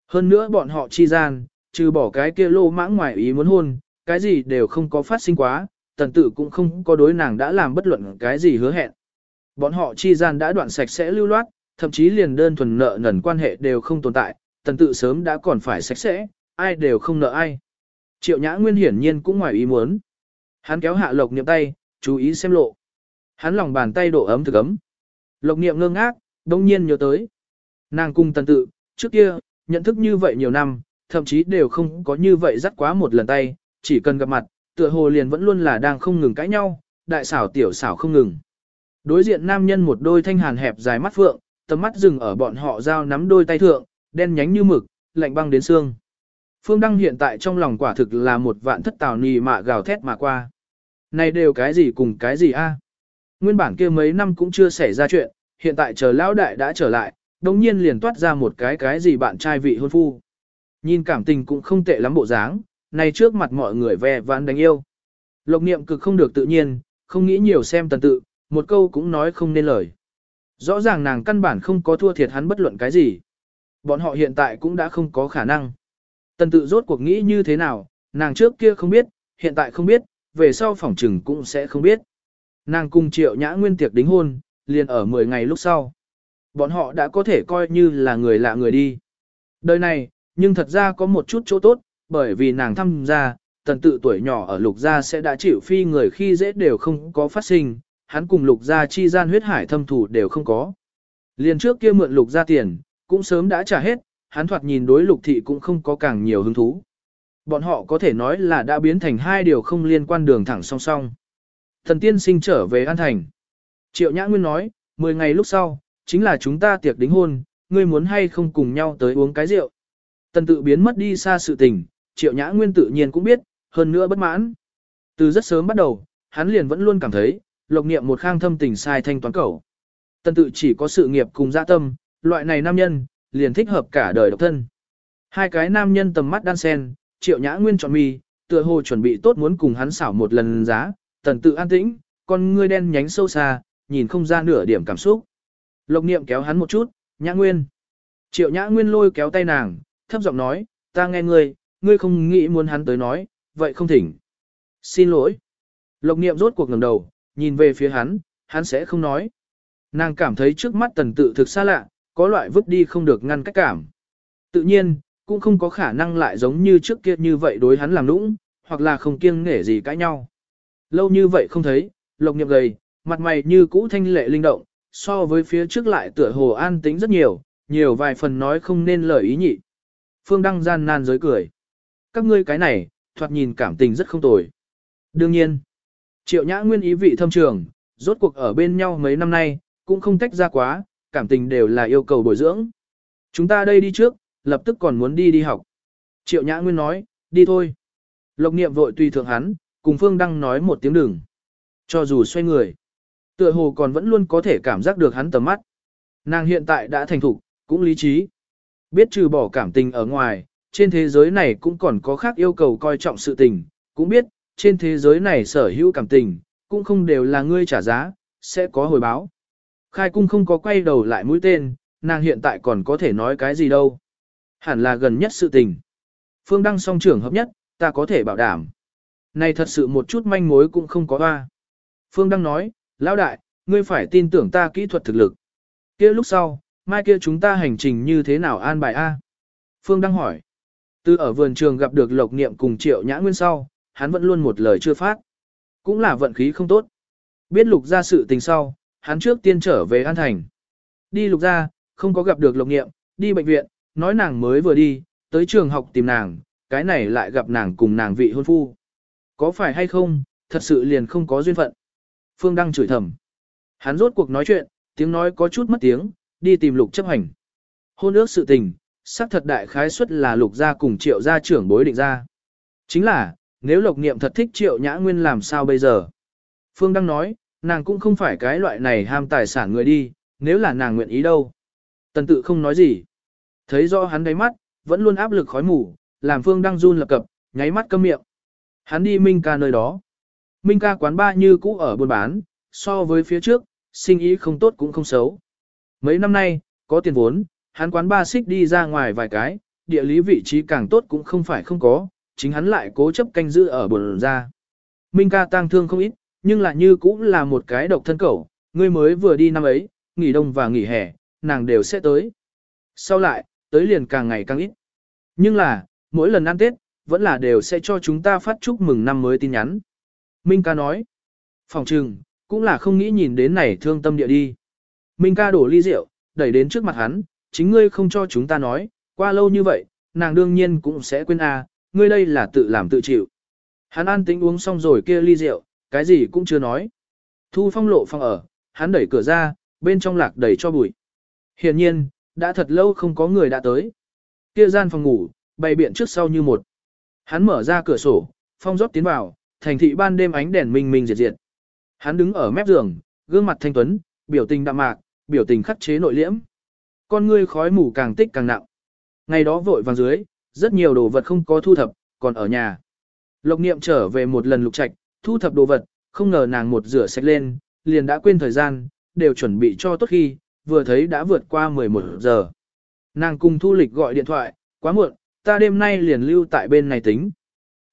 Hơn nữa bọn họ chi gian, trừ bỏ cái kia lô mãng ngoài ý muốn hôn, cái gì đều không có phát sinh quá, tần tự cũng không có đối nàng đã làm bất luận cái gì hứa hẹn. Bọn họ chi gian đã đoạn sạch sẽ lưu loát, thậm chí liền đơn thuần nợ nần quan hệ đều không tồn tại, tần tự sớm đã còn phải sạch sẽ, ai đều không nợ ai. Triệu Nhã Nguyên hiển nhiên cũng ngoài ý muốn. Hắn kéo hạ Lộc Niệm tay, chú ý xem lộ. Hắn lòng bàn tay độ ấm thực ấm. Lộc Niệm ngơ ngác, đông nhiên nhớ tới. Nàng cung tần tự, trước kia, nhận thức như vậy nhiều năm, thậm chí đều không có như vậy dắt quá một lần tay, chỉ cần gặp mặt, tựa hồ liền vẫn luôn là đang không ngừng cãi nhau, đại xảo tiểu xảo không ngừng. Đối diện nam nhân một đôi thanh hàn hẹp dài mắt phượng, tầm mắt dừng ở bọn họ giao nắm đôi tay thượng, đen nhánh như mực, lạnh băng đến xương. Phương Đăng hiện tại trong lòng quả thực là một vạn thất tào nì mạ gào thét mà qua. Này đều cái gì cùng cái gì a? Nguyên bản kia mấy năm cũng chưa xảy ra chuyện, hiện tại chờ lão đại đã trở lại, đồng nhiên liền toát ra một cái cái gì bạn trai vị hôn phu. Nhìn cảm tình cũng không tệ lắm bộ dáng, này trước mặt mọi người ve vãn đánh yêu. Lộc niệm cực không được tự nhiên, không nghĩ nhiều xem tần tự, một câu cũng nói không nên lời. Rõ ràng nàng căn bản không có thua thiệt hắn bất luận cái gì. Bọn họ hiện tại cũng đã không có khả năng. Tần tự rốt cuộc nghĩ như thế nào, nàng trước kia không biết, hiện tại không biết, về sau phỏng trừng cũng sẽ không biết. Nàng cùng triệu nhã nguyên tiệc đính hôn, liền ở 10 ngày lúc sau. Bọn họ đã có thể coi như là người lạ người đi. Đời này, nhưng thật ra có một chút chỗ tốt, bởi vì nàng tham gia, tần tự tuổi nhỏ ở lục gia sẽ đã chịu phi người khi dễ đều không có phát sinh, hắn cùng lục gia chi gian huyết hải thâm thủ đều không có. Liền trước kia mượn lục gia tiền, cũng sớm đã trả hết, hắn thoạt nhìn đối lục thị cũng không có càng nhiều hứng thú. Bọn họ có thể nói là đã biến thành hai điều không liên quan đường thẳng song song. Thần tiên sinh trở về An Thành. Triệu Nhã Nguyên nói, 10 ngày lúc sau, chính là chúng ta tiệc đính hôn, ngươi muốn hay không cùng nhau tới uống cái rượu. Tần tự biến mất đi xa sự tình, Triệu Nhã Nguyên tự nhiên cũng biết, hơn nữa bất mãn. Từ rất sớm bắt đầu, hắn liền vẫn luôn cảm thấy, lộc niệm một khang thâm tình sai thanh toán cầu. Tần tự chỉ có sự nghiệp cùng dạ tâm, loại này nam nhân, liền thích hợp cả đời độc thân. Hai cái nam nhân tầm mắt đan sen, triệu nhã nguyên chọn mi, tựa hồ chuẩn bị tốt muốn cùng hắn xảo một lần giá, tần tự an tĩnh, con ngươi đen nhánh sâu xa, nhìn không ra nửa điểm cảm xúc. Lộc niệm kéo hắn một chút, nhã nguyên. Triệu nhã nguyên lôi kéo tay nàng, thấp giọng nói, ta nghe ngươi, ngươi không nghĩ muốn hắn tới nói, vậy không thỉnh. Xin lỗi. Lộc niệm rốt cuộc ngẩng đầu, nhìn về phía hắn, hắn sẽ không nói. Nàng cảm thấy trước mắt tần tự thực xa lạ, có loại vứt đi không được ngăn cách cảm. Tự nhiên, cũng không có khả năng lại giống như trước kia như vậy đối hắn làm nũng, hoặc là không kiêng nể gì cãi nhau. Lâu như vậy không thấy, lộc niệm gầy, mặt mày như cũ thanh lệ linh động, so với phía trước lại tựa hồ an tĩnh rất nhiều, nhiều vài phần nói không nên lời ý nhị. Phương Đăng gian nan giới cười. Các ngươi cái này, thoạt nhìn cảm tình rất không tồi. Đương nhiên, triệu nhã nguyên ý vị thâm trường, rốt cuộc ở bên nhau mấy năm nay, cũng không tách ra quá, cảm tình đều là yêu cầu bồi dưỡng. Chúng ta đây đi trước, lập tức còn muốn đi đi học. Triệu nhã nguyên nói, đi thôi. Lộc niệm vội tùy thượng hắn, cùng Phương Đăng nói một tiếng đừng. Cho dù xoay người, tựa hồ còn vẫn luôn có thể cảm giác được hắn tầm mắt. Nàng hiện tại đã thành thục, cũng lý trí. Biết trừ bỏ cảm tình ở ngoài, trên thế giới này cũng còn có khác yêu cầu coi trọng sự tình, cũng biết, trên thế giới này sở hữu cảm tình, cũng không đều là ngươi trả giá, sẽ có hồi báo. Khai cung không có quay đầu lại mũi tên, nàng hiện tại còn có thể nói cái gì đâu. Hẳn là gần nhất sự tình. Phương Đăng song trưởng hợp nhất, ta có thể bảo đảm. Này thật sự một chút manh mối cũng không có hoa. Phương Đăng nói, lão đại, ngươi phải tin tưởng ta kỹ thuật thực lực. kia lúc sau, mai kia chúng ta hành trình như thế nào an bài A? Phương Đăng hỏi. Từ ở vườn trường gặp được Lộc Niệm cùng Triệu Nhã Nguyên sau, hắn vẫn luôn một lời chưa phát. Cũng là vận khí không tốt. Biết Lục ra sự tình sau, hắn trước tiên trở về An Thành. Đi Lục ra, không có gặp được Lộc Niệm, đi bệnh viện, nói nàng mới vừa đi, tới trường học tìm nàng, cái này lại gặp nàng cùng nàng vị hôn phu. Có phải hay không, thật sự liền không có duyên phận. Phương Đăng chửi thầm. Hắn rốt cuộc nói chuyện, tiếng nói có chút mất tiếng, đi tìm lục chấp hành. Hôn ước sự tình, xác thật đại khái suất là lục gia cùng triệu gia trưởng bối định ra. Chính là, nếu lộc niệm thật thích triệu nhã nguyên làm sao bây giờ? Phương Đăng nói, nàng cũng không phải cái loại này ham tài sản người đi, nếu là nàng nguyện ý đâu. Tần tự không nói gì. Thấy rõ hắn đáy mắt, vẫn luôn áp lực khói mù, làm Phương Đăng run lập cập, nháy mắt câm miệng. Hắn đi Minh ca nơi đó. Minh ca quán ba như cũ ở buôn bán, so với phía trước, sinh ý không tốt cũng không xấu. Mấy năm nay, có tiền vốn, hắn quán ba xích đi ra ngoài vài cái, địa lý vị trí càng tốt cũng không phải không có, chính hắn lại cố chấp canh giữ ở buồn ra. Minh ca tang thương không ít, nhưng lại như cũng là một cái độc thân cẩu, ngươi mới vừa đi năm ấy, nghỉ đông và nghỉ hè, nàng đều sẽ tới. Sau lại, tới liền càng ngày càng ít. Nhưng là, mỗi lần ăn Tết, vẫn là đều sẽ cho chúng ta phát chúc mừng năm mới tin nhắn. Minh ca nói, phòng trừng, cũng là không nghĩ nhìn đến này thương tâm địa đi. Minh ca đổ ly rượu, đẩy đến trước mặt hắn, chính ngươi không cho chúng ta nói, qua lâu như vậy, nàng đương nhiên cũng sẽ quên à, ngươi đây là tự làm tự chịu. Hắn an tính uống xong rồi kia ly rượu, cái gì cũng chưa nói. Thu phong lộ phong ở, hắn đẩy cửa ra, bên trong lạc đầy cho bụi. Hiển nhiên, đã thật lâu không có người đã tới. Kia gian phòng ngủ, bày biện trước sau như một. Hắn mở ra cửa sổ, phong rót tiến vào, thành thị ban đêm ánh đèn minh minh diệt diệt. Hắn đứng ở mép giường, gương mặt thanh tuấn, biểu tình đạm mạc, biểu tình khắc chế nội liễm. Con ngươi khói mù càng tích càng nặng. Ngày đó vội vàng dưới, rất nhiều đồ vật không có thu thập, còn ở nhà. Lộc niệm trở về một lần lục trạch, thu thập đồ vật, không ngờ nàng một rửa sạch lên, liền đã quên thời gian, đều chuẩn bị cho tốt khi, vừa thấy đã vượt qua 11 giờ. Nàng cùng thu lịch gọi điện thoại, quá muộn, ta đêm nay liền lưu tại bên này tính.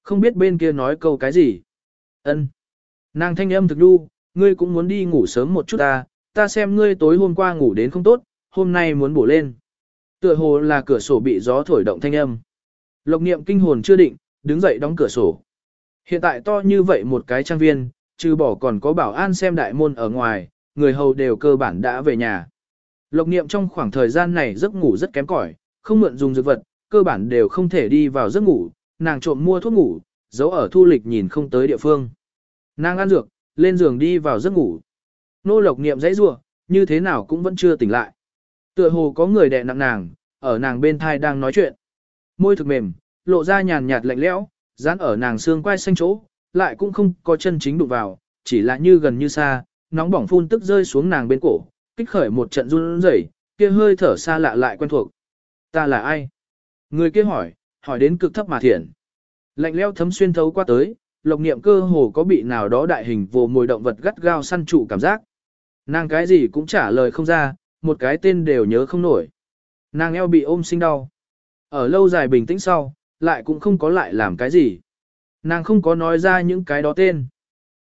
Không biết bên kia nói câu cái gì. Ân. Nàng thanh âm thực đu, ngươi cũng muốn đi ngủ sớm một chút ta, ta xem ngươi tối hôm qua ngủ đến không tốt, hôm nay muốn bổ lên. Tựa hồ là cửa sổ bị gió thổi động thanh âm. Lộc niệm kinh hồn chưa định, đứng dậy đóng cửa sổ. Hiện tại to như vậy một cái trang viên, trừ bỏ còn có bảo an xem đại môn ở ngoài, người hầu đều cơ bản đã về nhà. Lộc niệm trong khoảng thời gian này giấc ngủ rất kém cỏi, không mượn dùng dược vật, cơ bản đều không thể đi vào giấc ngủ, nàng trộm mua thuốc ngủ, giấu ở thu lịch nhìn không tới địa phương. Nàng ăn dược, lên giường đi vào giấc ngủ. Nô lộc niệm dãy rủa, như thế nào cũng vẫn chưa tỉnh lại. Tựa hồ có người đè nặng nàng, ở nàng bên thai đang nói chuyện. Môi thực mềm, lộ ra nhàn nhạt lạnh lẽo, dán ở nàng xương quai xanh chỗ, lại cũng không có chân chính đụng vào, chỉ là như gần như xa, nóng bỏng phun tức rơi xuống nàng bên cổ, kích khởi một trận run rẩy, kia hơi thở xa lạ lại quen thuộc. Ta là ai? Người kia hỏi, hỏi đến cực thấp mà thiện. Lạnh leo thấm xuyên thấu qua tới, lộc niệm cơ hồ có bị nào đó đại hình vồ mồi động vật gắt gao săn trụ cảm giác. Nàng cái gì cũng trả lời không ra, một cái tên đều nhớ không nổi. Nàng eo bị ôm sinh đau. Ở lâu dài bình tĩnh sau, lại cũng không có lại làm cái gì. Nàng không có nói ra những cái đó tên.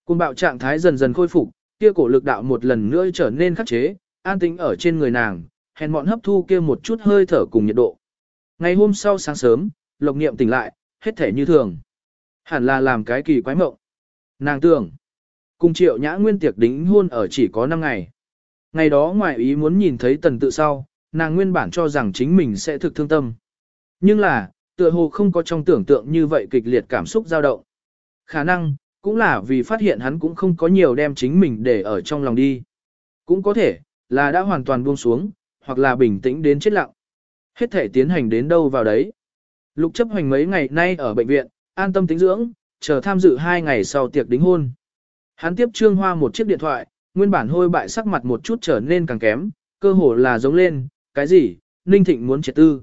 Cùng bạo trạng thái dần dần khôi phục, kia cổ lực đạo một lần nữa trở nên khắc chế, an tĩnh ở trên người nàng, hèn mọn hấp thu kia một chút hơi thở cùng nhiệt độ. Ngày hôm sau sáng sớm, Lộc Niệm tỉnh lại, hết thể như thường. Hẳn là làm cái kỳ quái mộng. Nàng tưởng, cùng triệu nhã nguyên tiệc đính hôn ở chỉ có 5 ngày. Ngày đó ngoài ý muốn nhìn thấy tần tự sau, nàng nguyên bản cho rằng chính mình sẽ thực thương tâm. Nhưng là, tựa hồ không có trong tưởng tượng như vậy kịch liệt cảm xúc dao động. Khả năng, cũng là vì phát hiện hắn cũng không có nhiều đem chính mình để ở trong lòng đi. Cũng có thể, là đã hoàn toàn buông xuống, hoặc là bình tĩnh đến chết lặng. Hết thể tiến hành đến đâu vào đấy. Lục chấp hành mấy ngày nay ở bệnh viện, an tâm tính dưỡng, chờ tham dự hai ngày sau tiệc đính hôn. Hắn tiếp Trương Hoa một chiếc điện thoại, nguyên bản hôi bại sắc mặt một chút trở nên càng kém, cơ hồ là giống lên, cái gì, Ninh Thịnh muốn triệt tư.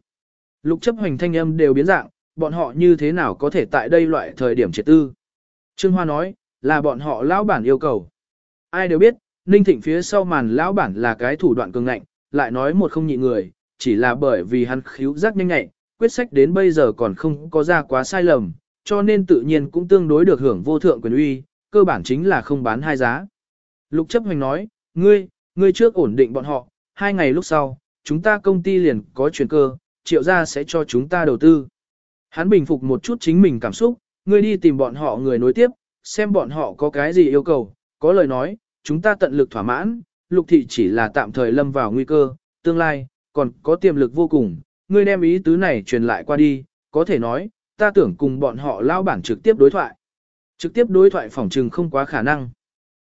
Lục chấp hoành thanh âm đều biến dạng, bọn họ như thế nào có thể tại đây loại thời điểm triệt tư. Trương Hoa nói, là bọn họ lão bản yêu cầu. Ai đều biết, Ninh Thịnh phía sau màn lão bản là cái thủ đoạn cường ngạnh, lại nói một không nhị người, chỉ là bởi vì hắn khíu giác nhanh nhạy, quyết sách đến bây giờ còn không có ra quá sai lầm, cho nên tự nhiên cũng tương đối được hưởng vô thượng quyền uy, cơ bản chính là không bán hai giá. Lục chấp hành nói, ngươi, ngươi trước ổn định bọn họ, hai ngày lúc sau, chúng ta công ty liền có chuyển cơ, triệu gia sẽ cho chúng ta đầu tư. Hắn bình phục một chút chính mình cảm xúc, ngươi đi tìm bọn họ người nối tiếp, xem bọn họ có cái gì yêu cầu, có lời nói, chúng ta tận lực thỏa mãn, lục thị chỉ là tạm thời lâm vào nguy cơ, tương lai, còn có tiềm lực vô cùng, ngươi đem ý tứ này truyền lại qua đi, có thể nói, ta tưởng cùng bọn họ lao bản trực tiếp đối thoại. Trực tiếp đối thoại phỏng trừng không quá khả năng.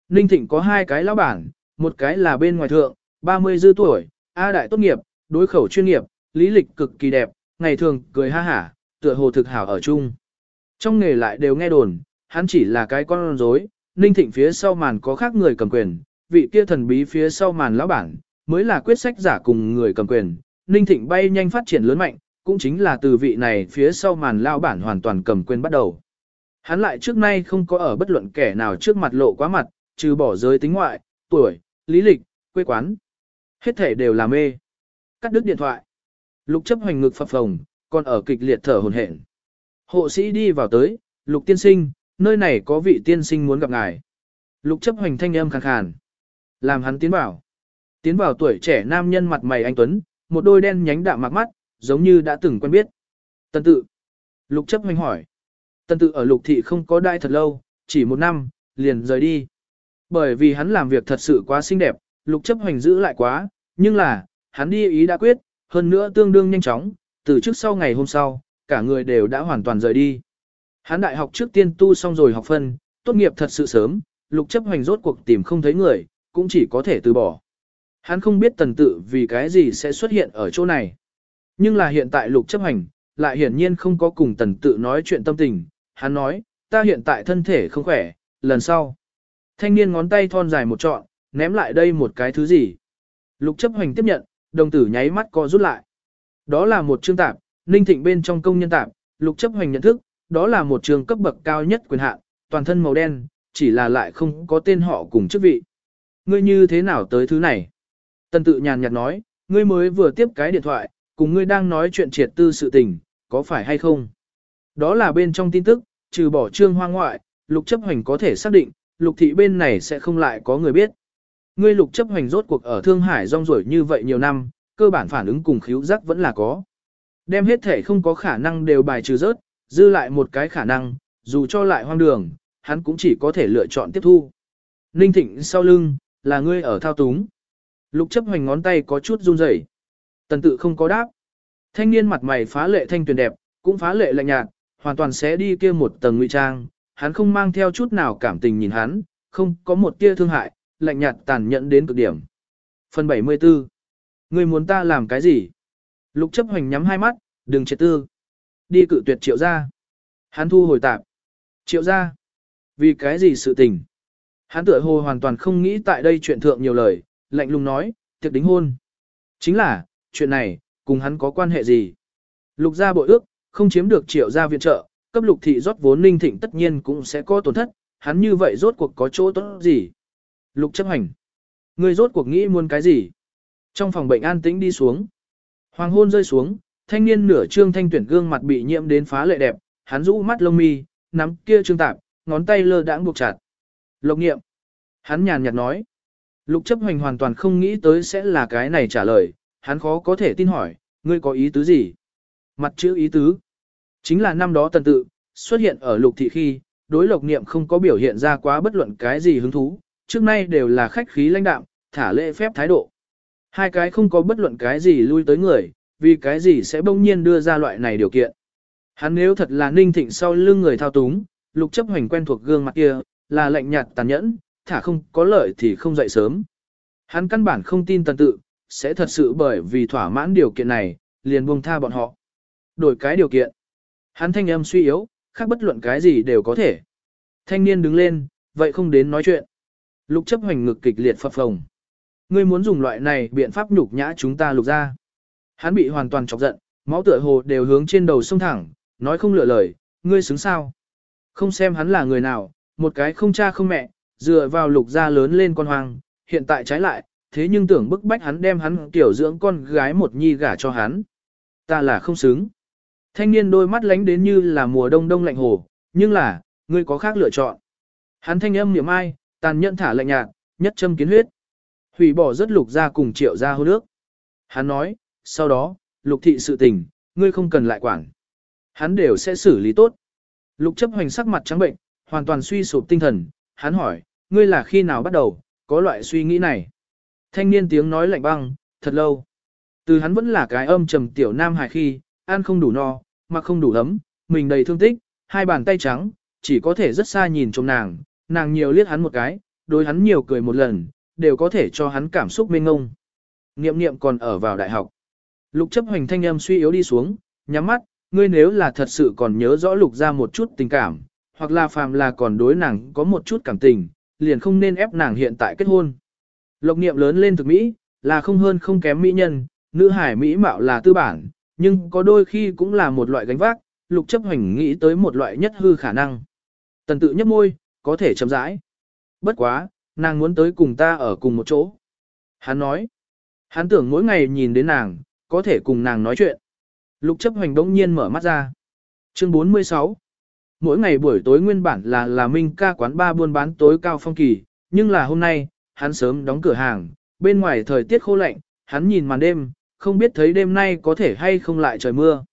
Ninh Thịnh có hai cái lão bản, một cái là bên ngoài thượng, 30 dư tuổi, A đại tốt nghiệp, đối khẩu chuyên nghiệp, lý lịch cực kỳ đẹp, ngày thường cười ha hả, tựa hồ thực hảo ở chung. Trong nghề lại đều nghe đồn, hắn chỉ là cái con rối, Ninh Thịnh phía sau màn có khác người cầm quyền, vị kia thần bí phía sau màn lão bản, mới là quyết sách giả cùng người cầm quyền. Ninh Thịnh bay nhanh phát triển lớn mạnh, cũng chính là từ vị này phía sau màn lão bản hoàn toàn cầm quyền bắt đầu. Hắn lại trước nay không có ở bất luận kẻ nào trước mặt lộ quá mặt, trừ bỏ giới tính ngoại, tuổi, lý lịch, quê quán. Hết thể đều là mê. Cắt đứt điện thoại. Lục chấp hoành ngực phập phồng, còn ở kịch liệt thở hồn hển. Hộ sĩ đi vào tới, lục tiên sinh, nơi này có vị tiên sinh muốn gặp ngài. Lục chấp hoành thanh âm khàn khàn. Làm hắn tiến vào. Tiến vào tuổi trẻ nam nhân mặt mày anh Tuấn, một đôi đen nhánh đạm mặc mắt, giống như đã từng quen biết. Tần tự. Lục chấp hoành hỏi. Tần tự ở lục thị không có đai thật lâu, chỉ một năm, liền rời đi. Bởi vì hắn làm việc thật sự quá xinh đẹp, lục chấp hoành giữ lại quá, nhưng là, hắn đi ý đã quyết, hơn nữa tương đương nhanh chóng, từ trước sau ngày hôm sau, cả người đều đã hoàn toàn rời đi. Hắn đại học trước tiên tu xong rồi học phân, tốt nghiệp thật sự sớm, lục chấp hoành rốt cuộc tìm không thấy người, cũng chỉ có thể từ bỏ. Hắn không biết tần tự vì cái gì sẽ xuất hiện ở chỗ này. Nhưng là hiện tại lục chấp hành, lại hiển nhiên không có cùng tần tự nói chuyện tâm tình. Hắn nói, ta hiện tại thân thể không khỏe, lần sau. Thanh niên ngón tay thon dài một trọn, ném lại đây một cái thứ gì. Lục chấp hành tiếp nhận, đồng tử nháy mắt co rút lại. Đó là một chương tạp, ninh thịnh bên trong công nhân tạp, lục chấp hành nhận thức, đó là một trường cấp bậc cao nhất quyền hạn, toàn thân màu đen, chỉ là lại không có tên họ cùng chức vị. Ngươi như thế nào tới thứ này? Tần tự nhàn nhạt nói, ngươi mới vừa tiếp cái điện thoại, cùng ngươi đang nói chuyện triệt tư sự tình, có phải hay không? Đó là bên trong tin tức, trừ bỏ trương hoa ngoại, lục chấp hành có thể xác định, lục thị bên này sẽ không lại có người biết. Ngươi lục chấp hành rốt cuộc ở Thương Hải rong ruổi như vậy nhiều năm, cơ bản phản ứng cùng khíu giác vẫn là có. Đem hết thể không có khả năng đều bài trừ rớt, dư lại một cái khả năng, dù cho lại hoang đường, hắn cũng chỉ có thể lựa chọn tiếp thu. Ninh Thịnh sau lưng, là ngươi ở thao túng. Lục chấp hoành ngón tay có chút run rẩy. Tần tự không có đáp. Thanh niên mặt mày phá lệ thanh tuyền đẹp, cũng phá lệ lạnh nhạt, hoàn toàn sẽ đi kia một tầng ngụy trang. Hắn không mang theo chút nào cảm tình nhìn hắn, không có một tia thương hại, lạnh nhạt tàn nhẫn đến cực điểm. Phần 74 Ngươi muốn ta làm cái gì? Lục chấp hoành nhắm hai mắt, đừng chết tư. Đi cự tuyệt triệu ra. Hắn thu hồi tạp. Triệu ra. Vì cái gì sự tình? Hắn tựa hồ hoàn toàn không nghĩ tại đây chuyện thượng nhiều lời, lạnh lùng nói, tiệc đính hôn. Chính là, chuyện này, cùng hắn có quan hệ gì? Lục gia bội ước, không chiếm được triệu gia viện trợ, cấp lục thị rót vốn ninh thịnh tất nhiên cũng sẽ có tổn thất, hắn như vậy rốt cuộc có chỗ tốt gì. Lục chấp hành. Người rốt cuộc nghĩ muốn cái gì? Trong phòng bệnh an tĩnh đi xuống. Hoàng hôn rơi xuống, thanh niên nửa trương thanh tuyển gương mặt bị nhiễm đến phá lệ đẹp, hắn rũ mắt lông mi, nắm kia trương tạp, ngón tay lơ đãng buộc chặt. Lộc nghiệm. Hắn nhàn nhạt nói. Lục chấp hành hoàn toàn không nghĩ tới sẽ là cái này trả lời, hắn khó có thể tin hỏi, ngươi có ý tứ gì? Mặt chữ ý tứ. Chính là năm đó tần tự, xuất hiện ở lục thị khi, đối lộc niệm không có biểu hiện ra quá bất luận cái gì hứng thú, trước nay đều là khách khí lãnh đạm, thả lễ phép thái độ. Hai cái không có bất luận cái gì lui tới người, vì cái gì sẽ bỗng nhiên đưa ra loại này điều kiện. Hắn nếu thật là ninh thịnh sau lưng người thao túng, lục chấp hoành quen thuộc gương mặt kia, là lạnh nhạt tàn nhẫn, thả không có lợi thì không dậy sớm. Hắn căn bản không tin tần tự, sẽ thật sự bởi vì thỏa mãn điều kiện này, liền buông tha bọn họ. Đổi cái điều kiện. Hắn thanh âm suy yếu, khác bất luận cái gì đều có thể. Thanh niên đứng lên, vậy không đến nói chuyện. Lục chấp hoành ngực kịch liệt phập phồng. Ngươi muốn dùng loại này biện pháp nhục nhã chúng ta lục ra. Hắn bị hoàn toàn chọc giận, máu tựa hồ đều hướng trên đầu sông thẳng, nói không lựa lời, ngươi xứng sao. Không xem hắn là người nào, một cái không cha không mẹ, dựa vào lục ra lớn lên con hoang, hiện tại trái lại, thế nhưng tưởng bức bách hắn đem hắn tiểu dưỡng con gái một nhi gả cho hắn. Ta là không xứng. Thanh niên đôi mắt lánh đến như là mùa đông đông lạnh hồ, nhưng là, ngươi có khác lựa chọn. Hắn thanh âm niệm ai, tàn nhẫn thả lạnh nhạt, nhất châm kiến huyết. Hủy bỏ rất lục ra cùng triệu ra hô nước. Hắn nói, sau đó, lục thị sự tình, ngươi không cần lại quản. Hắn đều sẽ xử lý tốt. Lục chấp hoành sắc mặt trắng bệnh, hoàn toàn suy sụp tinh thần. Hắn hỏi, ngươi là khi nào bắt đầu, có loại suy nghĩ này. Thanh niên tiếng nói lạnh băng, thật lâu. Từ hắn vẫn là cái âm trầm tiểu nam hài khi, ăn không đủ no, mặc không đủ ấm, mình đầy thương tích, hai bàn tay trắng, chỉ có thể rất xa nhìn trong nàng, nàng nhiều liếc hắn một cái, đối hắn nhiều cười một lần, đều có thể cho hắn cảm xúc mênh ngông. Niệm niệm còn ở vào đại học. Lục chấp hoành thanh âm suy yếu đi xuống, nhắm mắt, ngươi nếu là thật sự còn nhớ rõ lục ra một chút tình cảm, hoặc là phàm là còn đối nàng có một chút cảm tình, liền không nên ép nàng hiện tại kết hôn. Lộc niệm lớn lên thực Mỹ, là không hơn không kém mỹ nhân, nữ hải Mỹ mạo là tư bản, nhưng có đôi khi cũng là một loại gánh vác, lục chấp hoành nghĩ tới một loại nhất hư khả năng. Tần tự nhấp môi, có thể chậm rãi. Bất quá, nàng muốn tới cùng ta ở cùng một chỗ. Hắn nói, hắn tưởng mỗi ngày nhìn đến nàng, có thể cùng nàng nói chuyện. Lục chấp hoành đống nhiên mở mắt ra. Chương 46 Mỗi ngày buổi tối nguyên bản là là Minh ca quán ba buôn bán tối cao phong kỳ, nhưng là hôm nay, hắn sớm đóng cửa hàng, bên ngoài thời tiết khô lạnh, hắn nhìn màn đêm, không biết thấy đêm nay có thể hay không lại trời mưa.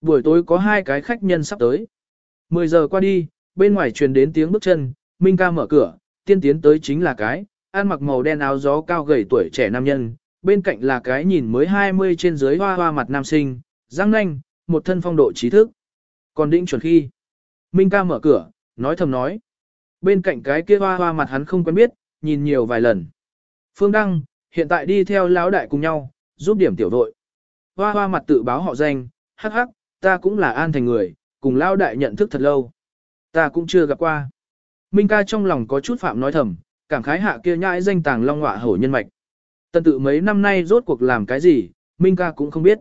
Buổi tối có hai cái khách nhân sắp tới. 10 giờ qua đi, bên ngoài truyền đến tiếng bước chân, Minh ca mở cửa, tiên tiến tới chính là cái, ăn mặc màu đen áo gió cao gầy tuổi trẻ nam nhân, bên cạnh là cái nhìn mới 20 trên dưới hoa hoa mặt nam sinh, răng nanh, một thân phong độ trí thức. Còn định chuẩn khi, Minh ca mở cửa, nói thầm nói. Bên cạnh cái kia hoa hoa mặt hắn không quen biết, nhìn nhiều vài lần. Phương Đăng, hiện tại đi theo lão đại cùng nhau, giúp điểm tiểu đội. Hoa hoa mặt tự báo họ danh, hắc hắc, ta cũng là an thành người, cùng lao đại nhận thức thật lâu. Ta cũng chưa gặp qua. Minh ca trong lòng có chút phạm nói thầm, cảm khái hạ kia nhãi danh tàng long họa hổ nhân mạch. Tần tự mấy năm nay rốt cuộc làm cái gì, Minh ca cũng không biết.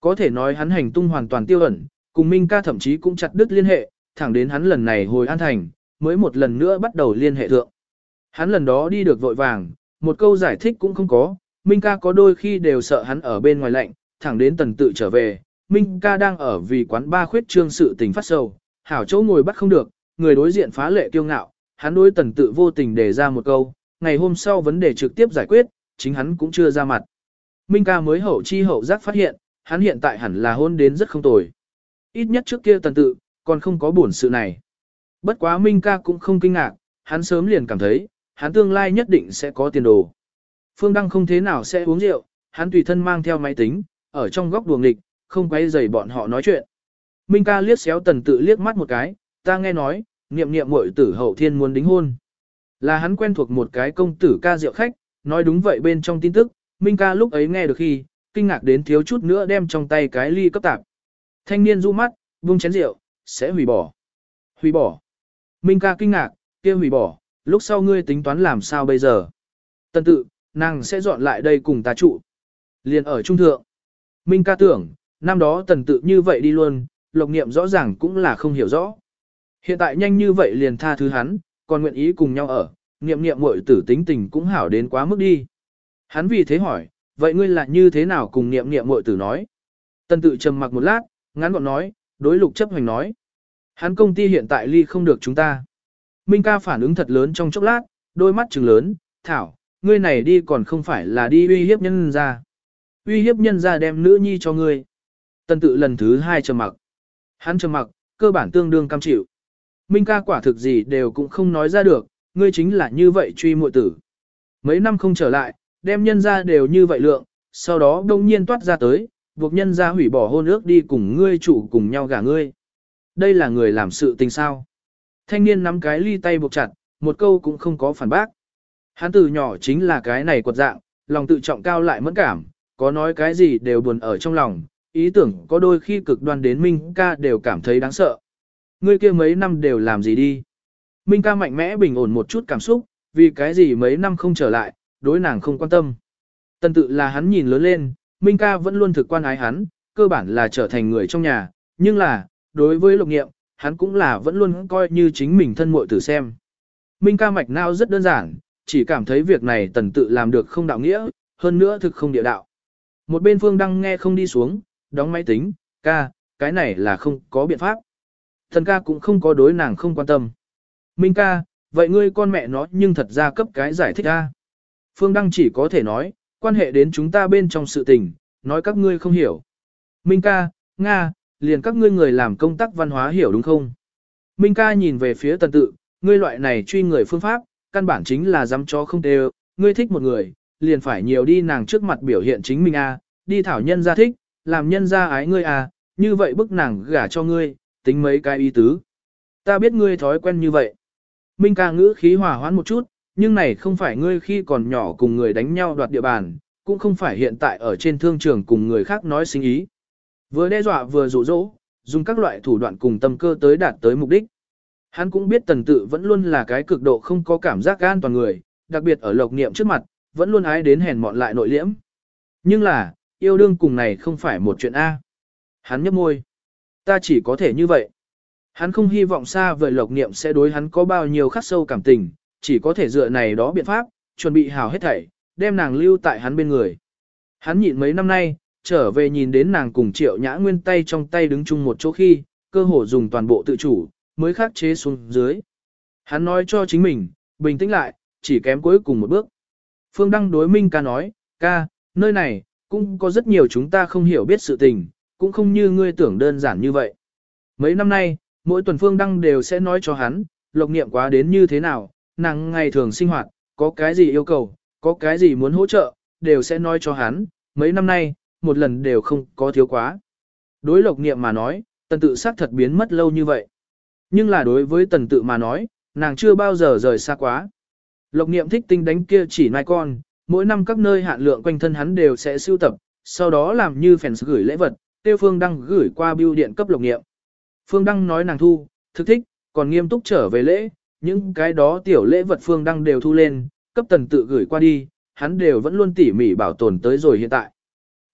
Có thể nói hắn hành tung hoàn toàn tiêu ẩn, cùng Minh ca thậm chí cũng chặt đứt liên hệ, thẳng đến hắn lần này hồi an thành, mới một lần nữa bắt đầu liên hệ thượng. Hắn lần đó đi được vội vàng, một câu giải thích cũng không có, Minh ca có đôi khi đều sợ hắn ở bên ngoài lạnh, thẳng đến tần tự trở về, Minh ca đang ở vì quán ba khuyết trương sự tình phát sầu, hảo chỗ ngồi bắt không được, người đối diện phá lệ kiêu ngạo, hắn đối tần tự vô tình đề ra một câu, ngày hôm sau vấn đề trực tiếp giải quyết, chính hắn cũng chưa ra mặt. Minh ca mới hậu chi hậu giác phát hiện, hắn hiện tại hẳn là hôn đến rất không tồi. Ít nhất trước kia tần tự, còn không có buồn sự này. Bất quá Minh ca cũng không kinh ngạc, hắn sớm liền cảm thấy, hắn tương lai nhất định sẽ có tiền đồ. Phương Đăng không thế nào sẽ uống rượu, hắn tùy thân mang theo máy tính, ở trong góc đường lịch, không quay rầy bọn họ nói chuyện. Minh ca liếc xéo tần tự liếc mắt một cái, ta nghe nói, niệm niệm muội tử hậu thiên muốn đính hôn. Là hắn quen thuộc một cái công tử ca rượu khách, nói đúng vậy bên trong tin tức, Minh ca lúc ấy nghe được khi, kinh ngạc đến thiếu chút nữa đem trong tay cái ly cấp tạp. Thanh niên du mắt, buông chén rượu, sẽ hủy bỏ. Hủy bỏ. Minh ca kinh ngạc, kia hủy bỏ, lúc sau ngươi tính toán làm sao bây giờ. Tần tự, nàng sẽ dọn lại đây cùng ta trụ. Liền ở trung thượng. Minh ca tưởng, năm đó tần tự như vậy đi luôn, lộc niệm rõ ràng cũng là không hiểu rõ. Hiện tại nhanh như vậy liền tha thứ hắn, còn nguyện ý cùng nhau ở, niệm niệm muội tử tính tình cũng hảo đến quá mức đi. Hắn vì thế hỏi, vậy ngươi là như thế nào cùng niệm niệm muội tử nói? tần tự trầm mặc một lát, ngắn gọn nói, đối lục chấp hành nói. Hắn công ty hiện tại ly không được chúng ta. Minh ca phản ứng thật lớn trong chốc lát, đôi mắt trừng lớn, thảo, ngươi này đi còn không phải là đi uy hiếp nhân ra. Uy hiếp nhân ra đem nữ nhi cho ngươi. Tân tự lần thứ hai trầm mặc. Hắn trầm mặc, cơ bản tương đương cam chịu. Minh ca quả thực gì đều cũng không nói ra được, ngươi chính là như vậy truy muội tử. Mấy năm không trở lại, đem nhân ra đều như vậy lượng, sau đó đông nhiên toát ra tới, buộc nhân ra hủy bỏ hôn ước đi cùng ngươi chủ cùng nhau gả ngươi. Đây là người làm sự tình sao. Thanh niên nắm cái ly tay buộc chặt, một câu cũng không có phản bác. Hắn từ nhỏ chính là cái này quật dạng, lòng tự trọng cao lại mẫn cảm, có nói cái gì đều buồn ở trong lòng, ý tưởng có đôi khi cực đoan đến Minh ca đều cảm thấy đáng sợ. Ngươi kia mấy năm đều làm gì đi? Minh ca mạnh mẽ bình ổn một chút cảm xúc, vì cái gì mấy năm không trở lại, đối nàng không quan tâm. Tần tự là hắn nhìn lớn lên, Minh ca vẫn luôn thực quan ái hắn, cơ bản là trở thành người trong nhà, nhưng là, đối với lục nghiệm, hắn cũng là vẫn luôn coi như chính mình thân muội tử xem. Minh ca mạch nào rất đơn giản, chỉ cảm thấy việc này tần tự làm được không đạo nghĩa, hơn nữa thực không địa đạo. Một bên phương đăng nghe không đi xuống, đóng máy tính, ca, cái này là không có biện pháp. Thần ca cũng không có đối nàng không quan tâm. Minh ca, vậy ngươi con mẹ nó nhưng thật ra cấp cái giải thích ca. Phương Đăng chỉ có thể nói, quan hệ đến chúng ta bên trong sự tình, nói các ngươi không hiểu. Minh ca, Nga, liền các ngươi người làm công tác văn hóa hiểu đúng không? Minh ca nhìn về phía tần tự, ngươi loại này truy người phương pháp, căn bản chính là dám cho không tê ngươi thích một người, liền phải nhiều đi nàng trước mặt biểu hiện chính mình a, đi thảo nhân ra thích, làm nhân ra ái ngươi a, như vậy bức nàng gả cho ngươi, tính mấy cái ý tứ. Ta biết ngươi thói quen như vậy. Minh ca ngữ khí hòa hoãn một chút, nhưng này không phải ngươi khi còn nhỏ cùng người đánh nhau đoạt địa bàn, cũng không phải hiện tại ở trên thương trường cùng người khác nói sinh ý. Vừa đe dọa vừa dụ dỗ, dùng các loại thủ đoạn cùng tâm cơ tới đạt tới mục đích. Hắn cũng biết tần tự vẫn luôn là cái cực độ không có cảm giác an toàn người, đặc biệt ở lộc niệm trước mặt, vẫn luôn ái đến hèn mọn lại nội liễm. Nhưng là, yêu đương cùng này không phải một chuyện A. Hắn nhấp môi. Ta chỉ có thể như vậy. Hắn không hy vọng xa vời lộc niệm sẽ đối hắn có bao nhiêu khắc sâu cảm tình, chỉ có thể dựa này đó biện pháp, chuẩn bị hào hết thảy, đem nàng lưu tại hắn bên người. Hắn nhịn mấy năm nay, trở về nhìn đến nàng cùng triệu nhã nguyên tay trong tay đứng chung một chỗ khi, cơ hồ dùng toàn bộ tự chủ, mới khắc chế xuống dưới. Hắn nói cho chính mình, bình tĩnh lại, chỉ kém cuối cùng một bước. Phương Đăng đối Minh ca nói, ca, nơi này, cũng có rất nhiều chúng ta không hiểu biết sự tình, cũng không như ngươi tưởng đơn giản như vậy. Mấy năm nay, mỗi tuần Phương Đăng đều sẽ nói cho hắn, lộc niệm quá đến như thế nào, nàng ngày thường sinh hoạt, có cái gì yêu cầu, có cái gì muốn hỗ trợ, đều sẽ nói cho hắn, mấy năm nay, một lần đều không có thiếu quá. Đối lộc niệm mà nói, tần tự xác thật biến mất lâu như vậy. Nhưng là đối với tần tự mà nói, nàng chưa bao giờ rời xa quá. Lộc niệm thích tinh đánh kia chỉ nai con, mỗi năm các nơi hạn lượng quanh thân hắn đều sẽ sưu tập, sau đó làm như fans gửi lễ vật, tiêu phương đăng gửi qua bưu điện cấp lộc niệm. Phương đăng nói nàng thu, thực thích, còn nghiêm túc trở về lễ, những cái đó tiểu lễ vật phương đăng đều thu lên, cấp tần tự gửi qua đi, hắn đều vẫn luôn tỉ mỉ bảo tồn tới rồi hiện tại.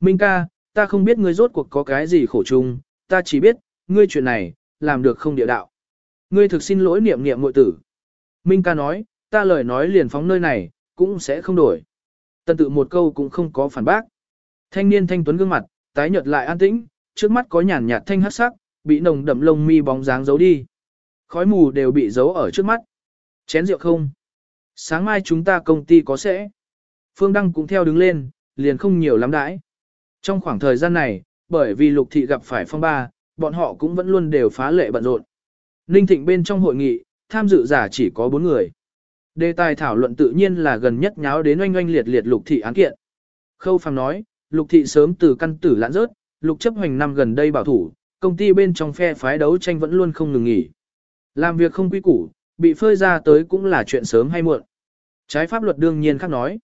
Minh ca, ta không biết ngươi rốt cuộc có cái gì khổ chung, ta chỉ biết, ngươi chuyện này, làm được không địa đạo. Ngươi thực xin lỗi niệm niệm muội tử. Minh ca nói, ta lời nói liền phóng nơi này, cũng sẽ không đổi. Tần tự một câu cũng không có phản bác. Thanh niên thanh tuấn gương mặt, tái nhợt lại an tĩnh, trước mắt có nhàn nhạt thanh hắc sắc, bị nồng đậm lông mi bóng dáng giấu đi. Khói mù đều bị giấu ở trước mắt. Chén rượu không? Sáng mai chúng ta công ty có sẽ. Phương Đăng cũng theo đứng lên, liền không nhiều lắm đãi. Trong khoảng thời gian này, bởi vì lục thị gặp phải phong ba, bọn họ cũng vẫn luôn đều phá lệ bận rộn. Ninh Thịnh bên trong hội nghị, tham dự giả chỉ có 4 người. Đề tài thảo luận tự nhiên là gần nhất nháo đến oanh oanh liệt liệt lục thị án kiện. Khâu Phàm nói, lục thị sớm từ căn tử lãn rớt, lục chấp Hoành năm gần đây bảo thủ, công ty bên trong phe phái đấu tranh vẫn luôn không ngừng nghỉ. Làm việc không quy củ, bị phơi ra tới cũng là chuyện sớm hay muộn. Trái pháp luật đương nhiên khác nói.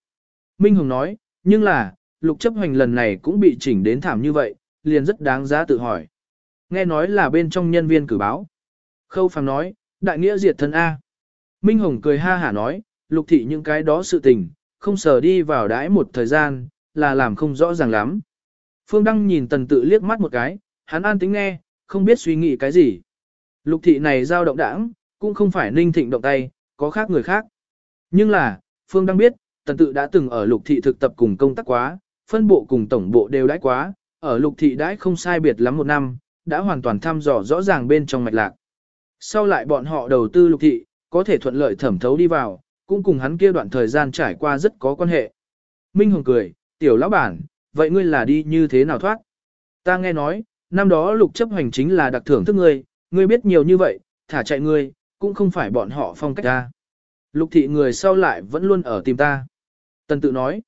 Minh Hùng nói, nhưng là, lục chấp Hoành lần này cũng bị chỉnh đến thảm như vậy, liền rất đáng giá tự hỏi. Nghe nói là bên trong nhân viên cử báo. Khâu Phàm nói, đại nghĩa diệt thân A. Minh Hồng cười ha hả nói, lục thị những cái đó sự tình, không sờ đi vào đãi một thời gian, là làm không rõ ràng lắm. Phương Đăng nhìn tần tự liếc mắt một cái, hắn an tính nghe, không biết suy nghĩ cái gì. Lục thị này giao động đảng, cũng không phải ninh thịnh động tay, có khác người khác. Nhưng là, Phương Đăng biết, tần tự đã từng ở lục thị thực tập cùng công tác quá, phân bộ cùng tổng bộ đều đãi quá, ở lục thị đãi không sai biệt lắm một năm, đã hoàn toàn thăm dò rõ ràng bên trong mạch lạc. Sau lại bọn họ đầu tư lục thị, có thể thuận lợi thẩm thấu đi vào, cũng cùng hắn kia đoạn thời gian trải qua rất có quan hệ. Minh Hồng cười, tiểu lão bản, vậy ngươi là đi như thế nào thoát? Ta nghe nói, năm đó lục chấp hành chính là đặc thưởng thức ngươi, ngươi biết nhiều như vậy, thả chạy ngươi, cũng không phải bọn họ phong cách ta. Lục thị người sau lại vẫn luôn ở tìm ta. Tần tự nói,